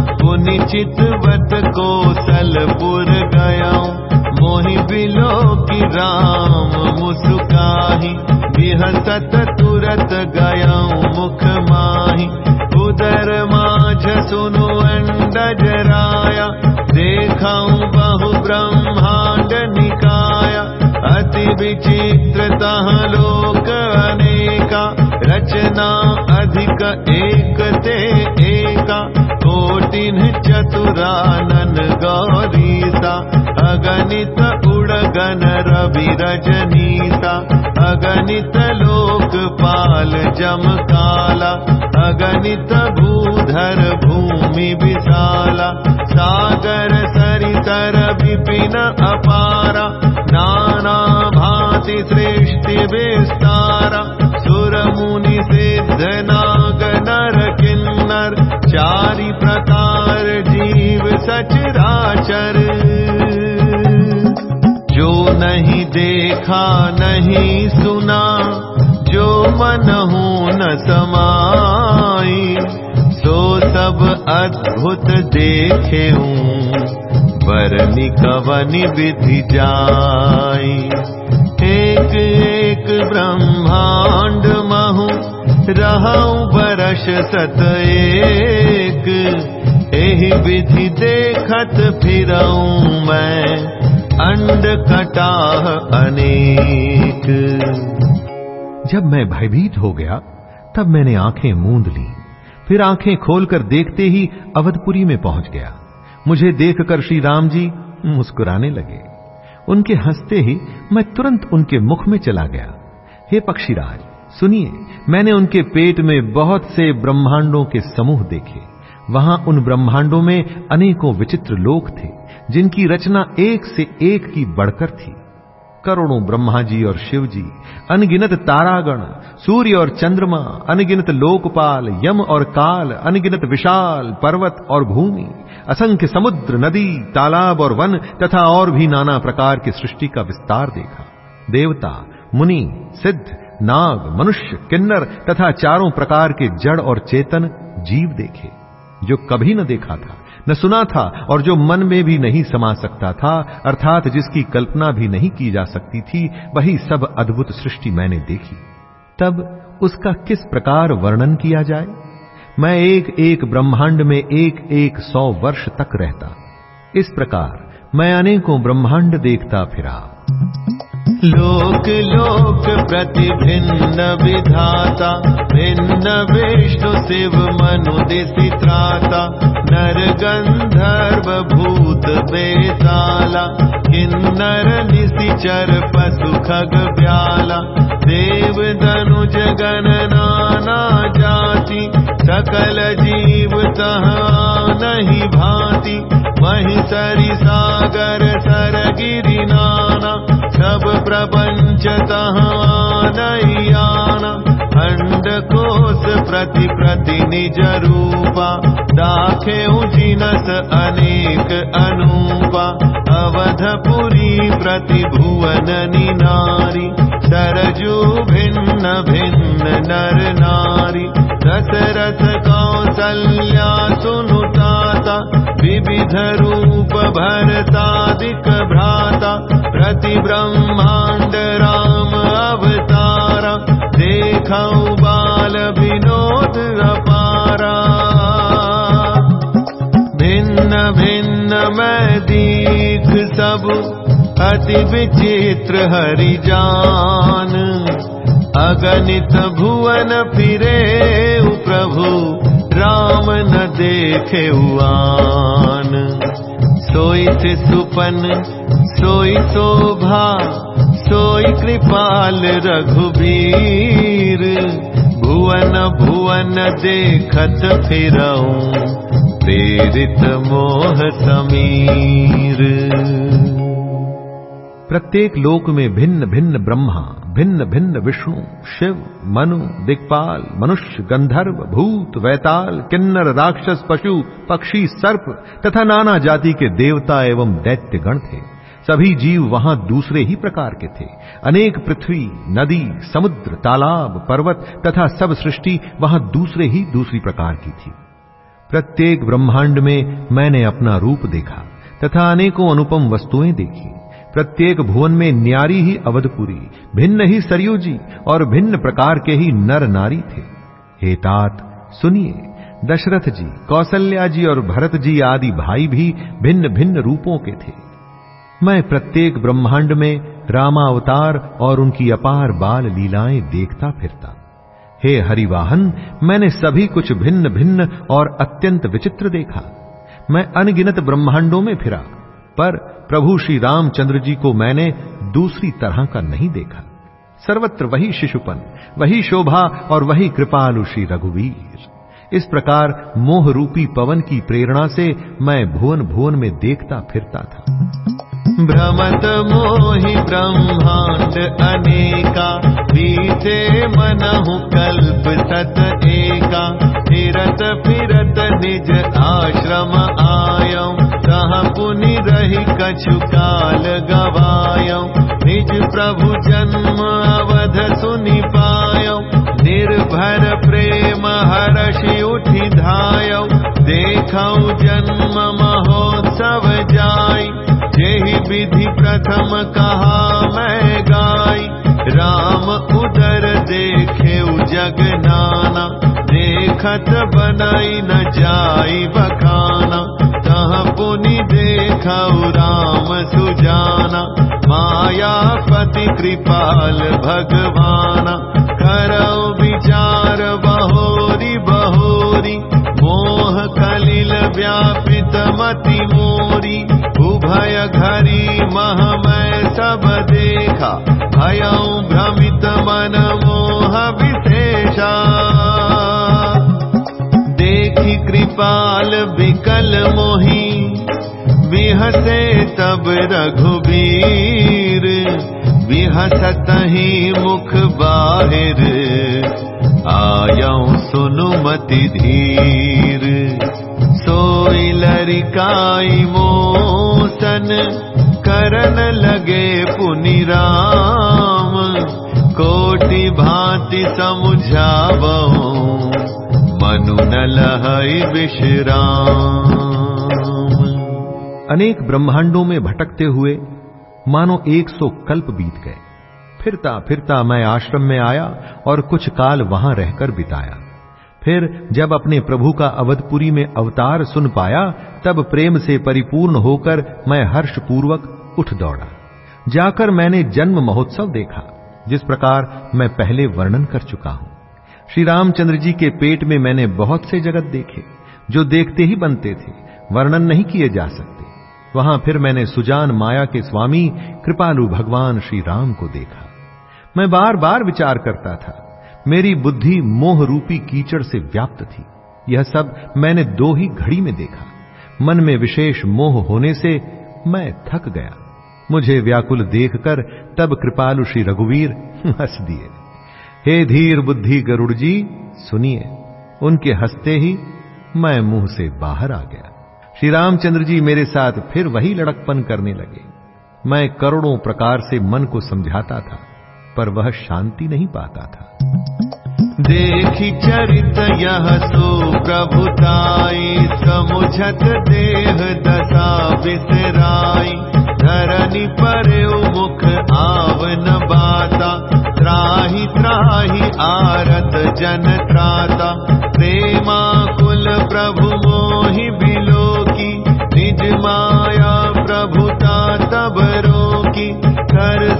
कोसलपुर गया मोहि बिलो की राम मुस्काही बिहसत तुरत गया मुख माही उदर माझ सुनु अंडज राया देखाऊं बहु ब्रह्मांड निकाया अति विचित्रतः लोक अनेका रचना अधिक एक ते एका कोटिन चतुरानन गौरीसा अगणित उड़गन रवि रजनीसा अगणित लोकपाल जम काला अगणित भूधर भूमि विशाला सागर सरितर विपिन अपारा नाना भाति सृष्टि विस्तारा सुर मुनि सिद्ध नाग नर किन्नर चारि सचराचर जो नहीं देखा, नहीं सुना, जो मन हो न समाई, सो सब अद्भुत देखे हूँ बरनी कवनि विधि जाई। एक एक ब्रह्मांड महू, रहूँ बरस सत एक। एहि विधि देखत फिरऊं मैं, अंड कटाह अनेक। जब मैं भयभीत हो गया, तब मैंने आँखें मूंद ली। फिर आँखें खोलकर देखते ही अवधपुरी में पहुँच गया। मुझे देखकर श्री राम जी मुस्कुराने लगे। उनके हँसते ही मैं तुरंत उनके मुख में चला गया। हे पक्षीराज, सुनिए, मैंने उनके पेट में बहुत से ब्रह्मांडों के समूह देखे। वहाँ उन ब्रह्मांडों में अनेकों विचित्र लोक थे, जिनकी रचना एक से एक की बढ़कर थी। करोड़ों ब्रह्मा जी और शिव जी अनगिनत तारागण, सूर्य और चंद्रमा, अनगिनत लोकपाल, यम और काल, अनगिनत विशाल पर्वत और भूमि, असंख्य समुद्र, नदी, तालाब और वन, तथा और भी नाना प्रकार की सृष्टि का विस्तार देखा। देवता, मुनि, सिद्ध, नाग, मनुष्य, किन्नर तथा चारों प्रकार के जड़ और चेतन जीव देखे। जो कभी न देखा था, न सुना था और जो मन में भी नहीं समा सकता था, अर्थात जिसकी कल्पना भी नहीं की जा सकती थी, वही सब अद्भुत सृष्टि मैंने देखी। तब उसका किस प्रकार वर्णन किया जाए? मैं एक एक ब्रह्मांड में एक एक सौ वर्ष तक रहता। इस प्रकार मैं अनेकों ब्रह्मांड देखता फिरा। लोक लोक प्रति भिन्न विधाता भिन्न विष्णु शिव मनु दिशि त्राता नर गंधर्व भूत बेताला किन्नर निशिचर पशु खग ब्याला देव धनुज गण नाना जाति सकल जीव तहाँ नहीं भांति वही सरि सागर सरगिरि नाना सब प्रपंच तहाँ नैयाना खंड कोश प्रति प्रति निज रूपा दाखे जिनस अनेक अनूपा अवधपुरी प्रति भुवन निनारी सरजू भिन्न भिन्न नर नारी दशरथ कौसल्या सुनुताता विविध रूप भरतादिक भ्राता प्रति ब्रह्मांड राम अवतारा। देखऊ बाल विनोद अपारा। भिन्न भिन्न मैं दीख सब अति विचित्र हरि जान अगणित भुवन फिरे प्रभु राम न देखे उआन सोई से सुपन सोई शोभा सोई कृपाल रघुबीर। भुवन भुवन देखत फिरऊं प्रेरित मोह समीर प्रत्येक लोक में भिन्न भिन्न ब्रह्मा, भिन्न भिन्न विष्णु, शिव, मनु दिक्पाल मनुष्य, गंधर्व, भूत, वैताल, किन्नर, राक्षस, पशु, पक्षी, सर्प तथा नाना जाति के देवता एवं दैत्य गण थे। सभी जीव वहाँ दूसरे ही प्रकार के थे। अनेक पृथ्वी, नदी, समुद्र, तालाब, पर्वत तथा सब सृष्टि वहाँ दूसरे ही दूसरी प्रकार की थी। प्रत्येक ब्रह्मांड में मैंने अपना रूप देखा तथा अनेकों अनुपम वस्तुएँ देखी। प्रत्येक भुवन में न्यारी ही अवधपुरी, भिन्न ही सरयू जी, और भिन्न प्रकार के ही नर नारी थे। हे तात, सुनिए, दशरथ जी कौशल्या जी और भरत जी आदि भाई भी भिन्न भिन्न रूपों के थे। मैं प्रत्येक ब्रह्मांड में रामावतार और उनकी अपार बाल लीलाएँ देखता फिरता। हे हरिवाहन, मैंने सभी कुछ भिन्न भिन्न और अत्यंत विचित्र देखा। मैं अनगिनत ब्रह्मांडों में फिरा पर प्रभु श्री रामचंद्र जी को मैंने दूसरी तरह का नहीं देखा। सर्वत्र वही शिशुपन, वही शोभा और वही कृपालु श्री रघुवीर। इस प्रकार मोह रूपी पवन की प्रेरणा से मैं भुवन भुवन में देखता फिरता था। भ्रमत मोहि ब्रह्मांड अनेका बीते मनहु कल्प सत एका। फिरत फिरत निज आश्रम आय कह पुनि रही कछु काल गवाय। निज प्रभु जन्म अवध सुनि पाय। निर्भर प्रेम हर्षि उठि धाय। देख जन्म महोत्सव जाय यही विधि प्रथम कहा मैं गाई। राम उदर देखे जग नाना देखत बनाई न तह पुनि देख राम सुजाना मायापति कृपाल भगवाना। करौ विचार बहोरी बहोरी, मोह कलिल व्यापित मति मोरी। उभय घरी मह मैं सब देखा भयऊ भ्रमित मन मोह विशेषा। देखी कृपाल विकल मोही बिहसे तब रघुबीर बिहसत ही मुख बाहिर। आयऊ सुनुमति धीर। सोई लरिकाई मोसन करन लगे पुनि राम। कोटि भांति समुझाव, मनु न विश्राम। अनेक ब्रह्मांडों में भटकते हुए मानो एक सौ कल्प बीत गए। फिरता फिरता मैं आश्रम में आया और कुछ काल वहाँ रहकर बिताया। फिर जब अपने प्रभु का अवधपुरी में अवतार सुन पाया, तब प्रेम से परिपूर्ण होकर मैं हर्षपूर्वक उठ दौड़ा। जाकर मैंने जन्म महोत्सव देखा, जिस प्रकार मैं पहले वर्णन कर चुका हूँ। श्री रामचंद्र जी के पेट में मैंने बहुत से जगत देखे, जो देखते ही बनते थे, वर्णन नहीं किए जा सकते। वहाँ फिर मैंने सुजान माया के स्वामी कृपालु भगवान श्री राम को देखा। मैं बार बार विचार करता था, मेरी बुद्धि मोह रूपी कीचड़ से व्याप्त थी। यह सब मैंने दो ही घड़ी में देखा। मन में विशेष मोह होने से मैं थक गया। मुझे व्याकुल देखकर तब कृपालु श्री रघुवीर हंस दिए। हे धीर बुद्धि गरुड़ जी, सुनिए। उनके हँसते ही मैं मुँह से बाहर आ गया। श्री रामचंद्र जी मेरे साथ फिर वही लड़कपन करने लगे। मैं करोड़ों प्रकार से मन को समझाता था, पर वह शांति नहीं पाता था। देखी चरित यह सो प्रभुताई समुझत देह दशा विसराई धरनी पर मुख आवन बाता, त्राही त्राही आरत जन त्राता।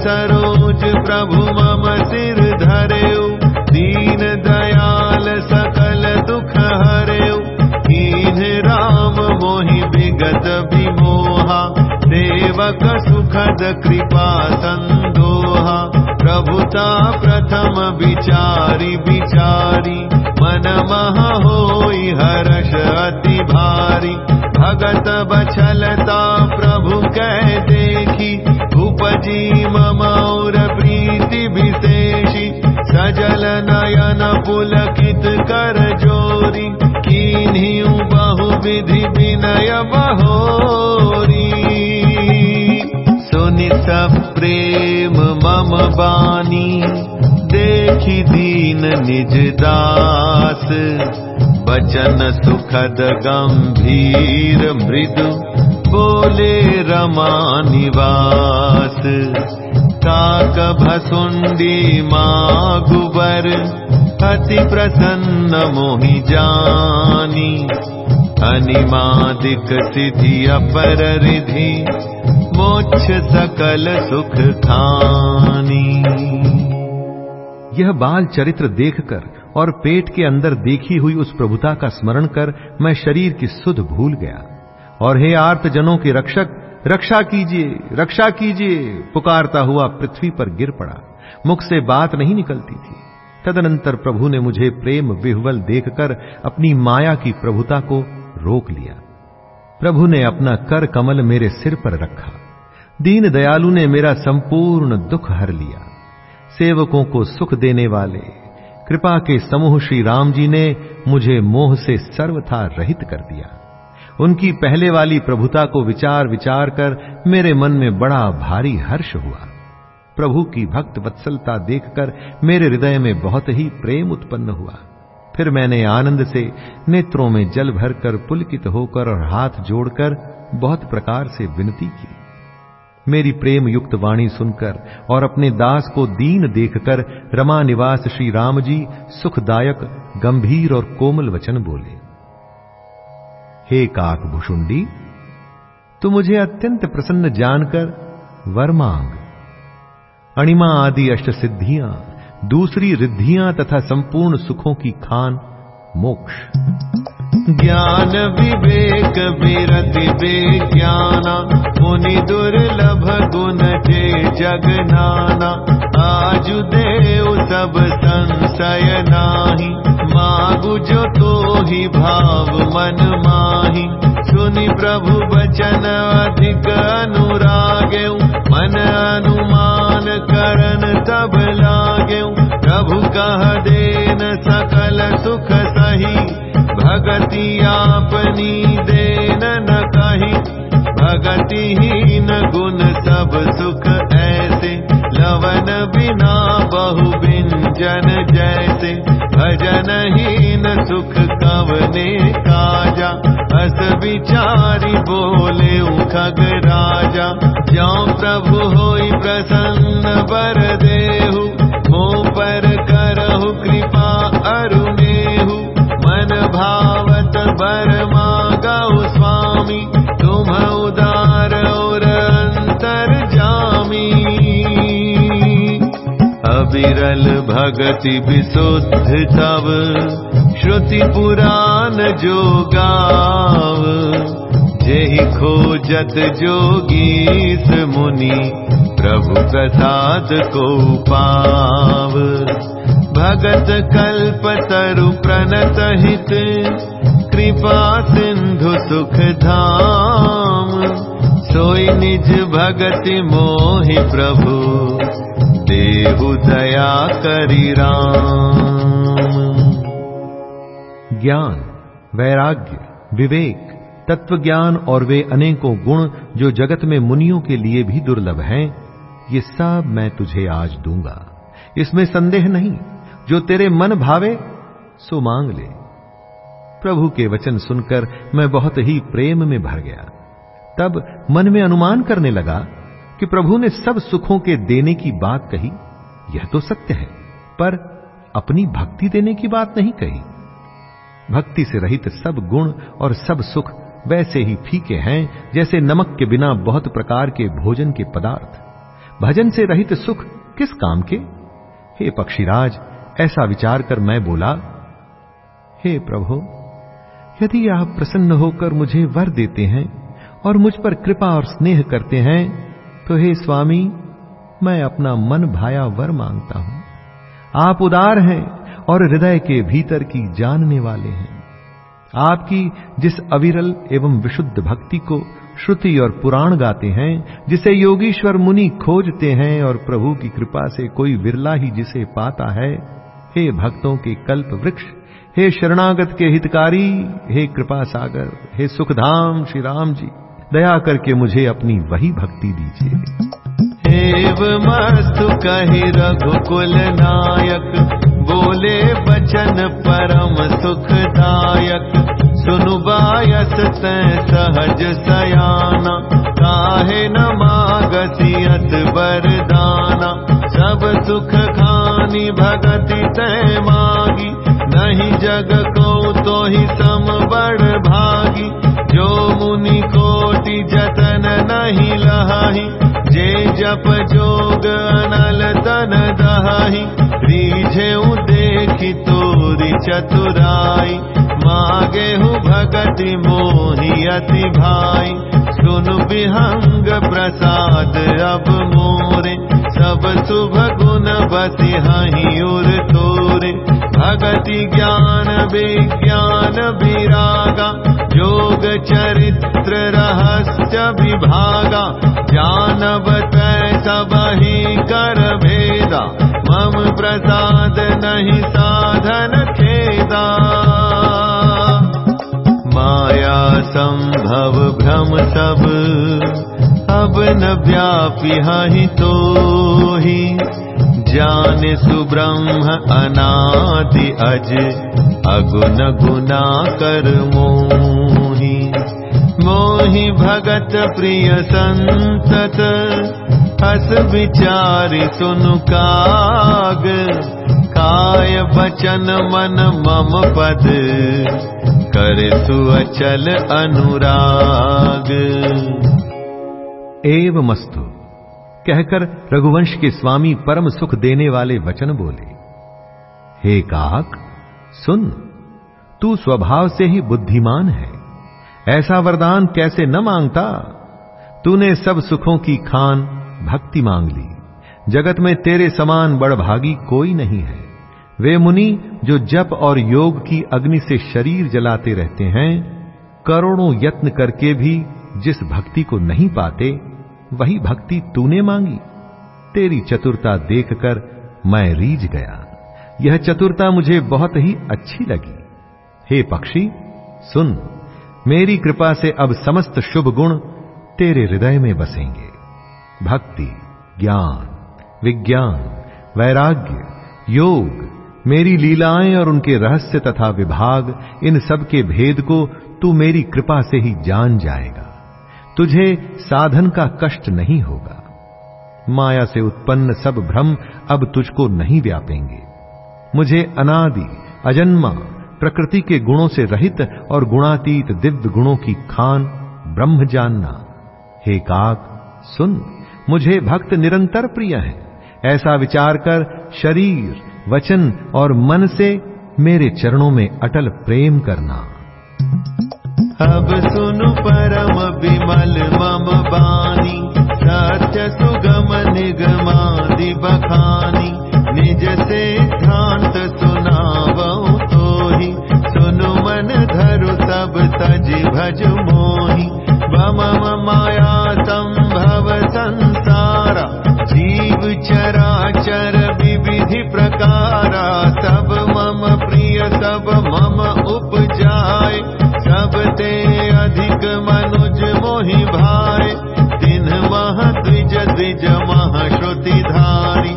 सरोज प्रभु मम सिर धरेऊ दीन दयाल सकल दुख हरेऊ कीन राम मोहि विगत विमोहा सेवक सुखद कृपा संदोहा। प्रभुता प्रथम विचारी विचारी मन मह होई हर्ष अति भारी। भगत बछलता प्रभु कह देखी उपजी ममौर प्रीति विशेषी सजल नयन पुलकित कर जोरी कीन्ही बहु विधि विनय बहोरी सुनि सब प्रेम मम बानी देखी दीन निज दास। वचन सुखद गंभीर मृदु बोले रमा निवास काक भसुंडी गुबर अति प्रसन्न मोहि जानी। अनिमादिक सिद्धि अपर रिधि मोक्ष सकल सुख खानी यह बाल चरित्र देखकर और पेट के अंदर देखी हुई उस प्रभुता का स्मरण कर मैं शरीर की सुध भूल गया। और हे आर्त जनों के रक्षक, रक्षा कीजिए रक्षा कीजिए। पुकारता हुआ पृथ्वी पर गिर पड़ा। मुख से बात नहीं निकलती थी। तदनंतर प्रभु ने मुझे प्रेम विह्वल देखकर अपनी माया की प्रभुता को रोक लिया। प्रभु ने अपना कर कमल मेरे सिर पर रखा। दीन दयालु ने मेरा संपूर्ण दुख हर लिया। सेवकों को सुख देने वाले, कृपा के समूह श्री राम जी ने मुझे मोह से सर्वथा रहित कर दिया। उनकी पहले वाली प्रभुता को विचार विचार कर मेरे मन में बड़ा भारी हर्ष हुआ। प्रभु की भक्त वत्सलता देखकर मेरे हृदय में बहुत ही प्रेम उत्पन्न हुआ। फिर मैंने आनंद से नेत्रों में जल भरकर पुलकित होकर और हाथ जोड़कर बहुत प्रकार से विनती की। मेरी प्रेम युक्त वाणी सुनकर और अपने दास को दीन देखकर रमा निवास श्री राम जी सुखदायक, गंभीर और कोमल वचन बोले। हे काक भुषुंडी तू मुझे अत्यंत प्रसन्न जानकर वर मांग। अणिमा आदि अष्ट सिद्धियाँ, दूसरी रिद्धियाँ तथा संपूर्ण सुखों की खान मोक्ष। ज्ञान विवेक विरति विज्ञाना मुनि दुर्लभ गुण के जग नाना। आज देव सब संशय नाही मागु जो तो ही भाव मन माही। सुनि प्रभु बचन अधिक अनुरागे मन अनुमान करन तब लागे प्रभु कह देन सकल सुख सही भगति आपनी देन न कही। भगति भगतिहीन गुण सब सुख ऐसे। लवन बिना बहु व्यंजन जैसे। भजन भजनहीन सुख कवने काजा अस विचारी बोले खग राजा। जो प्रभु होई प्रसन्न बर देहु हो पर करहु कृपा अरुणेहु अविरल भगति विशुद्ध तव श्रुति पुराण जो गाव। जेहि खोजत जोगीस मुनि प्रभु प्रसाद को पाव। भगत कल्प तरु प्रणत हित कृपा सिंधु सुख धाम। सोई निज भगति मोहि प्रभु देहु दया करी राम। ज्ञान, वैराग्य, विवेक तत्व ज्ञान और वे अनेकों गुण जो जगत में मुनियों के लिए भी दुर्लभ हैं, ये सब मैं तुझे आज दूँगा। इसमें संदेह नहीं, जो तेरे मन भावे, सो मांग ले। प्रभु के वचन सुनकर मैं बहुत ही प्रेम में भर गया। तब मन में अनुमान करने लगा कि प्रभु ने सब सुखों के देने की बात कही, यह तो सत्य है, पर अपनी भक्ति देने की बात नहीं कही। भक्ति से रहित सब गुण और सब सुख वैसे ही फीके हैं, जैसे नमक के बिना बहुत प्रकार के भोजन के पदार्थ। भजन से रहित सुख किस काम के? हे पक्षीराज, ऐसा विचार कर मैं बोला, हे प्रभु, यदि आप प्रसन्न होकर मुझे वर देते हैं और मुझ पर कृपा और स्नेह करते हैं तो हे स्वामी, मैं अपना मन भाया वर माँगता हूँ। आप उदार हैं और हृदय के भीतर की जानने वाले हैं। आपकी जिस अविरल एवं विशुद्ध भक्ति को श्रुति और पुराण गाते हैं, जिसे योगीश्वर मुनि खोजते हैं और प्रभु की कृपा से कोई विरला ही जिसे पाता है, हे भक्तों के कल्प वृक्ष, हे शरणागत के हितकारी, हे कृपा सागर, हे सुखधाम श्री राम जी। दया करके मुझे अपनी वही भक्ति दीजिए। एव मस्तु कहि रघुकुल नायक, बोले बचन परम सुखदायक। सुनु बायस तै सहज सयाना, काहे न मागसियत बरदाना सब सुख खानी भगति तै मागी लहाही जे जप जोग अनल तन दहाही रीझे देखी तोरी चतुराई मागे हूँ भगति मोही अति भाई। सुन विहंग प्रसाद अब मोरे सब शुभ गुण बसी हही उर तोरे भगति ज्ञान विज्ञान विरागा योग चरित्र रहस्य विभागा। जानब सब ही कर भेदा मम प्रसाद नहीं साधन खेदा। माया संभव भ्रम सब अब न व्यापी ही ही जान सुब्रह्म अनादि अज अगुन गुना कर मोही। मोहि भगत प्रिय संतत हस विचारि सुनु काग। काय बचन मन मम पद कर सुअचल अनुराग। एव मस्तु कहकर रघुवंश के स्वामी परम सुख देने वाले वचन बोले, हे काक, सुन, तू स्वभाव से ही बुद्धिमान है। ऐसा वरदान कैसे न माँगता? तूने सब सुखों की खान, भक्ति मांग ली। जगत में तेरे समान बड़भागी कोई नहीं है। वे मुनि जो जप और योग की अग्नि से शरीर जलाते रहते हैं, करोड़ों यत्न करके भी जिस भक्ति को नहीं पाते वही भक्ति तूने मांगी। तेरी चतुरता देखकर मैं रीझ गया। यह चतुरता मुझे बहुत ही अच्छी लगी। हे पक्षी, सुन, मेरी कृपा से अब समस्त शुभ गुण तेरे हृदय में बसेंगे। भक्ति, ज्ञान, विज्ञान, वैराग्य, योग, मेरी लीलाएँ और उनके रहस्य तथा विभाग, इन सब के भेद को तू मेरी कृपा से ही जान जाएगा। तुझे साधन का कष्ट नहीं होगा। माया से उत्पन्न सब भ्रम अब तुझको नहीं व्यापेंगे। मुझे अनादि, अजन्मा, प्रकृति के गुणों से रहित और गुणातीत दिव्य गुणों की खान ब्रह्म जानना। हे काक, सुन, मुझे भक्त निरंतर प्रिय है। ऐसा विचार कर शरीर, वचन और मन से मेरे चरणों में अटल प्रेम करना। अब सुनु परम विमल मम बानी सत्य सुगम निगमादि बखानी निज से ध्यांत सुनावऊ तोहि सुनु मन धरु सब तज भज मोहि। बम माया संभव संसारा जीव चरा चर विविधि प्रकारा सब मम प्रिय सब मम मह श्रुति धारी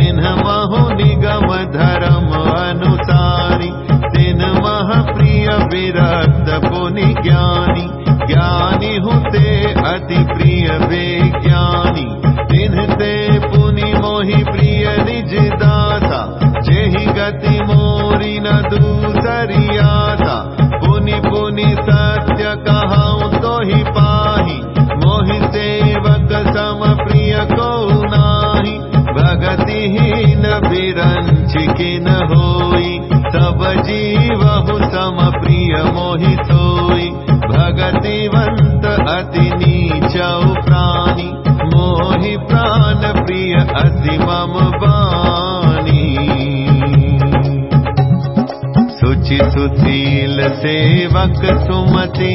दिन महु निगम धर्म अनुसारी दिन मह प्रिय विरक्त पुनि ज्ञानी ज्ञानी हुते अति प्रिय विज्ञानी। तिन्हते पुनि मोहि प्रिय निज दाता जेहि गति मोरी न दूसरियाता। पुनि पुनि सत्य तब जीवहु सम प्रिय मोहि सोई भगतिवंत अति नीचौ प्राणी मोहि प्राण प्रिय अति मम बानी सुचि सुशील सेवक सुमति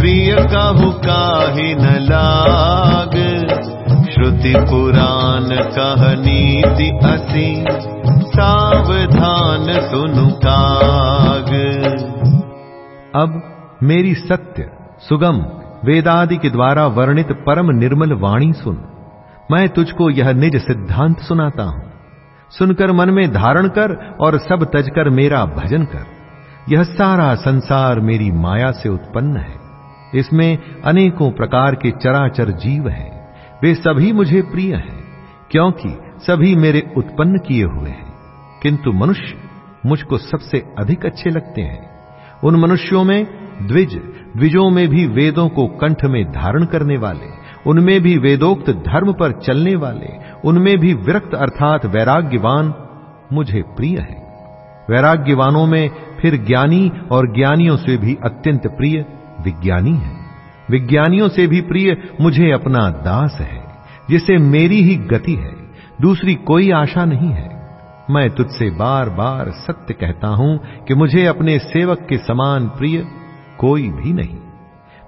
प्रिय कहु काहि न लाग श्रुति पुराण कह नीति असी, सावधान सुनु काग। अब मेरी सत्य, सुगम, वेदादि के द्वारा वर्णित परम निर्मल वाणी सुन। मैं तुझको यह निज सिद्धांत सुनाता हूँ। सुनकर मन में धारण कर और सब तजकर मेरा भजन कर। यह सारा संसार मेरी माया से उत्पन्न है। इसमें अनेकों प्रकार के चराचर जीव हैं। वे सभी मुझे प्रिय हैं, क्योंकि सभी मेरे उत्पन्न किए हुए हैं। किंतु मनुष्य मुझको सबसे अधिक अच्छे लगते हैं। उन मनुष्यों में, द्विज, द्विजों में भी वेदों को कंठ में धारण करने वाले, उनमें भी वेदोक्त धर्म पर चलने वाले, उनमें भी विरक्त अर्थात वैराग्यवान मुझे प्रिय है। वैराग्यवानों में फिर ज्ञानी और ज्ञानियों से भी अत्यंत प्रिय विज्ञानी है। विज्ञानियों से भी प्रिय मुझे अपना दास है, जिसे मेरी ही गति है, दूसरी कोई आशा नहीं है। मैं तुझसे बार बार सत्य कहता हूँ कि मुझे अपने सेवक के समान प्रिय कोई भी नहीं।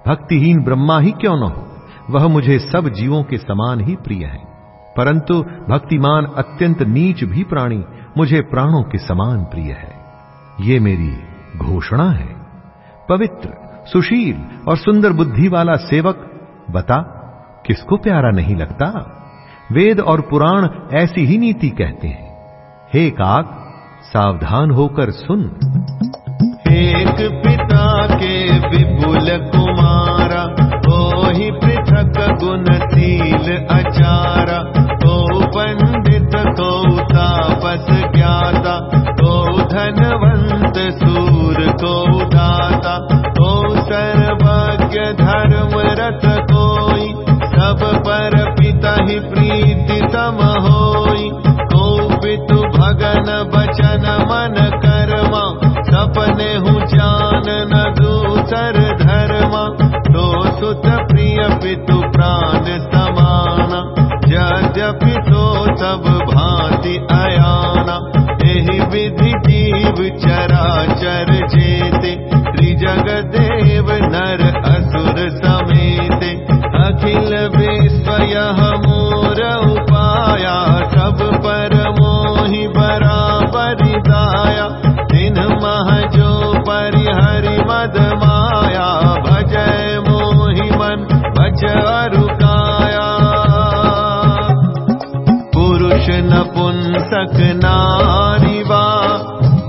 भक्तिहीन ब्रह्मा ही क्यों न हो? वह मुझे सब जीवों के समान ही प्रिय है। परंतु भक्तिमान अत्यंत नीच भी प्राणी मुझे प्राणों के समान प्रिय है। ये मेरी घोषणा है। पवित्र सुशील और सुंदर बुद्धि वाला सेवक, बता, किसको प्यारा नहीं लगता? वेद और पुराण ऐसी ही नीति कहते हैं। हे काक, सावधान होकर सुन। एक पिता के विपुल कुमारा ओ ही पृथक गुणशील अचारा। ओ पंडित को तापस ज्ञाता ओ धनवंत सूर को ही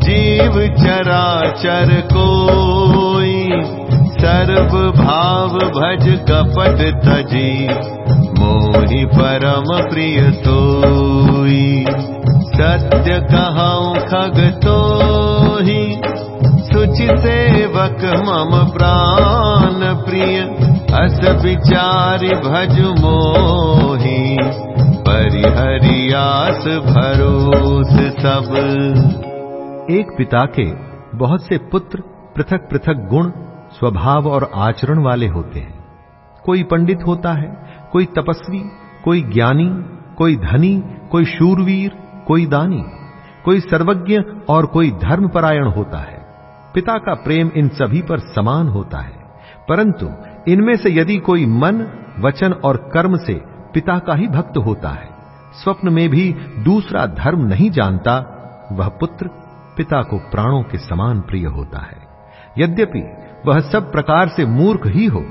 जीव चराचर कोई सर्व भाव भज कपट तजी मोहि परम प्रिय सोई। सत्य कहाऊं खग तो ही सुचि सेवक मम प्राण प्रिय अस विचारि भज मोही परिहरियास भरोस सब। एक पिता के बहुत से पुत्र पृथक पृथक गुण, स्वभाव और आचरण वाले होते हैं। कोई पंडित होता है, कोई तपस्वी, कोई ज्ञानी, कोई धनी, कोई शूरवीर, कोई दानी, कोई सर्वज्ञ और कोई धर्मपरायण होता है। पिता का प्रेम इन सभी पर समान होता है, परंतु इनमें से यदि कोई मन, वचन और कर्म से पिता का ही भक्त होता है। स्वप्न में भी दूसरा धर्म नहीं जानता, वह पुत्र पिता को प्राणों के समान प्रिय होता है। यद्यपि वह सब प्रकार से मूर्ख ही हो,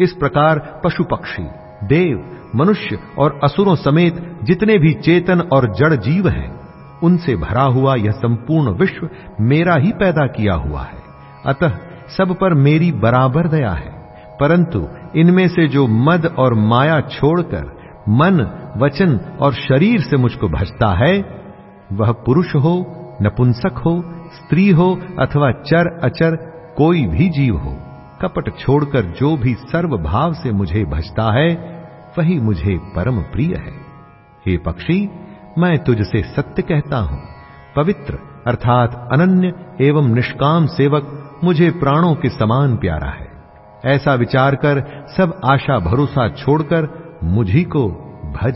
इस प्रकार पशु पक्षी देव, मनुष्य और असुरों समेत जितने भी चेतन और जड़ जीव हैं, उनसे भरा हुआ यह संपूर्ण विश्व मेरा ही पैदा किया हुआ है। अतः सब पर मेरी बराबर दया है, परंतु इनमें से जो मद और माया छोड़कर मन, वचन और शरीर से मुझको भजता है, वह पुरुष हो, नपुंसक हो, स्त्री हो अथवा चर, अचर, कोई भी जीव हो, कपट छोड़कर जो भी सर्व भाव से मुझे भजता है, वही मुझे परम प्रिय है। हे पक्षी, मैं तुझसे सत्य कहता हूँ, पवित्र अर्थात अनन्य एवं निष्काम सेवक मुझे प्राणों के समान प्यारा है। ऐसा विचार कर सब आशा भरोसा छोड़कर मुझी को भज।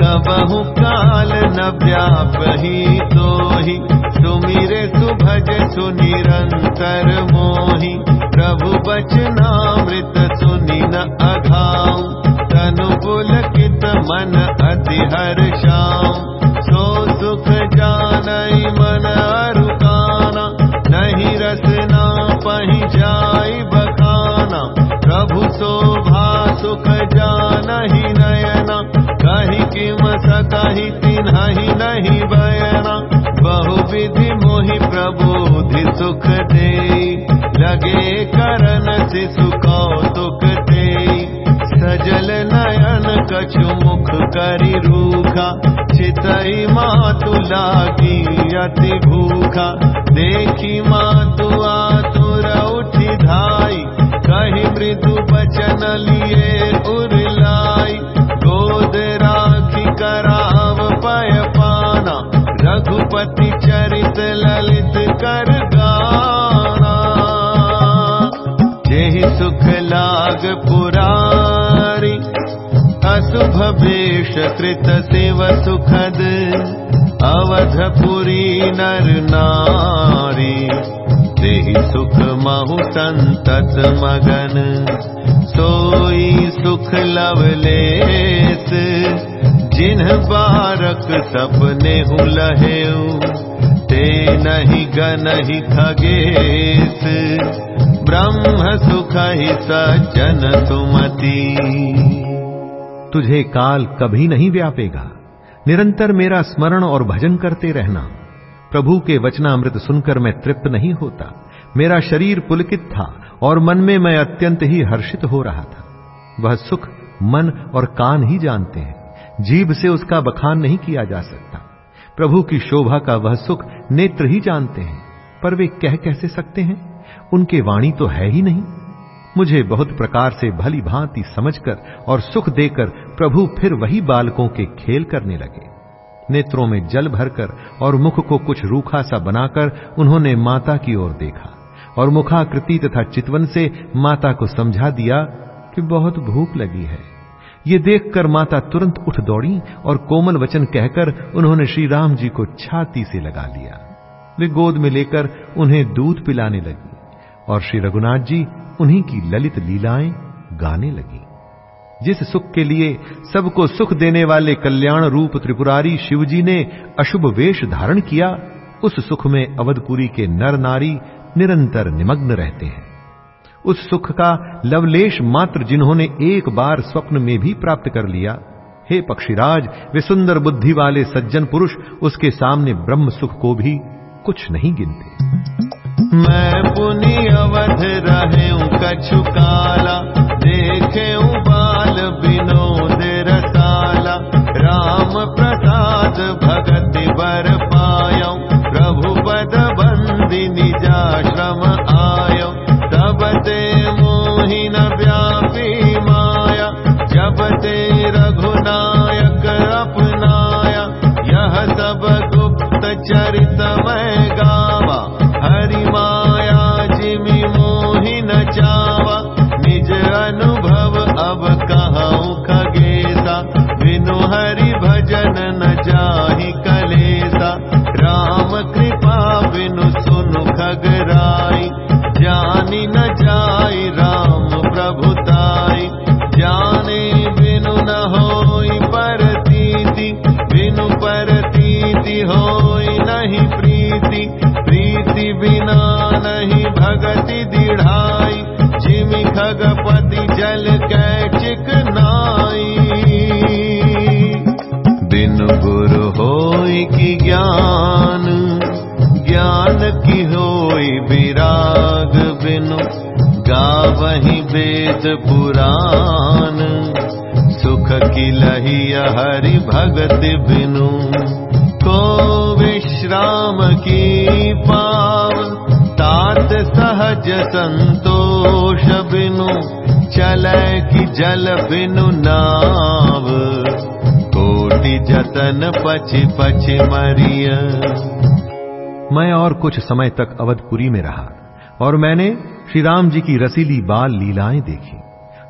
कबहु काल न व्याप ही तो ही, सुमिरे सुभज सुनिरंतर मोही। प्रभु बचनामृत सुनी न अघाऊ, तनु मन अति हर्षाऊ सकहिति नहि नहि बयना बहुविधि मोहि प्रबोधि सुख दे लगे करन शिशु कौतुक दे सजल नयन कछु मुख करि रूखा. चितई मातु लागी अति भूखा. देखी मातु आतुर उठि धाई. की मृदु बचन लिए ललित कर गाना। जेहि सुख लाग पुरारी अशुभ वेश कृत शिव सुखद अवधपुरी नर नारी। तेहि सुख महु संतत मगन सोई सुख लवलेस जिन्ह बारक सपने लहेऊ ते नहीं गनहि खगेश ब्रह्म सुख ही सज्जन सुमति। तुझे काल कभी नहीं व्यापेगा। निरंतर मेरा स्मरण और भजन करते रहना। प्रभु के वचनामृत सुनकर मैं तृप्त नहीं होता। मेरा शरीर पुलकित था और मन में मैं अत्यंत ही हर्षित हो रहा था। वह सुख मन और कान ही जानते हैं। जीभ से उसका बखान नहीं किया जा सकता। प्रभु की शोभा का वह सुख नेत्र ही जानते हैं। पर वे कह कैसे सकते हैं? उनके वाणी तो है ही नहीं। मुझे बहुत प्रकार से भली भांति समझकर और सुख देकर प्रभु फिर वही बालकों के खेल करने लगे। नेत्रों में जल भरकर और मुख को कुछ रूखा सा बनाकर उन्होंने माता की ओर देखा और मुखाकृति तथा चितवन से माता को समझा दिया कि बहुत भूख लगी है। ये देखकर माता तुरंत उठ दौड़ी और कोमल वचन कहकर उन्होंने श्री राम जी को छाती से लगा लिया। वे गोद में लेकर उन्हें दूध पिलाने लगी और श्री रघुनाथ जी उन्हीं की ललित लीलाएँ गाने लगी। जिस सुख के लिए सबको सुख देने वाले कल्याण रूप त्रिपुरारी शिवजी ने अशुभ वेश धारण किया, उस सुख में अवधपुरी के नर नारी निरंतर निमग्न रहते हैं। उस सुख का लवलेश मात्र जिन्होंने एक बार स्वप्न में भी प्राप्त कर लिया। हे पक्षीराज, वे सुंदर बुद्धि वाले सज्जन पुरुष, उसके सामने ब्रह्म सुख को भी कुछ नहीं गिनते। मैं पुनि अवध रहे कछु काला, देखे ज्ञान। ज्ञान की होई विराग बिनु गावही वेद पुराण। सुख की लही हरि भगति बिनु को विश्राम की पाव तात सहज संतोष बिनु चले की जल बिनु नाव कोटि जतन पछि पछि मरिय। मैं और कुछ समय तक अवधपुरी में रहा और मैंने श्री राम जी की रसीली बाल लीलाएँ देखी।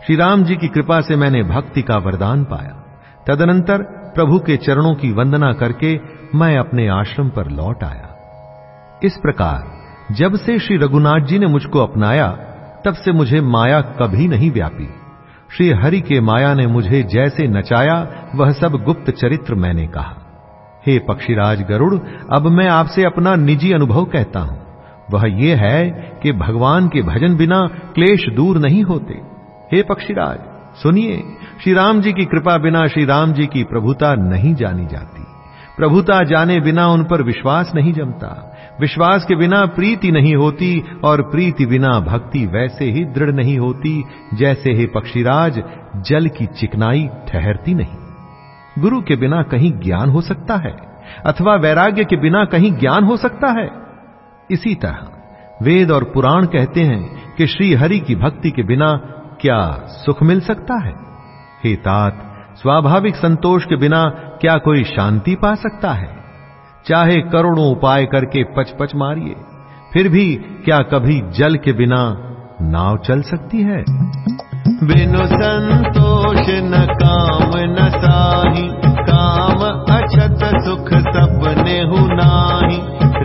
श्री राम जी की कृपा से मैंने भक्ति का वरदान पाया। तदनंतर प्रभु के चरणों की वंदना करके मैं अपने आश्रम पर लौट आया। इस प्रकार जब से श्री रघुनाथ जी ने मुझको अपनाया, तब से मुझे माया कभी नहीं व्यापी। श्री हरि के माया ने मुझे जैसे नचाया, वह सब गुप्त चरित्र मैंने कहा। हे पक्षीराज गरुड़, अब मैं आपसे अपना निजी अनुभव कहता हूँ। वह ये है कि भगवान के भजन बिना क्लेश दूर नहीं होते। हे पक्षीराज, सुनिए श्री राम जी की कृपा बिना श्री राम जी की प्रभुता नहीं जानी जाती। प्रभुता जाने बिना उन पर विश्वास नहीं जमता। विश्वास के बिना प्रीति नहीं होती और प्रीति बिना भक्ति वैसे ही दृढ़ नहीं होती। जैसे हे पक्षीराज, जल की चिकनाई ठहरती नहीं। गुरु के बिना कहीं ज्ञान हो सकता है, अथवा वैराग्य के बिना कहीं ज्ञान हो सकता है। इसी तरह वेद और पुराण कहते हैं कि श्री हरि की भक्ति के बिना क्या सुख मिल सकता है? हे तात, स्वाभाविक संतोष के बिना क्या कोई शांति पा सकता है? चाहे करोड़ों उपाय करके पच पच मारिए। फिर भी क्या कभी जल के बिना नाव चल सकती है? बिनु संतोष न काम न साही, काम अछत सुख सपने हु नाही।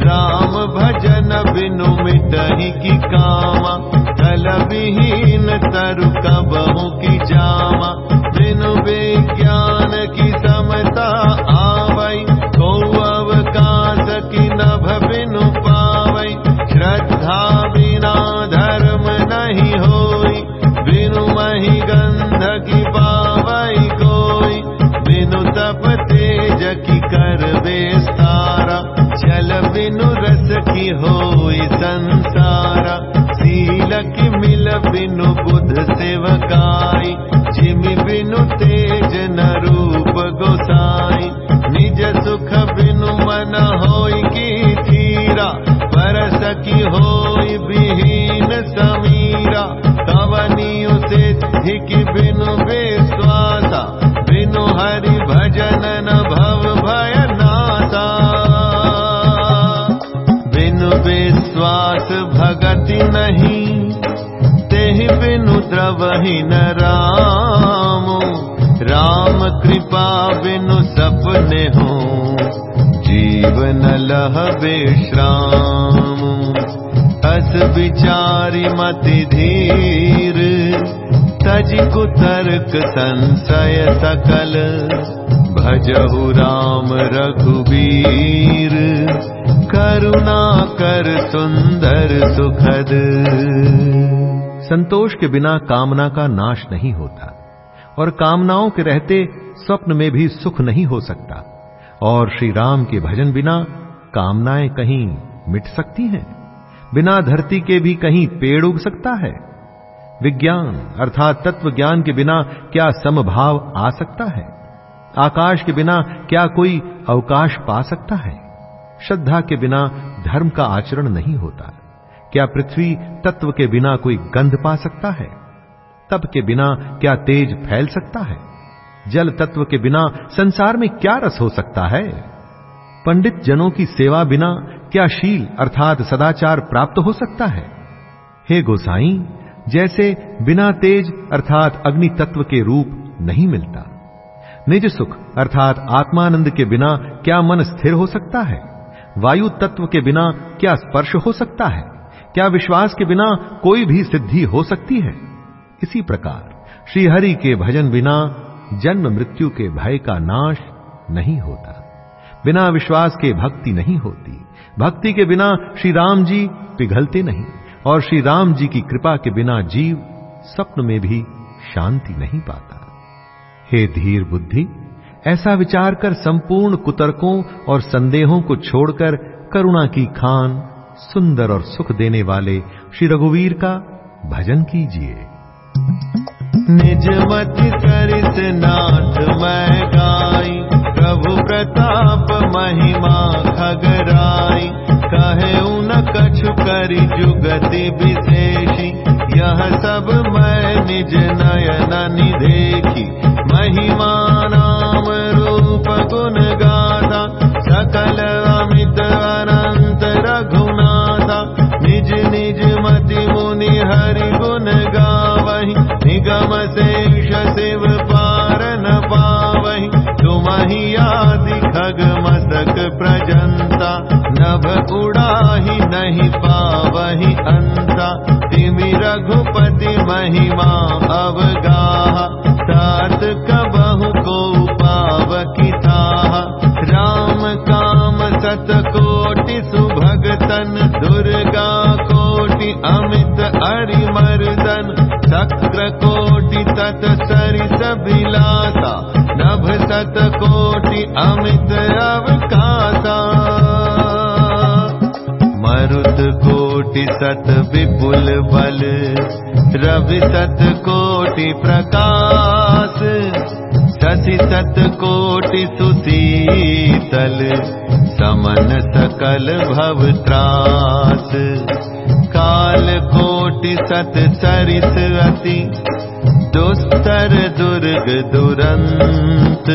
राम भजन बिनु मिटही की कामा तल विहीन तरु कबहु की बिनु द्रवहि न राम। राम कृपा बिनु सपने हो। जीवन लह विश्राम अस विचारी मति धीर। तज कुतर्क संशय सकल। भजहु राम रघुबीर। करुणा कर सुंदर सुखद संतोष के बिना कामना का नाश नहीं होता और कामनाओं के रहते स्वप्न में भी सुख नहीं हो सकता। और श्री राम के भजन बिना कामनाएँ कहीं मिट सकती हैं, बिना धरती के भी कहीं पेड़ उग सकता है। विज्ञान अर्थात तत्व ज्ञान के बिना क्या समभाव आ सकता है? आकाश के बिना क्या कोई अवकाश पा सकता है? श्रद्धा के बिना धर्म का आचरण नहीं होता। क्या पृथ्वी तत्व के बिना कोई गंध पा सकता है? तप के बिना क्या तेज फैल सकता है? जल तत्व के बिना संसार में क्या रस हो सकता है? पंडित जनों की सेवा बिना क्या शील अर्थात सदाचार प्राप्त हो सकता है? हे गोसाई, जैसे बिना तेज अर्थात अग्नि तत्व के रूप नहीं मिलता, निज सुख अर्थात आत्मानंद के बिना क्या मन स्थिर हो सकता है? वायु तत्व के बिना क्या स्पर्श हो सकता है? क्या विश्वास के बिना कोई भी सिद्धि हो सकती है? इसी प्रकार, श्रीहरि के भजन बिना जन्म मृत्यु के भय का नाश नहीं होता। बिना विश्वास के भक्ति नहीं होती। भक्ति के बिना श्री राम जी पिघलते नहीं, और श्री राम जी की कृपा के बिना जीव स्वप्न में भी शांति नहीं पाता। हे धीर बुद्धि, ऐसा विचार कर संपूर्ण कुतर्कों और संदेहों को छोड़कर करुणा की खान सुंदर और सुख देने वाले श्री रघुवीर का भजन कीजिए। निज मत सरित नाथ मैं गाई, प्रभु प्रताप महिमा खगराई। कहे न कछु करी जुगति विशेषी, यह सब मैं निज नयन निदेखी महिमा अवगाह। तात कबहु को पाव की थाह राम काम सत कोटि सुभगतन। दुर्गा कोटि अमित अरिमर्दन। शक्र कोटि तत सरिस बिलासा नभ सत कोटि अमित अवकासा मरुत कोटि सत विपुल बल रवि सत कोटि प्रकाश सत कोटि सुशीतल समन सकल भव त्रास। काल कोटि सत सरित अति दुस्तर दुर्ग दुरंत।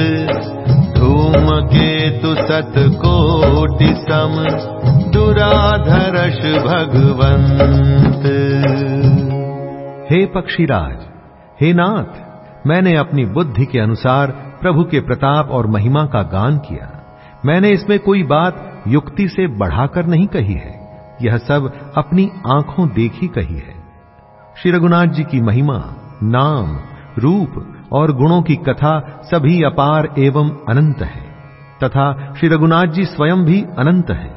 धूम केतु सत कोटि सम दुराधरश भगवंत हे पक्षीराज, हे नाथ, मैंने अपनी बुद्धि के अनुसार प्रभु के प्रताप और महिमा का गान किया। मैंने इसमें कोई बात युक्ति से बढ़ाकर नहीं कही है। यह सब अपनी आँखों देखी कही है। श्री रघुनाथ जी की महिमा, नाम, रूप और गुणों की कथा सभी अपार एवं अनंत है। तथा श्री रघुनाथ जी स्वयं भी अनंत है।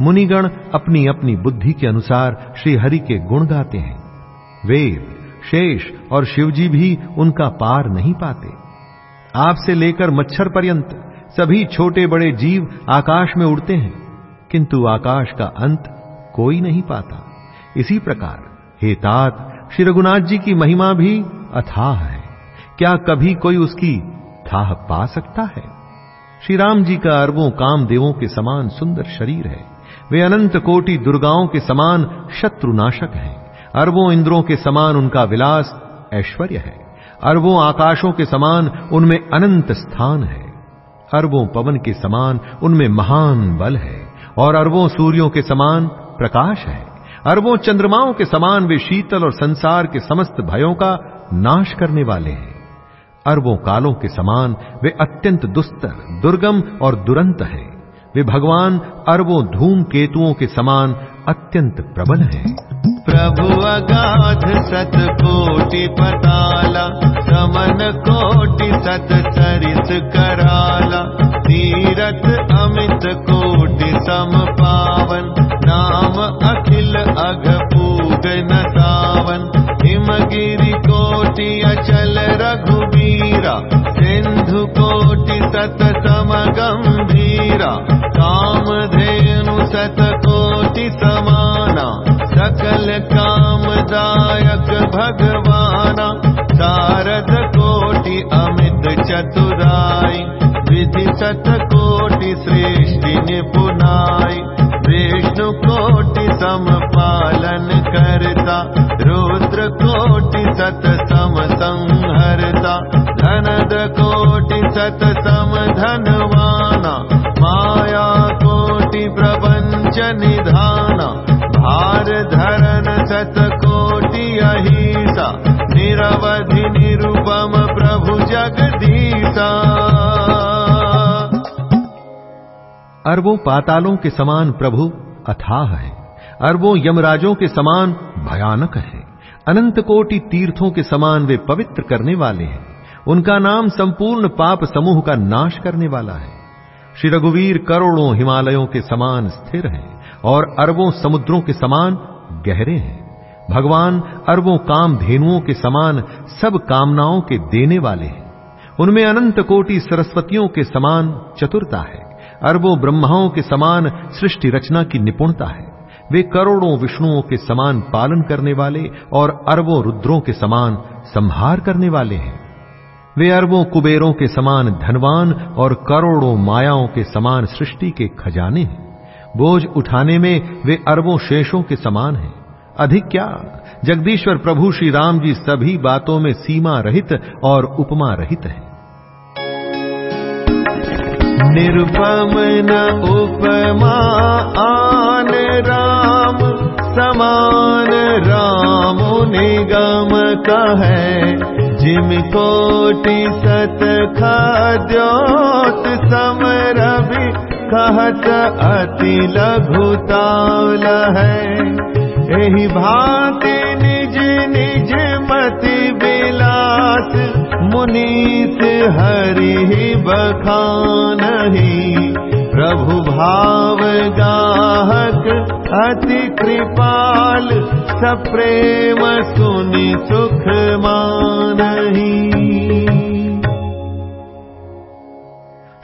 मुनिगण अपनी अपनी बुद्धि के अनुसार श्री हरि के गुण गाते हैं। वेद, शेष और शिवजी भी उनका पार नहीं पाते। आपसे लेकर मच्छर पर्यंत सभी छोटे बड़े जीव आकाश में उड़ते हैं, किंतु आकाश का अंत कोई नहीं पाता। इसी प्रकार, हे तात, श्री रघुनाथ जी की महिमा भी अथाह है। क्या कभी कोई उसकी थाह पा सकता है? श्री राम जी का अरबों कामदेवों के समान सुंदर शरीर है। वे अनंत कोटि दुर्गाओं के समान शत्रुनाशक हैं। अरबों इंद्रों के समान उनका विलास ऐश्वर्य है। अरबों आकाशों के समान उनमें अनंत स्थान है। अरबों पवन के समान उनमें महान बल है और अरबों सूर्यों के समान प्रकाश है। अरबों चंद्रमाओं के समान वे शीतल और संसार के समस्त भयों का नाश करने वाले हैं। अरबों कालों के समान वे अत्यंत दुस्तर, दुर्गम और दुरंत है। वे भगवान अरबों धूम केतुओं के समान अत्यंत प्रबल हैं। प्रभु अगाध सत कोटि पताला समन कोटि सत सरिस कराला। तीरथ अमित कोटि सम पावन नाम अखिल अघ पूग न सावन। हिमगिरि कोटि अचल रघुबीरा सिंधु कोटि सत सम भगवाना शारद कोटि अमित चतुराई विधि सत कोटि सृष्टि निपुनाई विष्णु कोटि सम पालन करता रुद्र कोटि सत सम संहरता धनद कोटि सत सम धनवाना माया कोटि प्रपंच निधाना भार धरन सत कोटि अहिसा जगदीसा अरबों पातालों के समान प्रभु अथाह है। अरबों यमराजों के समान भयानक है। अनंत कोटि तीर्थों के समान वे पवित्र करने वाले हैं। उनका नाम संपूर्ण पाप समूह का नाश करने वाला है। श्री रघुवीर करोड़ों हिमालयों के समान स्थिर हैं और अरबों समुद्रों के समान गहरे हैं। भगवान अरबों काम धेनुओं के समान सब कामनाओं के देने वाले हैं। उनमें अनंत कोटि सरस्वतियों के समान चतुरता है। अरबों ब्रह्माओं के समान सृष्टि रचना की निपुणता है। वे करोड़ों विष्णुओं के समान पालन करने वाले और अरबों रुद्रों के समान संहार करने वाले हैं। वे अरबों कुबेरों के समान धनवान और करोड़ों मायाओं के समान सृष्टि के खजाने हैं। बोझ उठाने में वे अरबों शेषों के समान हैं। अधिक क्या जगदीश्वर प्रभु श्री राम जी सभी बातों में सीमा रहित और उपमा रहित है। निरुपम न उपमा, आन राम, समान राम निगम कहे। जिम कोटि सत खाद्योत समरवि कहत अति लघुताल है। एहि भांति निज निज मति विलास मुनीस हरि बखानहि प्रभु भाव गाहक अति कृपाल, सप्रेम सुनि सुख मानही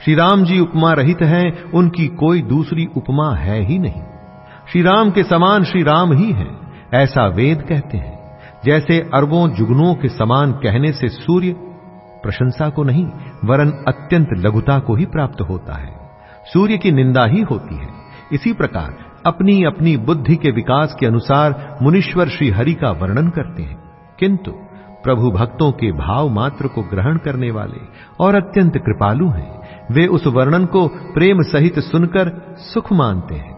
श्री राम जी उपमा रहित हैं, उनकी कोई दूसरी उपमा है ही नहीं। श्री राम के समान श्री राम ही हैं, ऐसा वेद कहते हैं। जैसे अरबों जुगनों के समान कहने से सूर्य प्रशंसा को नहीं, वरन अत्यंत लघुता को ही प्राप्त होता है। सूर्य की निंदा ही होती है। इसी प्रकार अपनी अपनी बुद्धि के विकास के अनुसार मुनीश्वर श्री हरि का वर्णन करते हैं। किंतु प्रभु भक्तों के भाव मात्र को ग्रहण करने वाले और अत्यंत कृपालु हैं। वे उस वर्णन को प्रेम सहित सुनकर सुख मानते हैं।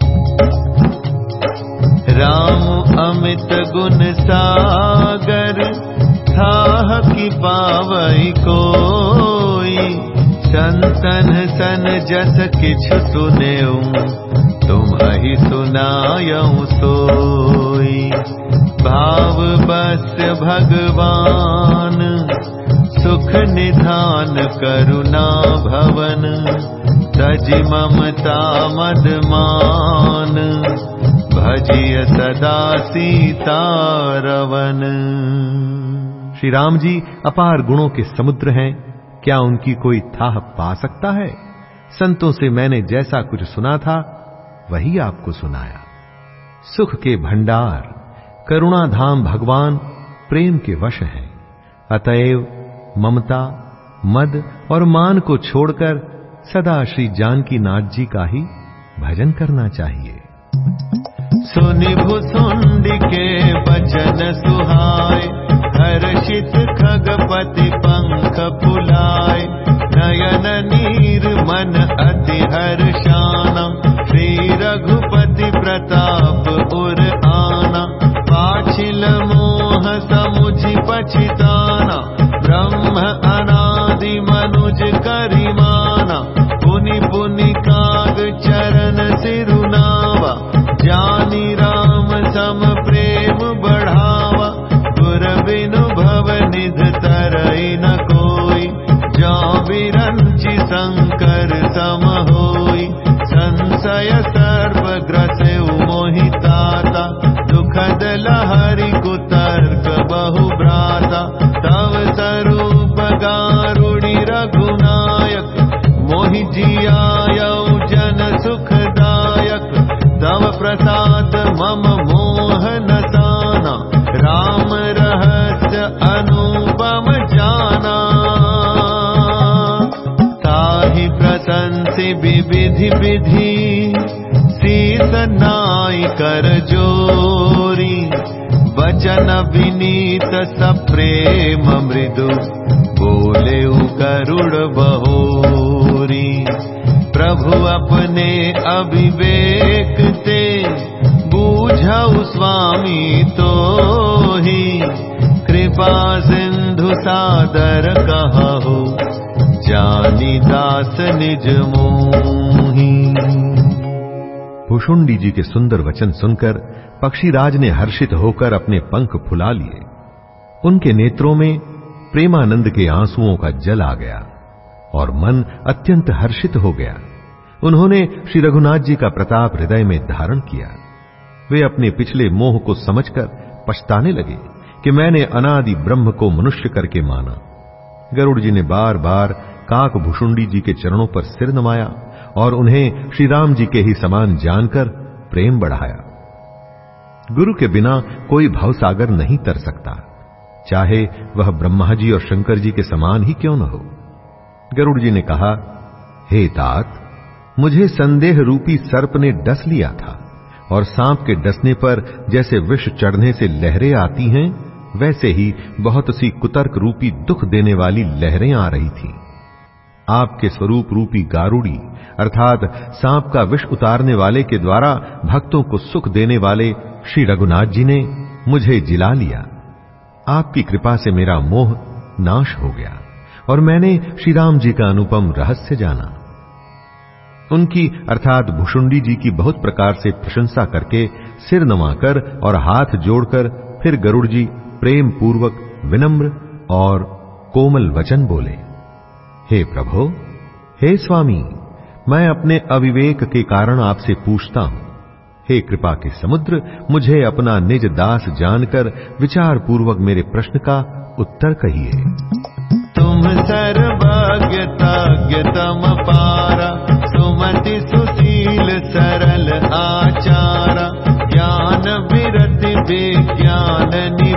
राम अमित गुण सागर था की पावई कोई। संतन सन जस किछ सुने तुम ही सुनायऊ सोई। भाव बस भगवान सुख निधान करुणा भवन तज ममता मदमान, भजिय सदा सीता रवन श्री राम जी अपार गुणों के समुद्र हैं। क्या उनकी कोई थाह पा सकता है? संतों से मैंने जैसा कुछ सुना था, वही आपको सुनाया। सुख के भंडार, करुणा धाम भगवान, प्रेम के वश हैं। अतएव ममता, मद और मान को छोड़कर सदा श्री जानकी नाथ जी का ही भजन करना चाहिए। सुनि भुसुंड के बचन सुहाय हर्षित खगपति पंख फुलाय नयन नीर मन अति हर्षानम, श्री रघुपति प्रताप उर आना। पाछिल मोह समुझि पछिताना, ब्रह्म विधि शीस नाई कर जोरी वचन विनीत सप्रेम मृदु बोले गरुड़ बहोरी। प्रभु अपने अविवेक ते बूझऊ स्वामी तो ही कृपा सिंधु सादर कहो जानी दास निज मोही। भुषुंडी जी के सुंदर वचन सुनकर पक्षीराज ने हर्षित होकर अपने पंख फुला लिए। उनके नेत्रों में प्रेमानंद के आंसुओं का जल आ गया और मन अत्यंत हर्षित हो गया। उन्होंने श्री रघुनाथ जी का प्रताप हृदय में धारण किया। वे अपने पिछले मोह को समझकर पछताने लगे कि मैंने अनादि ब्रह्म को मनुष्य करके माना। गरुड़ जी ने बार बार काक भुषुंडी जी के चरणों पर सिर नमाया और उन्हें श्री राम जी के ही समान जानकर प्रेम बढ़ाया। गुरु के बिना कोई भवसागर नहीं तर सकता। चाहे वह ब्रह्मा जी और शंकर जी के समान ही क्यों न हो। गरुड़ जी ने कहा, हे तात, मुझे संदेह रूपी सर्प ने डस लिया था और सांप के डसने पर जैसे विष चढ़ने से लहरें आती हैं, वैसे ही बहुत सी कुतर्क रूपी दुख देने वाली लहरें आ रही थी। आपके स्वरूप रूपी गारूड़ी, अर्थात सांप का विष उतारने वाले के द्वारा भक्तों को सुख देने वाले श्री रघुनाथ जी ने मुझे जिला लिया। आपकी कृपा से मेरा मोह नाश हो गया और मैंने श्री राम जी का अनुपम रहस्य जाना। उनकी, अर्थात भुषुंडी जी की बहुत प्रकार से प्रशंसा करके सिर नमाकर और हाथ जोड़कर फिर गरुड़ जी प्रेम पूर्वक विनम्र और कोमल वचन बोले। हे प्रभो, हे स्वामी, मैं अपने अविवेक के कारण आपसे पूछता हूँ। हे कृपा के समुद्र, मुझे अपना निज दास जानकर विचार पूर्वक मेरे प्रश्न का उत्तर कहिए। तुम सर्वज्ञताज्ञतम पारा, सुमति सुशील सरल आचारा, ज्ञान विरति विज्ञान निवासा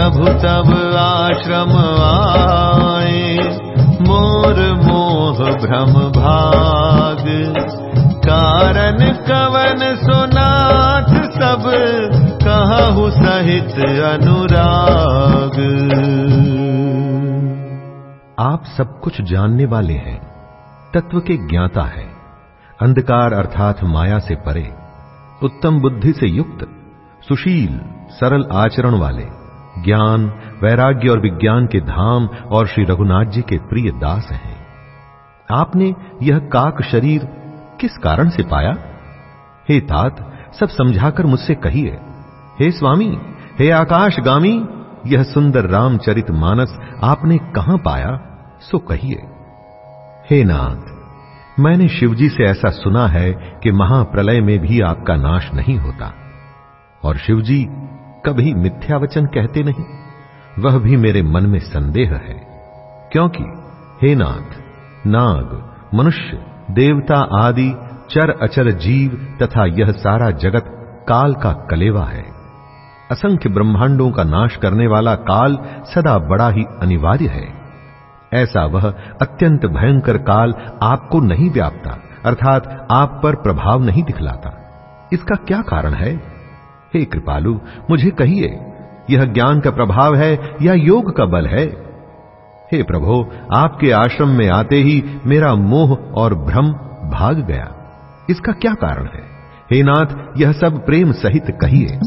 प्रभु तब आश्रम आए। मोर मोह भ्रम भाग। कारण कवन सोनाथ सब कहु सहित अनुराग। आप सब कुछ जानने वाले हैं, तत्व के ज्ञाता है। अंधकार अर्थात माया से परे, उत्तम बुद्धि से युक्त, सुशील, सरल आचरण वाले। ज्ञान, वैराग्य और विज्ञान के धाम और श्री रघुनाथ जी के प्रिय दास हैं। आपने यह काक शरीर किस कारण से पाया? हे तात, सब समझाकर मुझसे कहिए। हे स्वामी, हे आकाशगामी, यह सुंदर रामचरित मानस आपने कहाँ पाया, सो कहिए। हे नाथ, मैंने शिवजी से ऐसा सुना है कि महाप्रलय में भी आपका नाश नहीं होता। और शिवजी कभी मिथ्या वचन कहते नहीं। वह भी मेरे मन में संदेह है। क्योंकि, हे नाथ, नाग, मनुष्य, देवता आदि, चर अचर जीव तथा यह सारा जगत काल का कलेवा है। असंख्य ब्रह्मांडों का नाश करने वाला काल सदा बड़ा ही अनिवार्य है। ऐसा वह अत्यंत भयंकर काल आपको नहीं व्यापता, अर्थात आप पर प्रभाव नहीं दिखलाता। इसका क्या कारण है? हे कृपालु, मुझे कहिए, यह ज्ञान का प्रभाव है या योग का बल है? हे प्रभो, आपके आश्रम में आते ही मेरा मोह और भ्रम भाग गया। इसका क्या कारण है? हे नाथ, यह सब प्रेम सहित कहिए।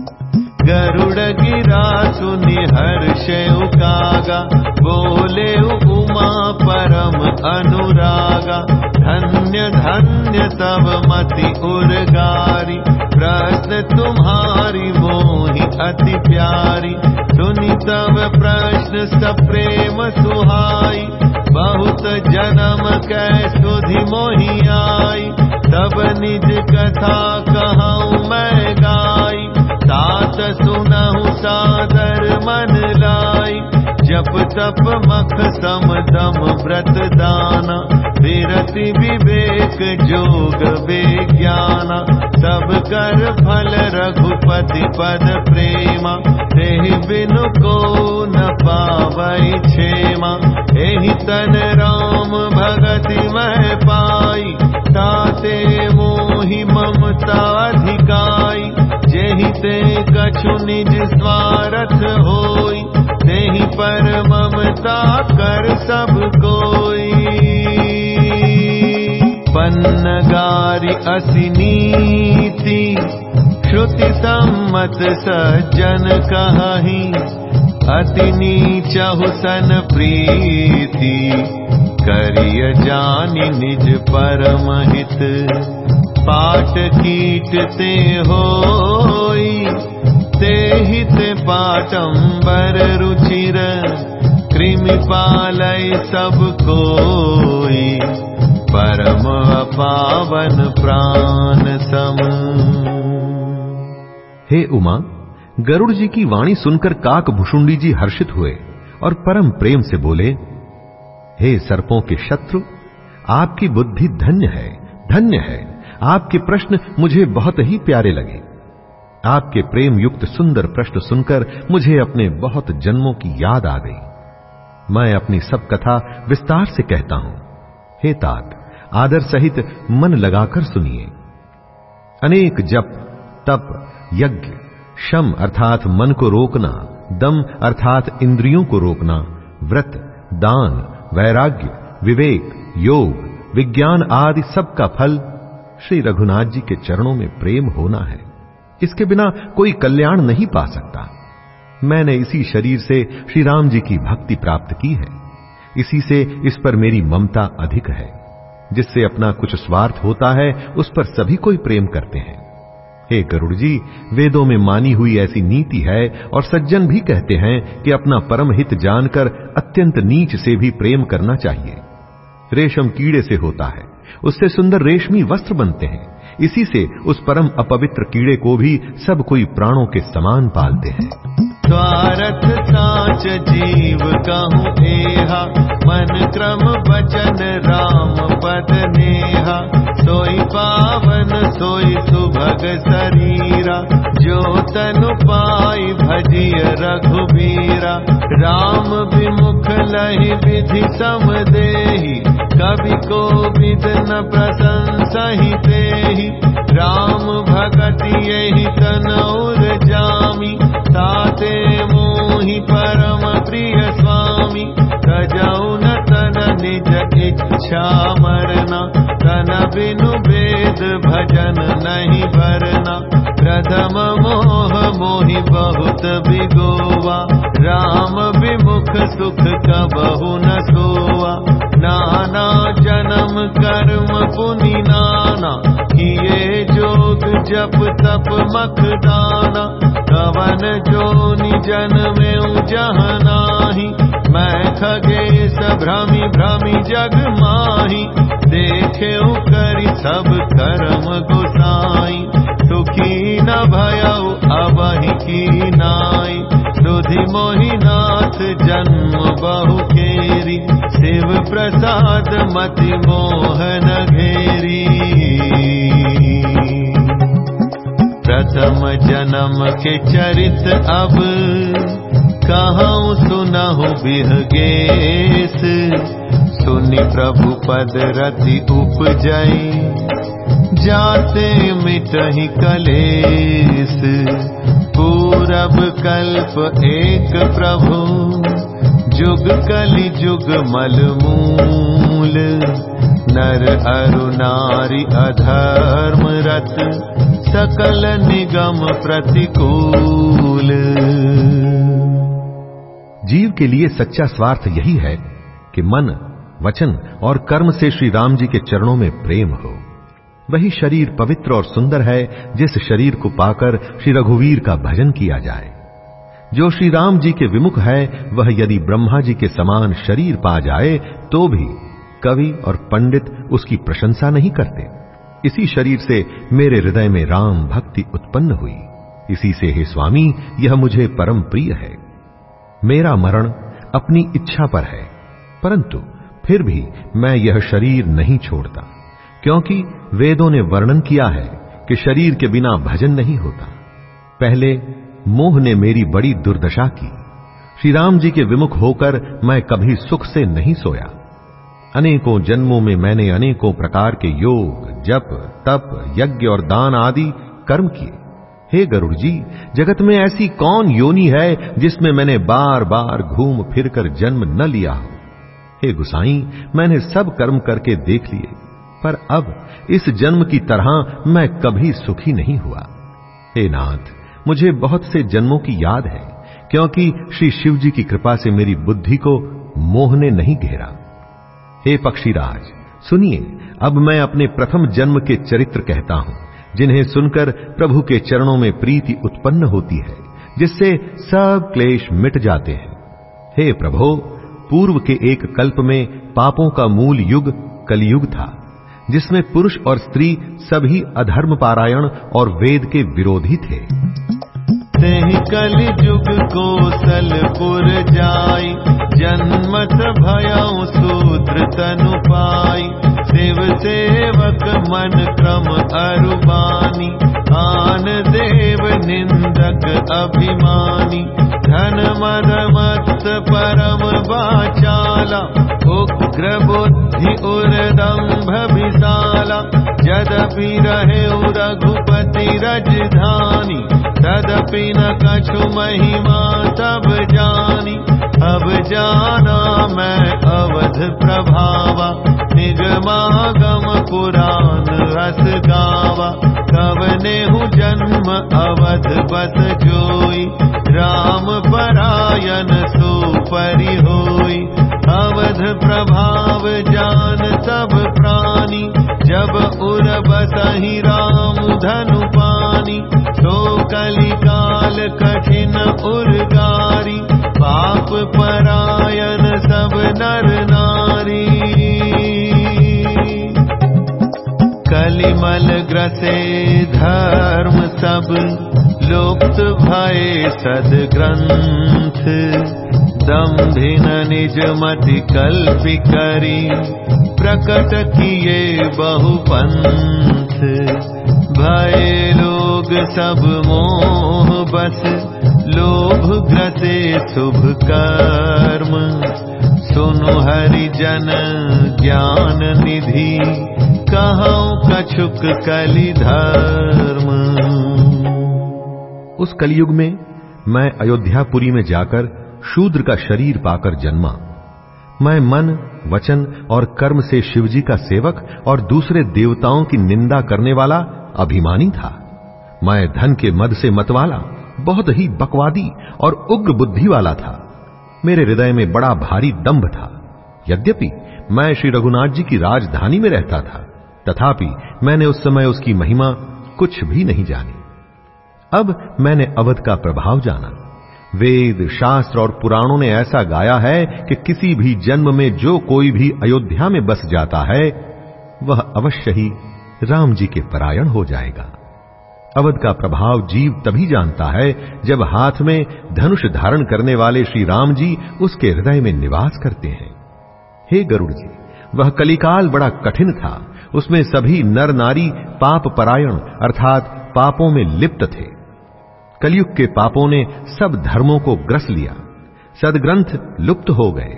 गरुड़ गिरा सुनि हर्ष कागा बोले उमा परम अनुरागा, धन्य धन्य तब मति उर्गारी। प्रश्न तुम्हारी मोहि अति प्यारी। सुनि तब प्रश्न सप्रेम सुहाई। बहुत जन्म कै सुधि मोहि आई। तब निज कथा कहूँ मैं गाई। तात सुनहु सादर मन लाई। जप तप मख सम दम व्रत दाना। विरति विवेक जोग विज्ञाना सब कर फल रघुपति पद प्रेमा। तेहि बिनु को न पावई क्षेमा। एहि तन राम भगति मह पाई, ताते मोहि ममता अधिकाई। जेहि ते कछु निज स्वार्थ होई, तेहि पर ममता कर सब कोई। गारी असिनीति श्रुति सम्मत सज्जन कही। अति नीचहु सन प्रीति करिय जानि निज परम हित। पाट कीट ते होई ते हित पाटंबर रुचिर कृमि पालय सब कोई परम पावन प्राण सम। हे उमा गरुड़ जी की वाणी सुनकर काक भुषुंडी जी हर्षित हुए और परम प्रेम से बोले, हे सर्पों के शत्रु, आपकी बुद्धि धन्य है धन्य है। आपके प्रश्न मुझे बहुत ही प्यारे लगे। आपके प्रेम युक्त सुंदर प्रश्न सुनकर मुझे अपने बहुत जन्मों की याद आ गई। मैं अपनी सब कथा विस्तार से कहता हूँ। हे तात आदर सहित मन लगाकर सुनिए। अनेक जप, तप, यज्ञ, शम अर्थात मन को रोकना, दम अर्थात इंद्रियों को रोकना, व्रत, दान, वैराग्य, विवेक, योग, विज्ञान आदि सब का फल श्री रघुनाथ जी के चरणों में प्रेम होना है। इसके बिना कोई कल्याण नहीं पा सकता। मैंने इसी शरीर से श्री राम जी की भक्ति प्राप्त की है। इसी से इस पर मेरी ममता अधिक है। जिससे अपना कुछ स्वार्थ होता है, उस पर सभी कोई प्रेम करते हैं। हे गरुड़ जी वेदों में मानी हुई ऐसी नीति है, और सज्जन भी कहते हैं कि अपना परम हित जानकर अत्यंत नीच से भी प्रेम करना चाहिए। रेशम कीड़े से होता है, उससे सुंदर रेशमी वस्त्र बनते हैं, इसी से उस परम अपवित्र कीड़े को भी सब कोई प्राणों के समान पालते हैं। स्वारथ साच जीव कहूँ एहा मन क्रम वचन राम पद नेहा। सोई पावन सोई सुभग शरीरा जो तनु पाई भजिय रघुबीरा। राम विमुख लहि विधि सम देही कवि को विद न प्रशंसा ही देही राम भगति यही तनौर जामी ताते मोहि परम प्रिय स्वामी तजौ न तन निज इच्छा मरना तन बिनु वेद भजन नहीं भरना। प्रथम मोह मोहि बहुत बिगोवा राम विमुख सुख कबहु न सोवा। नाना जन्म कर्म पुनि नाना किए जोग जप तप मख दाना कवन जो निजन में जहनाही मैं खगेश भ्रमि भ्रमि जग माही देखे करी सब कर्म गोसाई। सुखी न भयऊ अबहि की नाई। सुधि मोहिनाथ जन्म बहु केरी। शिव प्रसाद मति मोहन घेरी प्रथम जन्म के चरित अब कहाँ सुनहु बिहगेस सुनि प्रभु पद रति उपजई, जाते मिटहि कलेस पूरब कल्प एक प्रभु, जुग कलि जुग मलमूल नर अरु नारी अधर्म रत सकल निगम प्रतिकूल। जीव के लिए सच्चा स्वार्थ यही है कि मन, वचन और कर्म से श्री राम जी के चरणों में प्रेम हो। वही शरीर पवित्र और सुंदर है, जिस शरीर को पाकर श्री रघुवीर का भजन किया जाए। जो श्री राम जी के विमुख है, वह यदि ब्रह्मा जी के समान शरीर पा जाए तो भी कवि और पंडित उसकी प्रशंसा नहीं करते। इसी शरीर से मेरे हृदय में राम भक्ति उत्पन्न हुई। इसी से हे स्वामी, यह मुझे परम प्रिय है। मेरा मरण अपनी इच्छा पर है, परंतु फिर भी मैं यह शरीर नहीं छोड़ता, क्योंकि वेदों ने वर्णन किया है कि शरीर के बिना भजन नहीं होता। पहले मोह ने मेरी बड़ी दुर्दशा की। श्री राम जी के विमुख होकर मैं कभी सुख से नहीं सोया। अनेकों जन्मों में मैंने अनेकों प्रकार के योग, जप, तप, यज्ञ और दान आदि कर्म किए। हे गरुड़ जी, जगत में ऐसी कौन योनि है जिसमें मैंने बार बार घूम फिरकर जन्म न लिया हो? हे गुसाई, मैंने सब कर्म करके देख लिए, पर अब इस जन्म की तरह मैं कभी सुखी नहीं हुआ। हे नाथ, मुझे बहुत से जन्मों की याद है, क्योंकि श्री शिव जी की कृपा से मेरी बुद्धि को मोह ने नहीं घेरा। हे पक्षीराज, सुनिए, अब मैं अपने प्रथम जन्म के चरित्र कहता हूँ, जिन्हें सुनकर प्रभु के चरणों में प्रीति उत्पन्न होती है, जिससे सब क्लेश मिट जाते हैं। हे प्रभो, पूर्व के एक कल्प में पापों का मूल युग कलयुग था, जिसमें पुरुष और स्त्री सभी अधर्म पारायण और वेद के विरोधी थे। कल युग कोसलपुर जाई। जन्मत भयऊ सूत्र तनु पाई। शिव सेवक मन क्रम अरुबानी आन देव निंदक अभिमानी धन मद मत परम बाचाला उग्र बुद्धि उर्दम्भ विशाला। यद्यपि रहे रघुपति रजधानी तदपि न कछु महिमा तब जानी। अब जाना मैं अवध प्रभावा निगमागम पुराण रस गावा। कवने हूँ जन्म अवध बस जोई होई। अवध प्रभाव जान सब प्राणी। जब उर बसही राम धनु पानी। तो कलिकाल कठिन उर्गारी। पाप परायण सब नारी कलिमल ग्रसे धर्म सब लुप्त भय सदग्रन्थ दम्भिन निज मति कल्पि करी प्रकट किए बहुपंथ भय लोग सब मोह बस लोभ ग्रसे शुभ कर्म सुनु हरिजन ज्ञान निधि, कहूँ कछुक कलि धर्म उस कलयुग में मैं अयोध्यापुरी में जाकर शूद्र का शरीर पाकर जन्मा। मैं मन, वचन और कर्म से शिवजी का सेवक और दूसरे देवताओं की निंदा करने वाला अभिमानी था। मैं धन के मद से मतवाला। बहुत ही बकवादी और उग्र बुद्धि वाला था। मेरे हृदय में बड़ा भारी दंभ था। यद्यपि, मैं श्री रघुनाथ जी की राजधानी में रहता था, तथापि मैंने उस समय उसकी महिमा कुछ भी नहीं जानी। अब मैंने अवध का प्रभाव जाना। वेद, शास्त्र और पुराणों ने ऐसा गाया है कि किसी भी जन्म में जो कोई भी अयोध्या में बस जाता है, वह अवश्य ही राम जी के परायण हो जाएगा। अवध का प्रभाव जीव तभी जानता है जब हाथ में धनुष धारण करने वाले श्री राम जी उसके हृदय में निवास करते हैं। हे गरुड़ जी, वह कलिकाल बड़ा कठिन था। उसमें सभी नर नारी पाप परायण अर्थात पापों में लिप्त थे। कलयुग के पापों ने सब धर्मों को ग्रस लिया। सदग्रंथ लुप्त हो गए।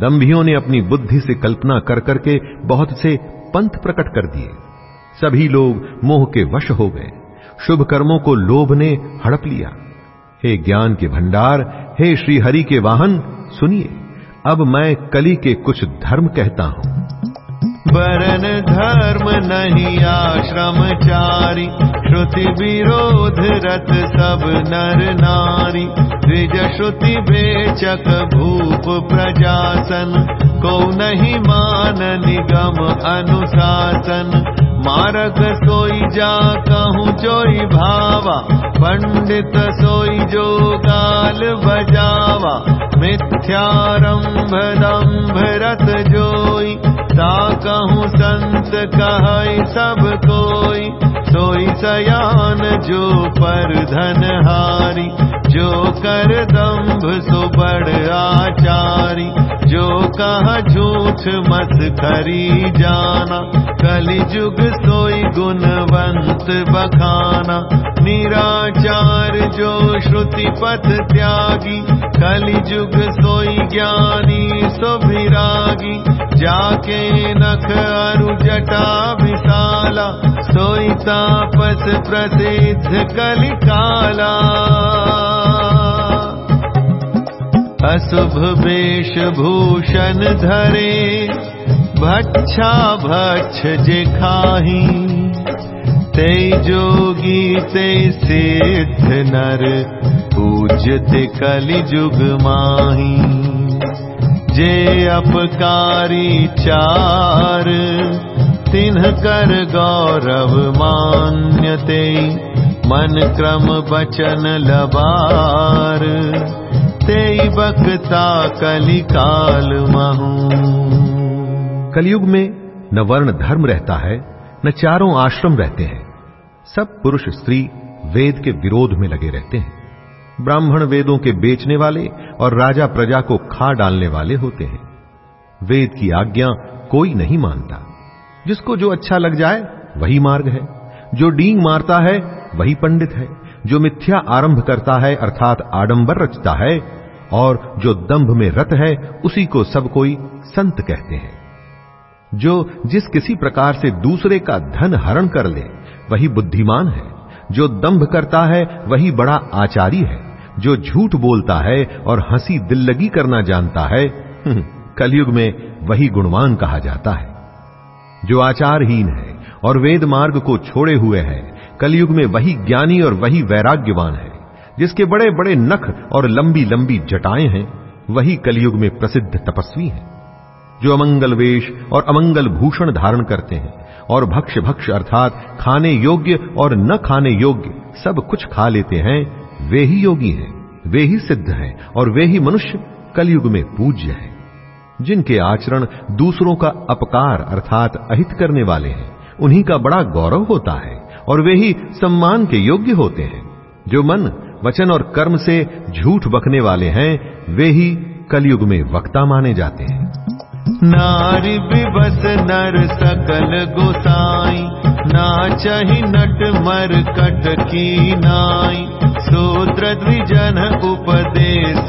दंभियों ने अपनी बुद्धि से कल्पना कर करके बहुत से पंथ प्रकट कर दिए। सभी लोग मोह के वश हो गए। शुभ कर्मों को लोभ ने हड़प लिया। हे ज्ञान के भंडार, हे श्री हरि के वाहन, सुनिए, अब मैं कली के कुछ धर्म कहता हूँ। वरण धर्म नहीं आश्रम चारी, श्रुति विरोध रत सब नर नारी। द्विज श्रुति बेचक भूप प्रजासन, को नहीं मान निगम अनुशासन। मारक सोई जा कहूँ जोई भावा पंडित सोई जो गाल बजावा मिथ्यारंभ दम्भ रत जोई ता कहूँ संत कह सब कोई सोई सयान जो पर धन हारी जो कर दम्भ सो बड़ आचारी, जो कहा झूठ मत करी जाना। कलि जुग सोई गुणवंत बखाना। निराचार जो श्रुति पथ त्यागी कलि जुग सोई ज्ञानी सो विरागी जाके नख अरु जटा विशाला, सोई तापस प्रसिद्ध कलिकाला। अशुभ वेश भूषण धरे भक्ष जे खाही। ते जोगी ते सिद्ध नर पूज्यते कलि जुग माही। जे अपकारी चार तिन्ह कर गौरव मान्यते। मन क्रम बचन लबार ते बकता कलिकाल महू। कलयुग में न वर्ण धर्म रहता है, न चारों आश्रम रहते हैं। सब पुरुष स्त्री वेद के विरोध में लगे रहते हैं। ब्राह्मण वेदों के बेचने वाले और राजा प्रजा को खा डालने वाले होते हैं। वेद की आज्ञा कोई नहीं मानता। जिसको जो अच्छा लग जाए, वही मार्ग है। जो डींग मारता है, वही पंडित है। जो मिथ्या आरंभ करता है अर्थात आडंबर रचता है और जो दंभ में रत है उसी को सब कोई संत कहते हैं। जो जिस किसी प्रकार से दूसरे का धन हरण कर ले वही बुद्धिमान है। जो दंभ करता है वही बड़ा आचारी है। जो झूठ बोलता है और हँसी दिल लगी करना जानता है हम्म, कलयुग में वही गुणवान कहा जाता है। जो आचारहीन है और वेद मार्ग को छोड़े हुए है कलयुग में वही ज्ञानी और वही वैराग्यवान है, जिसके बड़े बड़े नख और लंबी लंबी जटाएँ हैं, वही कलयुग में प्रसिद्ध तपस्वी है, जो अमंगल वेश और अमंगल भूषण धारण करते हैं और भक्ष भक्ष अर्थात खाने योग्य और न खाने योग्य सब कुछ खा लेते हैं, वे ही योगी हैं, वे ही सिद्ध हैं और वे ही मनुष्य कलयुग में पूज्य हैं, जिनके आचरण दूसरों का अपकार अर्थात अहित करने वाले हैं, उन्हीं का बड़ा गौरव होता है। और वे ही सम्मान के योग्य होते हैं। जो मन, वचन और कर्म से झूठ बकने वाले हैं, वे ही कलयुग में वक्ता माने जाते हैं। नारी विवस नर सकल गोसाई नाचहि नट मर कट की नाई। शूद्र द्विजन उपदेश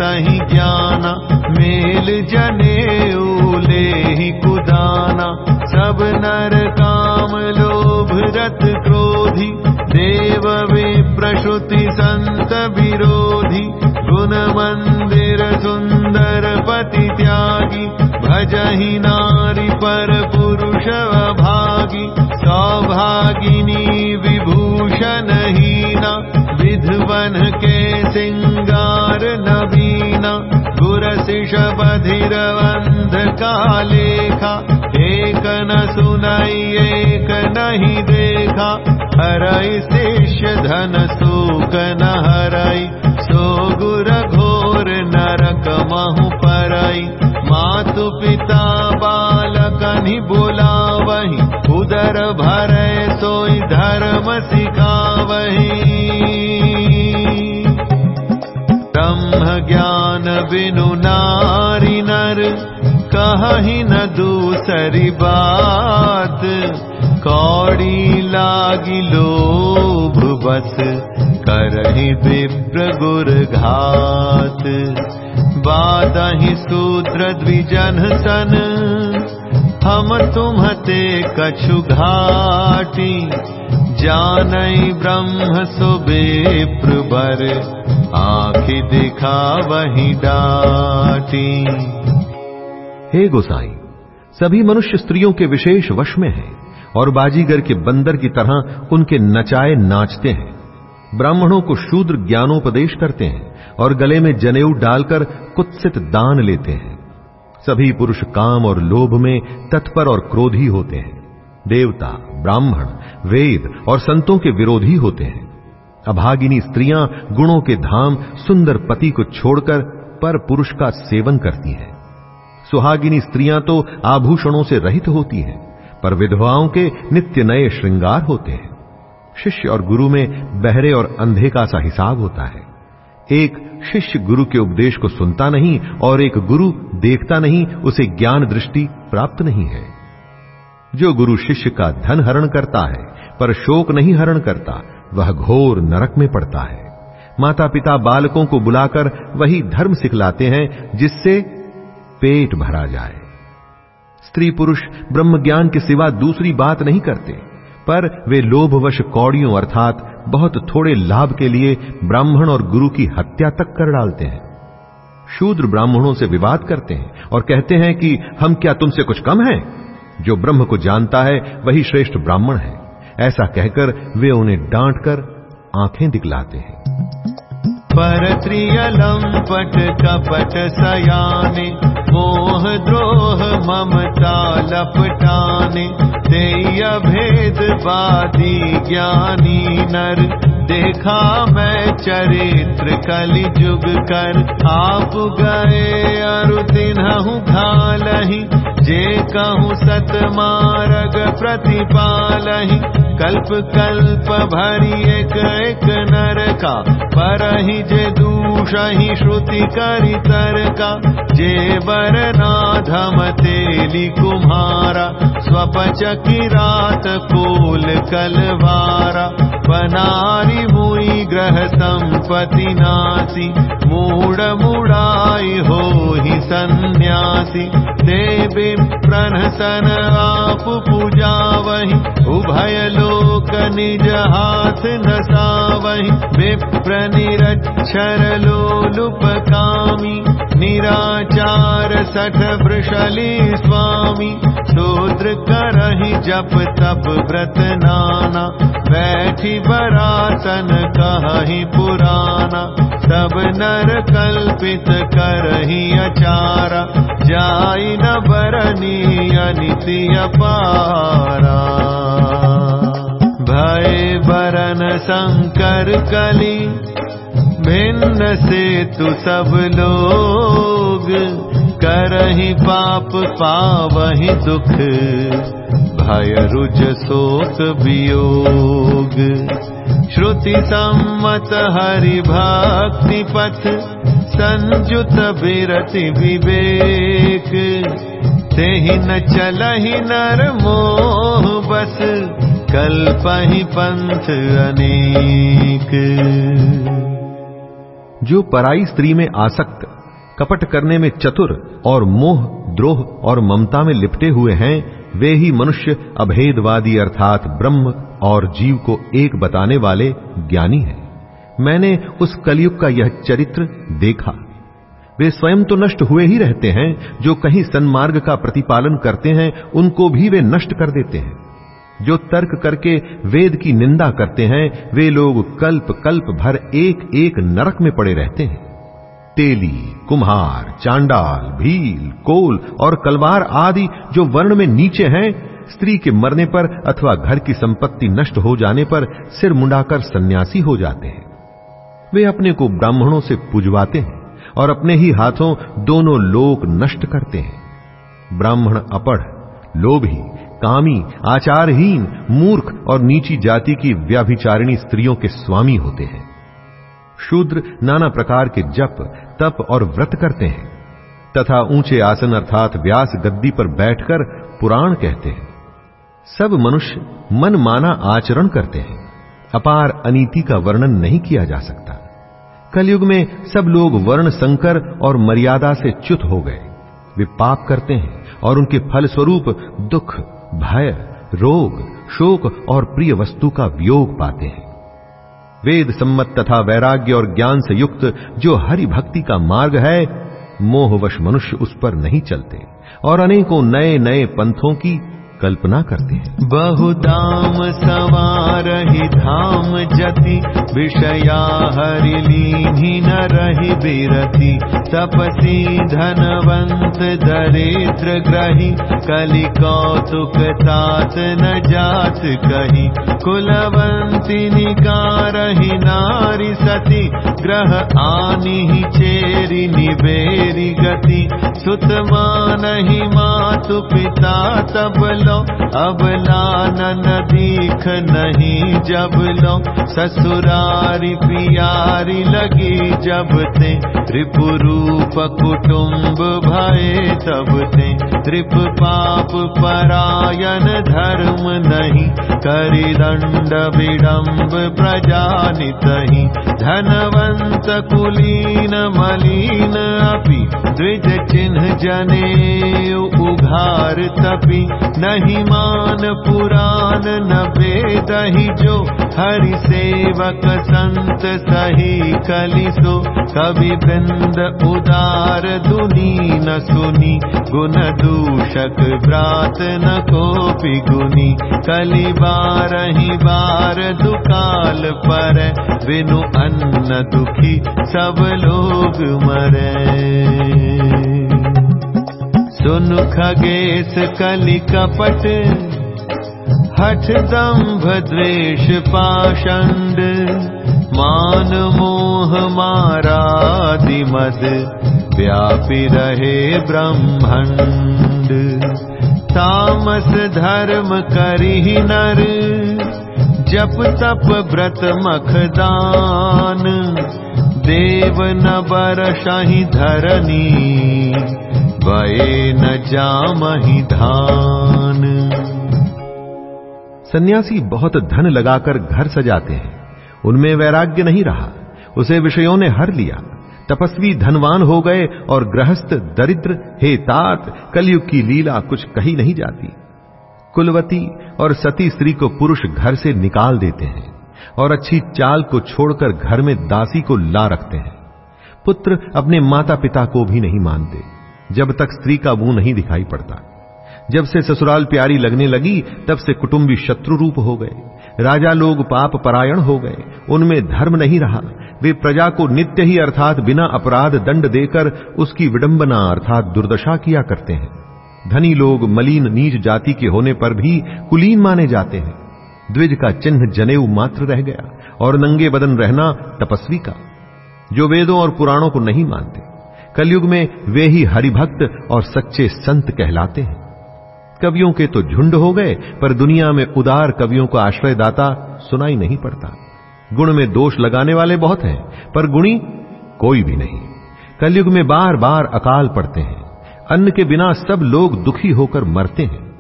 ज्ञान, मेल जने उले ही कुदाना। सब नर काम लोभ रत प्रसुति संत विरोधी गुण मंदिर सुंदर पति त्यागी भजहि नारी पर पुरुष भागी सौभागिनी विभूषण हीना विधवन के सिंगार नवीना लेखा एक न सुनाई एक नहीं देखा। हरई शिष्य धन सूक न हरई सो गुर घोर नरक महु परई। मातु पिता बालक नि बोला वही उदर भरे सोई धर्म सिखावही। ब्रह्म ज्ञान बिनु नारी नर कही न दूसरी बात। कौड़ी लागी लोभ बस विप्र गुर घात। बादहि सूत्र द्विजन सन हम तुम्हते कछु घाटी, जानई ब्रह्म सुबे बर आखि दिखा वही डाटी। हे गोसाई, सभी मनुष्य स्त्रियों के विशेष वश में हैं और बाजीगर के बंदर की तरह उनके नचाए नाचते हैं। ब्राह्मणों को शूद्र ज्ञानोपदेश करते हैं और गले में जनेऊ डालकर कुत्सित दान लेते हैं। सभी पुरुष काम और लोभ में तत्पर और क्रोधी होते हैं। देवता, ब्राह्मण, वेद और संतों के विरोधी होते हैं। अभागिनी स्त्रियाँ गुणों के धाम सुंदर पति को छोड़कर पर पुरुष का सेवन करती हैं। सुहागिनी स्त्रियाँ तो आभूषणों से रहित होती हैं, पर विधवाओं के नित्य नए श्रृंगार होते हैं। शिष्य और गुरु में बहरे और अंधे का सा हिसाब होता है। एक शिष्य गुरु के उपदेश को सुनता नहीं और एक गुरु देखता नहीं, उसे ज्ञान दृष्टि प्राप्त नहीं है। जो गुरु शिष्य का धन हरण करता है, पर शोक नहीं हरण करता, वह घोर नरक में पड़ता है। माता पिता बालकों को बुलाकर वही धर्म सिखलाते हैं, जिससे पेट भरा जाए। स्त्री पुरुष ब्रह्म ज्ञान के सिवा दूसरी बात नहीं करते, पर वे लोभवश कौड़ियों अर्थात बहुत थोड़े लाभ के लिए ब्राह्मण और गुरु की हत्या तक कर डालते हैं। शूद्र ब्राह्मणों से विवाद करते हैं और कहते हैं कि हम क्या तुमसे कुछ कम हैं? जो ब्रह्म को जानता है, वही श्रेष्ठ ब्राह्मण है। ऐसा कहकर वे उन्हें डांट कर आँखें दिखलाते हैं। पर त्रियलंपट कपट सयाने मोह द्रोह ममता लपटाने तेय भेद बादी ज्ञानी नर। देखा मैं चरित्र कलि जुग कर। आप गए अरु तिन्हु घालही। जे कहूँ सत मार्ग प्रतिपालही। कल्प कल्प भरी एक एक नर का पर जे दूषहि श्रुति करि करितरका जे तेलि कुमार स्वपच किरात कोल कलवारा। पनारि मुई ग्रह सम्पति नासि मूढ मुडाय हो हि सन्न्यासि देवि प्रणसन पुजा पूजावहि उभय लोक निज हाथ नसावहि। विप्र निरज लोलुप कामी निराचार सठ वृषली स्वामी शूद्र करहि जप तप व्रत नाना बैठी बरातन कहि पुराना तब नर कल्पित करहि अचारा जाई न बरनी अनिति अपारा भय बरन शंकर कली भिन्न से तु सब लोग करहि पाप पावहि दुख भय रुज शोक वियोग। श्रुति सम्मत हरि भक्ति पथ संजुत विरति विवेक। तेहि न चलहि नर मोह बस कल्पहि पंथ अनेक जो पराई स्त्री में आसक्त, कपट करने में चतुर और मोह, द्रोह और ममता में लिपटे हुए हैं, वे ही मनुष्य अभेदवादी अर्थात ब्रह्म और जीव को एक बताने वाले ज्ञानी हैं। मैंने उस कलयुग का यह चरित्र देखा। वे स्वयं तो नष्ट हुए ही रहते हैं, जो कहीं सन्मार्ग का प्रतिपालन करते हैं, उनको भी वे नष्ट कर देते हैं। जो तर्क करके वेद की निंदा करते हैं, वे लोग कल्प कल्प भर एक एक नरक में पड़े रहते हैं। तेली, कुम्हार, चांडाल, भील, कोल और कलवार आदि जो वर्ण में नीचे हैं, स्त्री के मरने पर अथवा घर की संपत्ति नष्ट हो जाने पर सिर मुंडाकर सन्यासी हो जाते हैं। वे अपने को ब्राह्मणों से पुजवाते हैं और अपने ही हाथों दोनों लोक नष्ट करते हैं। ब्राह्मण अपढ़, लोभी कामी, आचारहीन, मूर्ख और नीची जाति की व्याभिचारिणी स्त्रियों के स्वामी होते हैं। शूद्र नाना प्रकार के जप, तप और व्रत करते हैं। तथा ऊँचे आसन अर्थात व्यास गद्दी पर बैठकर पुराण कहते हैं। सब मनुष्य मन माना आचरण करते हैं। अपार अनीति का वर्णन नहीं किया जा सकता। कलयुग में सब लोग वर्ण संकर और मर्यादा से च्युत हो गए। वे पाप करते हैं और उनके फल स्वरूप दुख भय, रोग, शोक और प्रिय वस्तु का वियोग पाते हैं। वेद सम्मत तथा वैराग्य और ज्ञान से युक्त जो हरि भक्ति का मार्ग है, मोहवश मनुष्य उस पर नहीं चलते और अनेकों नए नए पंथों की कल्पना करते हैं। बहुदाम सवार ही धाम जति, विषया हरि लीनी न रही बिरति, तपसी धनवंत दरिद्र ग्रही, कलि कौतुक तात न जात कही, कुलवंती निकारही नारी सती, ग्रह आनी ही चेरी निबेरी गति सुत मानही मातु पिता तब लो अब लानन दीख नहीं जब लो। ससुरारी पियारी लगी जब ते त्रिपुरूप कुटुंब भये तब ते त्रिप पाप परायण धर्म नहीं। करि दंड विडम्ब प्रजानितहि धनवंत कुलीन मलिन अपि द्विज चिन्ह जने तपि नहीं मान पुराण न वेदहि जो। हरि सेवक संत सही कलिसो कवि वृंद उदार दुनी न सुनी। गुण दूषक व्रात न कोपि गुनी। कलि बार दुकाल पर बिनु अन्न दुखी सब लोग मरे खगेश कलि कपट हठ दम्भ द्वेष पाषण्ड मान मोह मारादि मद व्यापी रहे ब्रह्मण्ड तामस धर्म करी नर जप तप व्रत मखदान दे देव न बरषहि धरनी वये न जामहि धान। सन्यासी बहुत धन लगाकर घर सजाते हैं। उनमें वैराग्य नहीं रहा। उसे विषयों ने हर लिया। तपस्वी धनवान हो गए और गृहस्थ दरिद्र, हे तात, कलयुग की लीला कुछ कही नहीं जाती। कुलवती और सती स्त्री को पुरुष घर से निकाल देते हैं। और अच्छी चाल को छोड़कर घर में दासी को ला रखते हैं। पुत्र अपने माता पिता को भी नहीं मानते, जब तक स्त्री का मुँह नहीं दिखाई पड़ता। जब से ससुराल प्यारी लगने लगी, तब से कुटुंबी शत्रु रूप हो गए। राजा लोग पाप परायण हो गए, उनमें धर्म नहीं रहा। वे प्रजा को नित्य ही अर्थात बिना अपराध दंड देकर उसकी विडंबना अर्थात दुर्दशा किया करते हैं। धनी लोग मलिन नीच जाति के होने पर भी कुलीन माने जाते हैं। द्विज का चिन्ह जनेऊ मात्र रह गया, और नंगे बदन रहना तपस्वी का, जो वेदों और पुराणों को नहीं मानते। कलयुग में वे ही हरिभक्त और सच्चे संत कहलाते हैं। कवियों के तो झुंड हो गए, पर दुनिया में उदार कवियों को आश्रयदाता सुनाई नहीं पड़ता। गुण में दोष लगाने वाले बहुत हैं, पर गुणी कोई भी नहीं। कलयुग में बार बार अकाल पड़ते हैं। अन्न के बिना सब लोग दुखी होकर मरते हैं।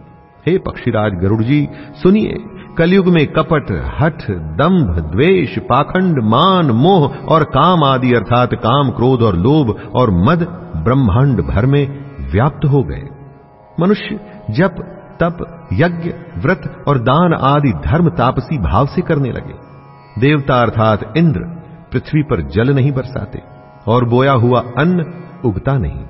हे पक्षीराज गरुड़ जी, सुनिए। कलयुग में कपट, हठ, दंभ, द्वेष, पाखंड, मान, मोह और काम आदि अर्थात काम, क्रोध और लोभ और मद ब्रह्मांड भर में व्याप्त हो गए। मनुष्य जप, तप, यज्ञ, व्रत और दान आदि धर्म तापसी भाव से करने लगे। देवता अर्थात इंद्र पृथ्वी पर जल नहीं बरसाते और बोया हुआ अन्न उगता नहीं।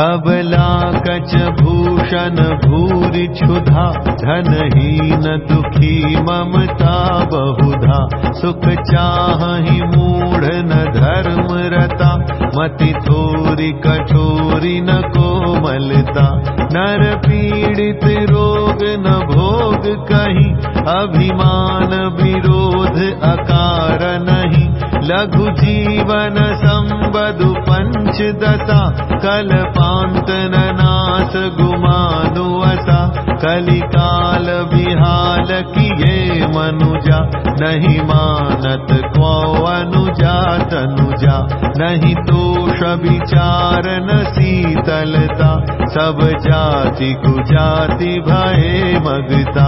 अबला कच भूषण भूरि क्षुधा धनहीन दुखी ममता बहुधा सुख चाहि मूढ़ न धर्म रता मति थोरी कठोरी न कोमलता नर पीड़ित रोग न भोग कहीं अभिमान विरोध अकार नहीं लघु जीवन संबधु पंच दशा कल्पान्त नाथ गुमानुवसा कलिकाल विहाल किए मनुजा नहीं मानत क्व अनुजा तनुजा नहीं तोष विचार न शीतलता सब जाति कुजाति भये मगता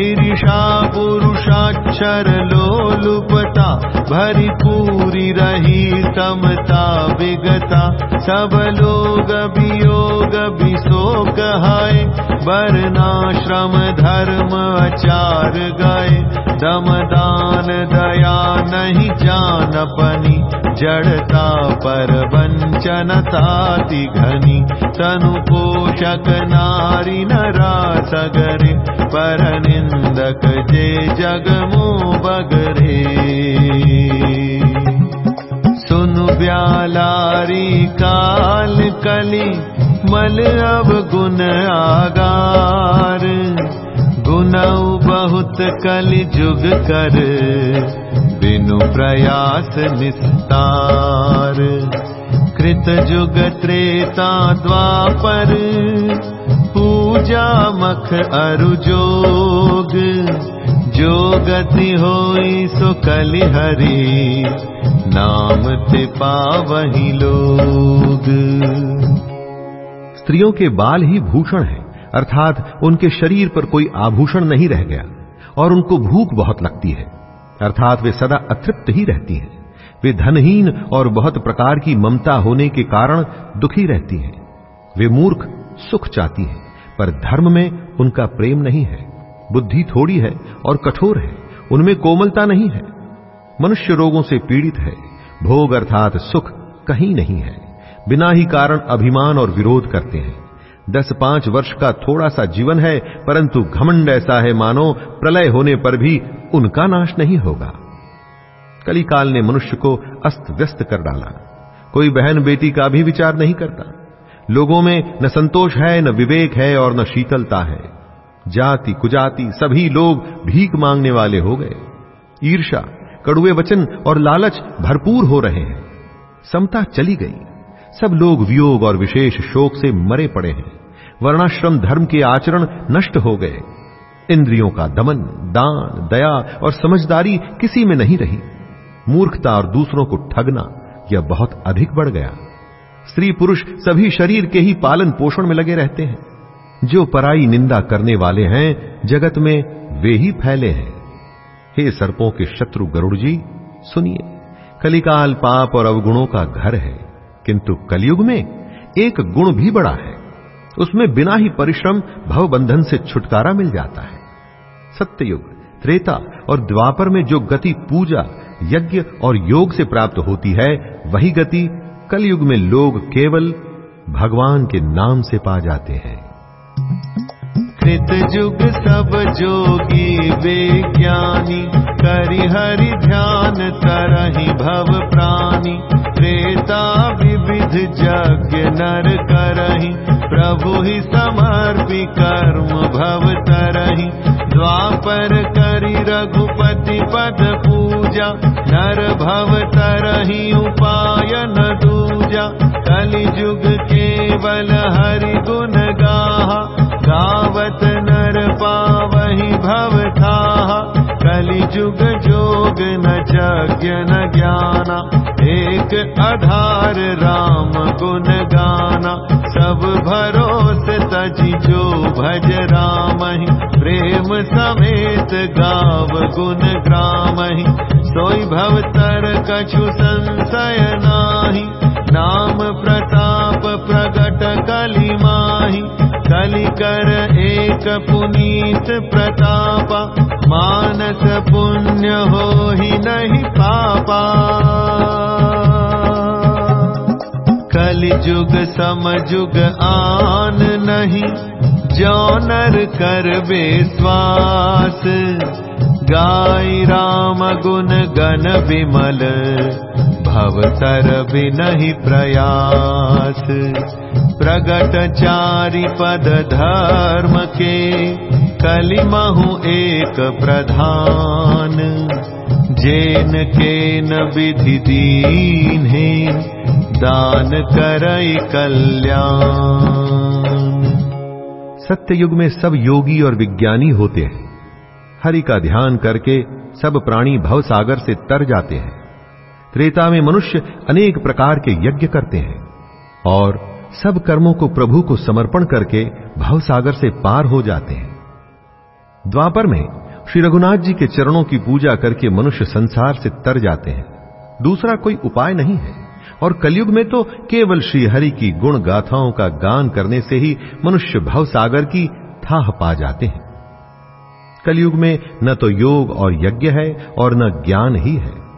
ईर्षा पुरुषाक्षर लोलुपता भरी पूरी रही समता विगता। सब लोग वियोग विशोक है वर्णाश्रम धर्म आचार गए दमदान दया नहीं जान पनी। जड़ता पर वंचनताति घनी। तनु पोषक नारी नरा सगरे पर निंदक जे जगमो बगरे। सुनु ब्यालारी काल कली मल अब गुण आगार। गुनऊ बहुत कलि जुग कर बिनु प्रयास निस्तार। कृत जुग त्रेता द्वापर पूजा मख अरु जो गति होई सो कलि हरि, नाम ते पावही लोग। स्त्रियों के बाल ही भूषण है, अर्थात उनके शरीर पर कोई आभूषण नहीं रह गया, और उनको भूख बहुत लगती है, अर्थात वे सदा अतृप्त ही रहती हैं। वे धनहीन और बहुत प्रकार की ममता होने के कारण दुखी रहती हैं। वे मूर्ख, सुख चाहती हैं, पर धर्म में उनका प्रेम नहीं है। बुद्धि थोड़ी है और कठोर है, उनमें कोमलता नहीं है। मनुष्य रोगों से पीड़ित है, भोग अर्थात सुख कहीं नहीं है। बिना ही कारण अभिमान और विरोध करते हैं। दस पाँच वर्ष का थोड़ा सा जीवन है, परंतु घमंड ऐसा है, मानो प्रलय होने पर भी उनका नाश नहीं होगा। कलिकाल ने मनुष्य को अस्त व्यस्त कर डाला। कोई बहन बेटी का भी विचार नहीं करता। लोगों में न संतोष है, न विवेक है और न शीतलता है। जाति कुजाति सभी लोग भीख मांगने वाले हो गए। ईर्षा कड़ुए वचन और लालच भरपूर हो रहे हैं। समता चली गई। सब लोग वियोग और विशेष शोक से मरे पड़े हैं। वर्णाश्रम धर्म के आचरण नष्ट हो गए। इंद्रियों का दमन, दान, दया और समझदारी किसी में नहीं रही। मूर्खता और दूसरों को ठगना यह बहुत अधिक बढ़ गया। स्त्री पुरुष सभी शरीर के ही पालन पोषण में लगे रहते हैं। जो पराई निंदा करने वाले हैं, जगत में वे ही फैले हैं। हे सर्पों के शत्रु गरुड़ जी, सुनिए, कलिकाल पाप और अवगुणों का घर है, किंतु कलयुग में एक गुण भी बड़ा है। उसमें बिना ही परिश्रम भव बंधन से छुटकारा मिल जाता है। सत्ययुग, त्रेता और द्वापर में जो गति पूजा, यज्ञ और योग से प्राप्त होती है, वही गति कलयुग में लोग केवल भगवान के नाम से पा जाते हैं। युग सब जोगी विज्ञानी करि हरि ध्यान तरहि भव प्राणी। त्रेता विविध यज्ञ नर करहि प्रभु ही समर्पि कर्म भव तरहि। द्वापर करि रघुपति पद पूजा नर भव तरहि उपाय न दूजा। कलि युग केवल हरि गुण गाहा गावत युग जोग न ज्ञाना एक आधार राम गुण गाना। सब भरोस तजी जो भज रामहि प्रेम समेत गाव गुण ग्रामहि। सोई भव तर कछु संशय नाही नाम प्रताप प्रगट कलि कलिकर एक पुनीत प्रतापा मानस पुण्य हो ही नहीं पापा। कलि युग सम युग आन्हि जानर कर बेश्वास गाय राम गुण गण विमल, भव तर नहीं प्रयास। प्रगट चारि पद धर्म के कलिमहु एक प्रधान। जेन के न विधि दीन है, दान करई कल्याण। सत्य युग में सब योगी और विज्ञानी होते हैं। हरि का ध्यान करके सब प्राणी भव सागर से तर जाते हैं। त्रेता में मनुष्य अनेक प्रकार के यज्ञ करते हैं और सब कर्मों को प्रभु को समर्पण करके भव सागर से पार हो जाते हैं। द्वापर में श्री रघुनाथ जी के चरणों की पूजा करके मनुष्य संसार से तर जाते हैं। दूसरा कोई उपाय नहीं है और कलयुग में तो केवल श्री हरि की गुण गाथाओं का गान करने से ही मनुष्य भव सागर की थाह पा जाते हैं। कलयुग में न तो योग और यज्ञ है और न ज्ञान ही है।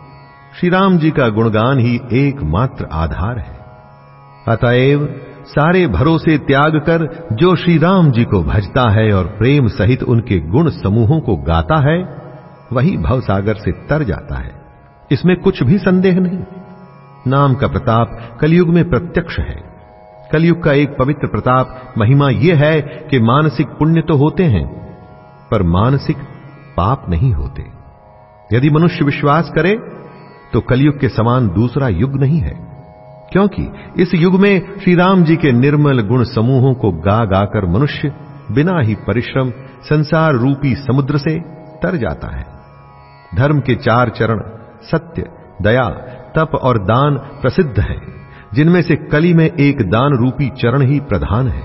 श्री राम जी का गुणगान ही एकमात्र आधार है। अतएव सारे भरोसे त्याग कर जो श्री राम जी को भजता है और प्रेम सहित उनके गुण समूहों को गाता है, वही भवसागर से तर जाता है। इसमें कुछ भी संदेह नहीं। नाम का प्रताप कलयुग में प्रत्यक्ष है। कलयुग का एक पवित्र प्रताप महिमा यह है कि मानसिक पुण्य तो होते हैं पर मानसिक पाप नहीं होते। यदि मनुष्य विश्वास करे तो कलयुग के समान दूसरा युग नहीं है। क्योंकि इस युग में श्री राम जी के निर्मल गुण समूहों को गा गाकर मनुष्य बिना ही परिश्रम, संसार रूपी समुद्र से तर जाता है। धर्म के चार चरण, सत्य, दया, तप और दान प्रसिद्ध है, जिनमें से कली में एक दान रूपी चरण ही प्रधान है।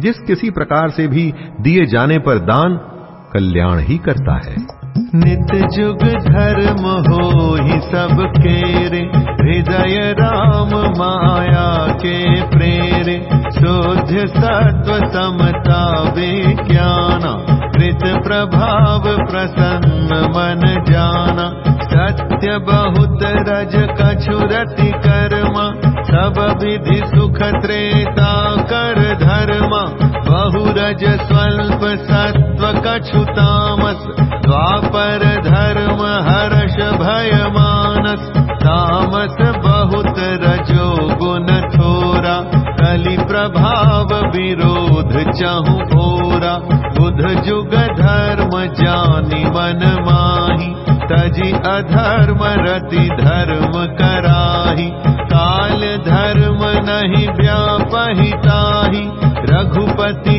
जिस किसी प्रकार से भी दिए जाने पर दान कल्याण ही करता है। नित जुग धर्म हो ही सब केरे, हृदय राम माया के प्रेरे। शोध्य सत्व समता विज्ञाना कृत प्रभाव प्रसन्न मन जाना। सत्य बहुत रज कछुरति कर्म, सब विधि सुख त्रेता रज स्वल्प सत्व कछु तामस द्वापर धर्म हर्ष भय मानस तामस बहुत रजो गुण थोरा कलि प्रभाव विरोध चहु ओरा बुध जुग धर्म जानी मन माही तजी अधर्म रति धर्म कराही काल धर्म नहीं व्यापहिताही रघुपति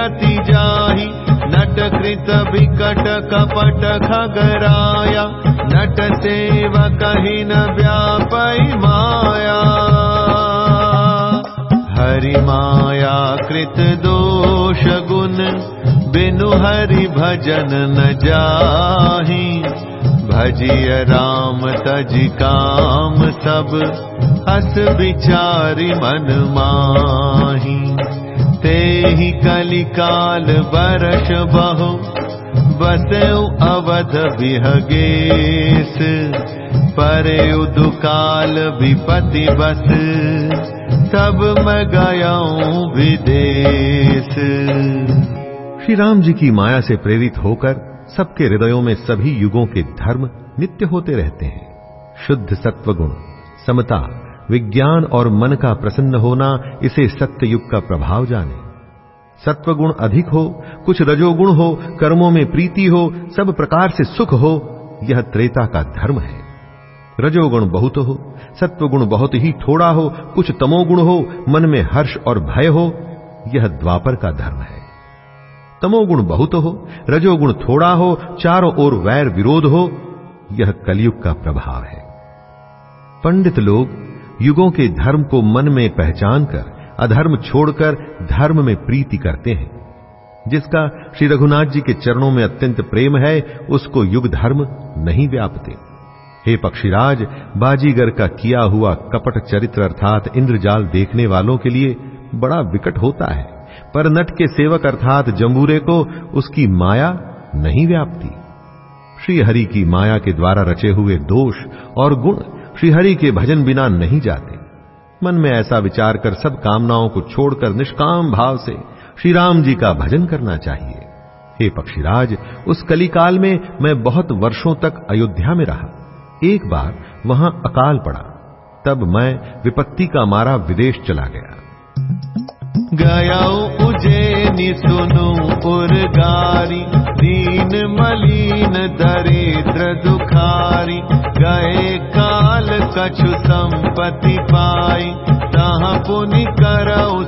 अति जाही नट कृत विकट कपट खगराया। नट सेवा कही न व्यापई माया। हरि माया कृत दोष गुण बिनु हरि भजन न जाही। भजिय राम तज काम सब हस विचारि मन माही ते ही कलिकाल बरस बहु बसऊ अवध विहगेश परे दुकाल विपति बस, तब मैं विदेश। श्री राम जी की माया से प्रेरित होकर सबके हृदयों में सभी युगों के धर्म नित्य होते रहते हैं। शुद्ध सत्वगुण, समता विज्ञान और मन का प्रसन्न होना, इसे सत्य युग का प्रभाव जाने। सत्वगुण अधिक हो, कुछ रजोगुण हो, कर्मों में प्रीति हो, सब प्रकार से सुख हो, यह त्रेता का धर्म है। रजोगुण बहुत हो, सत्वगुण बहुत ही थोड़ा हो, कुछ तमोगुण हो, मन में हर्ष और भय हो, यह द्वापर का धर्म है। तमोगुण बहुत हो, रजोगुण थोड़ा हो, चारों ओर वैर विरोध हो, यह कलयुग का प्रभाव है। पंडित लोग युगों के धर्म को मन में पहचान कर अधर्म छोड़कर धर्म में प्रीति करते हैं। जिसका श्री रघुनाथ जी के चरणों में अत्यंत प्रेम है, उसको युग धर्म नहीं व्यापते। हे पक्षीराज, बाजीगर का किया हुआ कपट चरित्र अर्थात इंद्रजाल देखने वालों के लिए बड़ा विकट होता है। पर नट के सेवक अर्थात जंबूरे को उसकी माया नहीं व्यापती। श्रीहरि की माया के द्वारा रचे हुए दोष और गुण श्रीहरि के भजन बिना नहीं जाते। मन में ऐसा विचार कर सब कामनाओं को छोड़कर निष्काम भाव से श्री राम जी का भजन करना चाहिए। हे पक्षीराज, उस कलिकाल में मैं बहुत वर्षों तक अयोध्या में रहा। एक बार वहाँ अकाल पड़ा। तब मैं विपत्ति का मारा विदेश चला गया। गया उज्जैनी सुनु उर्गारी दीन मलिन दरिद्र दुखारी गए काल कछु संपत्ति पाई तहाँ पुनि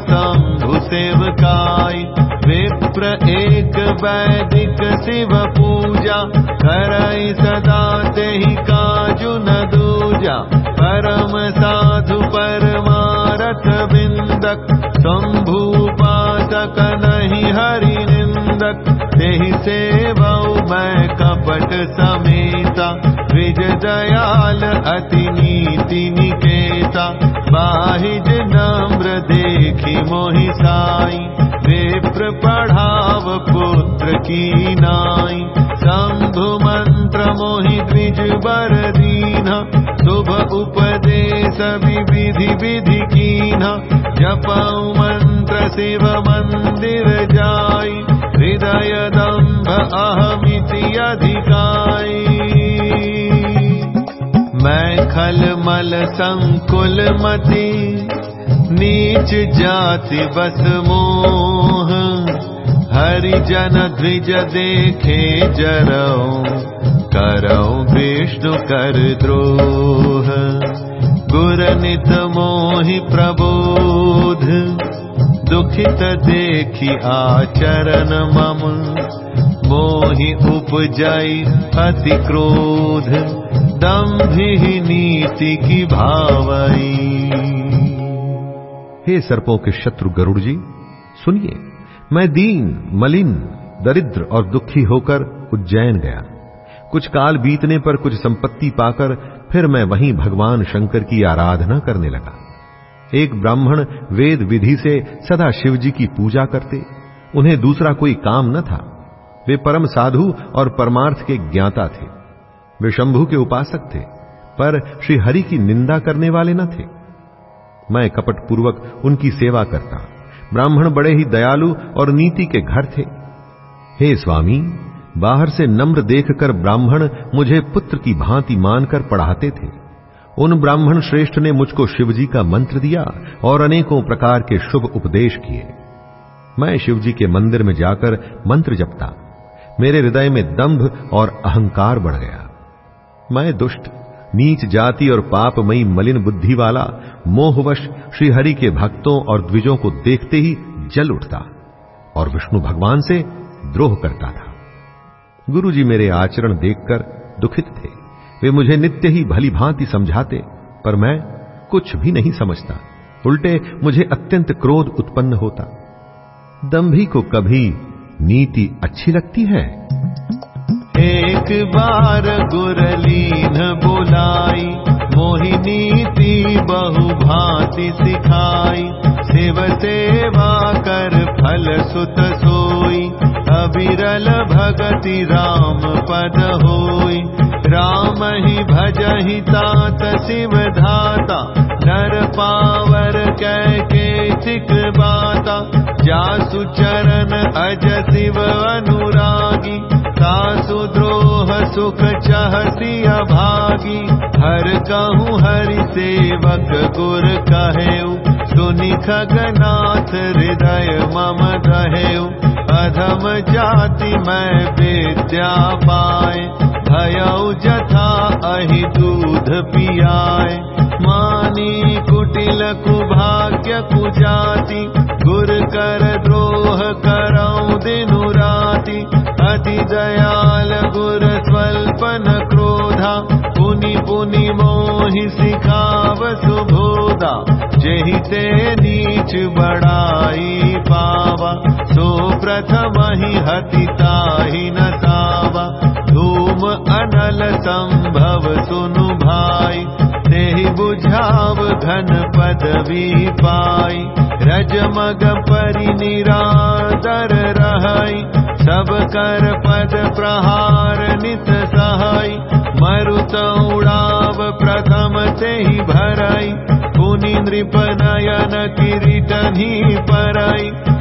शंभु सेवकाई। विप्र एक वैदिक शिव पूजा करई सदा ते ही काजु न दूजा। परम साधु परमारथ बिंदक शंभुपासक नहीं हरि निंदक तेहि सेवऊ मैं कपट समेता विज दयाल अति नीति निकेता बाहिज नम्र देखी मोहि साई विप्र पढ़ाव पुत्र की नाई। शंभु मंत्र मोहि द्विज बर दीना शुभ उपदेश विधि विधि कीना। जपऊ मंत्र शिव मंदिर जाई हृदय दम्भ अहमिति अधिकाई मैं खल मल संकुल मति नीच जाति बस मोह। हरिजन द्विज देखे जरऊ करऊ विष्णु कर द्रोह। गुर नित मोहि प्रबोध दुखित देखी आचरण मम, मोहि उपजई अति क्रोध, दम्भि नीति की भावई। हे सर्पों के शत्रु गरुड़ जी, सुनिए, मैं दीन, मलिन, दरिद्र और दुखी होकर उज्जैन गया। कुछ काल बीतने पर कुछ संपत्ति पाकर फिर मैं वहीं भगवान शंकर की आराधना करने लगा। एक ब्राह्मण वेद विधि से सदा शिव जी की पूजा करते। उन्हें दूसरा कोई काम न था। वे परम साधु और परमार्थ के ज्ञाता थे। वे शंभु के उपासक थे, पर श्री हरि की निंदा करने वाले न थे। मैं कपट पूर्वक उनकी सेवा करता। ब्राह्मण बड़े ही दयालु और नीति के घर थे। हे स्वामी, बाहर से नम्र देखकर ब्राह्मण मुझे पुत्र की भांति मानकर पढ़ाते थे। उन ब्राह्मण श्रेष्ठ ने मुझको शिवजी का मंत्र दिया और अनेकों प्रकार के शुभ उपदेश किए। मैं शिवजी के मंदिर में जाकर मंत्र जपता। मेरे हृदय में दंभ और अहंकार बढ़ गया। मैं दुष्ट, नीच जाति और पापमयी मलिन बुद्धि वाला, मोहवश श्रीहरि के भक्तों और द्विजों को देखते ही जल उठता और विष्णु भगवान से द्रोह करता था। गुरुजी मेरे आचरण देखकर दुखित थे। वे मुझे नित्य ही भली भांति समझाते, पर मैं कुछ भी नहीं समझता। उल्टे, मुझे अत्यंत क्रोध उत्पन्न होता। दंभी को कभी नीति अच्छी लगती है? एक बार गुरलीन बुलाई, मोहि नीति बहु भांति सिखाई। शिव सेवा कर फल सुत सोई अबिरल भगति राम पद होई। राम ही भजहि तात शिव धाता नर पावर कै चिक बाता। जासु चरण अज शिव अनुरागी सासु द्रोह सुख चहसी अभागी। हर कहूँ हरि सेवक गुर कहेऊ सुनि खगनाथ हृदय मम दहेऊ अधम जाति मैं विद्या पाए भयऊ जथा अहि दूध पियाए मानी कुटिल कुभाग्य कुजाति गुर कर द्रोह करऊ दिनु राति। अति दयाल गुर स्वल्पन क्रोधा पुनि पुनि मोहि सिखाव सुबोधा। जेहि ते नीच बड़ाई पावा सो प्रथम ही हति ताहि न तावा अनल संभव सुनु भाई तेहि बुझाव घन पदवी पाई। रजमग परि निरादर सब कर पद प्रहार नित सहाय। मरुत उड़ाव प्रथम ते भराई पुनि नृप नयन किरीटनी परई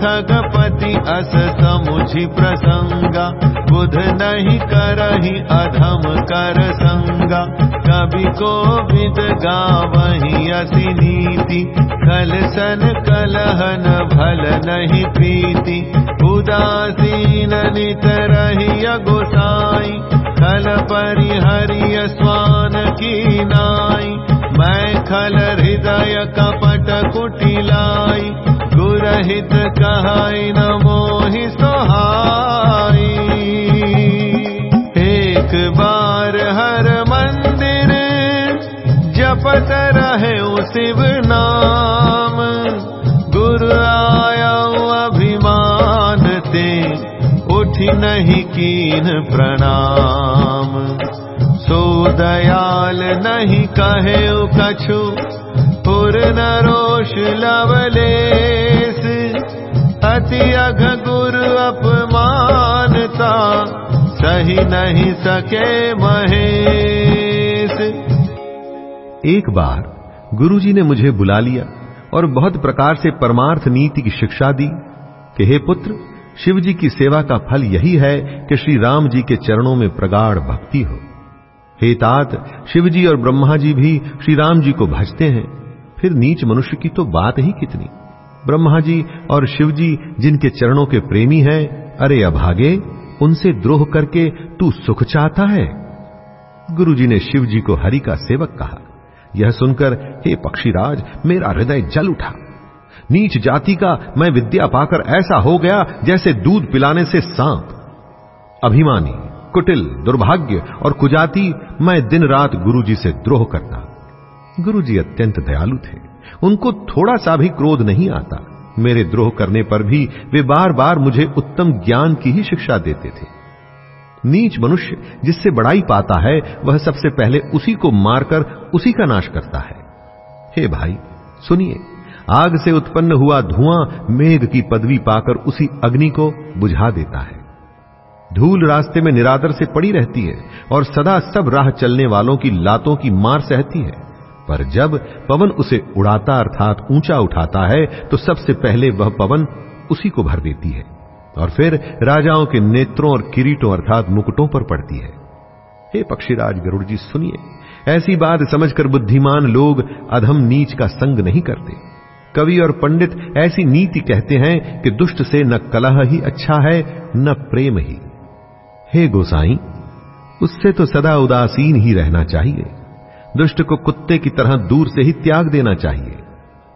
खगपति अस समुझि प्रसंगा। बुध नहीं करही अधम कर संगा। कवि को विद गावही असी नीति। कल सन कलहन भल नहीं प्रीति। उदासीन नित रही गोसाई खल परिहरिय स्वान की नाई। मैं खल हृदय कपट कुटिलाई गुरहित कहाई न मोहि सोहाई। एक बार हर मंदिर जपत रहे शिव नाम। गुरु आया अभिमान ते, उठी नहीं कीन प्रणाम। सो दयाल नहीं कहे कछु पुर न रोष लवलेस अति अघ गुरु अपमानता, सही नहीं सके महेश। एक बार गुरुजी ने मुझे बुला लिया और बहुत प्रकार से परमार्थ नीति की शिक्षा दी कि हे पुत्र शिव जी की सेवा का फल यही है कि श्री राम जी के चरणों में प्रगाढ़ भक्ति हो। हे तात, शिवजी और ब्रह्मा जी भी श्री राम जी को भजते हैं, फिर नीच मनुष्य की तो बात ही कितनी। ब्रह्मा जी और शिव जी, जिनके चरणों के प्रेमी हैं, अरे अभागे, उनसे द्रोह करके तू सुख चाहता है? गुरु जी ने शिव जी को हरि का सेवक कहा। यह सुनकर, हे पक्षीराज, मेरा हृदय जल उठा। नीच जाति का मैं विद्या पाकर ऐसा हो गया जैसे दूध पिलाने से सांप। अभिमानी, कुटिल, दुर्भाग्य और कुजाति, मैं दिन रात गुरु जी से द्रोह करता। गुरु जी अत्यंत दयालु थे। उनको थोड़ा सा भी क्रोध नहीं आता। मेरे द्रोह करने पर भी वे बार बार मुझे उत्तम ज्ञान की ही शिक्षा देते थे। नीच मनुष्य जिससे बड़ाई पाता है, वह सबसे पहले उसी को मारकर उसी का नाश करता है। हे भाई, सुनिए, आग से उत्पन्न हुआ धुआँ मेघ की पदवी पाकर उसी अग्नि को बुझा देता है। धूल रास्ते में निरादर से पड़ी रहती है और सदा सब राह चलने वालों की लातों की मार सहती है। पर जब पवन उसे उड़ाता अर्थात ऊँचा उठाता है तो सबसे पहले वह पवन उसी को भर देती है और फिर राजाओं के नेत्रों और किरीटों अर्थात मुकुटों पर पड़ती है। हे पक्षीराज गरुड़ जी, सुनिए, ऐसी बात समझकर बुद्धिमान लोग अधम नीच का संग नहीं करते। कवि और पंडित ऐसी नीति कहते हैं कि दुष्ट से न कलह ही अच्छा है, न प्रेम ही। हे गोसाई, उससे तो सदा उदासीन ही रहना चाहिए। दुष्ट को कुत्ते की तरह दूर से ही त्याग देना चाहिए।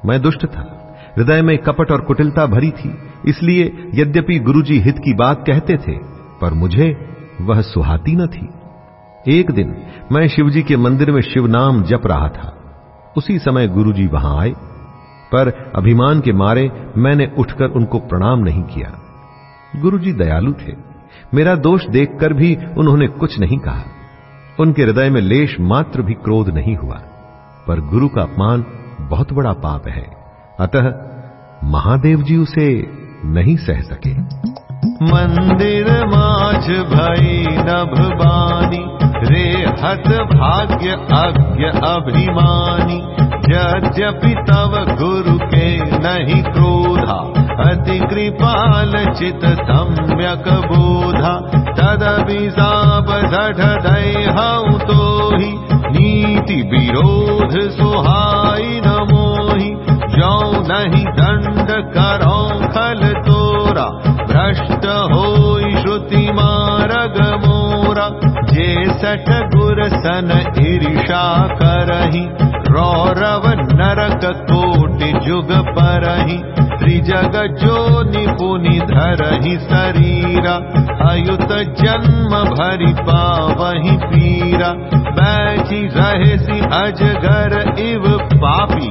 मैं दुष्ट था। हृदय में कपट और कुटिलता भरी थी। इसलिए यद्यपि गुरुजी हित की बात कहते थे, पर मुझे वह सुहाती न थी। एक दिन मैं शिवजी के मंदिर में शिव नाम जप रहा था। उसी समय गुरुजी वहाँ आए। पर अभिमान के मारे मैंने उठकर उनको प्रणाम नहीं किया। गुरुजी दयालु थे। मेरा दोष देखकर भी उन्होंने कुछ नहीं कहा। उनके हृदय में लेश मात्र भी क्रोध नहीं हुआ, पर गुरु का अपमान बहुत बड़ा पाप है। अतः महादेव जी उसे नहीं सह सके। मंदिर माझ भई नभ बानी रे हत भाग्य अज्ञ अभिमानी यद्यपि तव गुरु के नहीं क्रोधा। अति सम्यक् बोधा बोध तदपि साबढ दैहंतो हि नीतिविरोध सुहायि नमो हि यौ न हि दण्ड करौ खल तोरा भ्रष्टहो सठ गुर सन ईर्षा करही रौरव नरक कोटि जुग परही त्रिजग जो निपुनि धरहि शरीरा अयुत जन्म भरि पावहि पीरा बैठी रहसी अजगर इव पापी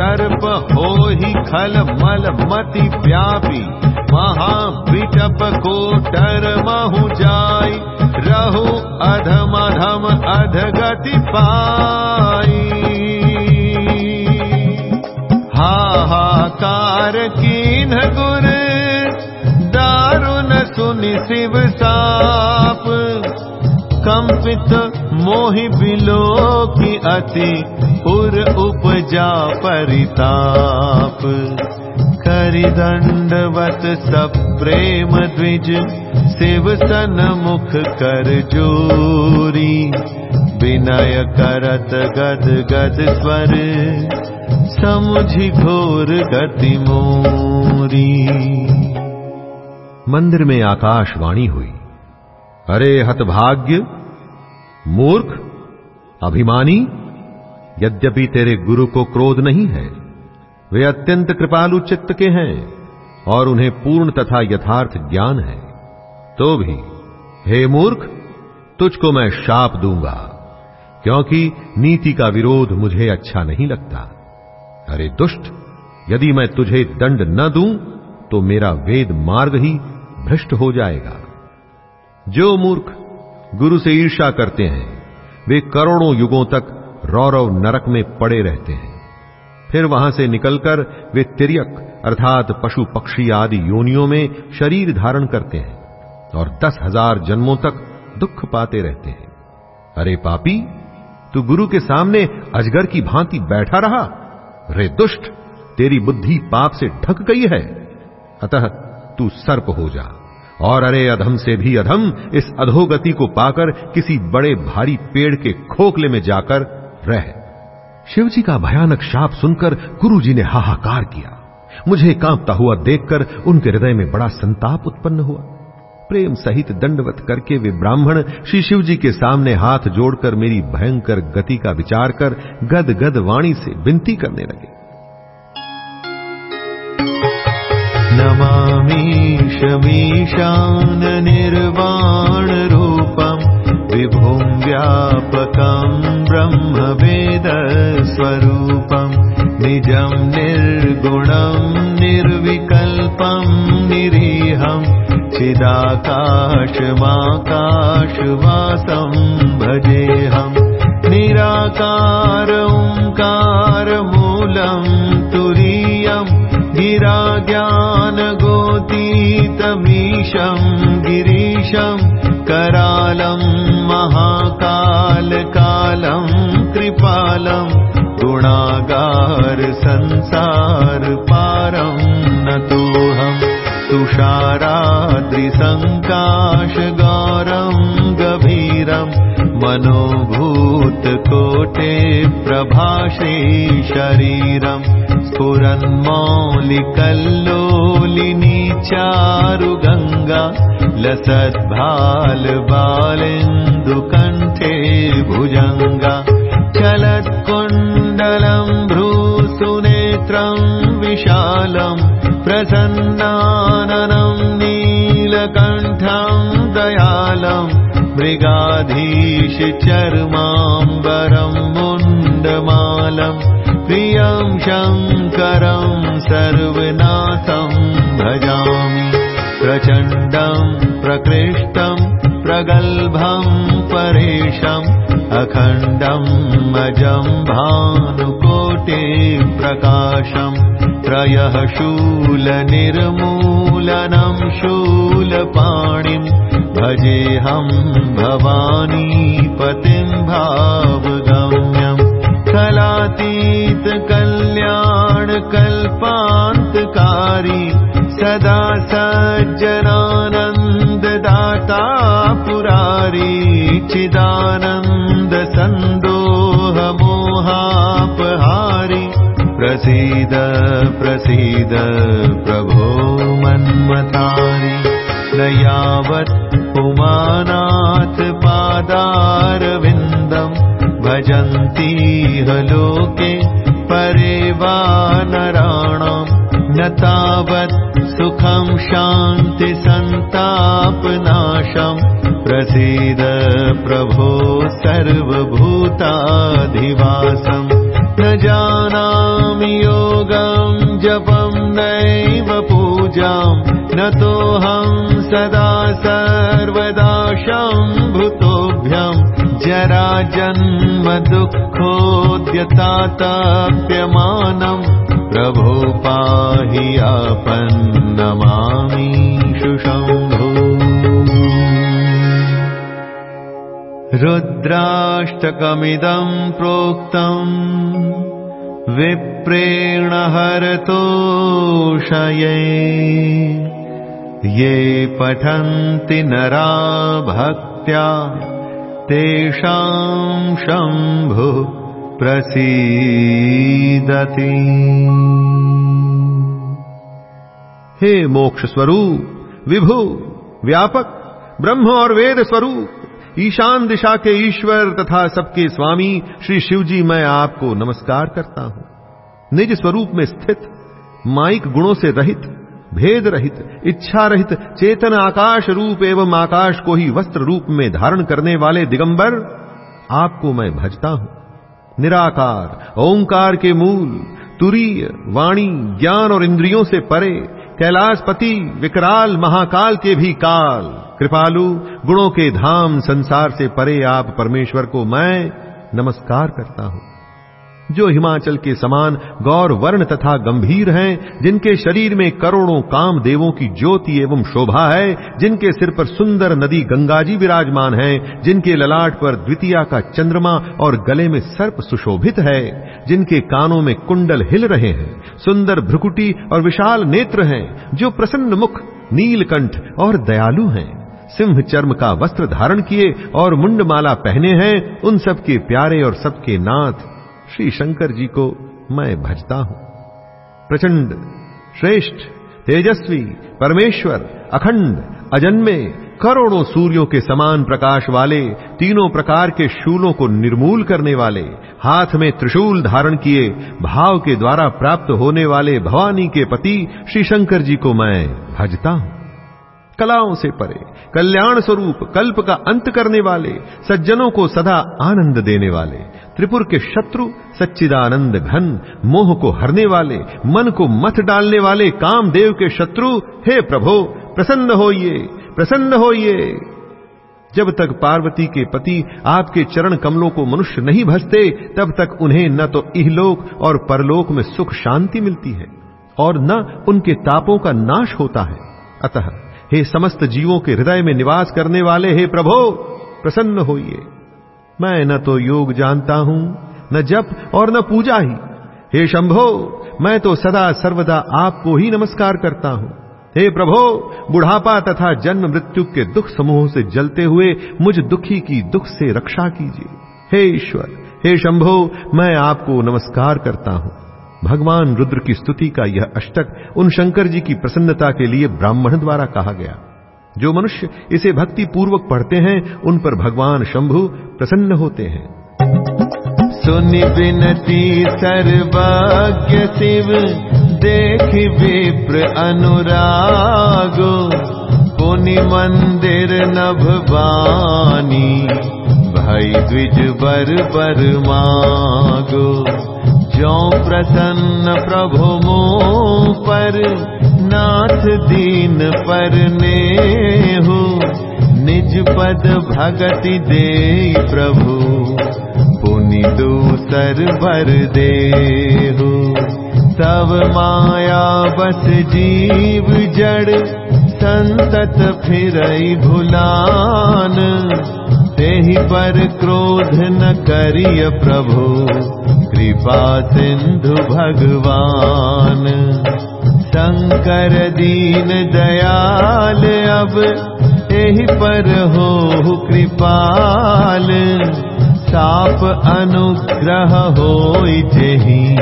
सर्प होहि खल मल मति व्यापी। महाविटप कोटर महु जाई। रहु अधम अधम अधगति पाई। हाहाकार कीन गुर दारुण सुनि शिव साप कंपित मोहि बिलो की अति उर उपजा परिताप। करि दंडवत सब प्रेम द्विज, शिव सन मुख कर जोरी। विनय करत गद गद स्वर, समुझि घोर गति मोरी। मंदिर में आकाशवाणी हुई। अरे हतभाग्य मूर्ख, अभिमानी, यद्यपि तेरे गुरु को क्रोध नहीं है, वे अत्यंत कृपालु चित्त के हैं और उन्हें पूर्ण तथा यथार्थ ज्ञान है। तो भी, हे मूर्ख, तुझको मैं शाप दूँगा, क्योंकि नीति का विरोध मुझे अच्छा नहीं लगता। अरे दुष्ट, यदि मैं तुझे दंड न दूँ तो मेरा वेद मार्ग ही भ्रष्ट हो जाएगा। जो मूर्ख गुरु से ईर्षा करते हैं। वे करोड़ों युगों तक रौरव नरक में पड़े रहते हैं। फिर वहाँ से निकलकर वे तिरक अर्थात पशु पक्षी आदि योनियों में शरीर धारण करते हैं और दस हज़ार जन्मों तक दुख पाते रहते हैं। अरे पापी, तू गुरु के सामने अजगर की भांति बैठा रहा? रे दुष्ट, तेरी बुद्धि पाप से ढक गई है। अतः तू सर्प हो जा। और अरे अधम से भी अधम, इस अधोगति को पाकर किसी बड़े भारी पेड़ के खोखले में जाकर रह। शिवजी का भयानक शाप सुनकर गुरुजी ने हाहाकार किया। मुझे कांपता हुआ देखकर उनके हृदय में बड़ा संताप उत्पन्न हुआ। प्रेम सहित दंडवत करके वे ब्राह्मण श्री शिव जी के सामने हाथ जोड़कर मेरी भयंकर गति का विचार कर गद गद वाणी से विनती करने लगे। नमामीशमीशान शमीशाननिर्वाणरूपम् विभुं रूपम् विभु व्यापकम् ब्रह्म वेद स्वरूपम् निजम् निर्गुणम् निर्विकल्पम् निरीहम् चिदाकाशमाकाशवासं भजेऽहम् निराकार ओङ्कार मूलम् तुरीयम् निराज्ञा ज्ञानगोतीतमीशम् गिरीशम् करालम् महाकालकालम् कृपालम् गुणागार संसार पारम् नतोऽहम् तुषाराद्रिसङ्काशगारम् गभीरम् मनोभूतकोटे प्रभाषे शरीरम् स्फुरन्मौलिकल्लोलिनी चारुगङ्गा लसद्भालबालेन्दुकण्ठे भुजङ्गा चलत्कुण्डलम् भ्रूसुनेत्रम् विशालम् प्रसन्नाननम् नीलकण्ठम् दयालम् केशचर्माम्बरम् चर्माम्बरम् मुण्डमालम् प्रियं शङ्करम् सर्वनाशम् भजामि। प्रचण्डम् प्रकृष्टम् प्रगल्भम् परेशम् अखण्डम् अजम् भानुकोटे प्रकाशम् त्रयः शूलनिर्मूलनम् शूलपाणिम् भजेऽहं भवानीपतिं भावगम्यम् कलातीत सदा सज्जनानन्ददाता पुरारी चिदानन्दसन्दोहमोहापहारि। प्रसीद प्रसीद प्रभो मन्मतारि न यावत् पुमानाथ पादारविन्दम् भजन्तीह लोके परे वा नराणाम् न तावत् सुखम् शान्ति सन्तापनाशम् प्रसीद प्रभो सर्वभूताधिवासम् न जानामि योगम् जपम् नैव पूजाम् न तोऽहम् सदा सर्वदा शम्भुतोभ्यम् जरा जन्म दुःखोद्यताताप्यमानम् प्रभो पाहि आपन्नमामीषु शम्भो रुद्राष्टकमिदम् प्रोक्तम् विप्रेण हरतोषये ये पठन्ति नरा भक्त्या तेषाम् शम्भुः प्रसीदति। हे मोक्ष स्वरूप विभु व्यापक ब्रह्म और वेद स्वरूप ईशान दिशा के ईश्वर तथा सबके स्वामी, श्री शिव जी मैं आपको नमस्कार करता हूँ। निज स्वरूप में स्थित, माइक गुणों से रहित, भेद रहित, इच्छा रहित, चेतन आकाश रूप एवं आकाश को ही वस्त्र रूप में धारण करने वाले दिगंबर, आपको मैं भजता हूँ। निराकार, ओंकार के मूल, तुरीय, वाणी, ज्ञान और इंद्रियों से परे कैलाशपति विकराल महाकाल के भी काल। कृपालु, गुणों के धाम संसार से परे आप परमेश्वर को मैं नमस्कार करता हूँ। जो हिमाचल के समान गौर, वर्ण तथा गंभीर हैं, जिनके शरीर में करोड़ों काम देवों की ज्योति एवं शोभा है, जिनके सिर पर सुंदर नदी गंगा जी विराजमान है, जिनके ललाट पर द्वितीया का चंद्रमा और गले में सर्प सुशोभित है, जिनके कानों में कुंडल हिल रहे हैं, सुंदर भ्रुकुटी और विशाल नेत्र हैं, जो प्रसन्न मुख, नीलकंठ और दयालु हैं। सिंह चर्म का वस्त्र धारण किए और मुंडमाला पहने हैं, उन सबके प्यारे और सबके नाथ श्री शंकर जी को मैं भजता हूँ। प्रचंड, श्रेष्ठ, तेजस्वी, परमेश्वर, अखंड, अजन्मे, करोड़ों सूर्यों के समान प्रकाश वाले, तीनों प्रकार के शूलों को निर्मूल करने वाले, हाथ में त्रिशूल धारण किए, भाव के द्वारा प्राप्त होने वाले भवानी के पति श्री शंकर जी को मैं भजता हूँ। कलाओं से परे, कल्याण स्वरूप, कल्प का अंत करने वाले, सज्जनों को सदा आनंद देने वाले त्रिपुर के शत्रु, सच्चिदानंद घन, मोह को हरने वाले, मन को मत डालने वाले कामदेव के शत्रु, हे प्रभो, प्रसन्न होइए प्रसन्न होइए। जब तक पार्वती के पति आपके चरण कमलों को मनुष्य नहीं भजते, तब तक उन्हें न तो इहलोक और परलोक में सुख शांति मिलती है, और न उनके तापों का नाश होता है। अतः, हे समस्त जीवों के हृदय में निवास करने वाले, हे प्रभो, प्रसन्न होइए। मैं न तो योग जानता हूँ, न जप और न पूजा ही। हे शंभो, मैं तो सदा सर्वदा आपको ही नमस्कार करता हूँ। हे प्रभो, बुढ़ापा तथा जन्म मृत्यु के दुख समूह से जलते हुए मुझ दुखी की दुख से रक्षा कीजिए। हे ईश्वर, हे शंभो, मैं आपको नमस्कार करता हूँ। भगवान रुद्र की स्तुति का यह अष्टक उन शंकर जी की प्रसन्नता के लिए ब्राह्मण द्वारा कहा गया। जो मनुष्य इसे भक्ति पूर्वक पढ़ते हैं, उन पर भगवान शंभु प्रसन्न होते हैं। सुनि विनती सर्वज्ञ शिव, देख विप्र अनुरागो। पुनि मंदिर नभवानी भई द्विज बर बर मागो। जो प्रसन्न प्रभु मो पर नाथ दीन पर ने हो निज पद भगति दे प्रभु। पुनि दूसर बर दे हो तब माया बस जीव जड़ संतत फिरई भुलान। तेहि पर क्रोध न करिय प्रभु। कृपा सिंधु भगवान शंकर दीन दयाल, अब एहि पर हो कृपाल। साप अनुग्रह हो जेहि,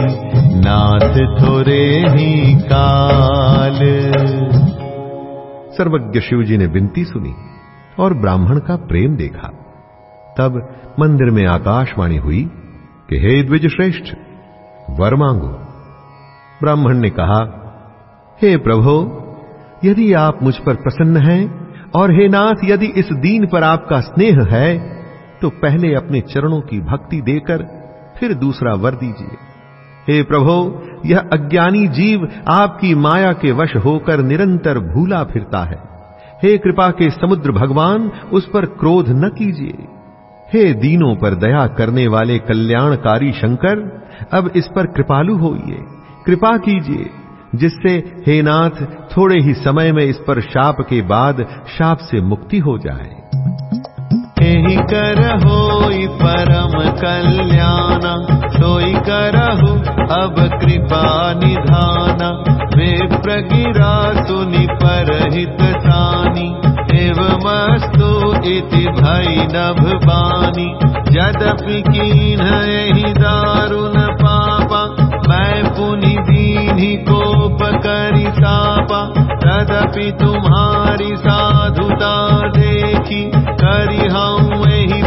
नाथ थोरे ही काल। सर्वज्ञ शिव जी ने विनती सुनी और ब्राह्मण का प्रेम देखा। तब मंदिर में आकाशवाणी हुई कि हे द्विज श्रेष्ठ वर मांगो। ब्राह्मण ने कहा हे प्रभो, यदि आप मुझ पर प्रसन्न हैं, और हे नाथ, यदि इस दीन पर आपका स्नेह है तो पहले अपने चरणों की भक्ति देकर फिर दूसरा वर दीजिए। हे प्रभो, यह अज्ञानी जीव आपकी माया के वश होकर निरंतर भूला फिरता है। हे कृपा के समुद्र भगवान, उस पर क्रोध न कीजिए। हे दीनों पर दया करने वाले कल्याणकारी शंकर, अब इस पर कृपालु होइए। कृपा कीजिए। जिससे हे नाथ, थोड़े ही समय में इस पर शाप के बाद शाप से मुक्ति हो जाए। ही करहो परम कल्याण, सोई करहु अब कृपा निधान। वे प्रगिरा सुनि परहित सानी एवमस्तु इति भई नभ बानी। यद्यपि कीन ही दारुण पापा, मैं पुनि दीनी कोप करी सापा तदपि तुम्हारी साधुता देखी।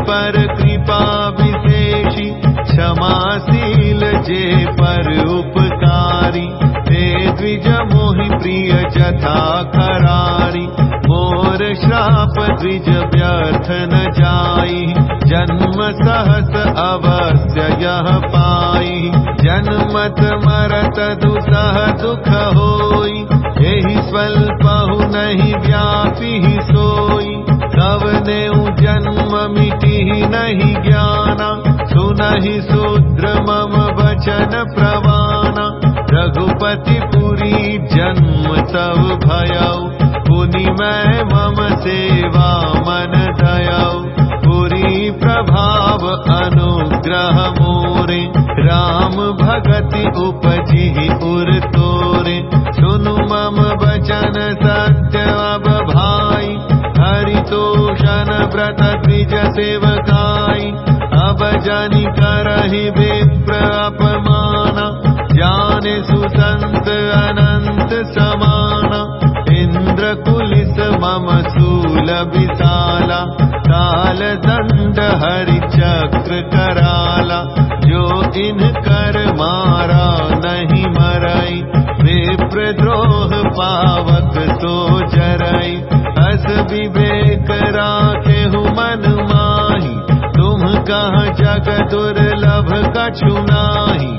पर कृपा विशेषी क्षमाशील जे पर उपकारी ते द्विज मोहि प्रिय जथा करारी श्राप द्विज व्यर्थ न जाई। जन्म सहस अवश्य यह पाई। जन्मत मरत दुख होई। यही स्वल्पहु नहीं व्यापी सोई। कवने जन्म मिटी नहीं ज्ञाना। सुनहि शूद्र मम वचन प्रवाना। रघुपति पुरी जन्म तब भयऊ पुनि मैं मम सेवा मन दयऊ पुरी प्रभाव अनुग्रह मोरे। राम भगति उपजी उर तोरे। सुनु मम वचन सत्य अब भाई। हरितोषण व्रत द्विज सेवकाई। अब जानी करहि विप्र अपमाना। जाने सुसंत अनंत सूल विशाला काल दंड हरि चक्र कराला, जो इन कर मारा नहीं मरई विप्र द्रोह पावक तो जरई। अस विवेक राखे हूँ मन माही, तुम कह जग दुर्लभ कछु नाही।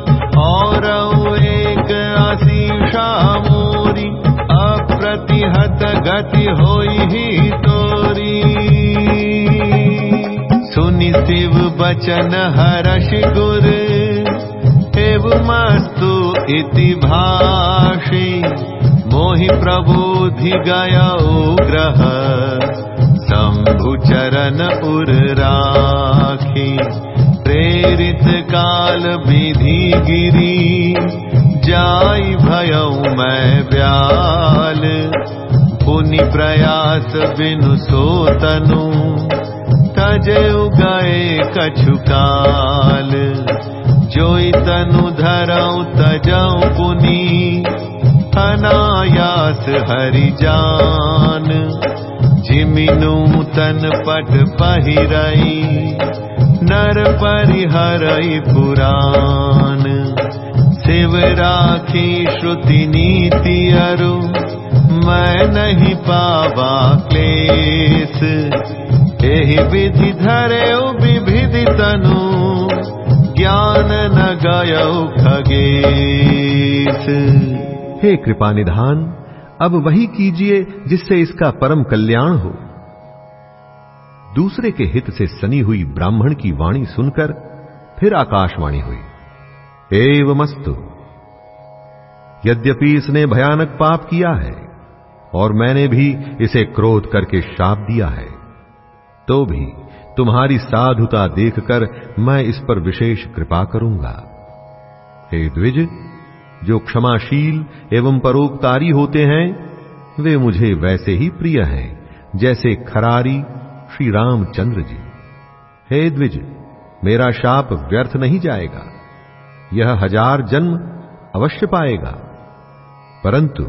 और एक आशीषा मोरी अप्रतिहत गति होई तोरी। सुनि शिव बचन हर्ष गुर एव मस्तु इति भाषी। मोहि प्रबोधि गया ग्रह शंभु चरण उर राखी। प्रेरित काल विधि गिरी जाई भयऊ मैं व्याल पुनि प्रयास बिनु सोतनु तजऊ गए कछु काल। जोई तनु धरऊ तजऊ पुनी। अनायास हरि जिमिनु तन पट पहिरई। नर परिहरई पुराण शिव राखी श्रुति नीति अरु, मैं नहीं पावा क्लेश। एहि विधि धरे विभिधि तनु, ज्ञान न गय खगेश। हे कृपा निधान, अब वही कीजिए जिससे इसका परम कल्याण हो। दूसरे के हित से सनी हुई ब्राह्मण की वाणी सुनकर फिर आकाशवाणी हुई। एवमस्तु। यद्यपि इसने भयानक पाप किया है, और मैंने भी इसे क्रोध करके शाप दिया है तो भी तुम्हारी साधुता देखकर मैं इस पर विशेष कृपा करूँगा। हे द्विज, जो क्षमाशील एवं परोपकारी होते हैं, वे मुझे वैसे ही प्रिय हैं, जैसे खरारी श्री रामचंद्र जी। हे द्विज, मेरा शाप व्यर्थ नहीं जाएगा। यह हज़ार जन्म अवश्य पाएगा। परंतु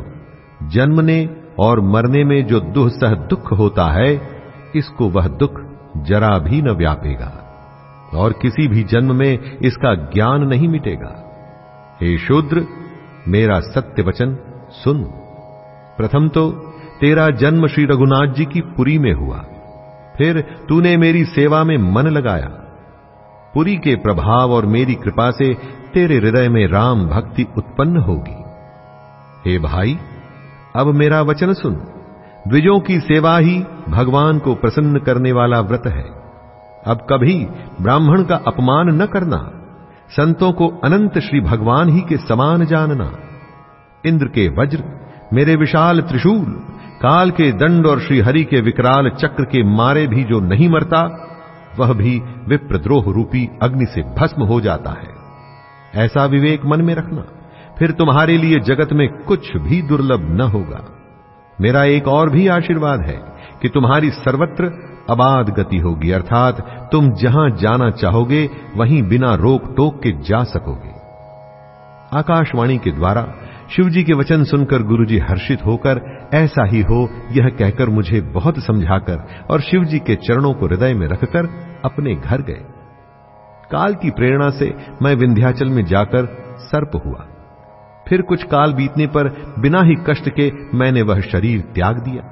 जन्मने और मरने में जो दुह सह दुख होता है, इसको वह दुख जरा भी न व्यापेगा, और किसी भी जन्म में इसका ज्ञान नहीं मिटेगा। हे शूद्र, मेरा सत्य वचन सुन। प्रथम तो तेरा जन्म श्री रघुनाथ जी की पुरी में हुआ। फिर तूने मेरी सेवा में मन लगाया। पुरी के प्रभाव और मेरी कृपा से तेरे हृदय में राम भक्ति उत्पन्न होगी। हे भाई, अब मेरा वचन सुन। द्विजों की सेवा ही भगवान को प्रसन्न करने वाला व्रत है। अब कभी ब्राह्मण का अपमान न करना। संतों को अनंत श्री भगवान ही के समान जानना। इंद्र के वज्र, मेरे विशाल त्रिशूल, काल के दंड और श्री हरि के विकराल चक्र के मारे भी जो नहीं मरता वह भी विप्रद्रोह रूपी अग्नि से भस्म हो जाता है। ऐसा विवेक मन में रखना, फिर तुम्हारे लिए जगत में कुछ भी दुर्लभ न होगा। मेरा एक और भी आशीर्वाद है कि तुम्हारी सर्वत्र अबाध गति होगी, अर्थात तुम जहाँ जाना चाहोगे, वहीं बिना रोक टोक के जा सकोगे। आकाशवाणी के द्वारा शिवजी के वचन सुनकर गुरुजी हर्षित होकर, ऐसा ही हो, यह कहकर मुझे बहुत समझाकर और शिवजी के चरणों को हृदय में रखकर अपने घर गए। काल की प्रेरणा से मैं विंध्याचल में जाकर सर्प हुआ। फिर कुछ काल बीतने पर बिना ही कष्ट के मैंने वह शरीर त्याग दिया।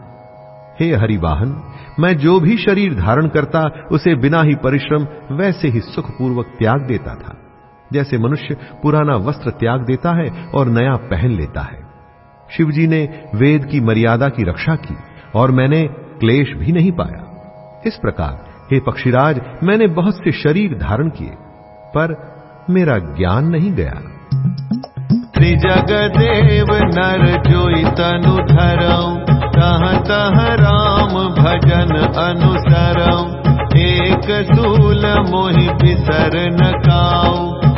हे हरिवाहन, मैं जो भी शरीर धारण करता, उसे बिना ही परिश्रम, वैसे ही सुखपूर्वक त्याग देता था। जैसे मनुष्य पुराना वस्त्र त्याग देता है और नया पहन लेता है। शिवजी ने वेद की मर्यादा की रक्षा की और मैंने क्लेश भी नहीं पाया। इस प्रकार, हे पक्षीराज, मैंने बहुत से शरीर धारण किए, पर मेरा ज्ञान नहीं गया। त्रिजगदेव नर जोई तनु धरऊ, तह तह राम भजन अनुसरऊ, एक सूल मोहि बिसर न काऊ।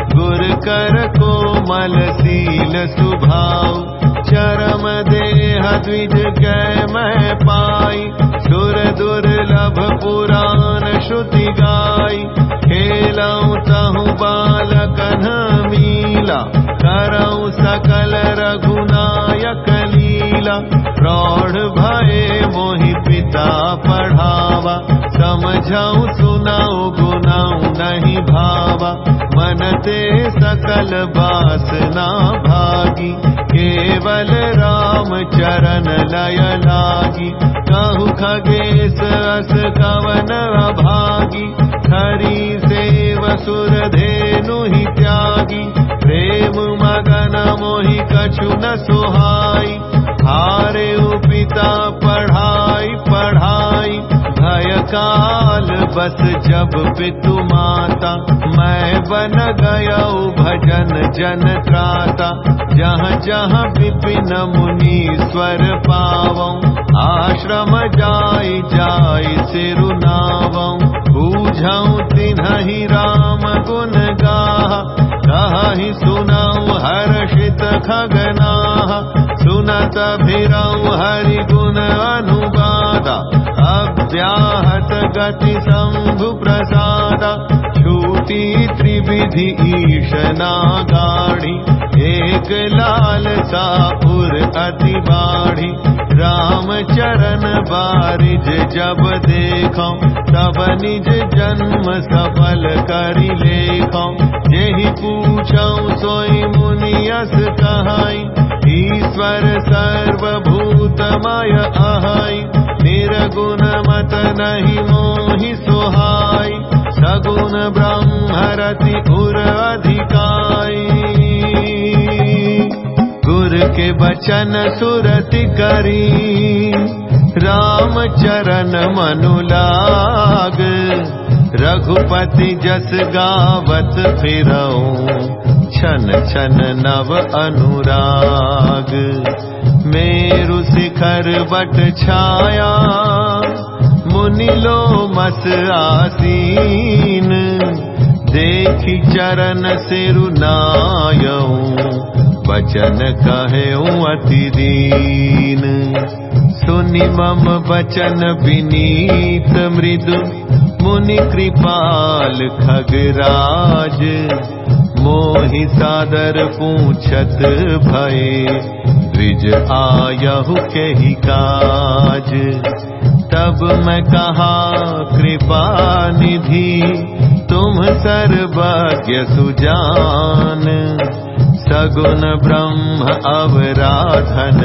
कर कोमल सील सुभाव चरम देह द्विज कै मैं पाई। सुर दुर्लभ पुराण श्रुति गाई। खेलऊ तहु बालकन मीला करऊ सकल रघुनायक लीला। प्रौढ़ भये मोहि पिता पढ़ावा। समझऊ सुनाऊ गुनाऊ नहीं भावा। मन ते सकल वासना भागी। केवल राम चरण लय लागी। कहु खगेश अस कवन अभागी। हरि सेव सुर धेनु ही त्यागी। प्रेम मगन मोहि कछु न सुहाई। हारे पिता पढ़ाई पढ़ाई काल बस जब पितु माता मैं बन गया भजन जन त्राता। जहाँ जहाँ विपिन मुनीश्वर पावं आश्रम जाय जाय सिरुनावं बूझऊ तिन्हि राम गुण गाह कहि सुनऊ हर्षित खगना सुनत भिरऊ हरि गुण अनुवादा अव्याहत गति शंभु प्रसाद छूटी त्रिविधि ईशना गाढ़ी एक सापुर अति बाढ़ी राम चरण बारिज जब देखो तब निज जन्म सफल करि लेखो। यही सोई मुनियस कहाई ईश्वर सर्वभूतमय अहाई निर्गुण मत नहीं मोहि सुहाई सगुन ब्रह्मरति उर अधिकाई गुर के बचन सुरति करी राम चरण मनुलाग रघुपति जस गावत छन छन नव अनुराग। मेरु शिखर बट छाया मुनि लो मस आसीन। देखी चरण बचन कहे अति दीन सुनि मम बचन विनीत मृदु, मुनि कृपाल खगराज। मोहि सादर पूछत भये, द्विज आयहु ही काज। तब मैं कहा, कृपा निधि, तुम सर्वज्ञ सुजान। सगुन ब्रह्म अवराधन,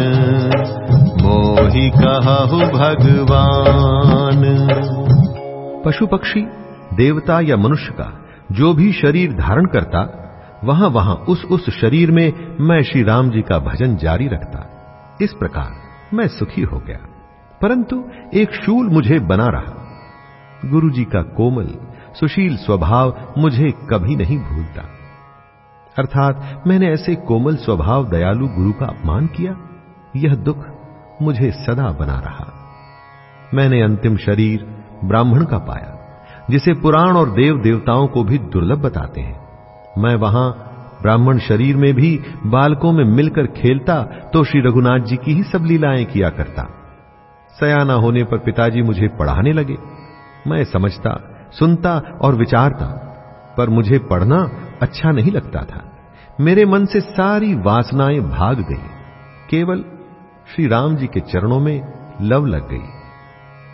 मोहि कहु भगवान। पशु पक्षी देवता या मनुष्य का जो भी शरीर धारण करता, वहाँ वहाँ उस उस शरीर में मैं श्री राम जी का भजन जारी रखता। इस प्रकार मैं सुखी हो गया। परंतु एक शूल मुझे बना रहा। गुरु जी का कोमल, सुशील स्वभाव मुझे कभी नहीं भूलता। अर्थात मैंने ऐसे कोमल स्वभाव दयालु गुरु का अपमान किया। यह दुख मुझे सदा बना रहा। मैंने अंतिम शरीर ब्राह्मण का पाया, जिसे पुराण और देव देवताओं को भी दुर्लभ बताते हैं। मैं वहाँ ब्राह्मण शरीर में भी बालकों में मिलकर खेलता तो श्री रघुनाथ जी की ही सब लीलाएँ किया करता। सयाना होने पर पिताजी मुझे पढ़ाने लगे। मैं समझता, सुनता और विचारता, पर मुझे पढ़ना अच्छा नहीं लगता था। मेरे मन से सारी वासनाएँ भाग गई। केवल श्री राम जी के चरणों में लव लग गई।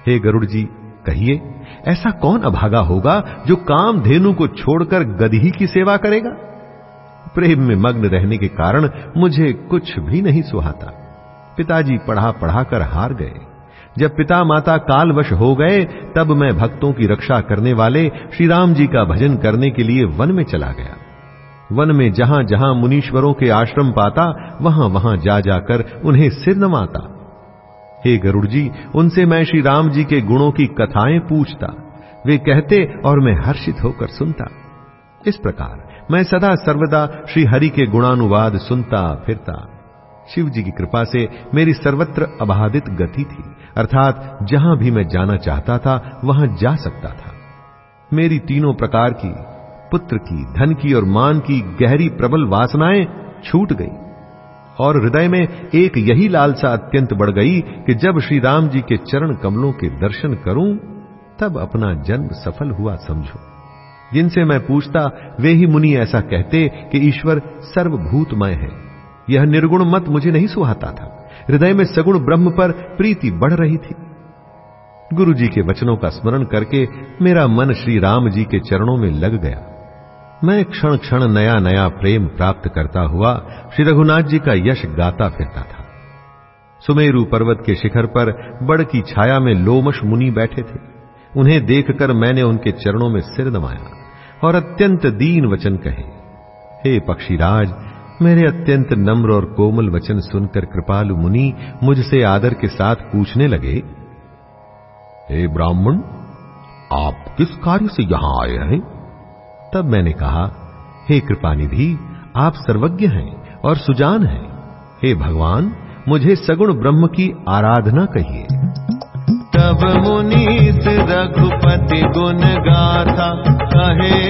हे गरुड़ जी, कहिए, ऐसा कौन अभागा होगा जो काम धेनु को छोड़कर गदही की सेवा करेगा? प्रेम में मग्न रहने के कारण मुझे कुछ भी नहीं सुहाता। पिताजी पढ़ा पढ़ा कर हार गए। जब पिता माता कालवश हो गए, तब मैं भक्तों की रक्षा करने वाले श्री राम जी का भजन करने के लिए वन में चला गया। वन में जहाँ जहाँ मुनीश्वरों के आश्रम पाता वहाँ वहाँ जा जाकर उन्हें सिर नवाता। हे गरुड़ जी, उनसे मैं श्री राम जी के गुणों की कथाएँ पूछता। वे कहते और मैं हर्षित होकर सुनता। इस प्रकार मैं सदा सर्वदा श्री हरि के गुणानुवाद सुनता फिरता शिव जी की कृपा से मेरी सर्वत्र अबाधित गति थी। अर्थात जहाँ भी मैं जाना चाहता था, वहाँ जा सकता था। मेरी तीनों प्रकार की, पुत्र की, धन की और मान की गहरी प्रबल वासनाएँ छूट गई। और हृदय में एक यही लालसा अत्यंत बढ़ गई कि जब श्री राम जी के चरण कमलों के दर्शन करूँ, तब अपना जन्म सफल हुआ समझो। जिनसे मैं पूछता, वे ही मुनि ऐसा कहते कि ईश्वर सर्वभूतमय है। यह निर्गुण मत मुझे नहीं सुहाता था। हृदय में सगुण ब्रह्म पर प्रीति बढ़ रही थी। गुरु जी के वचनों का स्मरण करके मेरा मन श्री राम जी के चरणों में लग गया। मैं क्षण क्षण नया नया प्रेम प्राप्त करता हुआ श्री रघुनाथ जी का यश गाता फिरता था। सुमेरु पर्वत के शिखर पर बड़ की छाया में लोमश मुनि बैठे थे। उन्हें देखकर मैंने उनके चरणों में सिर नमाया और अत्यंत दीन वचन कहे, हे पक्षीराज मेरे अत्यंत नम्र और कोमल वचन सुनकर कृपालु मुनि मुझसे आदर के साथ पूछने लगे, हे ब्राह्मण, आप किस कार्य से यहाँ आए हैं? तब मैंने कहा, हे कृपानिधि, आप सर्वज्ञ हैं और सुजान हैं। हे भगवान, मुझे सगुण ब्रह्म की आराधना कहिए। तब मुनीस रघुपति गुण गाथा कहे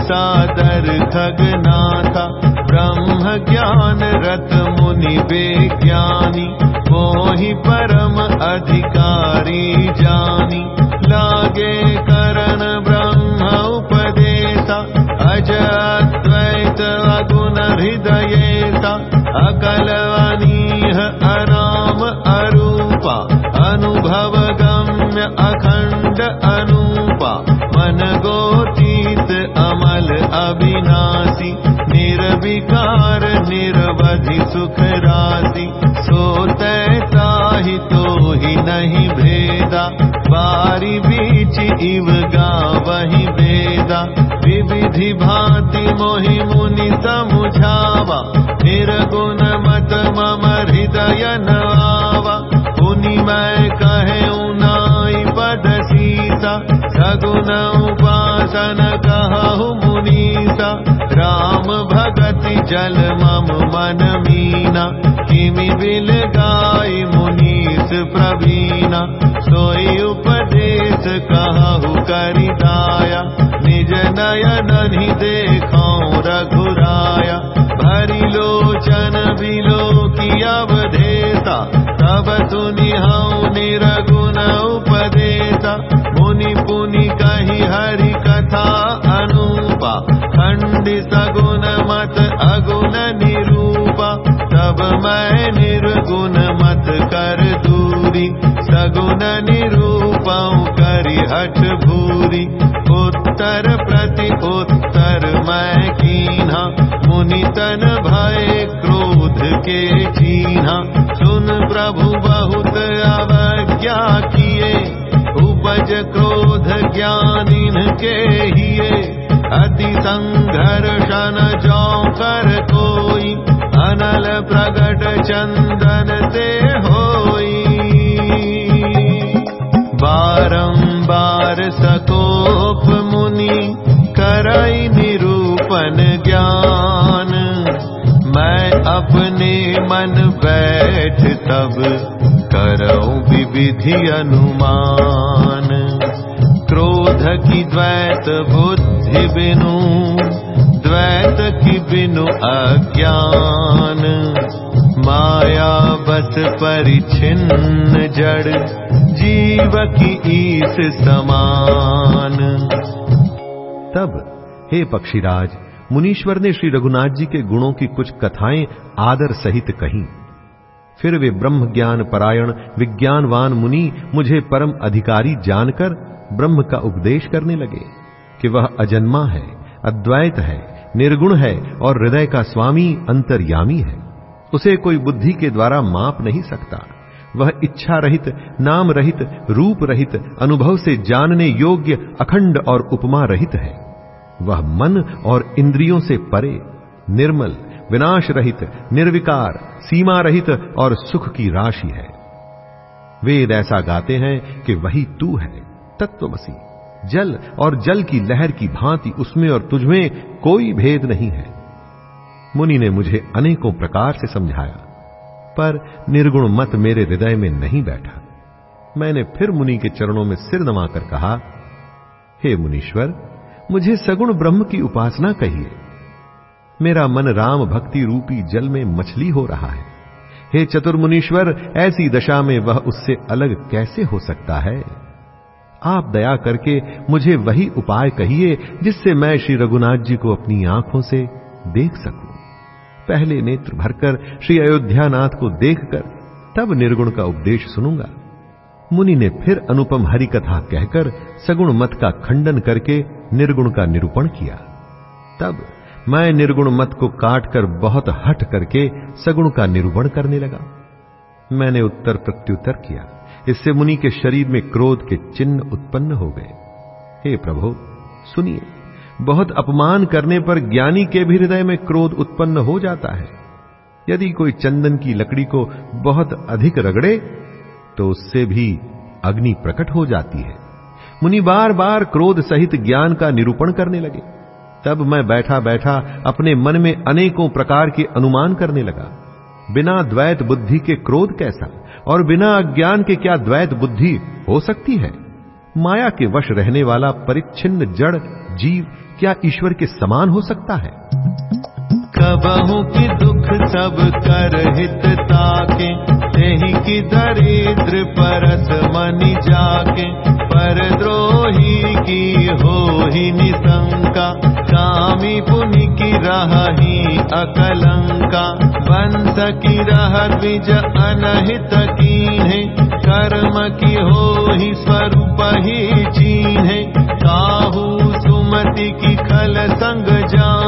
सादर खगनाथा। ब्रह्म ज्ञान रत मुनि विज्ञानी मोहि परम अधिकारी जानी। लागे करण ब्रह्म उपदेता अज अद्वैत अगुण हृदयेता अकल सुख राशि सोते ताहि ही नहीं भेदा। बारी बीच इव गावहि वेदा विविधि भांति मोहि मुनि समुझावा। निर्गुण मत मम हृदय नवा पुनि मैं कहे नाई पद सीता सगुण उपासन कहु मुनीसा राम भगति जल मम मन मीना किमि बिल गाय मुनीस प्रवीणा। सोई उपदेश कहु करिताया निज नयन नि देखौ रघुराया। भरि लोचन बिलो की अवधेता तब सुनि हऊ सगुण मत अगुण निरूपा। तब मैं निर्गुण मत कर दूरी। सगुण निरूपऊ करि हठ भूरी। उत्तर प्रति उत्तर मैं मुनि तन भय क्रोध के चीन्हा। सुन प्रभु बहुत अवज्ञा किए। उपज क्रोध ज्ञानिन के अति संघर्षण जौ कर कोई अनल प्रगट चंदन ते होई। बारंबार सकोप मुनि करई निरूपण ज्ञान। मैं अपने मन बैठ तब करऊं विविधि अनुमान क्रोध की द्वैत बुद्धि बिनु, द्वैत की बिनु अज्ञान। माया बस परिचिन्न जड़, जीव की ईस समान। तब, हे पक्षीराज, मुनीश्वर ने श्री रघुनाथ जी के गुणों की कुछ कथाएँ आदर सहित कहीं। फिर वे ब्रह्म ज्ञान परायण विज्ञानवान मुनि मुझे परम अधिकारी जानकर ब्रह्म का उपदेश करने लगे कि वह अजन्मा है, अद्वैत है, निर्गुण है और हृदय का स्वामी अंतर्यामी है। उसे कोई बुद्धि के द्वारा माप नहीं सकता। वह इच्छा रहित, नाम रहित, रूप रहित, अनुभव से जानने योग्य, अखंड और उपमा रहित है। वह मन और इंद्रियों से परे, निर्मल, विनाश रहित, निर्विकार, सीमा रहित और सुख की राशि है। वेद ऐसा गाते हैं कि वही तू है। तत्वमसी जल और जल की लहर की भांति उसमें और तुझमें कोई भेद नहीं है। मुनि ने मुझे अनेकों प्रकार से समझाया, पर निर्गुण मत मेरे हृदय में नहीं बैठा। मैंने फिर मुनि के चरणों में सिर नवाकर कहा, हे मुनीश्वर, मुझे सगुण ब्रह्म की उपासना कहिए। मेरा मन राम भक्ति रूपी जल में मछली हो रहा है। हे चतुर्मुनीश्वर ऐसी दशा में वह उससे अलग कैसे हो सकता है? आप दया करके मुझे वही उपाय कहिए जिससे मैं श्री रघुनाथ जी को अपनी आँखों से देख सकूँ। पहले नेत्र भरकर श्री अयोध्यानाथ को देखकर तब निर्गुण का उपदेश सुनूँगा। मुनि ने फिर अनुपम हरि कथा कहकर सगुण मत का खंडन करके निर्गुण का निरूपण किया। तब मैं निर्गुण मत को काटकर बहुत हट करके सगुण का निरूपण करने लगा। मैंने उत्तर प्रत्युत्तर किया। इससे मुनि के शरीर में क्रोध के चिन्ह उत्पन्न हो गए। हे प्रभु, सुनिए, बहुत अपमान करने पर ज्ञानी के भी हृदय में क्रोध उत्पन्न हो जाता है। यदि कोई चंदन की लकड़ी को बहुत अधिक रगड़े तो उससे भी अग्नि प्रकट हो जाती है। मुनि बार बार क्रोध सहित ज्ञान का निरूपण करने लगे। तब मैं बैठा बैठा अपने मन में अनेकों प्रकार के अनुमान करने लगा। बिना द्वैत बुद्धि के क्रोध कैसा? और बिना अज्ञान के क्या द्वैत बुद्धि हो सकती है? माया के वश रहने वाला परिच्छिन्न जड़ जीव क्या ईश्वर के समान हो सकता है? कबहू की दुख सब कर हित ताके, तेहि की दरिद्र परस मनि जाके। पर द्रोही की हो ही निशंका कामी पुनि की रही अकलंका। वंश की रह द्विज अनहित कीन्हे, कर्म की हो ही स्वरूप ही चीन्हे। काहू सुमति की खल संग शुभ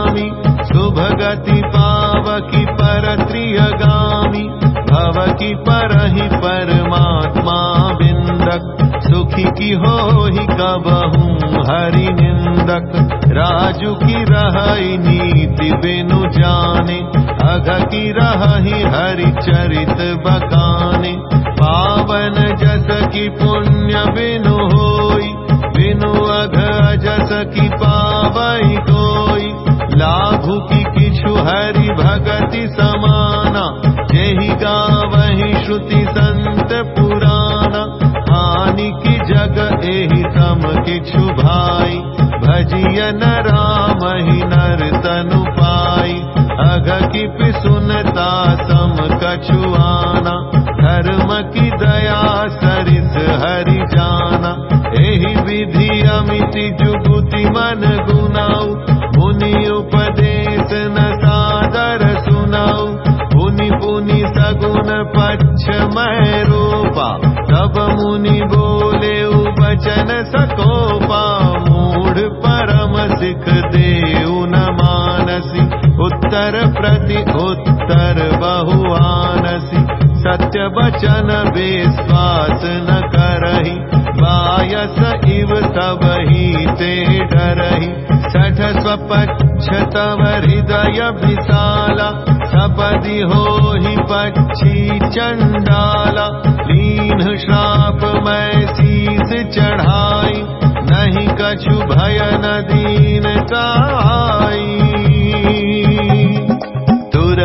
गति पावकी पर त्रियगामी भव की पर ही परमात्मा बिंदक सुख की हो ही कबहू हरि निंदक राजू की रही नीति बिनु जाने अघ की हरि चरित बकाने। पावन जस की पुण्य बिनु होई बिनु अघ जस की कोई। लाभु की किछु हरि भगति समाना। जेहि गावहि श्रुति संत पुराना हानि की जग एहि सम किछु भाई। भजिय न राम ही नर तनु पाई। अघ की पिसुनता सम कछुआना धर्म की दया सरिस हरि जाना। एहि विधि अमिति जुगुति मन गुनाऊ उत्तर बहुआनसी सत्य वचन विश्वास न करही। बायस इव तब ही ते डरही। सठ स्वपक्ष तव हृदय विशाला। सपदि हो ही पक्षी चंडाला लीन श्राप मैं शीस चढ़ाई। नहीं कछु भय न दीन काई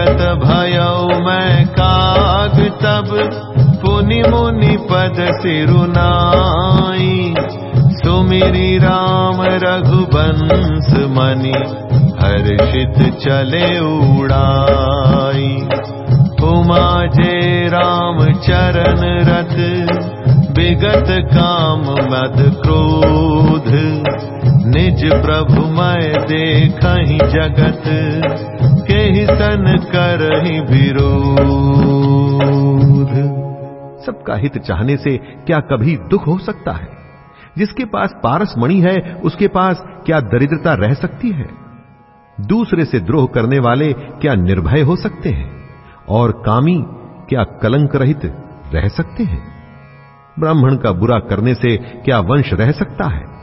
तुरत भयो मैं काग तब। पुनि मुनि पद सिरुनाई। सुमिरी राम रघुबंश मनि हर्षित चले उड़ाई। उमा जे राम चरण रथ विगत काम मद क्रोध निज प्रभु मैं देख ही जगत, के ही सन करही विरोध। सबका हित चाहने से क्या कभी दुख हो सकता है? जिसके पास पारस मणि है, उसके पास क्या दरिद्रता रह सकती है? दूसरे से द्रोह करने वाले क्या निर्भय हो सकते हैं? और कामी क्या कलंक रहित रह सकते हैं? ब्राह्मण का बुरा करने से क्या वंश रह सकता है?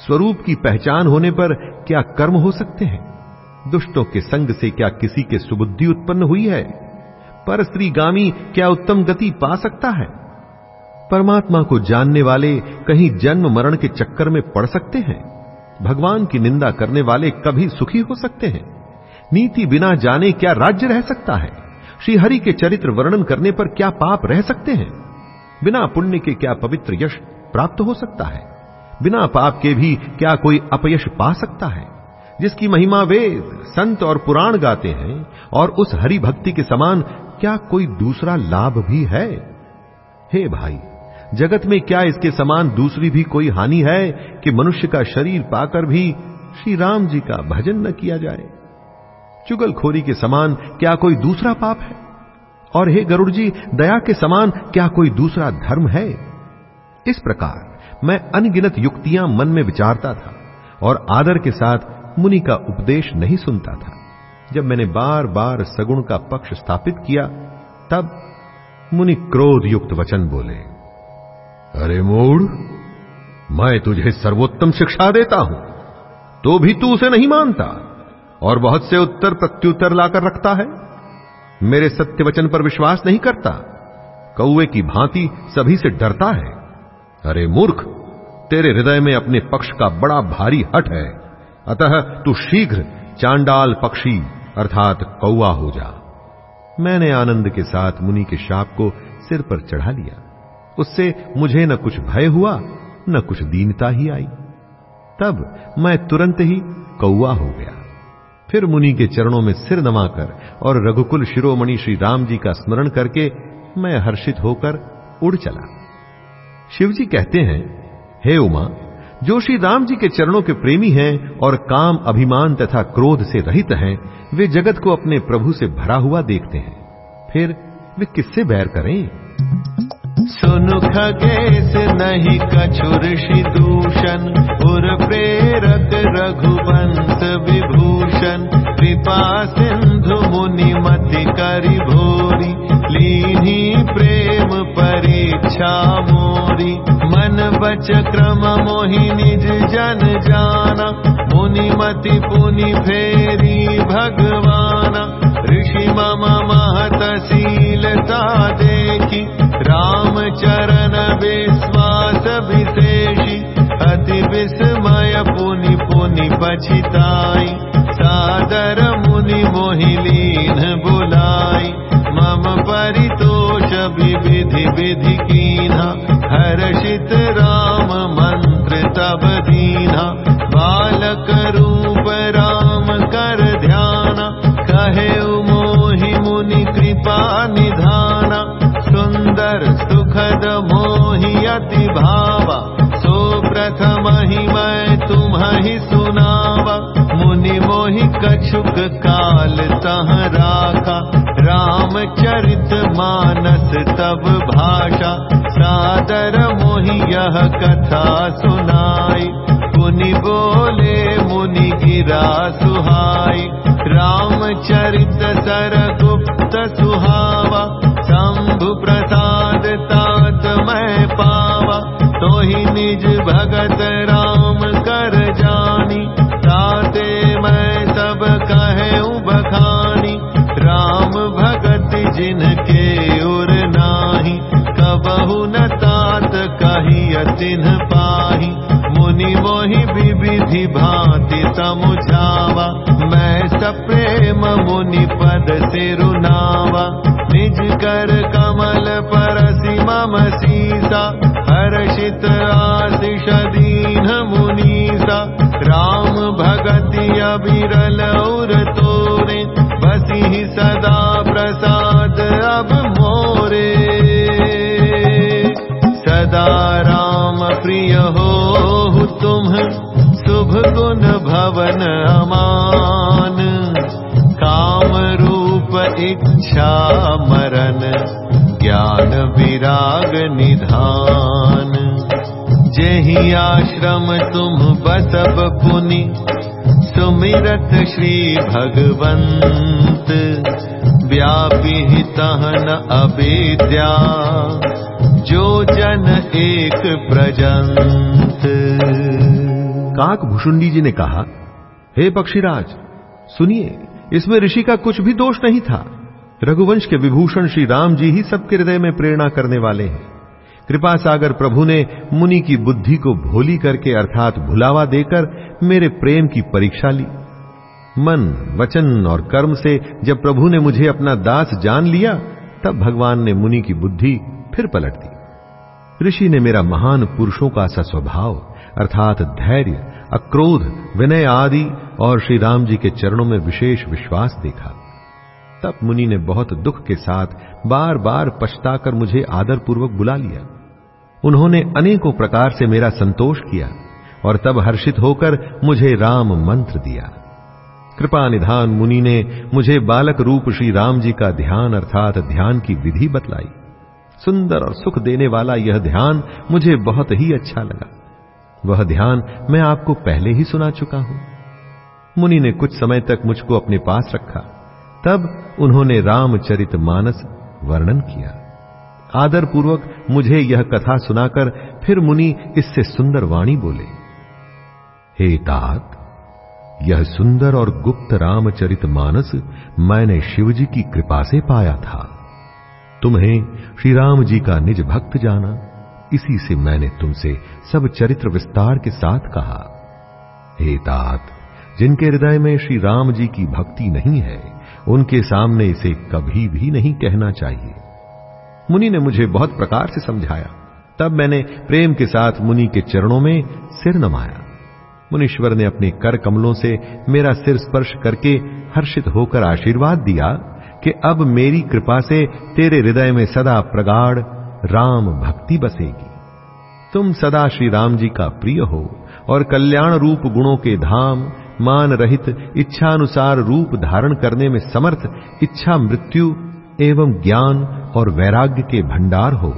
स्वरूप की पहचान होने पर क्या कर्म हो सकते हैं? दुष्टों के संग से क्या किसी के सुबुद्धि उत्पन्न हुई है? पर स्त्रीगामी क्या उत्तम गति पा सकता है? परमात्मा को जानने वाले कहीं जन्म मरण के चक्कर में पड़ सकते हैं? भगवान की निंदा करने वाले कभी सुखी हो सकते हैं? नीति बिना जाने क्या राज्य रह सकता है? श्री हरि के चरित्र वर्णन करने पर क्या पाप रह सकते हैं? बिना पुण्य के क्या पवित्र यश प्राप्त हो सकता है? बिना पाप के भी क्या कोई अपयश पा सकता है? जिसकी महिमा वेद, संत और पुराण गाते हैं, और उस हरि भक्ति के समान क्या कोई दूसरा लाभ भी है? हे भाई, जगत में क्या इसके समान दूसरी भी कोई हानि है कि मनुष्य का शरीर पाकर भी श्री राम जी का भजन न किया जाए? चुगलखोरी के समान क्या कोई दूसरा पाप है? और हे गरुड़ जी, दया के समान क्या कोई दूसरा धर्म है? इस प्रकार मैं अनगिनत युक्तियाँ मन में विचारता था और आदर के साथ मुनि का उपदेश नहीं सुनता था। जब मैंने बार बार सगुण का पक्ष स्थापित किया, तब मुनि क्रोध युक्त वचन बोले, अरे मूड मैं तुझे सर्वोत्तम शिक्षा देता हूँ। तो भी तू उसे नहीं मानता और बहुत से उत्तर प्रत्युत्तर लाकर रखता है। मेरे सत्य वचन पर विश्वास नहीं करता। कौए की भांति सभी से डरता है। अरे मूर्ख, तेरे हृदय में अपने पक्ष का बड़ा भारी हट है। अतः तू शीघ्र चांडाल पक्षी, अर्थात कौआ हो जा। मैंने आनंद के साथ मुनि के शाप को सिर पर चढ़ा लिया। उससे मुझे न कुछ भय हुआ, न कुछ दीनता ही आई। तब मैं तुरंत ही कौआ हो गया। फिर मुनि के चरणों में सिर नवाकर और रघुकुल शिरोमणि श्री राम जी का स्मरण करके मैं हर्षित होकर उड़ चला। शिवजी कहते हैं, हे उमा, जो श्री राम जी के चरणों के प्रेमी हैं और काम, अभिमान तथा क्रोध से रहित हैं, वे जगत को अपने प्रभु से भरा हुआ देखते हैं। फिर वे किससे बैर करें? सुनु खगेश नहीं कछु ऋषि दूषण उर प्रेरक रघुवंश विभूषण। कृपा सिंधु मुनि मति करि भोरी लीनी प्रेम परीक्षा मोरी। मन मन बच क्रम मोहि निज जन जाना। मुनिमति पुनि फेरी भगवाना। ऋषि मम महत शीलता देखी। राम चरण विश्वास विशेषी। अति विस्मय पुनि पुनि पछिताई। सादर मुनि मोहिलीन बुलाई। मम परितोष विविधि विधि कीना हर्षित राम मंत्र तब दीना राम कर ध्यान कहे मोहि मुनि कृपा निधाना। सुंदर सुखद मोहि अति भावा सो प्रथम ही मैं तुम्हि सुनावा। मुनि मोहि कछुक काल तह राखा रामचरित मानस तब भाषा। सादर मोहि यह कथा सुनाई। मुनि बोले मुनि गिरा सर गुप्त सुहावा पाही। मुनि मोहि विविधि भांति समुझावा मैं सप्रेम मुनि पद से रुनावा निज कर कमल परसि मम सीसा। हर्षित आशिष दीन मुनीसा। राम भगति अबिरल उर तोरे गुण भवन अमान काम रूप इच्छा मरण ज्ञान विराग निधान। जही आश्रम तुम बसब पुनि सुमिरत श्री भगवंत। व्यापी तहन अविद्या जो जन एक प्रजंत काक भुषुंडी जी ने कहा, हे पक्षीराज, सुनिए, इसमें ऋषि का कुछ भी दोष नहीं था। रघुवंश के विभूषण श्री राम जी ही सबके हृदय में प्रेरणा करने वाले हैं। कृपा सागर प्रभु ने मुनि की बुद्धि को भोली करके अर्थात भुलावा देकर मेरे प्रेम की परीक्षा ली। मन, वचन और कर्म से जब प्रभु ने मुझे अपना दास जान लिया, तब भगवान ने मुनि की बुद्धि फिर पलट दी। ऋषि ने मेरा महान पुरुषों का सा स्वभाव अर्थात धैर्य, अक्रोध, विनय आदि और श्री राम जी के चरणों में विशेष विश्वास देखा। तब मुनि ने बहुत दुख के साथ बार बार पछताकर मुझे आदरपूर्वक बुला लिया। उन्होंने अनेकों प्रकार से मेरा संतोष किया और तब हर्षित होकर मुझे राम मंत्र दिया। कृपा निधान मुनि ने मुझे बालक रूप श्री राम जी का ध्यान अर्थात ध्यान की विधि बतलाई। सुंदर और सुख देने वाला यह ध्यान मुझे बहुत ही अच्छा लगा। वह ध्यान मैं आपको पहले ही सुना चुका हूँ। मुनि ने कुछ समय तक मुझको अपने पास रखा। तब उन्होंने रामचरित मानस वर्णन किया। आदर पूर्वक मुझे यह कथा सुनाकर फिर मुनि इससे सुंदर वाणी बोले, हे तात, यह सुंदर और गुप्त रामचरित मानस मैंने शिवजी की कृपा से पाया था। तुम्हें श्री राम जी का निज भक्त जाना इसी से मैंने तुमसे सब चरित्र विस्तार के साथ कहा। हे तात, जिनके हृदय में श्री राम जी की भक्ति नहीं है, उनके सामने इसे कभी भी नहीं कहना चाहिए। मुनि ने मुझे बहुत प्रकार से समझाया। तब मैंने प्रेम के साथ मुनि के चरणों में सिर नमाया। मुनीश्वर ने अपने कर कमलों से मेरा सिर स्पर्श करके हर्षित होकर आशीर्वाद दिया कि अब मेरी कृपा से तेरे हृदय में सदा प्रगाढ़ राम भक्ति बसेगी। तुम सदा श्री राम जी का प्रिय हो और कल्याण रूप गुणों के धाम, मान रहित, इच्छानुसार रूप धारण करने में समर्थ, इच्छा मृत्यु एवं ज्ञान और वैराग्य के भंडार हो।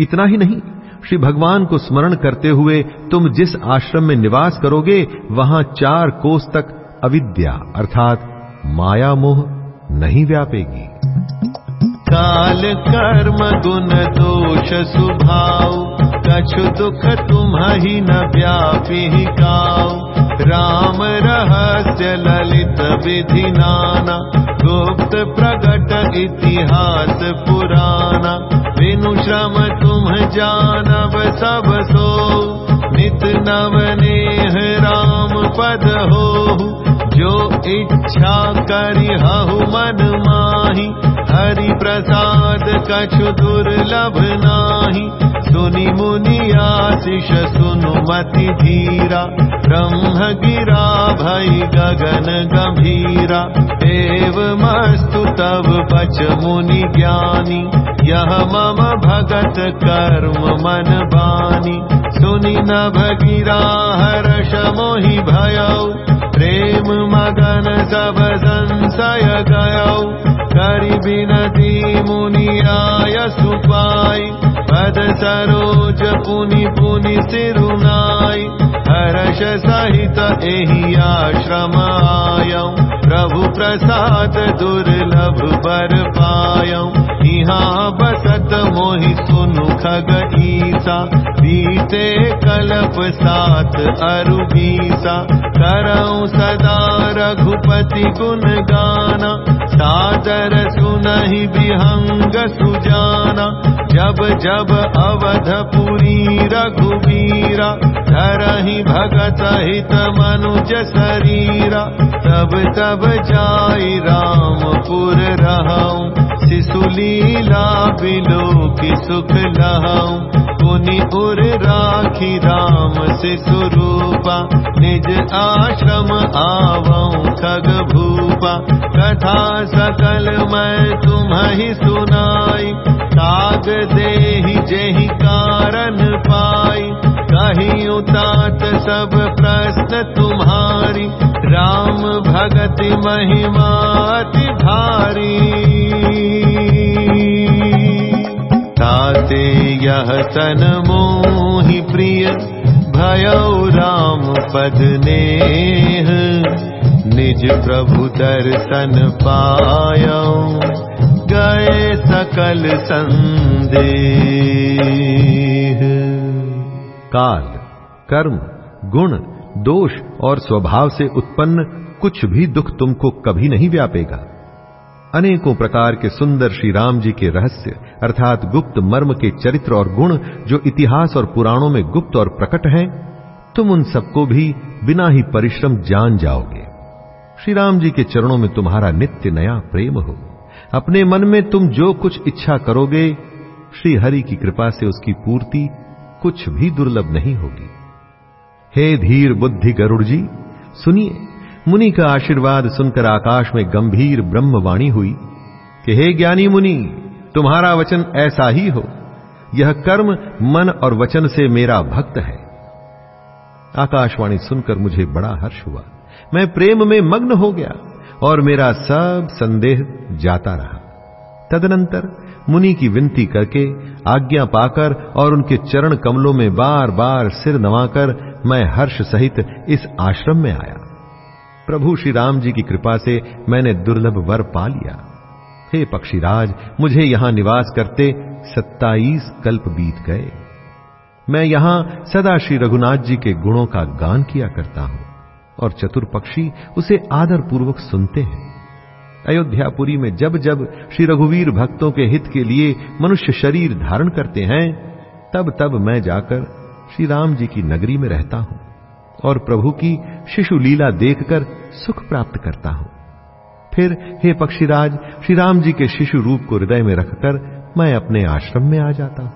इतना ही नहीं, श्री भगवान को स्मरण करते हुए तुम जिस आश्रम में निवास करोगे, वहाँ चार कोस तक अविद्या अर्थात माया मोह नहीं व्यापेगी। काल कर्म गुण दोष सुभाव कछु दुख तुम ही न व्यापी काऊ राम रहस्य ललित विधि नाना गुप्त प्रगट इतिहास पुराना। बिनु श्रम तुम जानब सब सो नित नवनेह राम पद हो जो इच्छा करि हहु मन माही हरि प्रसाद कछु दुर्लभ नाही। सुनि मुनि आशिष सुनु मति धीरा ब्रह्म गिरा भई गगन गंभीरा एव मस्तु तब बच मुनि ज्ञानी यह मम भगत कर्म मन बानी। सुनि न भगिरा हर्ष मोहि भयौ प्रेम मगन सब संशय गयौ करि बिनती मुनि आय सुपाई पद सरोज पुनि पुनि सिरुनाई हर्ष सहित एहि आश्रम आयौ प्रभु प्रसाद दुर्लभ बर पायौ। यहाँ बसत मोहि सुनु खग ईसा बीते कलप सात अरु बीसा। करऊं सदा रघुपति गुण गाना सादर सुनहि विहंग सुजाना जब जब अवधपुरी रघुवीरा धरहि भगत हित मनुज शरीरा तब तब जाई रामपुर रहऊं शिशुलीला बिलो की सुख लहऊं पुनि उर राखी राम से रूपा निज आश्रम आवऊं खग भूपा। कथा सकल मैं तुम्हें सुनाई। काग देहि जेहि कारण पाई। कही उतात सब प्रश्न तुम्हारी। राम भगति महिमा भारी। यह तन मोहि प्रिय, भयौ राम पद नेह निज प्रभु दर्शन पायौ, गए सकल संदेह। काल, कर्म, गुण, दोष और स्वभाव से उत्पन्न कुछ भी दुख तुमको कभी नहीं व्यापेगा। अनेकों प्रकार के सुंदर श्री राम जी के रहस्य, अर्थात गुप्त मर्म के चरित्र और गुण जो इतिहास और पुराणों में गुप्त और प्रकट हैं, तुम उन सबको भी बिना ही परिश्रम जान जाओगे। श्री राम जी के चरणों में तुम्हारा नित्य नया प्रेम हो। अपने मन में तुम जो कुछ इच्छा करोगे, श्री हरि की कृपा से उसकी पूर्ति कुछ भी दुर्लभ नहीं होगी। हे धीर बुद्धि गरुड़ जी, सुनिए मुनि का आशीर्वाद सुनकर आकाश में गंभीर ब्रह्मवाणी हुई कि, हे ज्ञानी मुनि, तुम्हारा वचन ऐसा ही हो। यह कर्म मन और वचन से मेरा भक्त है। आकाशवाणी सुनकर मुझे बड़ा हर्ष हुआ। मैं प्रेम में मग्न हो गया और मेरा सब संदेह जाता रहा। तदनंतर मुनि की विनती करके आज्ञा पाकर और उनके चरण कमलों में बार बार सिर नवाकर मैं हर्ष सहित इस आश्रम में आया। प्रभु श्री राम जी की कृपा से मैंने दुर्लभ वर पा लिया। हे पक्षीराज, मुझे यहाँ निवास करते सत्ताईस कल्प बीत गए। मैं यहाँ सदा श्री रघुनाथ जी के गुणों का गान किया करता हूँ और चतुर पक्षी उसे आदर पूर्वक सुनते हैं। अयोध्यापुरी में जब जब श्री रघुवीर भक्तों के हित के लिए मनुष्य शरीर धारण करते हैं, तब तब मैं जाकर श्री राम जी की नगरी में रहता हूँ। और प्रभु की शिशु लीला देखकर सुख प्राप्त करता हूँ। फिर हे पक्षीराज श्री राम जी के शिशु रूप को हृदय में रखकर मैं अपने आश्रम में आ जाता हूँ।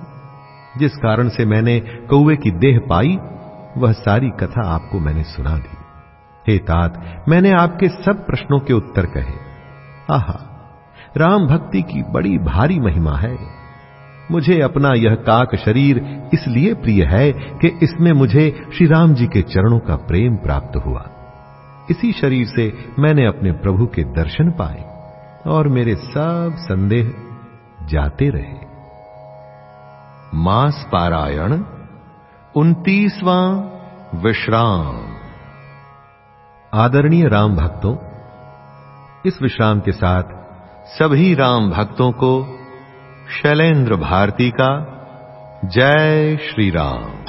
जिस कारण से मैंने कौवे की देह पाई, वह सारी कथा आपको मैंने सुना दी। हे तात, मैंने आपके सब प्रश्नों के उत्तर कहे। आहा, राम भक्ति की बड़ी भारी महिमा है। मुझे अपना यह काक शरीर इसलिए प्रिय है कि इसमें मुझे श्री राम जी के चरणों का प्रेम प्राप्त हुआ। इसी शरीर से मैंने अपने प्रभु के दर्शन पाए और मेरे सब संदेह जाते रहे। मास पारायण, उन्तीसवां विश्राम। आदरणीय राम भक्तों, इस विश्राम के साथ सभी राम भक्तों को शैलेंद्र भारती का जय श्री राम